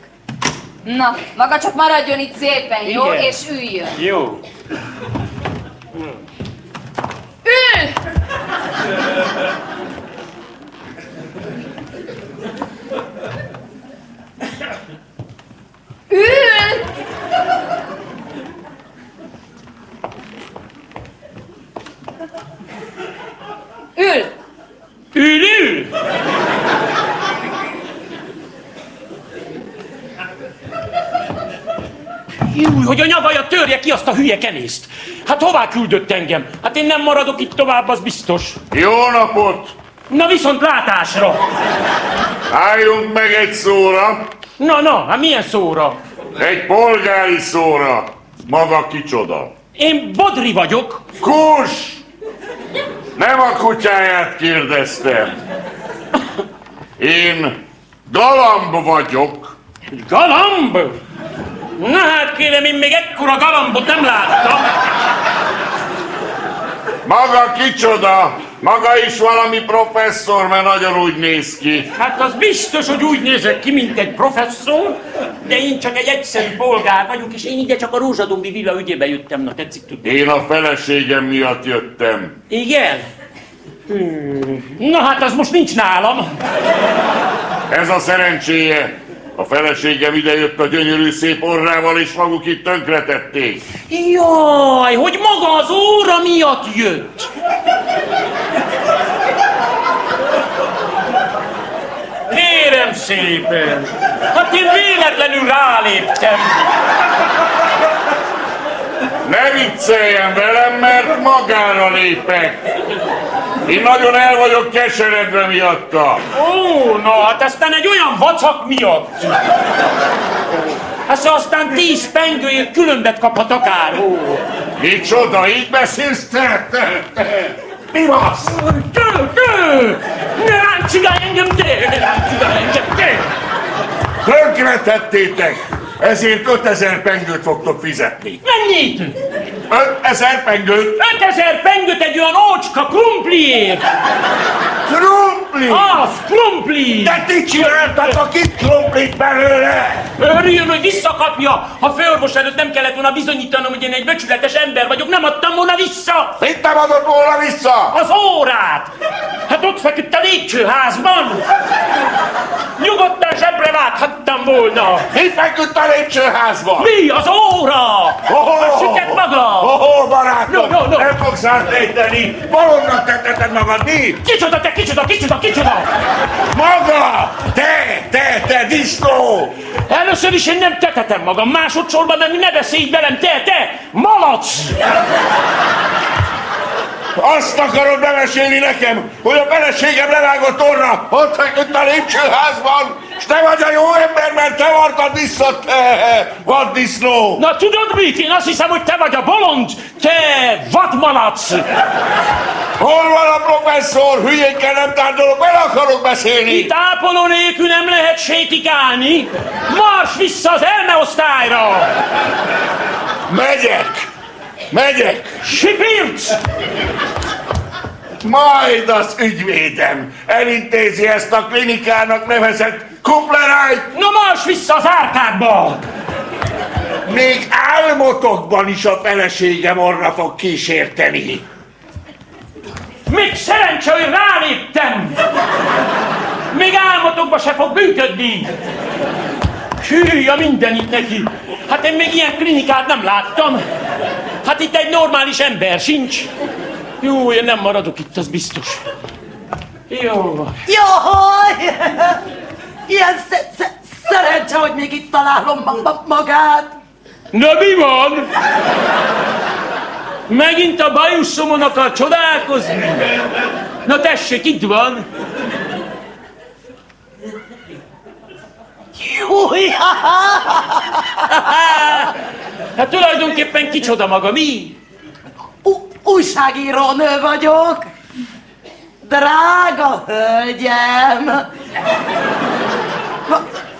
Na, maga csak maradjon itt szépen, jó? Igen. És üljön. Jó. Ül! Ül! Ül! Ül, ül! Júj, hogy a nyavaja törje ki azt a hülye kenészt. Hát hová küldött engem? Hát én nem maradok itt tovább, az biztos. Jó napot! Na viszont látásra! Álljunk meg egy szóra. Na, na, hát milyen szóra? Egy polgári szóra. Maga kicsoda? Én Bodri vagyok. Kus! Nem a kutyáját kérdeztem. Én Galamb vagyok. Galamb? Na hát kérem, én még ekkora galambot nem láttam. Maga kicsoda? Maga is valami professzor, mert nagyon úgy néz ki. Hát az biztos, hogy úgy nézek ki, mint egy professzor, de én csak egy egyszerű polgár vagyok, és én ide csak a Rózsadombi villa ügyébe jöttem, na tetszik tudni. Én a feleségem miatt jöttem. Igen? Hmm. Na hát az most nincs nálam. Ez a szerencséje. A feleségem idejött a gyönyörű szép orrával, és maguk itt tönkretették. Jaj, hogy maga az óra miatt jött. Kérem szépen, hát én véletlenül ráléptem. Ne vicceljen velem, mert magára lépek. Én nagyon el vagyok keseredve miatta. Ó, na hát aztán egy olyan vacak miatt. Hát aztán tíz pengőért különbet kaphat akár. Ó. Micsoda, így beszélsz te? te, te. Mi vasz? Te, te! Ne ránk cigálj engem, te! Ne cigálj engem, te! Tönkretettétek! Ezért 5000 pengőt fogtok fizetni. Mennyit? 5000 pengőt? 5000 pengőt egy olyan ócska krumpliért! Krumpli? Az, krumpli! De ti csináltatok itt krumplit belőle! Örüljön, hogy visszakapja! Ha főorvos előtt nem kellett volna bizonyítanom, hogy én egy becsületes ember vagyok, nem adtam volna vissza! Mit nem adott volna vissza? Az órát! Hát ott feküdt a lépcsőházban! Nyugodtan zsebre vághattam volna! Mi feküdt a lépcsőházban? Mi? Az óra! Oh, Süket maga! Oh, barátom! No, no, no. Nem fogsz átejteni! Balondnak tetteted magad, mi? Kicsoda, te, kicsoda, kicsoda, kicsoda! Maga! Te, te, te, disznó! Először is én nem tetetem magam, másodszorban meg ne beszélj velem, te, te, malac! Azt akarod bemesélni nekem, hogy a feleségem levágott orra ott feküdt a lépcsőházban, és te vagy a jó ember, mert te vartad vissza, te vaddisznó! Na tudod mit? Én azt hiszem, hogy te vagy a bolond, te vadmalac! Hol van a professzor? Hülyénkkel nem tárgyalok, el akarok beszélni! Itt ápoló nélkül nem lehet sétikálni! Mars vissza az elmeosztályra! Megyek! Megyek! Sipirc! Majd az ügyvédem elintézi ezt a klinikának nevezett kuplerájt. Na mars vissza az árkádba! Még álmotokban is a feleségem orra fog kísérteni. Még szerencse, hogy ráléptem! Még álmotokba se fog működni! Hű, a mindenit neki! Hát én még ilyen klinikát nem láttam! Hát itt egy normális ember sincs! Jó, én nem maradok itt, az biztos. Jó. Jaj! Ilyen sze- sze- szerencse, hogy még itt találom ma- ma- magát. Na mi van? Megint a bajuszomon akar csodálkozni? Na tessék, itt van. Júj! *laughs* Hát tulajdonképpen kicsoda maga, mi? U- újságíró nő vagyok. Drága hölgyem!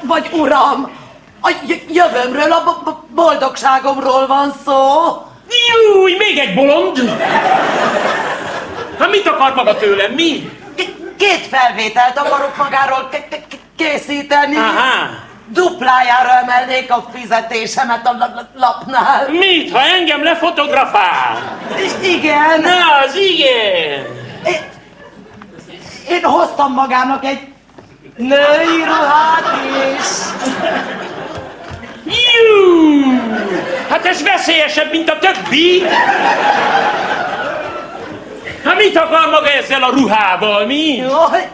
Vagy uram, a jövőmről, a bo- boldogságomról van szó. Júj, még egy bolond! Hát mit akar maga tőlem, mi? Két felvételt akarok magáról k- k- k- készíteni. Aha. Duplájára emelnék a fizetésemet a la- la- lapnál. Mit, ha engem lefotografál? I- igen. Na, az igen. Én hoztam magának egy női ruhát is. Jú! Hát ez veszélyesebb, mint a többi. Hát mit akar maga ezzel a ruhával, mi? Jaj,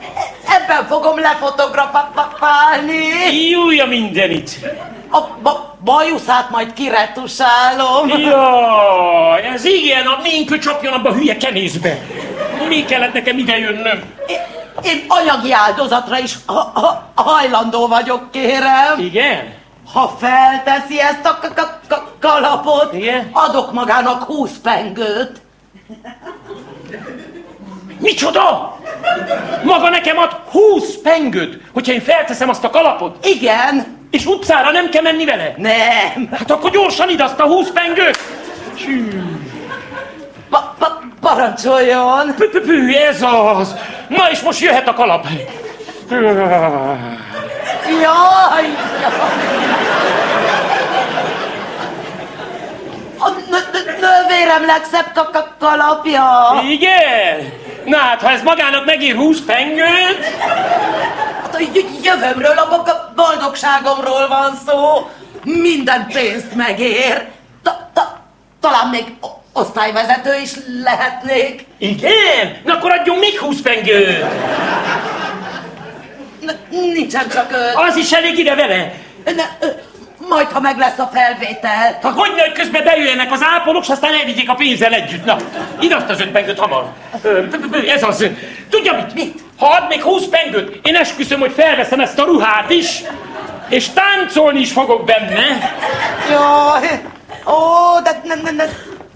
ebben fogom lefotografálni. Júj, a mindenit. A ba- bajuszát majd kiretusálom. Jaj, ez igen, a minkő csapjon abba a hülye kenészbe. Mi kellett nekem ide jönnöm? Én anyagi áldozatra is ha- ha- hajlandó vagyok, kérem. Igen? Ha felteszi ezt a kalapot, Igen? adok magának 20 pengőt. Micsoda? Maga nekem ad 20 pengőt, hogyha én felteszem azt a kalapot? Igen. És utcára nem kell menni vele? Nem. Hát akkor gyorsan ide azt a 20 pengőt! Pa- pa- parancsoljon. Pü-pü-pü, ez az! Na és most jöhet a kalap. Jaj! A nővérem legszebb ka- ka- kalapja. Igen? Na hát, ha ez magának megír 20 pengőt, Hát a jövőmről, a bo- boldogságomról van szó. Minden pénzt megér. Ta- ta- talán még osztályvezető is lehetnék. igen? Na akkor adjon még 20 pengőt! N- nincsen csak. Az is elég ide vele! Ne, majd, ha meg lesz a felvétel. Ha hogy hogy közben bejöjjenek az ápolók, és aztán elvigyék a pénzzel együtt. Na, azt az öt pengőt hamar. Ez az. Tudja mit? Mit? Ha ad még 20 pengőt, én esküszöm, hogy felveszem ezt a ruhát is, és táncolni is fogok benne. Jaj, ó, de ne, ne, ne,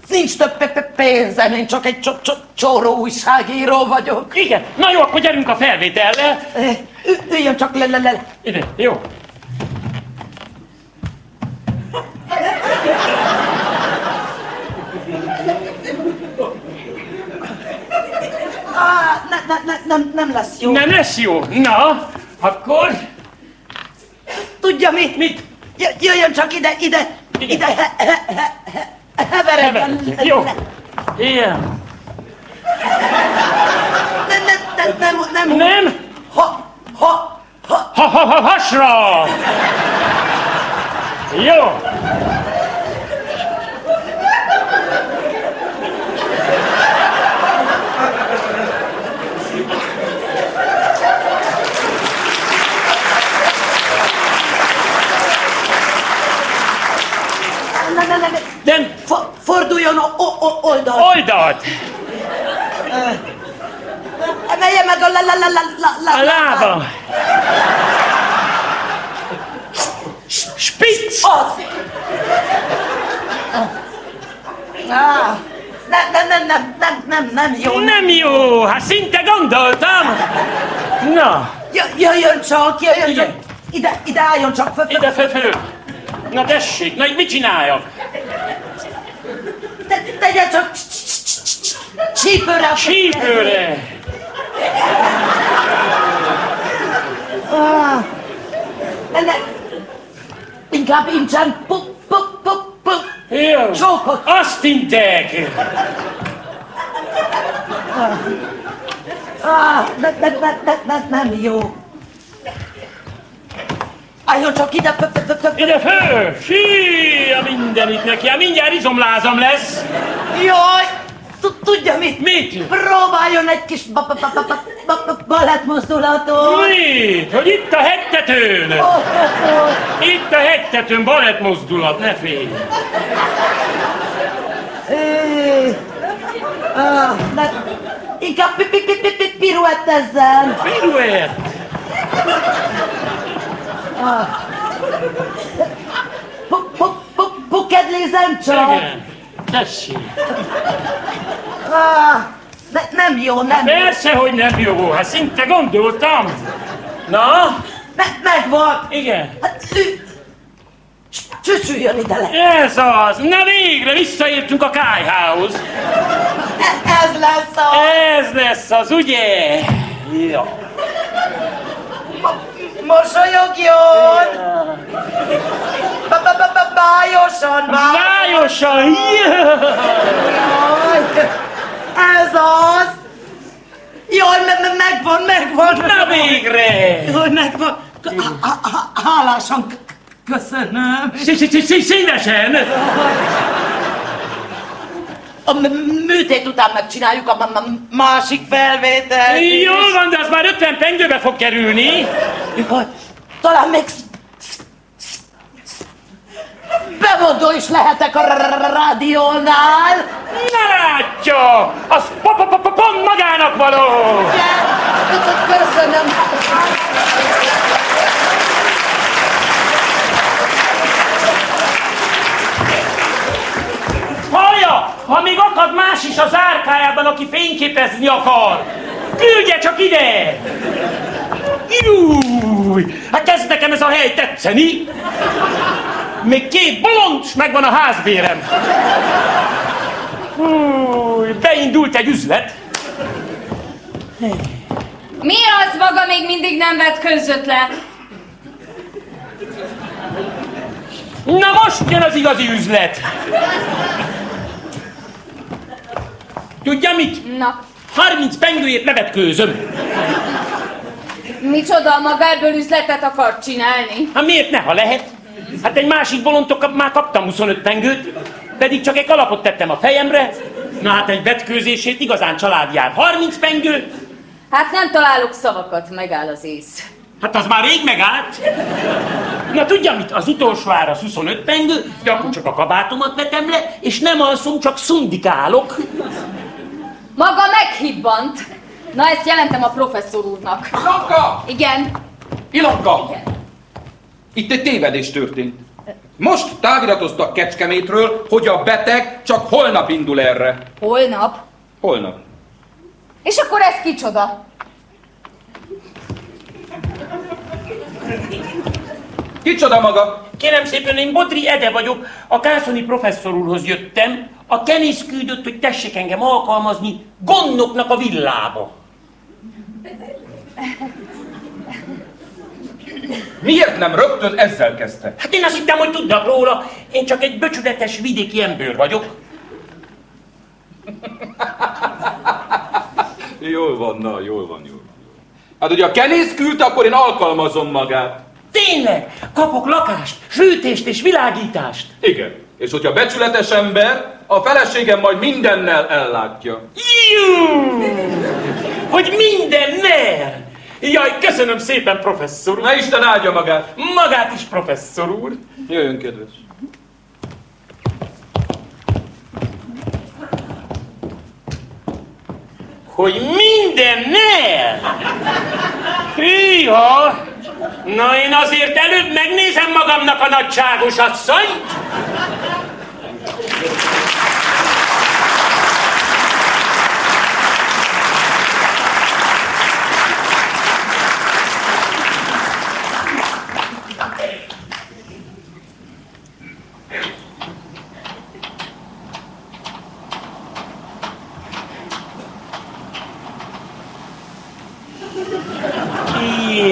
nincs több pénzem, én csak egy cso- cso- csóró újságíró vagyok. Igen, na jó, akkor gyerünk a felvétellel. Ü- Üljön csak le, le, le. Ide, jó. Á, ne, ne, ne, nem, nem lesz jó. Nem lesz jó. Na, akkor... Tudja mit? Mit? Jöjjön csak ide, ide, ide, he, he, he, he, heveredjen. Heveredjen, jó. Igen. Nem, nem, nem, nem, nem. Nem? Ha, ha, ha. Ha, ha, ha, hasra! Jó. Ne, ne, ne, ne. Nem. For, forduljon o, o, o, oldalt. Oldalt. Emelje meg a la, la, la, la, la, A lába. Spitz! Az! Ah, nem, nem, nem, nem, nem, nem, nem jó. Nem jó, hát szinte gondoltam. Na, Jö- Jöjjön csak, jöjjön Igen. csak. Ide, ide álljon csak. Föl, ide felfelül. Na tessék, na itt mit csináljak? Te, tegye csak csípőre. Csípőre. Ah, ne, ne. Inkább incsen. Puk, puk, puk, puk. Jó. Csókot. Azt intek. Ah, ne, ne, ne, ne, ne, nem jó. Álljon csak ide, fö, fö, fö, fö. Ide föl! Sí, a mindenit neki, mindjárt izomlázam lesz. Jaj, tudja mit? Mit? Próbáljon egy kis ba- ba- ba- ba- ba- ba- ba- balettmozdulatot. Mit? Hogy itt a hegytetőn? Oh, oh, oh. Itt a hegytetőn balett mozdulat, ne félj. Éj. Ah, ne, inkább pi- pi- pi- pi- pi- piruettezzen. Piruett. Ah. Pukedlézzen csak. Igen. Tessék. Ah, ne, nem jó, nem jó. Persze, hogy nem jó, hát szinte gondoltam. Na? Me- megvan. Igen. Hát, Csücsüljön ide le. Ez az. Na végre visszaértünk a kájhához. E- Ez lesz a... Ez lesz az, ugye? Ja. Mosolyogjon! Bájosan, Bájosan! Ez az! Jaj, me- me- megvan, megvan! Na végre! Jaj, megvan! Há- há- há- Hálásan köszönöm! Szívesen! A műtét után megcsináljuk a másik felvételt. Jól van, de az már 50 pengőbe fog kerülni. Jaj, talán még bemondó is lehetek a rádiónál. Na látja! Az pont magának való! Köszönöm. Hallja, ha még akad más is az árkájában, aki fényképezni akar, küldje csak ide! Júj, hát kezd nekem ez a hely tetszeni. Még két bolond, s megvan a házbérem. Húj, beindult egy üzlet. Mi az maga még mindig nem vett között le? Na most jön az igazi üzlet. Tudja mit? Na, 30 pengőjét levetkőzöm. micsoda maga ebből üzletet akar csinálni? Hát miért ne, ha lehet? Hát egy másik bolondtól már kaptam 25 pengőt, pedig csak egy kalapot tettem a fejemre. Na hát egy vetkőzését igazán család jár. 30 pengő? Hát nem találok szavakat, megáll az ész. Hát az már rég megállt. Na tudja mit? Az utolsó ára az 25 pengő, de akkor csak a kabátomat vetem le, és nem alszom, csak szundikálok. Maga meghibbant. Na ezt jelentem a professzor úrnak. Ilonka! Igen. Ilonka! Itt egy tévedés történt. Most táviratoztak Kecskemétről, hogy a beteg csak holnap indul erre. Holnap. Holnap. És akkor ez kicsoda? Kicsoda maga? Kérem szépen, én Bodri Ede vagyok, a Kászoni professzor úrhoz jöttem. A Kenész küldött, hogy tessék engem alkalmazni gondnoknak a villába. Miért nem rögtön ezzel kezdte? Hát én azt hittem, hogy tudnak róla. Én csak egy böcsületes vidéki ember vagyok. *laughs* Jól van, na, jól van, jól van. Hát ugye a kenész küldte, akkor én alkalmazom magát. Tényleg? Kapok lakást, fűtést és világítást. Igen. És hogyha becsületes ember, a feleségem majd mindennel ellátja. Jú! Hogy mindennel! Jaj, köszönöm szépen, professzor úr. Na Isten áldja magát. Magát is, professzor úr. Jöjjön, kedves. Hogy mindennel! Hűha! Na én azért előbb megnézem magamnak a nagyságos asszonyt.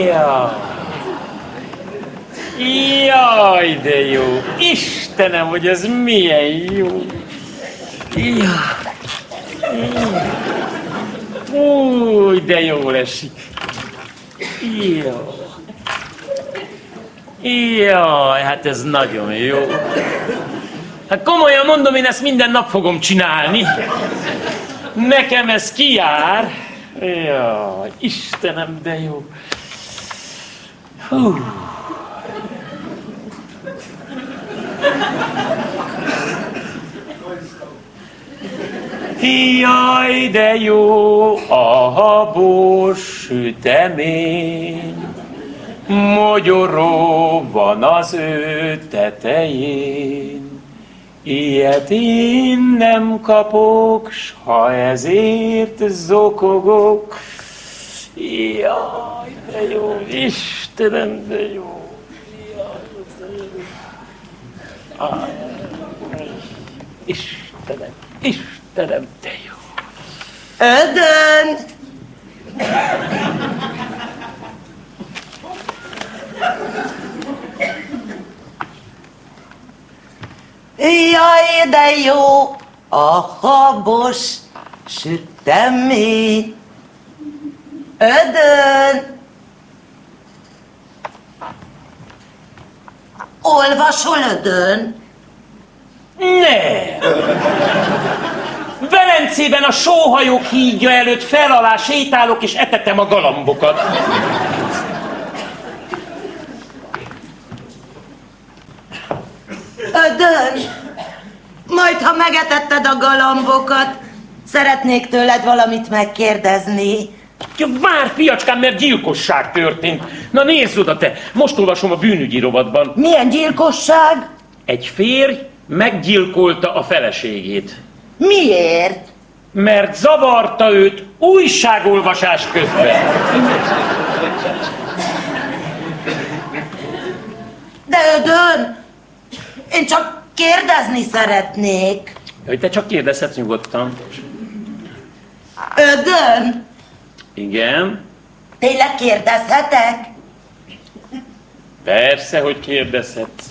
Jaj. Jaj, de jó. Istenem, hogy ez milyen jó. Jaj. Jaj. Új, de jól esik. Jaj. Jaj, hát ez nagyon jó. Hát komolyan mondom, én ezt minden nap fogom csinálni. Nekem ez kijár. Jaj, Istenem, de jó. Hú. Jaj, de jó a habos sütemény, Mogyoró van az ő tetején. Ilyet én nem kapok, s ha ezért zokogok. Jaj, de jó, Istenem, de jó. Jaj, de jó. Áj, Istenem, Istenem, de jó. Ödön! Jaj, de jó a habos sütemény. Ödön! Olvasol ödön? Ne! Velencében a sóhajók hídja előtt fel alá sétálok és etetem a galambokat. Ödön! Majd, ha megetetted a galambokat, szeretnék tőled valamit megkérdezni. Ja, várj, fiacskám, mert gyilkosság történt. Na nézz oda te, most olvasom a bűnügyi rovatban. Milyen gyilkosság? Egy férj meggyilkolta a feleségét. Miért? Mert zavarta őt újságolvasás közben. De ödön! Én csak kérdezni szeretnék. Hogy te csak kérdezhetsz nyugodtan. Ödön! Igen, Tényleg kérdezhetek? persze, hogy kérdezhetsz.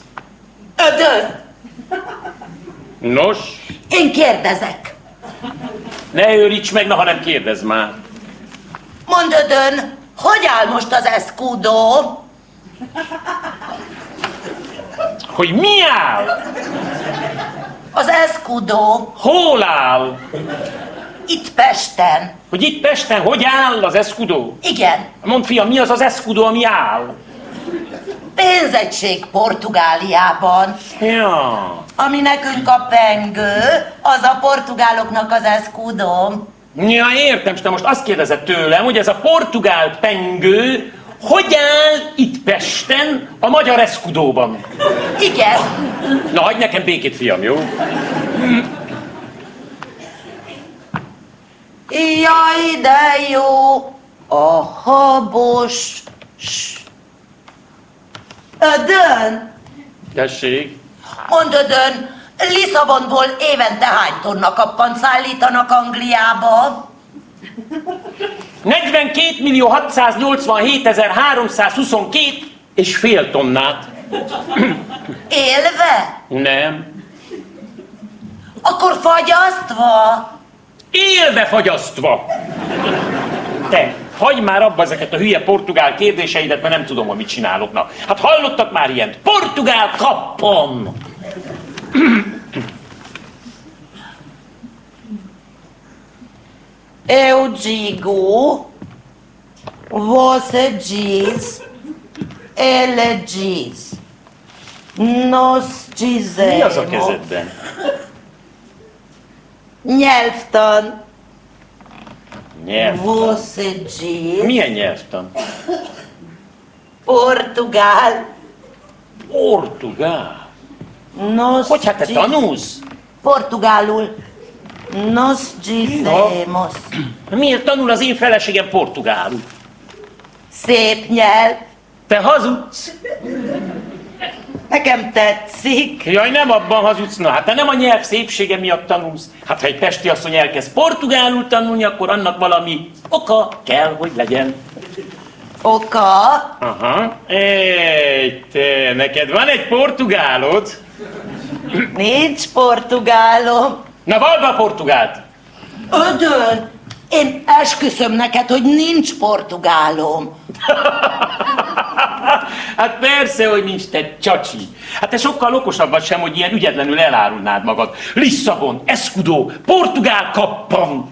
Ödön! Nos, Én kérdezek. ne őríts meg, na, ha nem kérdez már. Mondd ödön, hogy áll most az eszkudó? Hogy mi áll? Az eszkudó. Hol áll? Itt Pesten. Hogy itt Pesten hogy áll az eszkudó? Igen. Mondd fiam, mi az az eszkudó, ami áll? Pénzegység Portugáliában. Ja. Ami nekünk a pengő, az a portugáloknak az eszkudó. Ja, értem, és te most azt kérdezed tőlem, hogy ez a portugál pengő hogy áll itt Pesten a magyar eszkudóban? Igen. Na, hagyd nekem békét, fiam, jó? Jaj, de jó a habos. s- Ödön, Tessék. mondd Ödön, Lisszabonból évente hány tonna kappant szállítanak Angliába? 42 millió 687 ezer 322 és fél tonnát. Élve? Nem. Akkor fagyasztva? Élve fagyasztva. Te, hagyd már abba ezeket a hülye portugál kérdéseidet, mert nem tudom, hogy mit csinálok. Na, hát hallottak már ilyent? Portugál kappon! Eu digo, você diz, ele diz. Nós dizemos. Mi az a kezedben? Nyelvtan. Nyelv. Você diz. Milyen nyelvtan? Portugál. Portugál? Nós Hogy hát te tanulsz? Portugálul. Nós dizemos. Miért tanul az én feleségem portugálul? Szép nyelv. Te hazudsz? Nekem tetszik. Jaj, nem abban hazudsz, na hát te nem a nyelv szépsége miatt tanulsz. Hát ha egy pesti asszony elkezd portugálul tanulni, akkor annak valami oka kell, hogy legyen. Oka? Aha. Ej, te, neked van egy portugálod? Nincs portugálom. Na, vald a portugált! Ödön, én esküszöm neked, hogy nincs portugálom. *laughs* Hát persze, hogy nincs te csacsi. Hát te sokkal okosabb vagy sem, hogy ilyen ügyetlenül elárulnád magad. Lisszabon, Escudo, Portugál kappan.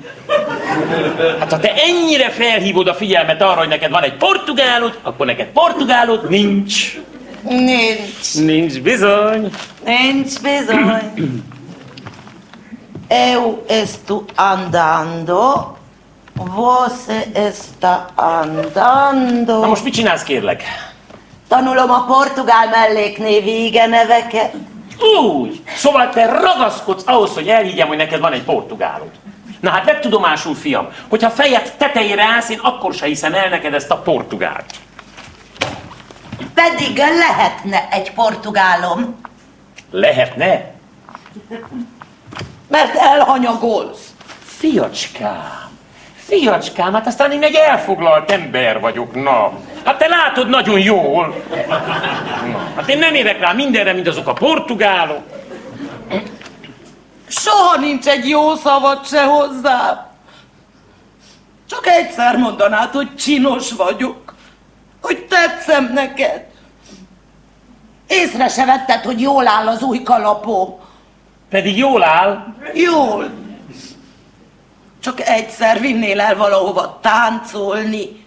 Hát ha te ennyire felhívod a figyelmet arra, hogy neked van egy portugálod, akkor neked portugálod nincs. Nincs. Nincs bizony. Nincs bizony. *clears throat* Eu estou andando. Você está andando. Na most mit csinálsz, kérlek? Tanulom a portugál melléknévi ige neveket. Úgy, szóval te ragaszkodsz ahhoz, hogy elhiggyem, hogy neked van egy portugálod. Na hát vedd tudomásul, fiam, hogyha fejed tetejére állsz, én akkor se hiszem el neked ezt a portugált. Pedig lehetne egy portugálom, Lehetne? mert elhanyagolsz. Fiacskám, fiacskám, hát aztán én egy elfoglalt ember vagyok, na. Hát te látod nagyon jól. Na, hát én nem érek rá mindenre, mint azok a portugálok. Soha nincs egy jó szavad se hozzá. Csak egyszer mondanád, hogy csinos vagyok. Hogy tetszem neked. Észre se vetted, hogy jól áll az új kalapom. Pedig jól áll. Jól. Csak egyszer vinnél el valahova táncolni.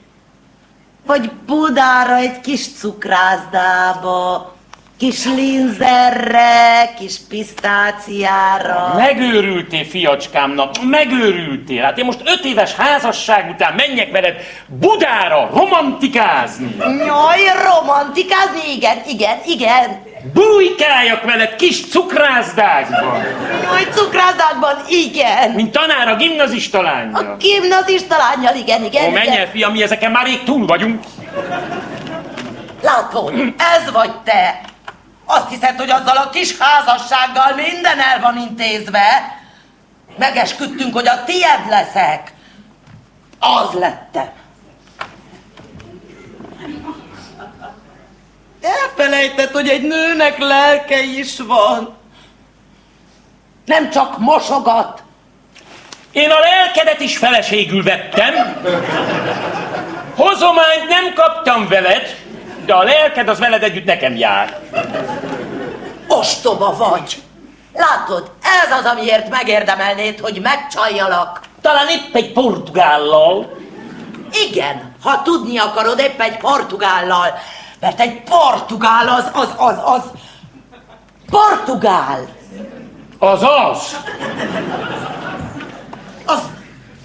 Vagy Budára egy kis cukrászdába. Kis linzerre, kis pisztáciára. Megőrültél, fiacskámnak, megőrültél. Hát én most öt éves házasság után menjek veled Budára romantikázni. Jaj, romantikázni, igen, igen, igen. Bújkáljak veled kis cukrászdákban. Jaj, cukrászdákban, igen. Mint tanár a gimnazista lányjal. Gimnazista lányjal, igen, igen, Ó, menj el, fiam, mi ezeken már rég túl vagyunk. Látod, ez vagy te. Azt hiszed, hogy azzal a kis házassággal minden el van intézve? Megesküdtünk, hogy a tied leszek. Az lettem. Elfelejtett, hogy egy nőnek lelke is van. Nem csak mosogat. Én a lelkedet is feleségül vettem. Hozományt nem kaptam veled, de a lelked az veled együtt nekem jár. Ostoba vagy. Látod, ez az, amiért megérdemelnéd, hogy megcsaljalak. Talán épp egy portugállal. Igen, ha tudni akarod, épp egy portugállal. Mert egy portugál az, az, az, az... Portugál. Az az. Az,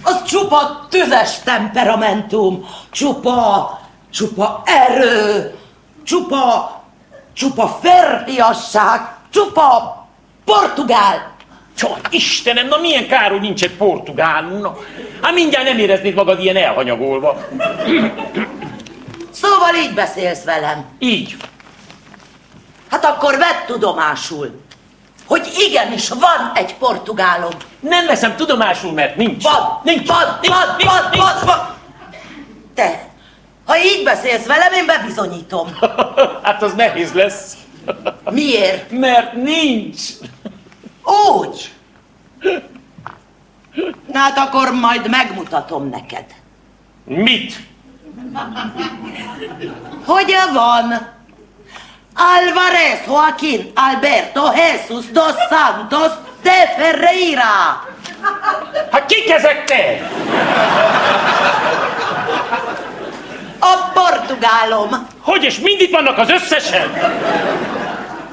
az csupa tüzes temperamentum. Csupa csupa erő, csupa, csupa férfiasság, csupa portugál. Csak Istenem, na milyen kár, hogy nincs egy portugálunk. Hát mindjárt nem éreznéd magad ilyen elhanyagolva. Szóval így beszélsz velem. Így. Hát akkor vedd tudomásul, hogy igenis van egy portugálom. Nem veszem tudomásul, mert nincs. Van, nincs, van, nincs, van, nincs, van, nincs. van, van. Te, ha így beszélsz velem, én bebizonyítom. *laughs* hát az nehéz lesz. *laughs* Miért? Mert nincs. Úgy. Na hát akkor majd megmutatom neked. Mit? Hogy van? Alvarez Joaquín Alberto Jesus dos Santos de Ferreira. Hát kik ezek te? A portugálom. Hogy és mind itt vannak az összesen?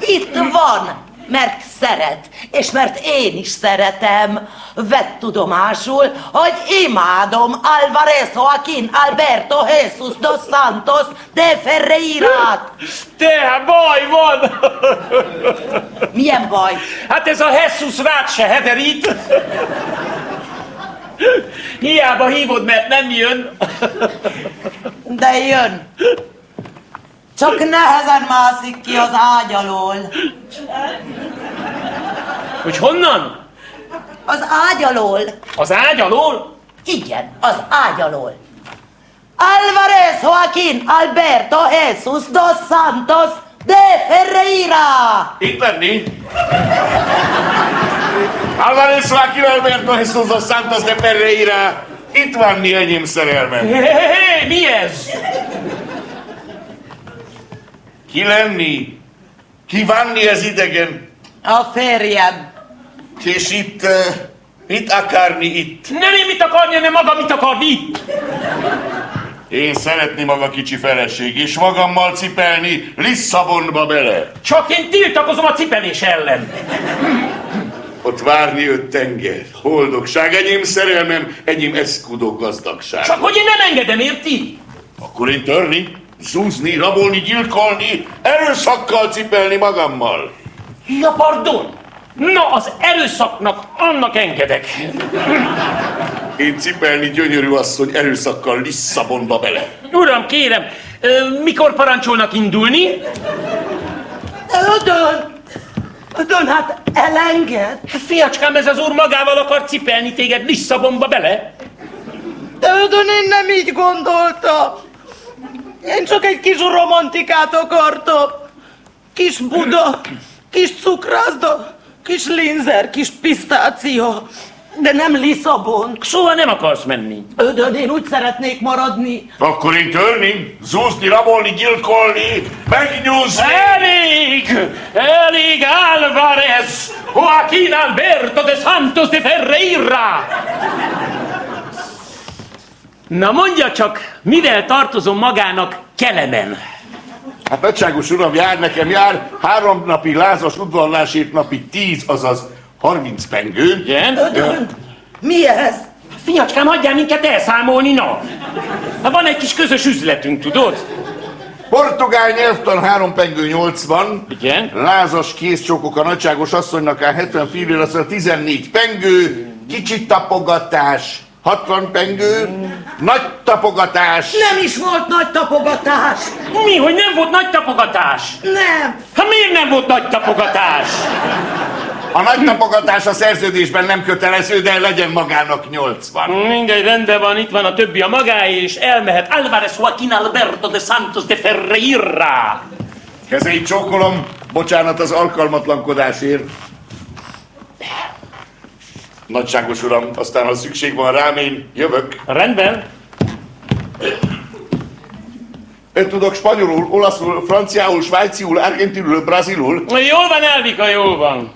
Itt van, mert szeret, és mert én is szeretem. Vedd tudomásul, hogy imádom Alvarez Joaquín Alberto Jesus dos Santos de Ferreira. Te, baj van! Milyen baj? Hát ez a Jesus rád se hederít. Hiába hívod, mert nem jön. De jön. Csak nehezen mászik ki az ágy alól. Hogy honnan? Az ágy alól. Az ágy alól? Igen, az ágy alól. Alvarez Joaquín Alberto Jesus dos Santos de Ferreira. Itt lenni? Álvarez Joaquín Alberto Jesus dos Santos de Ferreira. Itt van mi enyém szerelmem. Hé, hé, hé, mi ez? Ki lenni? Kívánni ez idegen? A férjem. És itt, uh, mit akarni itt? Nem én mit akarni, hanem maga mit akarni itt. Én szeretni maga kicsi feleség, és magammal cipelni Lisszabonba bele. Csak én tiltakozom a cipelés ellen. Ott várni öt tenger. Boldogság, enyém szerelmem, enyém eszkudó gazdagság. Csak hogy én nem engedem, érti? Akkor én törni, zúzni, rabolni, gyilkolni, erőszakkal cipelni magammal. Ja, pardon. Na, az erőszaknak annak engedek. Én cipelni gyönyörű asszony erőszakkal Lisszabonba bele. Uram, kérem, mikor parancsolnak indulni? Ödön! Ödön, hát elenged. Fiacskám, ez az úr magával akar cipelni téged Lisszabonba bele? De Ödön, én nem így gondoltam. Én csak egy kis romantikát akartam. Kis Buda, kis cukrászda, kis linzer, kis pisztácia. De nem Lisszabon. Soha nem akarsz menni. Ödön, én úgy szeretnék maradni. Akkor én törni, zúzni, rabolni, gyilkolni, megnyúzni. Elég! Elég Álvarez! Joaquín Alberto de Santos de Ferreira! Na mondja csak, mivel tartozom magának Kelemen? Hát nagyságos uram, jár nekem, jár három napi lázas udvarlásért napi tíz, azaz 30 pengő. Igen? Ödön, mi ez? Fiacskám, hagyjál minket elszámolni, na! Hát van egy kis közös üzletünk, tudod? Portugál nyelvtan három pengő 80. Igen. Lázas kézcsókok a nagyságos asszonynak áll 70 fillér, aztán 14 pengő, kicsit tapogatás, 60 pengő, nagy tapogatás. Nem is volt nagy tapogatás. Mi, hogy nem volt nagy tapogatás? Nem. Hát miért nem volt nagy tapogatás? A nagy tapogatás a szerződésben nem kötelező, de legyen magának 80. Mindegy, rendben van, itt van a többi a magáé, és elmehet Álvarez Joaquín Alberto de Santos de Ferreira. Kezeit csókolom, bocsánat az alkalmatlankodásért. Nagyságos uram, aztán ha szükség van rám, én jövök. Rendben. Én tudok spanyolul, olaszul, franciául, svájciul, argentinul, brazilul. Jól van, Elvika, jól van.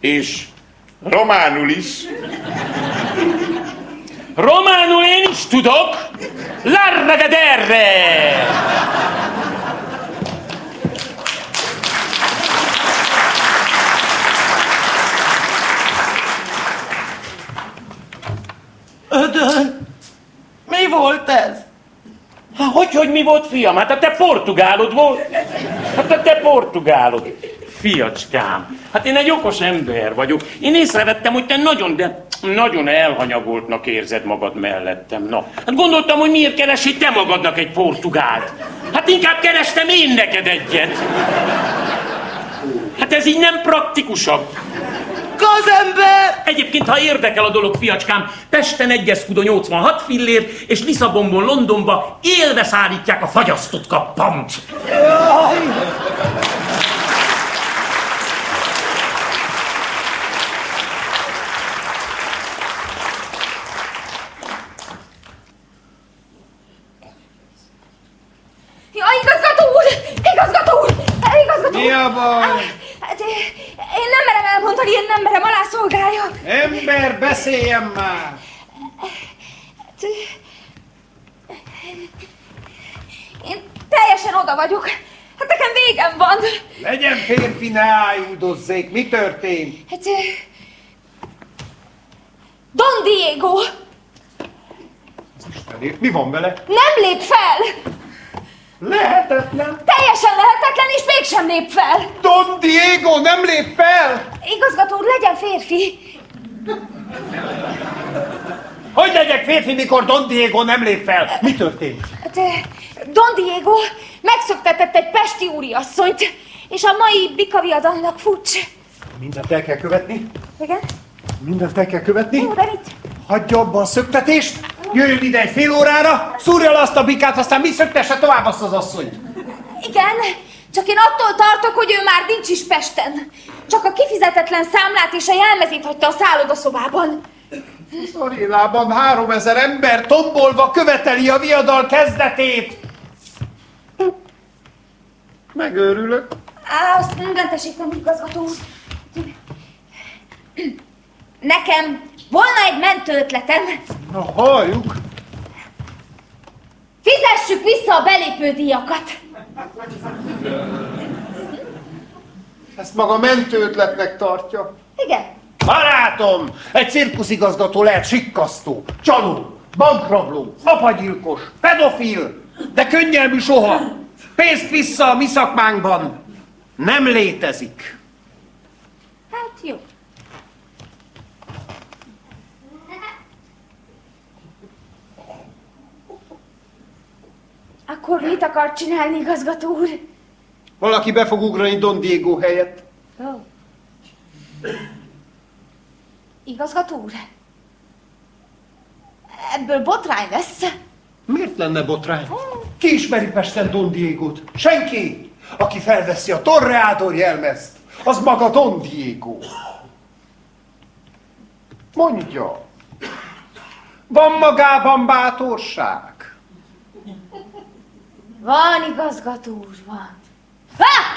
És románul is. Románul én is tudok. Larra vederre! Ödön, mi volt ez? Hát hogy, hogy mi volt, fiam? Hát a te portugálod volt. Hát a te portugálod. Fiacskám, hát én egy okos ember vagyok. Én észrevettem, hogy te nagyon, de nagyon elhanyagoltnak érzed magad mellettem. Na, hát gondoltam, hogy miért keresi te magadnak egy portugált. Hát inkább kerestem én neked egyet. Hát ez így nem praktikusabb. Gazember! Egyébként, ha érdekel a dolog, fiacskám, Pesten egy eszkudo 86 fillér, és Lisszabonból Londonba élve szállítják a fagyasztott kappant. Jaj! Ja, igazgató úr! Igazgató úr! Igazgató Mi a baj? Hát én nem merem elmondani, én nem merem alá szolgáljak. Ember, beszéljen már! Én teljesen oda vagyok. Hát nekem végem van. Legyen férfi, ne ájuldozzék. Mi történt? Hát... Don Diego Istenért, mi van vele? nem lép fel! Lehetetlen! Teljesen lehetetlen, és mégsem lép fel! Don Diego nem lép fel! Igazgató úr, legyen férfi! Hogy legyek férfi, mikor Don Diego nem lép fel? Mi történt? Hát, ö, Don Diego megszöktetett egy pesti úriasszonyt, és a mai bikaviadalnak fucs. Mindent el kell követni? Igen? Mindent el kell követni? Jó, de mit? Hagyja abba a szöktetést, jöjjön ide egy fél órára, szúrja le azt a bikát, aztán mi szöktesse tovább azt az asszonyt. Igen, csak én attól tartok, hogy ő már nincs is Pesten. Csak a kifizetetlen számlát és a jelmezét hagyta a szállodaszobában. Az arénában három ezer ember tombolva követeli a viadal kezdetét. Megőrülök. Á, azt rendesítem, igazgató. Nekem volna egy mentő ötletem. Na, halljuk. Fizessük vissza a belépődíjakat. Ezt maga mentőtletnek tartja. Igen. Barátom, egy cirkuszigazgató lehet sikkasztó, csaló, bankrabló, apagyilkos, pedofil, de könnyelmű soha. Pénzt vissza a mi szakmánkban. Nem létezik. Hát jó. Akkor mit akar csinálni, igazgató úr? Valaki be fog ugrani Don Diego helyett. Ó. Igazgató úr? Ebből botrány lesz. Miért lenne botrány? Ki ismeri Pesten Don Diego-t? Senki! Aki felveszi a Torreador jelmezt, az maga Don Diego. Mondja, van magában bátorság? Van, igazgató úr, van. Há!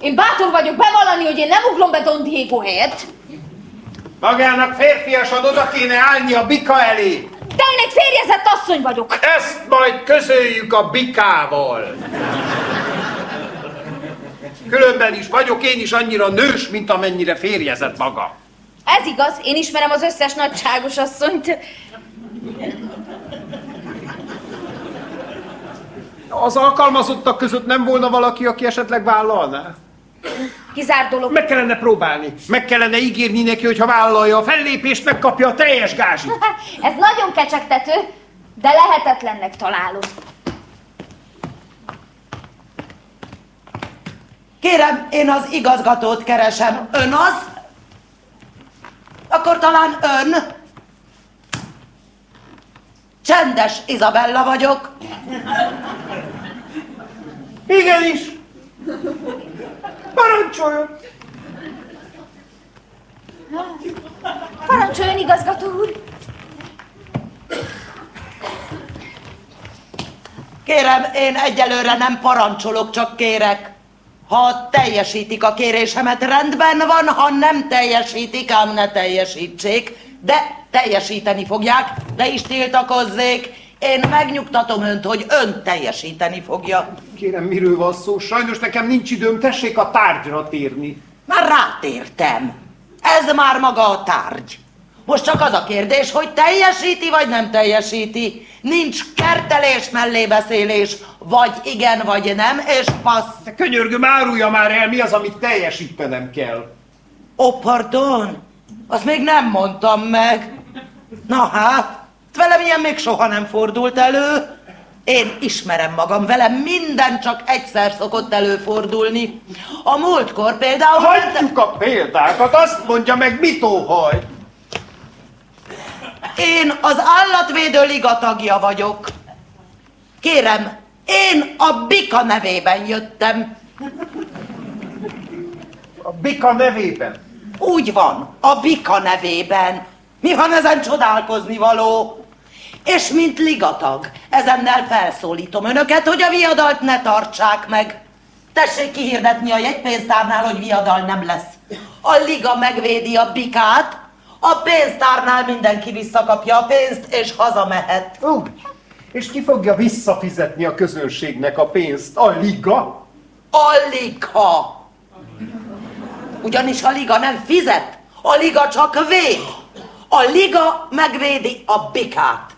Én bátor vagyok bevallani, hogy én nem uglom be Don Diego helyett. Magának férfiasan oda kéne állni a bika elé. De én egy férjezett asszony vagyok. Ezt majd közöljük a bikával. Különben is vagyok én is annyira nős, mint amennyire férjezett maga. Ez igaz, én ismerem az összes nagyságos asszonyt. Az alkalmazottak között nem volna valaki, aki esetleg vállalná? Kizár dolog. Meg kellene próbálni. Meg kellene ígérni neki, hogy ha vállalja a fellépést, megkapja a teljes gázsit. *laughs* Ez nagyon kecsegtető, de lehetetlennek találom. Kérem, én az igazgatót keresem. Ön az? Akkor talán ön? Csendes Izabella vagyok. Igenis. Parancsoljon. Parancsoljon, igazgató úr. Kérem, én egyelőre nem parancsolok, csak kérek. Ha teljesítik a kérésemet, rendben van, ha nem teljesítik, ám ne teljesítsék. De teljesíteni fogják, ne is tiltakozzék. Én megnyugtatom önt, hogy ön teljesíteni fogja. Kérem, miről van szó? Sajnos nekem nincs időm, tessék a tárgyra térni. Már rátértem. Ez már maga a tárgy. Most csak az a kérdés, hogy teljesíti vagy nem teljesíti. Nincs kertelés, mellébeszélés, vagy igen, vagy nem, és passz. De könyörgöm, árulja már el, mi az, amit teljesítenem kell. Ó, oh, pardon, azt még nem mondtam meg. Na hát, velem ilyen még soha nem fordult elő. Én ismerem magam, velem minden csak egyszer szokott előfordulni. A múltkor például... Hagyjuk a példákat, azt mondja meg, mit óhaj. Én az állatvédő liga tagja vagyok. Kérem, én a Bika nevében jöttem. A Bika nevében? Úgy van, a Bika nevében. Mi van ezen csodálkozni való? És mint ligatag, ezennel felszólítom önöket, hogy a viadalt ne tartsák meg. Tessék kihirdetni a jegypénztárnál, hogy viadal nem lesz. A liga megvédi a bikát, a pénztárnál mindenki visszakapja a pénzt, és hazamehet. Úgy. És ki fogja visszafizetni a közönségnek a pénzt? A liga? A liga. Ugyanis a liga nem fizet, a liga csak véd. A liga megvédi a bikát.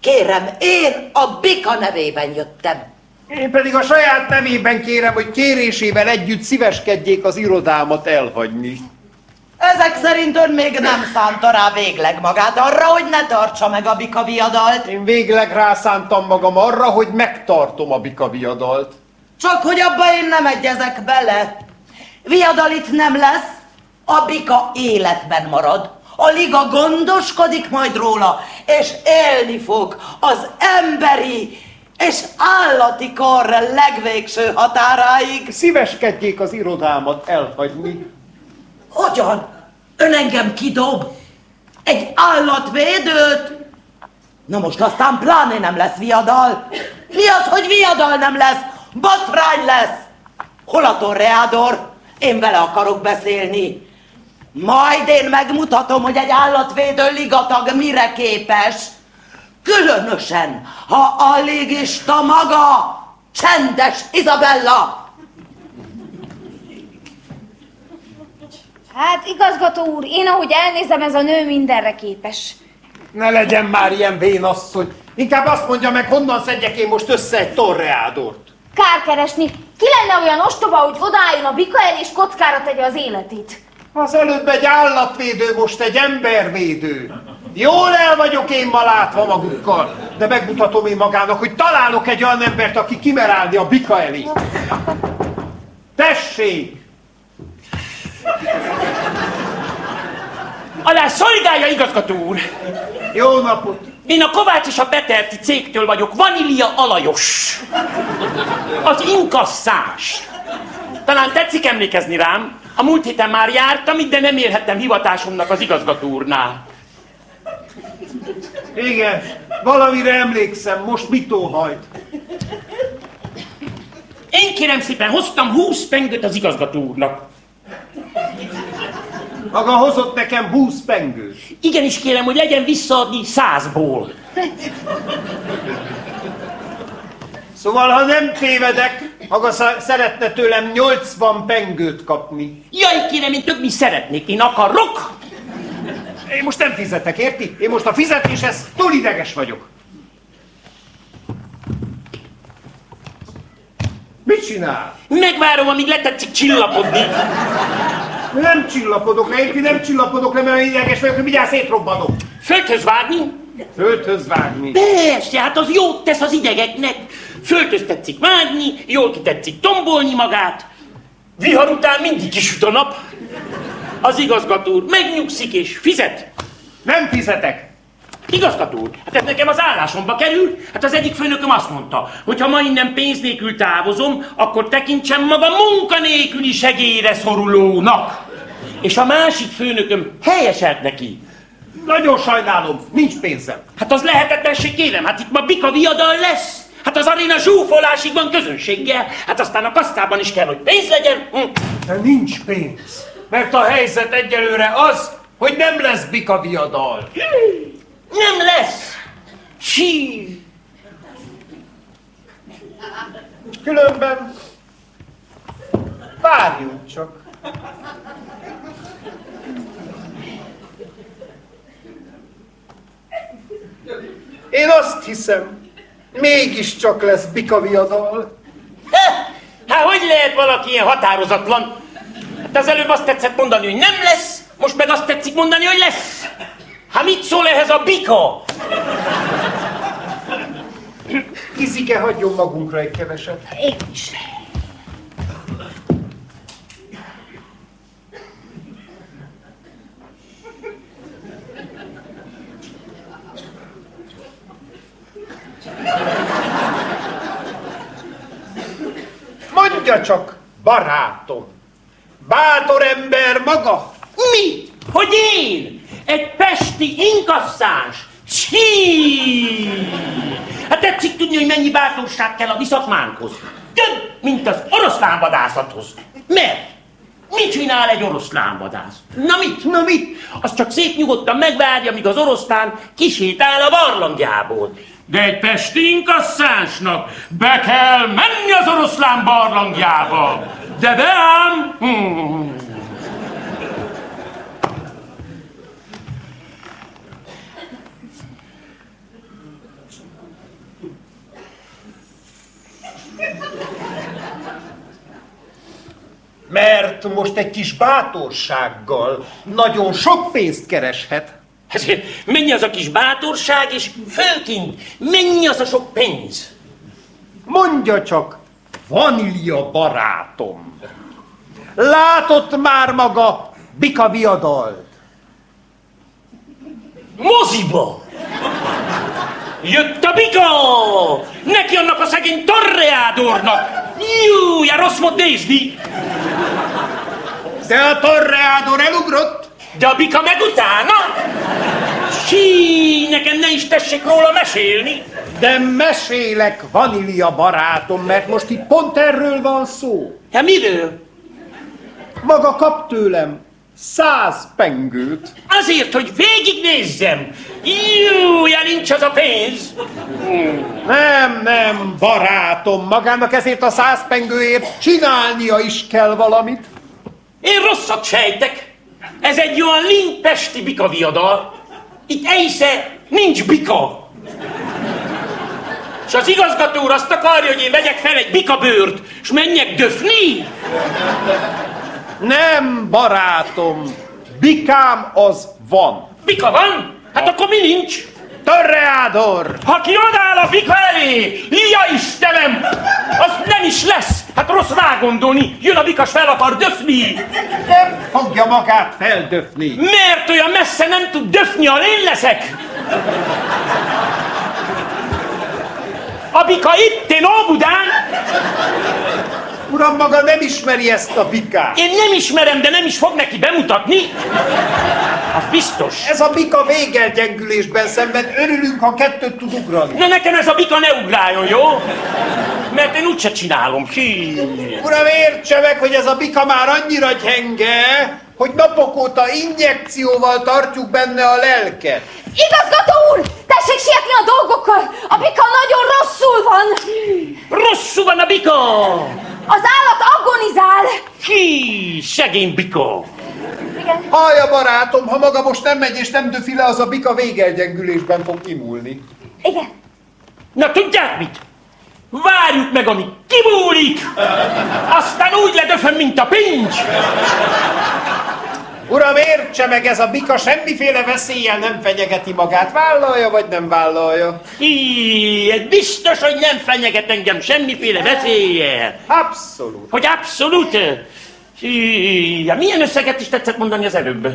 Kérem, én a bika nevében jöttem. Én pedig a saját nevében kérem, hogy kérésével együtt szíveskedjék az irodámat elhagyni. Ezek szerint ön még nem szánta rá végleg magát arra, hogy ne tartsa meg a bika viadalt. Én végleg rászántam magam arra, hogy megtartom a bika viadalt. Csak hogy abba én nem egyezek bele. Viadal itt nem lesz, a bika életben marad. A liga gondoskodik majd róla, és élni fog az emberi és állati kar legvégső határáig. Szíveskedjék az irodámat elhagyni. Hogyan? Ön engem kidob? Egy állatvédőt? Na most aztán pláne nem lesz viadal. Mi az, hogy viadal nem lesz? Botrány lesz! Hol a torreádor? Én vele akarok beszélni. Majd én megmutatom, hogy egy állatvédő ligatag mire képes. Különösen, ha a légista maga, csendes Izabella. Hát, igazgató úr, én ahogy elnézem, ez a nő mindenre képes. Ne legyen már ilyen vénasszony. Inkább azt mondja meg, honnan szedjek én most össze egy torreádort. Kár keresni. Ki lenne olyan ostoba, hogy odaálljon a bika el és kockára tegye az életét? Az előbb egy állatvédő, most egy embervédő. Jól el vagyok én ma látva magukkal, de megmutatom én magának, hogy találok egy olyan embert, aki kimer állni a bika elé. Tessék! Alá szolgálja, igazgató úr! Jó napot! Én a Kovács és a Peterti cégtől vagyok, Vanília Alajos. Az inkasszás. Talán tetszik emlékezni rám, a múlt héten már jártam, itt, de nem érhettem hivatásomnak az igazgató úrnál. Igen, valamire emlékszem, most mit óhajt? Én kérem szépen hoztam 20 pengőt az igazgató úrnak. Maga hozott nekem 20 pengőt. Igenis kérem, hogy legyen visszaadni százból. Szóval, ha nem tévedek, maga sz- szeretne tőlem 80 pengőt kapni. Jaj, kérem, én több is szeretnék, én akarok. Én most nem fizetek, érti? Én most a fizetéshez túl ideges vagyok. Mit csinál? Megvárom, amíg letetszik csillapodni. Nem csillapodok le, érti? Nem csillapodok le, mert ideges vagyok, hogy mindjárt szétrobbanok. Földhöz vágni? Földhöz vágni. Persze, hát az jót tesz az idegeknek. Földhöz tetszik vágni, jól ki tetszik tombolni magát. Vihar után mindig kisüt a nap. Az igazgató úr megnyugszik és fizet. Nem fizetek. Igazgató úr, hát ez nekem az állásomba kerül. Hát az egyik főnököm azt mondta, hogy ha ma innen pénz nélkül távozom, akkor tekintsem magam munkanélküli segélyre szorulónak. És a másik főnököm helyeselt neki. Nagyon sajnálom, nincs pénzem. Hát az lehetetlenség, kérem, hát itt ma bika viadal lesz. Hát az aréna zsúfolásig van közönséggel, hát aztán a kasztában is kell, hogy pénz legyen. Hm. De nincs pénz. Mert a helyzet egyelőre az, hogy nem lesz bika viadal. Nem lesz. Sí. Különben várjunk csak. Én azt hiszem, mégiscsak lesz bikaviadal. Hát hogy lehet valaki ilyen határozatlan? Hát az előbb azt tetszett mondani, hogy nem lesz, most meg azt tetszik mondani, hogy lesz. Hát mit szól ehhez a bika? Kizike, hagyjon magunkra egy keveset. Én is. Mondja csak, barátom, bátor ember maga. Mi? Hogy én? Egy pesti inkasszáns? Csí! Hát tetszik tudni, hogy mennyi bátorság kell a mi szakmánkhoz. Több, mint az oroszlánvadászathoz. Mert mit csinál egy oroszlánvadász? Na mit, na mit? Az csak szép nyugodtan megvárja, míg az oroszlán kisétál a barlangjából. De egy pesti inkasszánsnak be kell menni az oroszlán barlangjába. De be ám! Hmm. Mert most egy kis bátorsággal nagyon sok pénzt kereshet. Ezért mennyi az a kis bátorság, és főként mennyi az a sok pénz? Mondja csak, vanília barátom. Látott már maga bika viadalt? Moziba! Jött a bika! Neki annak a szegény torreádornak! Jú, ja rossz volt nézni! De a torreádor elugrott! De a bika meg utána? Sí, nekem ne is tessék róla mesélni! De mesélek, vanília barátom, mert most itt pont erről van szó. Hát miről? Maga kap tőlem száz pengőt. Azért, hogy végignézzem! Jú, ja nincs az a pénz! Nem, nem, barátom, magának ezért a száz pengőért csinálnia is kell valamit. Én rosszat sejtek. Ez egy olyan limpesti bika viadal. Itt eisze nincs bika. És az igazgató úr azt akarja, hogy én vegyek fel egy bikabőrt, és menjek döfni? Nem, barátom, bikám az van. Bika van? Hát akkor mi nincs? Torreádor! Ha kiadál a bika elé, ja Istenem, az nem is lesz. Hát rossz rá gondolni, jön a bikas fel akar döfni. Nem fogja magát feldöfni. Mert olyan messze nem tud döfni, a én leszek? A bika itt, én Óbudán. Uram, maga nem ismeri ezt a bikát. Én nem ismerem, de nem is fog neki bemutatni. Az biztos. Ez a bika végelgyengülésben szenved. Örülünk, ha kettőt tud ugrani. Na nekem ez a bika ne ugráljon, jó? Mert én úgyse csinálom. Hí. Uram, értse meg, hogy ez a bika már annyira gyenge, hogy napok óta injekcióval tartjuk benne a lelket. Igazgató úr! Tessék sietni a dolgokkal! A bika nagyon rosszul van! Rosszul van a bika! Az állat agonizál! Hí, szegény bika! Igen. Hallja, barátom, ha maga most nem megy és nem döfi le, az a bika végelgyengülésben fog kimúlni. Igen. Na tudják mit? Várjuk meg, amíg kimúlik! Aztán úgy ledöföm, mint a pincs! Uram, értse meg, ez a bika semmiféle veszéllyel nem fenyegeti magát. Vállalja, vagy nem vállalja? Ez biztos, hogy nem fenyeget engem semmiféle veszéllyel. Abszolút. Hogy abszolút? Hát milyen összeget is tetszett mondani az előbb?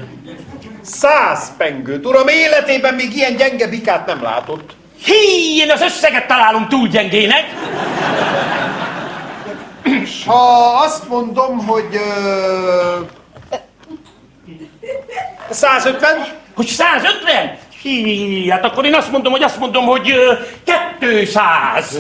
Száz pengőt. Uram, életében még ilyen gyenge bikát nem látott. Hí, én az összeget találom túl gyengének. És ha azt mondom, hogy... Ö... 150? Hogy 150? Hí, hát akkor én azt mondom, hogy azt mondom, hogy ö, 200.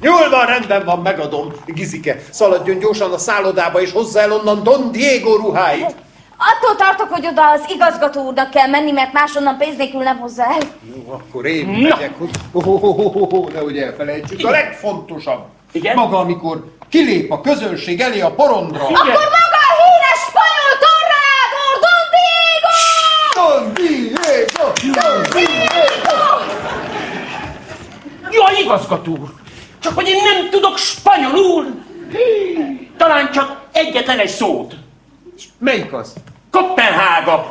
Jól van, rendben van, megadom. Gizike, szaladjon gyorsan a szállodába, és hozzá el onnan Don Diego ruháit. Attól tartok, hogy oda az igazgató úrnak kell menni, mert másonnan pénz nélkül nem hozza el. Jó, akkor én megyek. Oh, oh, oh, oh, oh, nehogy elfelejtsük. A legfontosabb. Igen? Maga, amikor kilép a közönség elé a porondra. Akkor maga a híres spanyol torrádor, Don Diego! igazgató úr. Csak hogy én nem tudok spanyolul. Talán csak egyetlen egy szót. Melyik az? Kopenhága.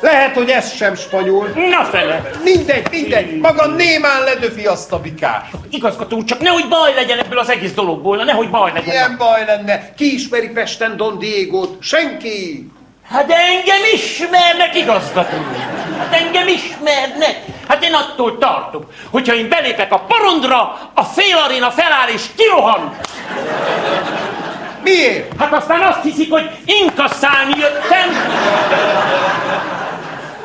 Lehet, hogy ez sem spanyol. Na fele. Mindegy, mindegy. Maga némán ledöfi azt a bikát. Igazgató úr, csak nehogy baj legyen ebből az egész dologból, na nehogy baj legyen. Ilyen baj lenne. Ki ismeri Pesten Don Diego-t? Senki. Hát engem ismernek, igazgató. Hát engem ismernek. Hát én attól tartok, hogyha én belépek a porondra, a félaréna feláll és kirohan. Miért? Hát aztán azt hiszik, hogy inkasszálni jöttem.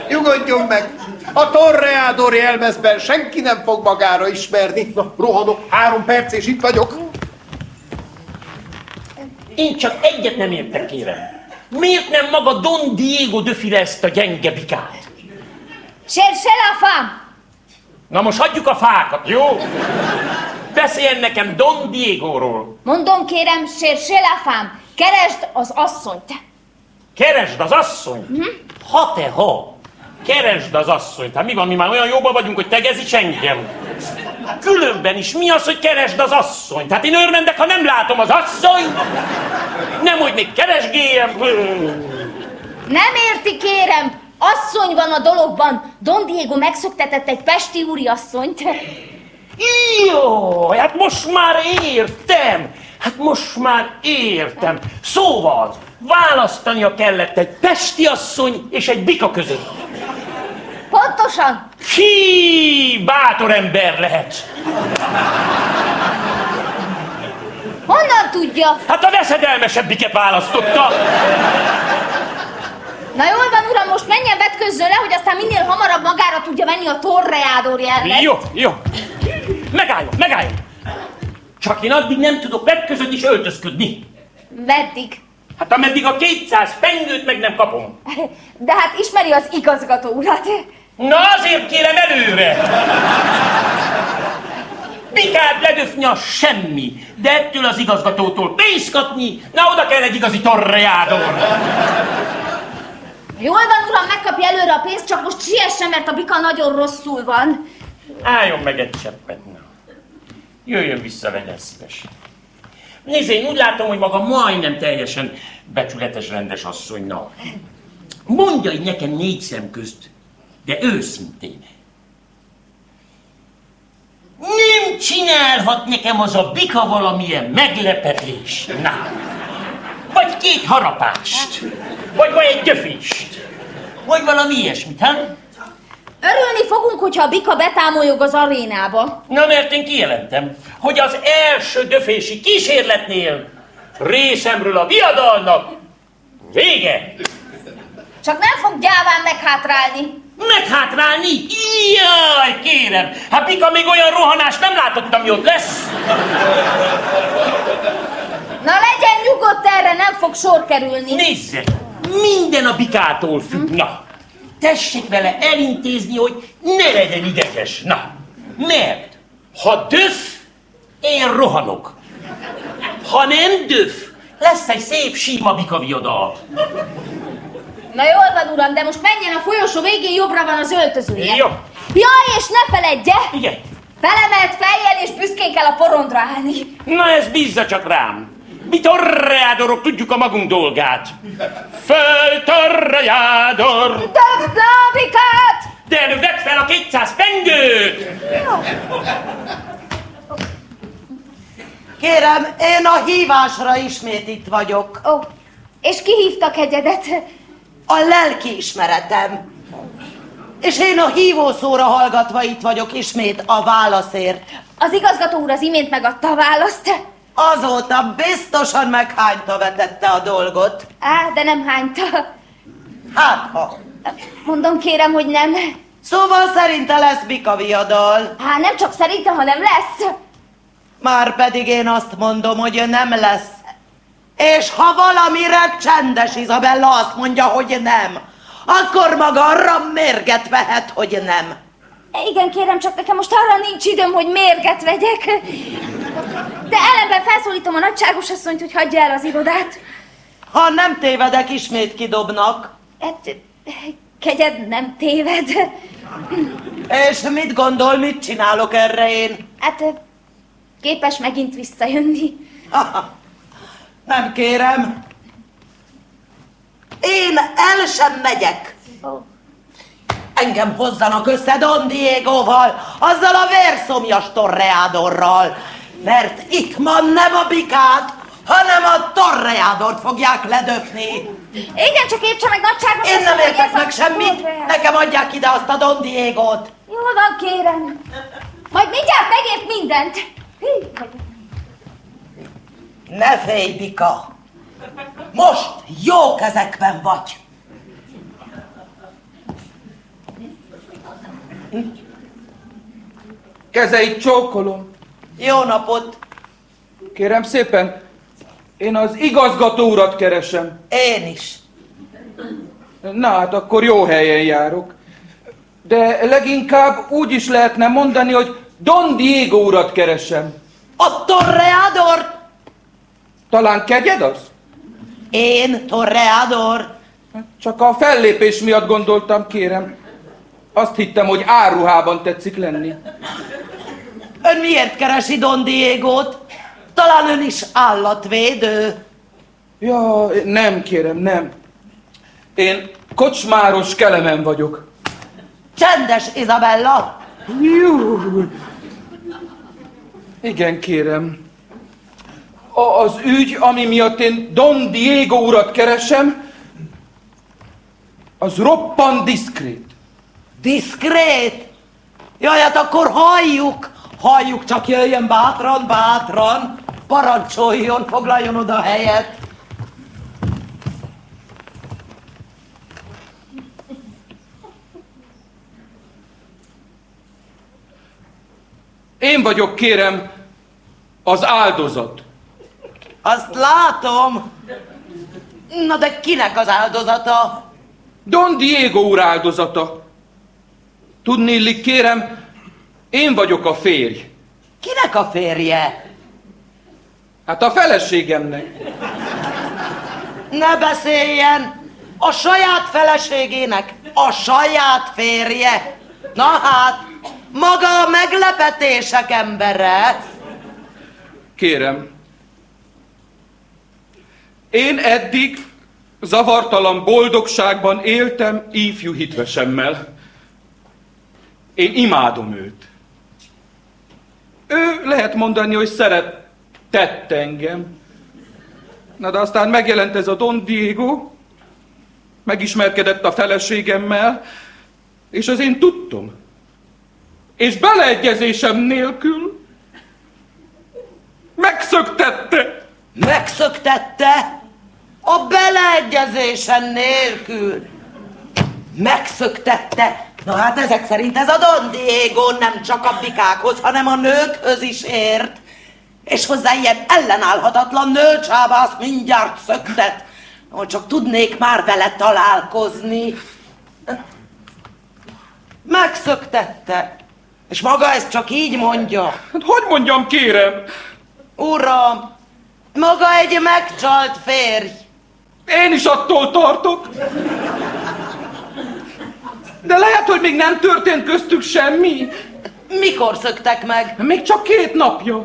Nyugodjon meg! A Torreador jelmezben senki nem fog magára ismerni. Na, rohanok, három perc és itt vagyok. Én csak egyet nem értek, kérem. Miért nem maga Don Diego döfile ezt a gyenge bikát? Cherchez la femme! Na most hagyjuk a fákat, jó? Beszéljen nekem Don Diego-ról. Mondom kérem, cherchez la femme! Keresd az asszonyt! Keresd az asszonyt. Mhm. Ha te ha. Keresd az asszonyt. Hát mi van, mi már olyan jóban vagyunk, hogy tegezics engem. Különben is mi az, hogy keresd az asszonyt? Hát én örvendek, ha nem látom az asszonyt. Nem, hogy még keresgéljem. Nem érti kérem! Asszony van a dologban! Don Diego megszöktetett egy pesti úri asszonyt. Jó, hát most már értem. Hát most már értem. Szóval, választania kellett egy pesti asszony és egy bika között. Pontosan! Ki bátor ember lehet? Honnan tudja? Hát a veszedelmesebbiket választotta. Na jól van, uram, most menjen vetközzön le, hogy aztán minél hamarabb magára tudja venni a torreádor jellemet. Jó, jó. Megálljon, megálljon. Csak én addig nem tudok vetközött is öltözködni. Meddig? Hát ameddig a 200 pengőt meg nem kapom. De hát ismeri az igazgató urat. Na azért kérem előre! Bikát ledöfni a semmi, de ettől az igazgatótól pénzt kapni, na oda kell egy igazi torreádor. Jól van, uram, megkapja előre a pénzt, csak most siessen, mert a bika nagyon rosszul van. Álljon meg egy cseppet, na. Jöjjön vissza, legyen szíves. Nézd, én úgy látom, hogy maga majdnem teljesen becsületes, rendes asszony, na. Mondja így nekem négy szem közt, de őszintén. Nem csinálhat nekem az a bika valamilyen meglepetés. Na. Vagy két harapást. Vagy vagy egy gyöfést. Vagy valami ilyesmit, ha? Örülni fogunk, hogyha a bika betámolyog az arénába. Na, mert én kijelentem, hogy az első döfési kísérletnél részemről a viadalnak vége. Csak nem fog gyáván meghátrálni. Meghátrálni? Jaj, kérem! Hát Pika még olyan rohanást nem látottam, hogy ott lesz. Na legyen nyugodt erre, nem fog sor kerülni. Nézze, minden a bikától függ. Na, tessék vele elintézni, hogy ne legyen ideges. Na, mert ha döf, én rohanok. Ha nem döf, lesz egy szép sima bikaviadal. Na jól van, uram, de most menjen a folyosó végén, jobbra van az öltözője. Jó. Jaj, és ne feledje! Igen. Felemelt fejjel és büszkén kell a porondra állni. Na ez bízza csak rám. Mi torreádorok tudjuk a magunk dolgát. Föl torreádor! Döfd le a bikát! De vedd fel a 200 pengőt! Kérem, én a hívásra ismét itt vagyok. Ó, és ki hívta kegyedet? A lelkiismeretem. És én a hívószóra hallgatva itt vagyok ismét a válaszért. Az igazgató úr az imént megadta a választ. Azóta biztosan meghányta vetette a dolgot. Á, de nem hányta. Hát, ha. Mondom, kérem, hogy nem. Szóval szerinte lesz bika viadal. Há, nem csak szerintem, hanem lesz. Már pedig én azt mondom, hogy nem lesz. És ha valamire csendes Izabella azt mondja, hogy nem, akkor maga arra mérget vehet, hogy nem. Igen, kérem, csak nekem most arra nincs időm, hogy mérget vegyek. De ellenben felszólítom a nagyságos asszonyt, hogy hagyja el az irodát. Ha nem tévedek, ismét kidobnak. Hát, kegyed nem téved. És mit gondol, mit csinálok erre én? Hát képes megint visszajönni. *laughs* Nem kérem. Én el sem megyek. Engem hozzanak össze Don Diegoval, azzal a vérszomjas torreádorral. Mert itt ma nem a bikát, hanem a torreádort fogják ledöfni. Igen, csak értse meg nagyságos. Én nem értek meg semmit, torreád. nekem adják ide azt a Don Diegót. Jó van, kérem. Majd mindjárt megért mindent. Ne félj, Bika! Most jó kezekben vagy! Kezeit csókolom. Jó napot! Kérem szépen, én az igazgató urat keresem. Én is. Na hát akkor jó helyen járok. De leginkább úgy is lehetne mondani, hogy Don Diego urat keresem. A Torreador! Talán kegyed az? Én Torreador. Csak a fellépés miatt gondoltam, kérem. Azt hittem, hogy áruhában tetszik lenni. Ön miért keresi Don Diegót? Talán ön is állatvédő. Ja, nem kérem, nem. Én kocsmáros kelemen vagyok. Csendes, Izabella! Jú. Igen, kérem. A, az ügy, ami miatt én Don Diego urat keresem, az roppant diszkrét. Diszkrét? Jaj, hát akkor halljuk! Halljuk, csak jöjjön bátran, bátran! Parancsoljon, foglaljon oda helyet! Én vagyok, kérem, az áldozat. Azt látom! Na de kinek az áldozata? Don Diego úr áldozata. Tudni illik, kérem, én vagyok a férj. Kinek a férje? Hát a feleségemnek. Ne beszéljen! A saját feleségének a saját férje. Na hát, maga a meglepetések embere. Kérem. Én eddig zavartalan boldogságban éltem ifjú hitvesemmel. Én imádom őt. Ő lehet mondani, hogy szeretett engem. Na de aztán megjelent ez a Don Diego, megismerkedett a feleségemmel, és az én tudtom. És beleegyezésem nélkül megszöktette. Megszöktette? A beleegyezésen nélkül. Megszöktette. Na hát ezek szerint ez a Don Diego nem csak a bikákhoz, hanem a nőkhöz is ért. És hozzá ilyen ellenállhatatlan nőcsábász mindjárt szöktet. Hogy csak tudnék már vele találkozni. Megszöktette. És maga ezt csak így mondja. Hát hogy mondjam, kérem? Uram, maga egy megcsalt férj. Én is attól tartok. De lehet, hogy még nem történt köztük semmi. Mikor szöktek meg? Még csak két napja.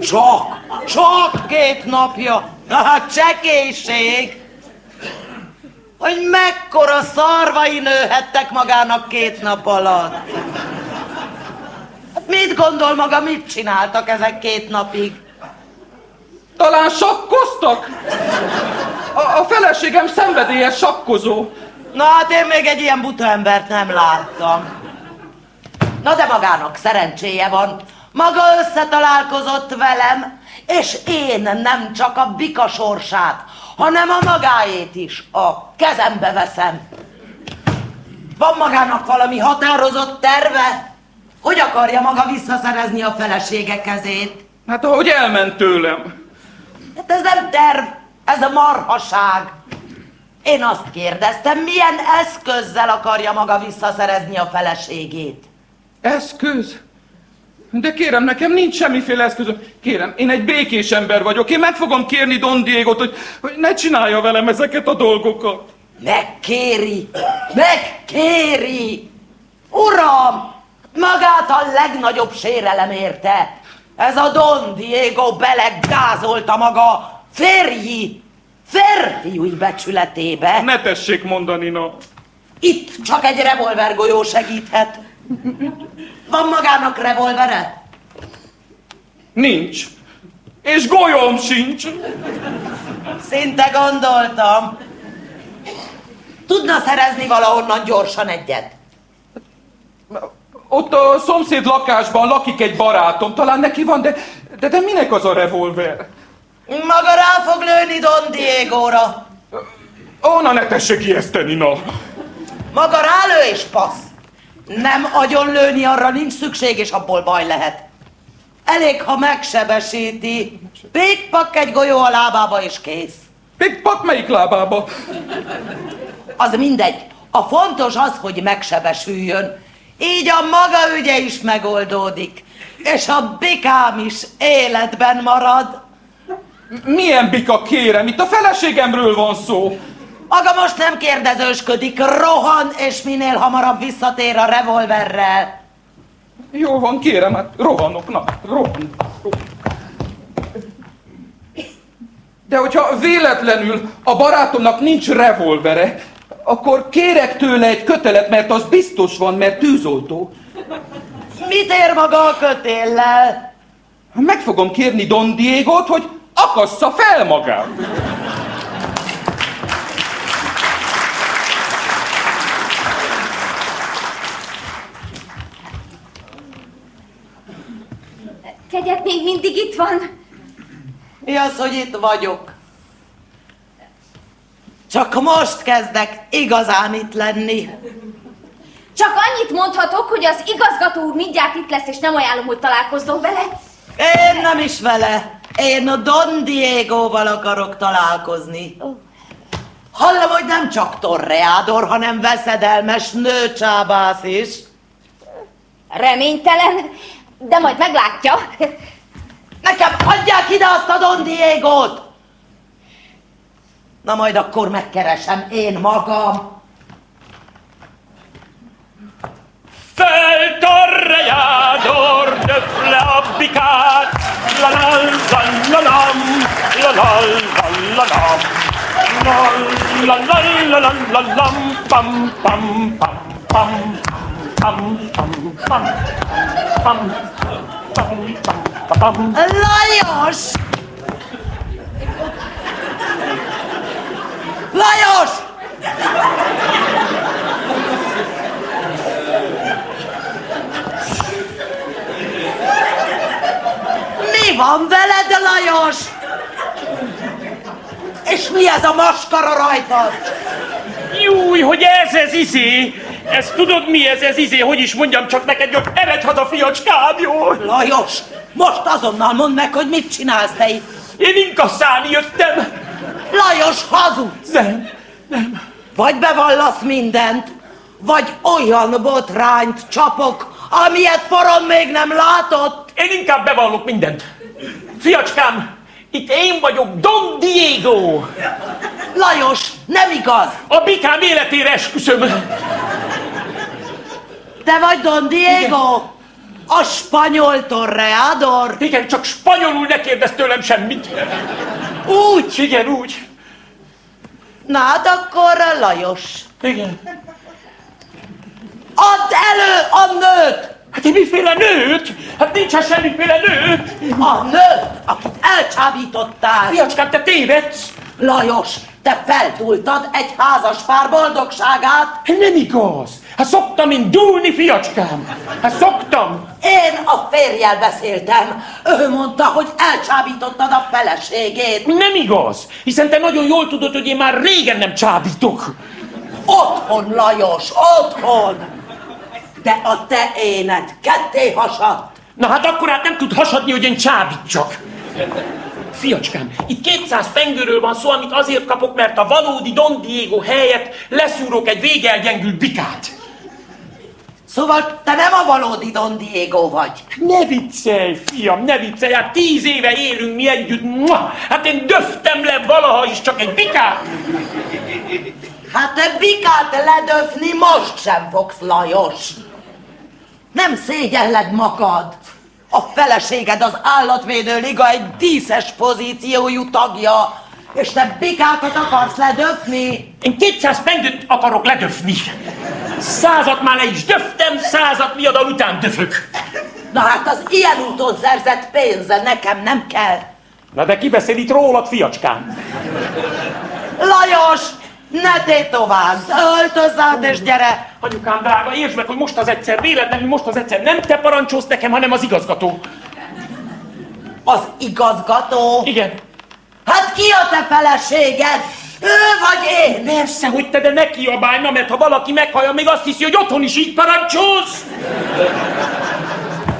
Csak, csak két napja. Na hát csekélység. Hogy mekkora szarvai nőhettek magának két nap alatt. Hát Mit gondol maga, mit csináltak ezek két napig? Talán sakkoztak? A, a feleségem szenvedélyes sakkozó. Na hát én még egy ilyen buta embert nem láttam. Na de magának szerencséje van. Maga összetalálkozott velem, és én nem csak a bika sorsát, hanem a magáét is a kezembe veszem. Van magának valami határozott terve? Hogy akarja maga visszaszerezni a felesége kezét? Hát ahogy elment tőlem. Hát ez nem terv, ez a marhaság. Én azt kérdeztem, milyen eszközzel akarja maga visszaszerezni a feleségét? Eszköz? De kérem, nekem nincs semmiféle eszközöm. Kérem, én egy békés ember vagyok. Én meg fogom kérni Don Diego-t, hogy, hogy ne csinálja velem ezeket a dolgokat. Megkéri! Megkéri! Uram! Magát a legnagyobb sérelem érte. Ez a Don Diego belegázolta maga férji, férfiúi becsületébe. Ne tessék mondani, na. Itt csak egy revolvergolyó segíthet. Van magának revolvere? Nincs. És golyóm sincs. Szinte gondoltam. Tudna szerezni valahonnan gyorsan egyet? Ott a szomszéd lakásban lakik egy barátom, talán neki van, de, de, de minek az a revolver? Maga rá fog lőni Don Diego-ra. Ó, na ne tessék ijeszteni, na. Maga rálő és passz. Nem agyon lőni, arra nincs szükség, és abból baj lehet. Elég, ha megsebesíti. Pikpak egy golyó a lábába, és kész. Pikpak melyik lábába? Az mindegy. A fontos az, hogy megsebesüljön. Így a maga ügye is megoldódik. És a bikám is életben marad. Milyen bika kérem? Itt a feleségemről van szó. Maga most nem kérdezősködik, rohan, és minél hamarabb visszatér a revolverrel. Jó van, kérem, hát rohanok, na, rohan. De hogyha véletlenül a barátomnak nincs revolvere, akkor kérek tőle egy kötelet, mert az biztos van, mert tűzoltó. Mit ér maga a kötéllel? Meg fogom kérni Don Diego-t, hogy akassza fel magát. Kegyet még mindig itt van? Mi az, hogy itt vagyok? Csak most kezdek igazán itt lenni. Csak annyit mondhatok, hogy az igazgató úr mindjárt itt lesz, és nem ajánlom, hogy találkozzon vele. Én nem is vele. Én a Don Diego-val akarok találkozni. Hallom, hogy nem csak torreádor, hanem veszedelmes nőcsábász is. Reménytelen, de majd meglátja. Nekem adják ide azt a Don Diego-t! Na majd akkor megkeresem én magam. Torreador de La la la la La la la la La la la la la la pam Lajos! Lajos! Van veled, Lajos? És mi ez a maskara rajtad? Júj, hogy ez ez izé! Ez tudod mi ez ez izé? Hogy is mondjam csak neked, hogy eredj haza, fiacskám, jó? Lajos, most azonnal mondd meg, hogy mit csinálsz te itt. Én inkasszálni jöttem. Lajos, hazudsz! Nem, nem. Vagy bevallasz mindent, vagy olyan botrányt csapok, amilyet poron még nem látott. Én inkább bevallok mindent. Fiacskám, itt én vagyok Don Diego. Lajos, nem igaz. A bikám életére esküszöm. Te vagy Don Diego? A spanyol torreador? Igen, csak spanyolul ne kérdezz tőlem semmit. Úgy? Igen, úgy. Na hát akkor Lajos. Igen. Add elő a nőt! Hát én miféle nőt? Hát nincs hát semmiféle nő. A nőt, akit elcsábítottál. Fiacskám, te tévedsz. Lajos, te feltúltad egy házas pár boldogságát. Nem igaz. Hát szoktam én dúlni, fiacskám. Hát szoktam. Én a férjel beszéltem. Ő mondta, hogy elcsábítottad a feleségét. Nem igaz, hiszen te nagyon jól tudod, hogy én már régen nem csábítok. Otthon, Lajos, otthon! De a te éned ketté hasadt. Na hát akkor hát nem tud hasadni, hogy én csábítsak. Fiacskám, itt 200 pengőről van szó, amit azért kapok, mert a valódi Don Diego helyett leszúrok egy végelgyengült bikát. Szóval te nem a valódi Don Diego vagy. Ne viccelj, fiam, ne viccelj, hát tíz éve élünk mi együtt. Mua! Hát én döftem le valaha is csak egy bikát. Hát te bikát ledöfni most sem fogsz, Lajos. Nem szégyelled magad. A feleséged az állatvédő liga egy díszes pozíciójú tagja, és te bikákat akarsz ledöfni? Én 200 pengőt akarok ledöfni. Százat már le is döftem, százat miadal után döfök. Na hát az ilyen úton szerzett pénze nekem nem kell. Na de ki beszél itt rólad, fiacskám? Lajos, ne tétovázz, öltözz át és gyere! Anyukám drága, értsd meg, hogy most az egyszer, véletlenül most az egyszer nem te parancsolsz nekem, hanem az igazgató. Az igazgató? Igen. Hát ki a te feleséged? Ő vagy én? Persze, hogy te, de ne kiabálj, na, mert ha valaki meghallja, még azt hiszi, hogy otthon is így parancsolsz.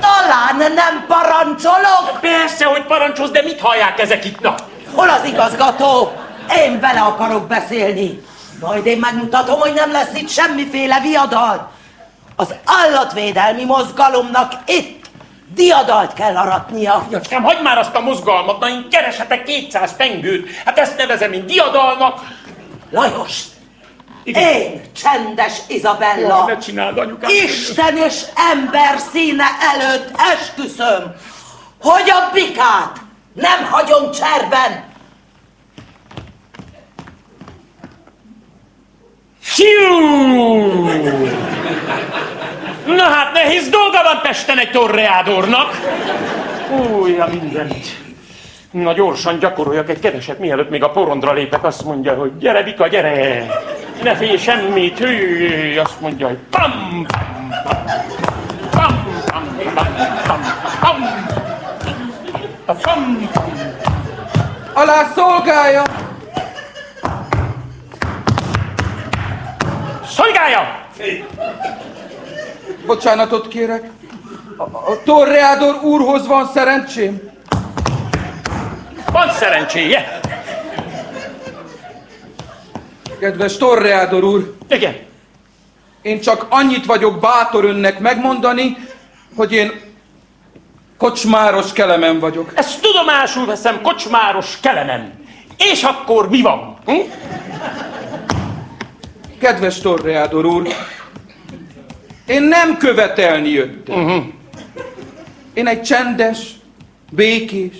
Talán nem parancsolok? Persze, hogy parancsolsz, de mit hallják ezek itt, na? Hol az igazgató? Én vele akarok beszélni. Majd én megmutatom, hogy nem lesz itt semmiféle viadal. Az állatvédelmi mozgalomnak itt diadalt kell aratnia. Fiacskám, hagyd már azt a mozgalmat, na én kereshetek 200 pengőt. Hát ezt nevezem én diadalnak. Lajos, én, csendes Izabella, Jaj, ne csináld, anyukám. Isten és ember színe előtt esküszöm, hogy a bikát nem hagyom cserben. Hiú! Na hát nehéz dolga van Pesten egy torreádornak. Újja mindent. Na gyorsan gyakoroljak egy keveset, mielőtt még a porondra lépek, azt mondja, hogy gyere, Vika, gyere! Ne félj semmit, hű, azt mondja, hogy pam, pam, pam, pam, pam, pam, pam, pam, pam, pam. Alá szolgálja! Szolgálja! Bocsánatot kérek. A, a Torreador úrhoz van szerencsém? Van szerencséje. Kedves Torreador úr! Igen. Én csak annyit vagyok bátor önnek megmondani, hogy én kocsmáros kelemen vagyok. Ezt tudomásul veszem, kocsmáros kelemen. És akkor mi van? Hm? Kedves Torreador úr, én nem követelni jöttem. Uh-huh. Én egy csendes, békés,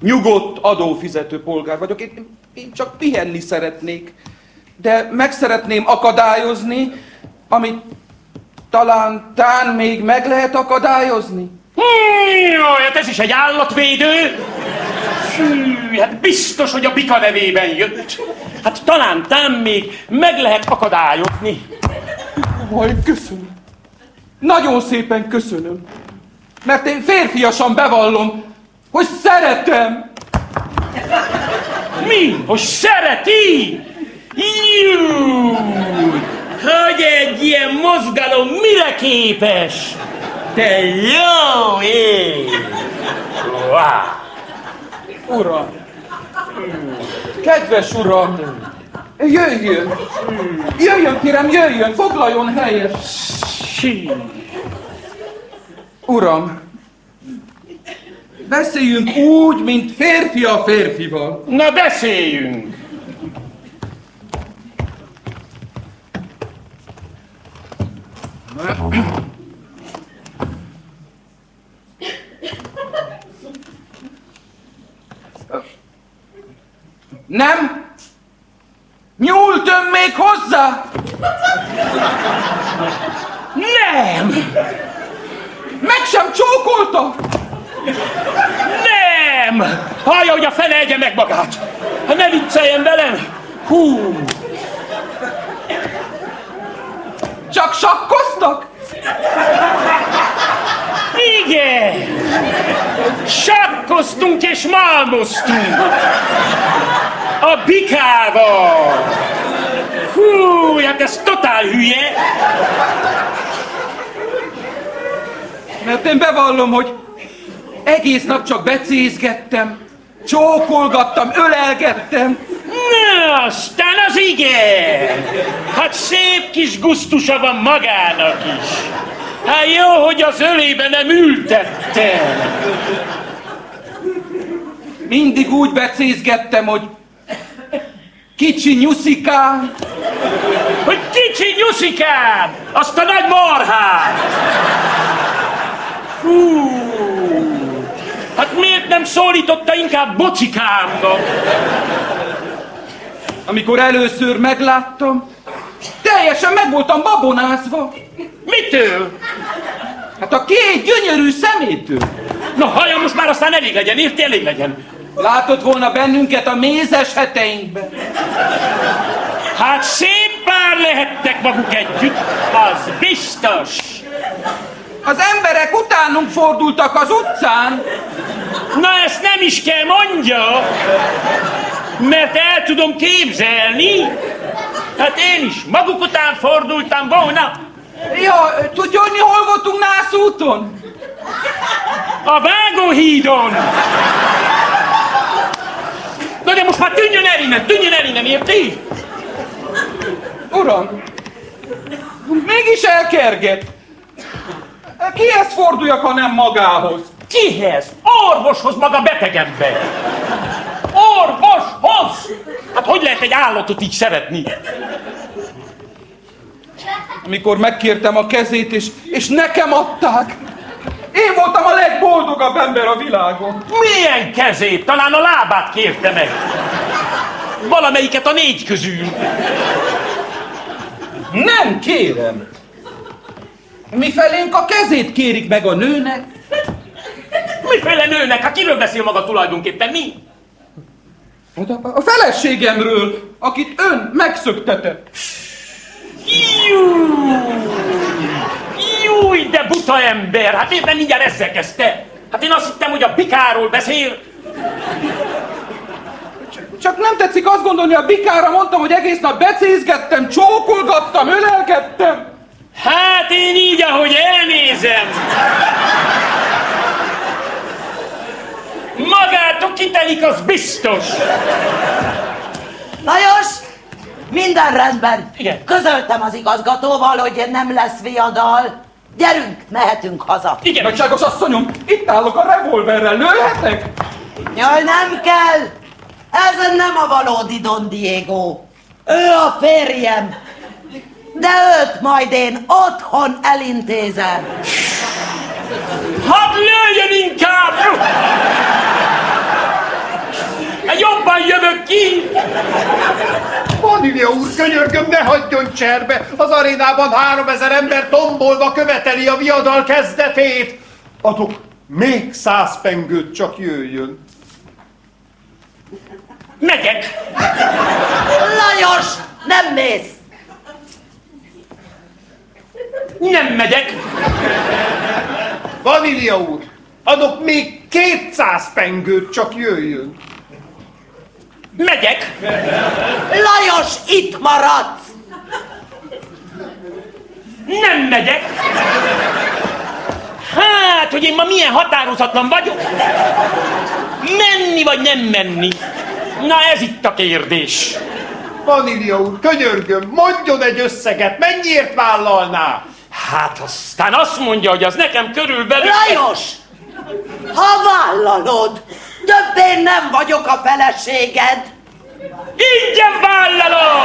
nyugodt adófizető polgár vagyok. Én, én csak pihenni szeretnék. De meg szeretném akadályozni, amit talán tán még meg lehet akadályozni. Hmm, jó, hát ez is egy állatvédő. Fű, hát biztos, hogy a bika nevében jött. Hát talán tám még meg lehet akadályozni. Majd köszönöm. Nagyon szépen köszönöm. Mert én férfiasan bevallom, hogy szeretem. Mi? Hogy szereti? Jú! Hogy egy ilyen mozgalom mire képes? Te jó ég! Wow. Uram! Kedves uram! Jöjjön! Jöjjön, kérem, jöjjön! Foglaljon helyet! Uram! Beszéljünk úgy, mint férfi a férfival. Na beszéljünk! Nem? Nyúlt ön még hozzá? Nem! Meg sem csókolta? Nem! Hallja, hogy a fene egye meg magát! Ha ne vicceljen velem! Hú! Csak sakkoztak? Igen! Sakkoztunk és malmoztunk! A bikával! Hú, hát ez totál hülye! Mert én bevallom, hogy egész nap csak becézgettem, csókolgattam, ölelgettem. Na, aztán az igen! Hát szép kis gusztusa van magának is. Hát jó, hogy az ölébe nem ültette. Mindig úgy becézgettem, hogy kicsi nyuszikám. Hogy kicsi nyuszikám! Azt a nagy marhát! Hú, hát miért nem szólította inkább bocikámnak? Amikor először megláttam, teljesen meg voltam babonázva. Mitől? Hát a két gyönyörű szemétől. Na hallja, most már aztán elég legyen, érti? Elég legyen. Látod volna bennünket a mézes heteinkben. Hát szép pár lehettek maguk együtt, az biztos. Az emberek utánunk fordultak az utcán. Na ezt nem is kell mondja, mert el tudom képzelni. Hát én is maguk után fordultam volna. Ja, tudja, hogy mi hol voltunk Nászúton? A Vágóhídon! Na de most már tűnjön el innen, tűnjön el innen, érti? Uram, mégis elkerget. Kihez forduljak, ha nem magához? Kihez? Orvoshoz, maga beteg ember. Orvoshoz! Hát hogy lehet egy állatot így szeretni? Amikor megkértem a kezét, és, és nekem adták, én voltam a legboldogabb ember a világon. Milyen kezét? Talán a lábát kérte meg. Valamelyiket a négy közül. Nem kérem. Mifelénk a kezét kérik meg a nőnek. Miféle nőnek? Hát kiről beszél maga tulajdonképpen? Mi? Hát a, feleségemről, akit ön megszöktetett. Jú! Júj, de buta ember! Hát miért nem mindjárt ezzel kezdte? Hát én azt hittem, hogy a bikáról beszél. Csak nem tetszik azt gondolni, a bikára mondtam, hogy egész nap becézgettem, csókolgattam, ölelgettem. Hát én így, ahogy elnézem. Magától kitelik, az biztos. Lajos, minden rendben. Igen. Közöltem az igazgatóval, hogy nem lesz viadal. Gyerünk, mehetünk haza. Igen. Nagyságos asszonyom, itt állok a revolverrel, lőhetek? Jaj, nem kell. Ez nem a valódi Don Diego. Ő a férjem. De őt majd én otthon elintézem. Hadd lőjön inkább! Hát Jobban jövök ki! Vanília úr, könyörgöm, ne hagyjon cserbe! Az arénában három ezer ember tombolva követeli a viadal kezdetét! Adok még száz pengőt, csak jöjjön. Megyek! Lajos, nem mész. Nem megyek! Vanília úr, adok még 200 pengőt, csak jöjjön. Megyek! Lajos, itt maradsz. Nem megyek! Hát, hogy én ma milyen határozatlan vagyok? Menni vagy nem menni? Na ez itt a kérdés. Vanília úr, könyörgöm, mondjon egy összeget, mennyiért vállalná? Hát aztán azt mondja, hogy az nekem körülbelül... Lajos, ha vállalod, többé nem vagyok a feleséged. Ingyen vállalom!